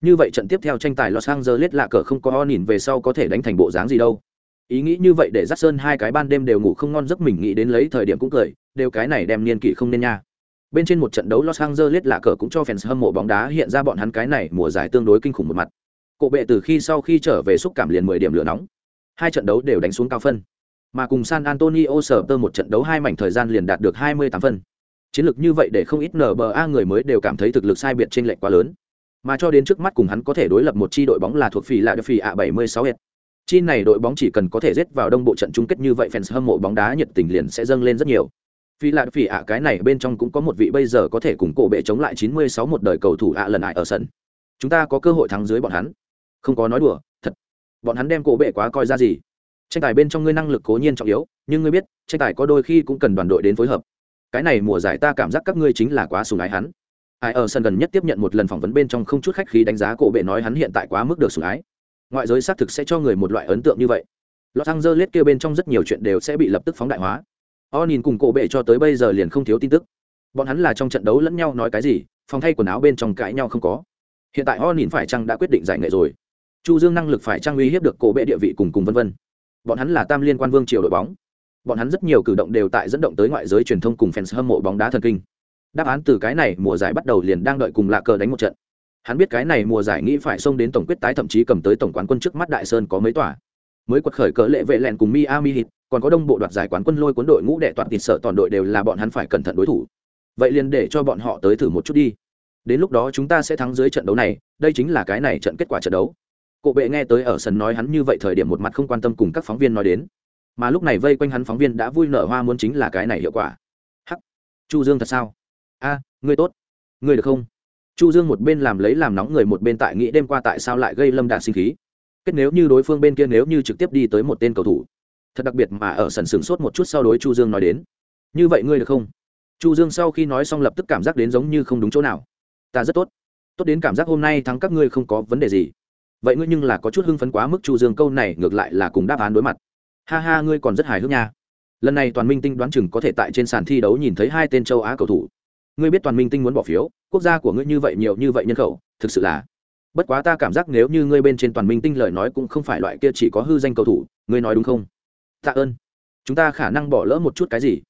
Như vậy trận tiếp theo tranh tài los angeles lạ cờ không có o nhìn về sau có thể đánh thành bộ dáng gì đâu. Ý nghĩ như vậy để dắt sơn hai cái ban đêm đều ngủ không ngon giấc mình nghĩ đến lấy thời điểm cũng cười, đều cái này đem niên kỷ không nên nha. Bên trên một trận đấu Los Angeles lạ cờ cũng cho fans hâm mộ bóng đá hiện ra bọn hắn cái này mùa giải tương đối kinh khủng một mặt. Cổ bệ từ khi sau khi trở về xúc cảm liền 10 điểm lửa nóng. Hai trận đấu đều đánh xuống cao phân. Mà cùng San Antonio sở tơ một trận đấu hai mảnh thời gian liền đạt được 28 phân. Chiến lược như vậy để không ít NBA người mới đều cảm thấy thực lực sai biệt trên lệch quá lớn. Mà cho đến trước mắt cùng hắn có thể đối lập một chi đội bóng là thuộc phỉ lạ được phỉ ạ 76 hết. Chi này đội bóng chỉ cần có thể rết vào đông bộ trận chung kết như vậy fans hâm mộ bóng đá nhiệt tình liền sẽ dâng lên rất nhiều. Phi lạ phỉ ạ cái này bên trong cũng có một vị bây giờ có thể cùng cổ bệ chống lại 96 một đời cầu thủ ạ lần ải ở sân. Chúng ta có cơ hội thắng dưới bọn hắn. Không có nói đùa, thật. Bọn hắn đem cổ bệ quá coi ra gì? Tranh tài bên trong ngươi năng lực cố nhiên trọng yếu, nhưng ngươi biết, tranh tài có đôi khi cũng cần đoàn đội đến phối hợp. Cái này mùa giải ta cảm giác các ngươi chính là quá sùng ái hắn. ai ở sân gần nhất tiếp nhận một lần phỏng vấn bên trong không chút khách khí đánh giá cổ bệ nói hắn hiện tại quá mức được sùng ái ngoại giới xác thực sẽ cho người một loại ấn tượng như vậy los angeles kêu bên trong rất nhiều chuyện đều sẽ bị lập tức phóng đại hóa o nhìn cùng cổ bệ cho tới bây giờ liền không thiếu tin tức bọn hắn là trong trận đấu lẫn nhau nói cái gì phòng thay quần áo bên trong cãi nhau không có hiện tại o nhìn phải chăng đã quyết định giải nghệ rồi chu dương năng lực phải trang uy hiếp được cổ bệ địa vị cùng cùng vân vân. Bọn hắn là tam liên quan vương triều đội bóng. Bọn hắn rất nhiều cử động đều tại dẫn động tới ngoại giới truyền thông cùng fans hâm mộ bóng đá thần kinh. Đáp án từ cái này, mùa giải bắt đầu liền đang đợi cùng lạ cờ đánh một trận. Hắn biết cái này mùa giải nghĩ phải xông đến tổng quyết tái thậm chí cầm tới tổng quán quân trước mắt đại sơn có mấy tòa. Mới quật khởi cỡ lệ vệ lẹn cùng miami heat, còn có đông bộ đoạt giải quán quân lôi cuốn đội ngũ đệ toàn thịt sợ toàn đội đều là bọn hắn phải cẩn thận đối thủ. Vậy liền để cho bọn họ tới thử một chút đi. Đến lúc đó chúng ta sẽ thắng dưới trận đấu này, đây chính là cái này trận kết quả trận đấu. Cổ bệ nghe tới ở sân nói hắn như vậy thời điểm một mặt không quan tâm cùng các phóng viên nói đến. Mà lúc này vây quanh hắn phóng viên đã vui nở hoa muốn chính là cái này hiệu quả. Hắc! Chu dương thật sao? A, ngươi tốt. Ngươi được không? Chu dương một bên làm lấy làm nóng người một bên tại nghĩ đêm qua tại sao lại gây lâm đạn sinh khí. Kết nếu như đối phương bên kia nếu như trực tiếp đi tới một tên cầu thủ. Thật đặc biệt mà ở sân sửng sốt một chút sau đối chu dương nói đến. Như vậy ngươi được không? Chu dương sau khi nói xong lập tức cảm giác đến giống như không đúng chỗ nào. Ta rất tốt. Tốt đến cảm giác hôm nay thắng các ngươi không có vấn đề gì vậy ngươi nhưng là có chút hưng phấn quá mức chu dương câu này ngược lại là cùng đáp án đối mặt. Ha ha, ngươi còn rất hài hước nha. Lần này toàn minh tinh đoán chừng có thể tại trên sàn thi đấu nhìn thấy hai tên châu á cầu thủ. Ngươi biết toàn minh tinh muốn bỏ phiếu, quốc gia của ngươi như vậy nhiều như vậy nhân khẩu, thực sự là. Bất quá ta cảm giác nếu như ngươi bên trên toàn minh tinh lời nói cũng không phải loại kia chỉ có hư danh cầu thủ, ngươi nói đúng không? Tạ ơn. Chúng ta khả năng bỏ lỡ một chút cái gì?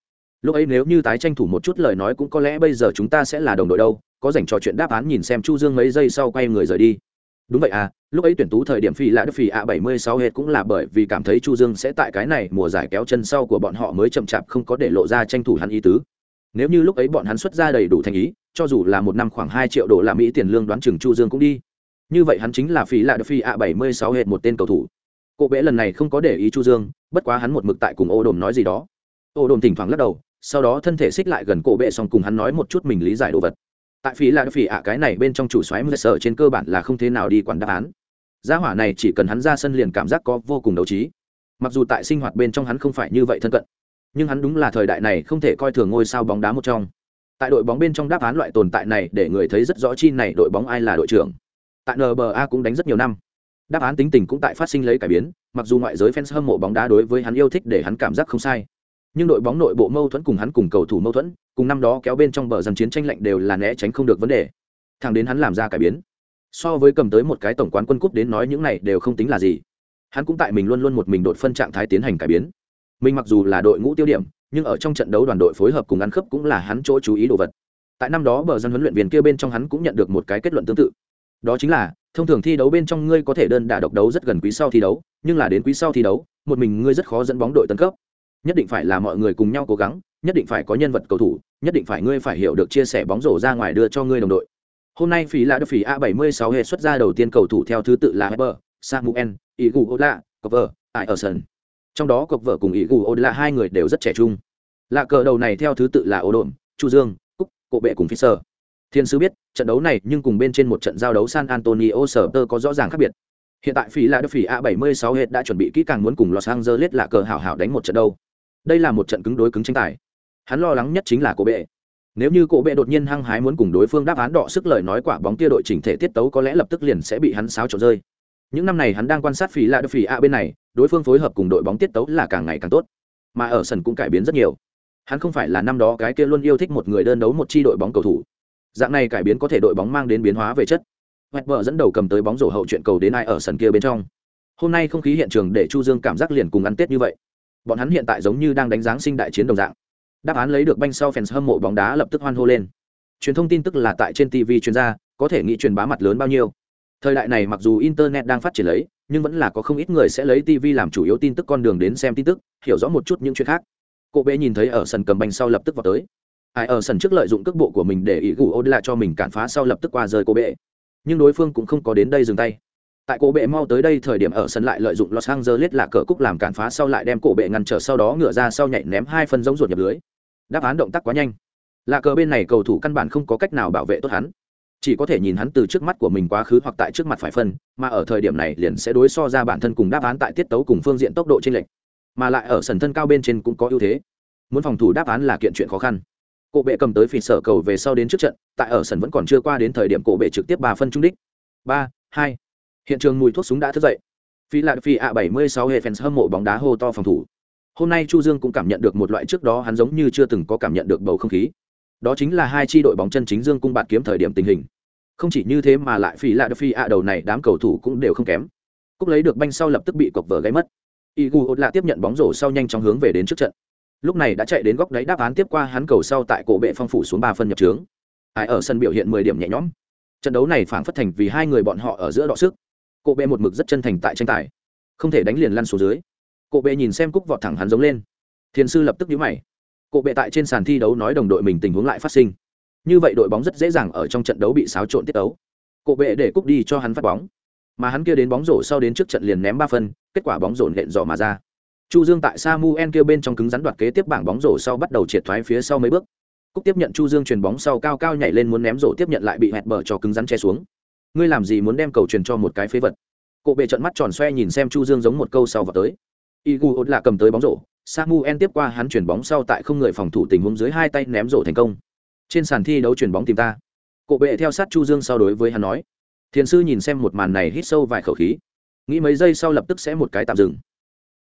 Lúc ấy nếu như tái tranh thủ một chút lời nói cũng có lẽ bây giờ chúng ta sẽ là đồng đội đâu, có dành trò chuyện đáp án nhìn xem chu dương mấy giây sau quay người rời đi đúng vậy à lúc ấy tuyển tú thời điểm phi lạ đức phi a bảy mươi sáu hết cũng là bởi vì cảm thấy chu dương sẽ tại cái này mùa giải kéo chân sau của bọn họ mới chậm chạp không có để lộ ra tranh thủ hắn ý tứ. Nếu như lúc ấy bọn hắn xuất ra đầy đủ thành ý, cho dù là một năm khoảng hai triệu đô la mỹ tiền lương đoán chừng chu dương cũng đi. Như vậy hắn chính là phi lạ đức phi a bảy mươi sáu hết một tên cầu thủ. Cô bé lần này không có để ý chu dương, bất quá hắn một mực tại cùng ô đồn nói gì đó. Ô đồn thỉnh thoảng lắc đầu, sau đó thân thể xích lại gần cổ bệ xong cùng hắn nói một chút mình lý giải đồ vật tại phí là phỉ ạ, cái này bên trong chủ xoáy mưa sở trên cơ bản là không thế nào đi quản đáp án. Gia hỏa này chỉ cần hắn ra sân liền cảm giác có vô cùng đấu trí. Mặc dù tại sinh hoạt bên trong hắn không phải như vậy thân cận, nhưng hắn đúng là thời đại này không thể coi thường ngôi sao bóng đá một trong. Tại đội bóng bên trong đáp án loại tồn tại này để người thấy rất rõ chi này đội bóng ai là đội trưởng. Tại nba cũng đánh rất nhiều năm. Đáp án tính tình cũng tại phát sinh lấy cải biến, mặc dù ngoại giới fans hâm mộ bóng đá đối với hắn yêu thích để hắn cảm giác không sai nhưng đội bóng nội bộ mâu thuẫn cùng hắn cùng cầu thủ mâu thuẫn, cùng năm đó kéo bên trong bờ dân chiến tranh lạnh đều là né tránh không được vấn đề. Thằng đến hắn làm ra cải biến. So với cầm tới một cái tổng quán quân cúp đến nói những này đều không tính là gì. Hắn cũng tại mình luôn luôn một mình đột phân trạng thái tiến hành cải biến. Mình mặc dù là đội ngũ tiêu điểm, nhưng ở trong trận đấu đoàn đội phối hợp cùng ăn khớp cũng là hắn chỗ chú ý đồ vật. Tại năm đó bờ dân huấn luyện viên kia bên trong hắn cũng nhận được một cái kết luận tương tự. Đó chính là, thông thường thi đấu bên trong ngươi có thể đơn đả độc đấu rất gần quý sau thi đấu, nhưng là đến quý sau thi đấu, một mình ngươi rất khó dẫn bóng đội tấn cấp nhất định phải là mọi người cùng nhau cố gắng nhất định phải có nhân vật cầu thủ nhất định phải ngươi phải hiểu được chia sẻ bóng rổ ra ngoài đưa cho ngươi đồng đội hôm nay phí là được phí a 76 hệ xuất ra đầu tiên cầu thủ theo thứ tự là Heber, Samuel, Iguodala, Cover, Ierson. Trong đó Cover cùng Iguodala hai người đều rất trẻ trung. Lạ cờ đầu này theo thứ tự là Odom, Chu Dương, Cúc, Cổ Bệ cùng Fisher. Thiên sư biết, trận đấu này nhưng cùng bên trên một trận giao đấu San Antonio Spurs có rõ ràng khác biệt. Hiện tại phí là được phí A76 hệ đã chuẩn bị kỹ càng muốn cùng Los Angeles lạ cờ hảo hảo đánh một trận đâu đây là một trận cứng đối cứng tranh tài. Hắn lo lắng nhất chính là cổ bệ. Nếu như cổ bệ đột nhiên hăng hái muốn cùng đối phương đáp án đọ sức lời nói quả bóng kia đội chỉnh thể tiết tấu có lẽ lập tức liền sẽ bị hắn xáo trộn rơi. Những năm này hắn đang quan sát phì lạ phỉ a bên này, đối phương phối hợp cùng đội bóng tiết tấu là càng ngày càng tốt. Mà ở sân cũng cải biến rất nhiều. Hắn không phải là năm đó cái kia luôn yêu thích một người đơn đấu một chi đội bóng cầu thủ. Dạng này cải biến có thể đội bóng mang đến biến hóa về chất. Hoẹt vợ dẫn đầu cầm tới bóng rổ hậu chuyện cầu đến ai ở sân kia bên trong. Hôm nay không khí hiện trường để chu dương cảm giác liền cùng ăn tết như vậy bọn hắn hiện tại giống như đang đánh giáng sinh đại chiến đồng dạng. Đáp án lấy được banh sau fans hâm mộ bóng đá lập tức hoan hô lên. Truyền thông tin tức là tại trên tv chuyên gia, có thể nghĩ truyền bá mặt lớn bao nhiêu. Thời đại này mặc dù internet đang phát triển lấy, nhưng vẫn là có không ít người sẽ lấy tv làm chủ yếu tin tức con đường đến xem tin tức, hiểu rõ một chút những chuyện khác. Cô bé nhìn thấy ở sân cầm banh sau lập tức vào tới. Ai, ở sân trước lợi dụng cước bộ của mình để ý gù ô lại cho mình cản phá sau lập tức qua rơi cô bé. Nhưng đối phương cũng không có đến đây dừng tay tại cổ bệ mau tới đây thời điểm ở sân lại lợi dụng los angeles là cờ cúc làm cản phá sau lại đem cổ bệ ngăn trở sau đó ngựa ra sau nhảy ném hai phân giống ruột nhập lưới. Đáp án động tác quá nhanh. Là cờ bên này cầu thủ căn bản không có cách nào bảo vệ tốt hắn. Chỉ có thể nhìn hắn từ trước mắt của mình quá khứ hoặc tại trước mặt phải phân, mà ở thời điểm này liền sẽ đối so ra bản thân cùng đáp án tại tiết tấu cùng phương diện tốc độ trên lệch. Mà lại ở sân thân cao bên trên cũng có ưu thế. Muốn phòng thủ đáp án là kiện chuyện khó khăn. Cổ bệ cầm tới phỉ sở cầu về sau đến trước trận, tại ở sân vẫn còn chưa qua đến thời điểm cổ bệ trực tiếp ba phân trung đích. Ba, hai hiện trường mùi thuốc súng đã thức dậy. Phi lạc phi a bảy mươi sáu hệ fans hâm mộ bóng đá hô to phòng thủ. Hôm nay chu dương cũng cảm nhận được một loại trước đó hắn giống như chưa từng có cảm nhận được bầu không khí. Đó chính là hai chi đội bóng chân chính dương cung bạt kiếm thời điểm tình hình. Không chỉ như thế mà lại phi lạc phi a đầu này đám cầu thủ cũng đều không kém. Cúc lấy được banh sau lập tức bị cọc vở gáy mất. Igu ột lạ tiếp nhận bóng rổ sau nhanh chóng hướng về đến trước trận. Lúc này đã chạy đến góc đáy đáp án tiếp qua hắn cầu sau tại cổ bệ phong phủ xuống ba phân nhập trướng. Ai ở sân biểu hiện mười điểm nhẹ nhõm. Trận đấu này phảng phất thành vì hai người bọn họ ở giữa đọ sức cổ bệ một mực rất chân thành tại tranh tài. Không thể đánh liền lăn xuống dưới. Cổ bệ nhìn xem cúc vọt thẳng hắn giống lên. Thiền sư lập tức nhíu mày. Cổ bệ tại trên sàn thi đấu nói đồng đội mình tình huống lại phát sinh. Như vậy đội bóng rất dễ dàng ở trong trận đấu bị xáo trộn tiết đấu cổ bệ để cúc đi cho hắn phát bóng. Mà hắn kia đến bóng rổ sau đến trước trận liền ném ba phân, kết quả bóng rổ nện dò mà ra. Chu dương tại samuel kia bên trong cứng rắn đoạt kế tiếp bảng bóng rổ sau bắt đầu triệt thoái phía sau mấy bước. Cúc tiếp nhận chu dương truyền bóng sau cao cao nhảy lên muốn ném rổ tiếp nhận lại bị hẹt bờ cho cứng rắn che xuống ngươi làm gì muốn đem cầu truyền cho một cái phế vật? Cộ bệ trận mắt tròn xoe nhìn xem chu dương giống một câu sau vào tới. Igu ốt là cầm tới bóng rổ, samuel tiếp qua hắn chuyển bóng sau tại không người phòng thủ tình huống dưới hai tay ném rổ thành công. Trên sàn thi đấu chuyển bóng tìm ta. Cộ bệ theo sát chu dương sau đối với hắn nói. Thiền sư nhìn xem một màn này hít sâu vài khẩu khí. Nghĩ mấy giây sau lập tức sẽ một cái tạm dừng.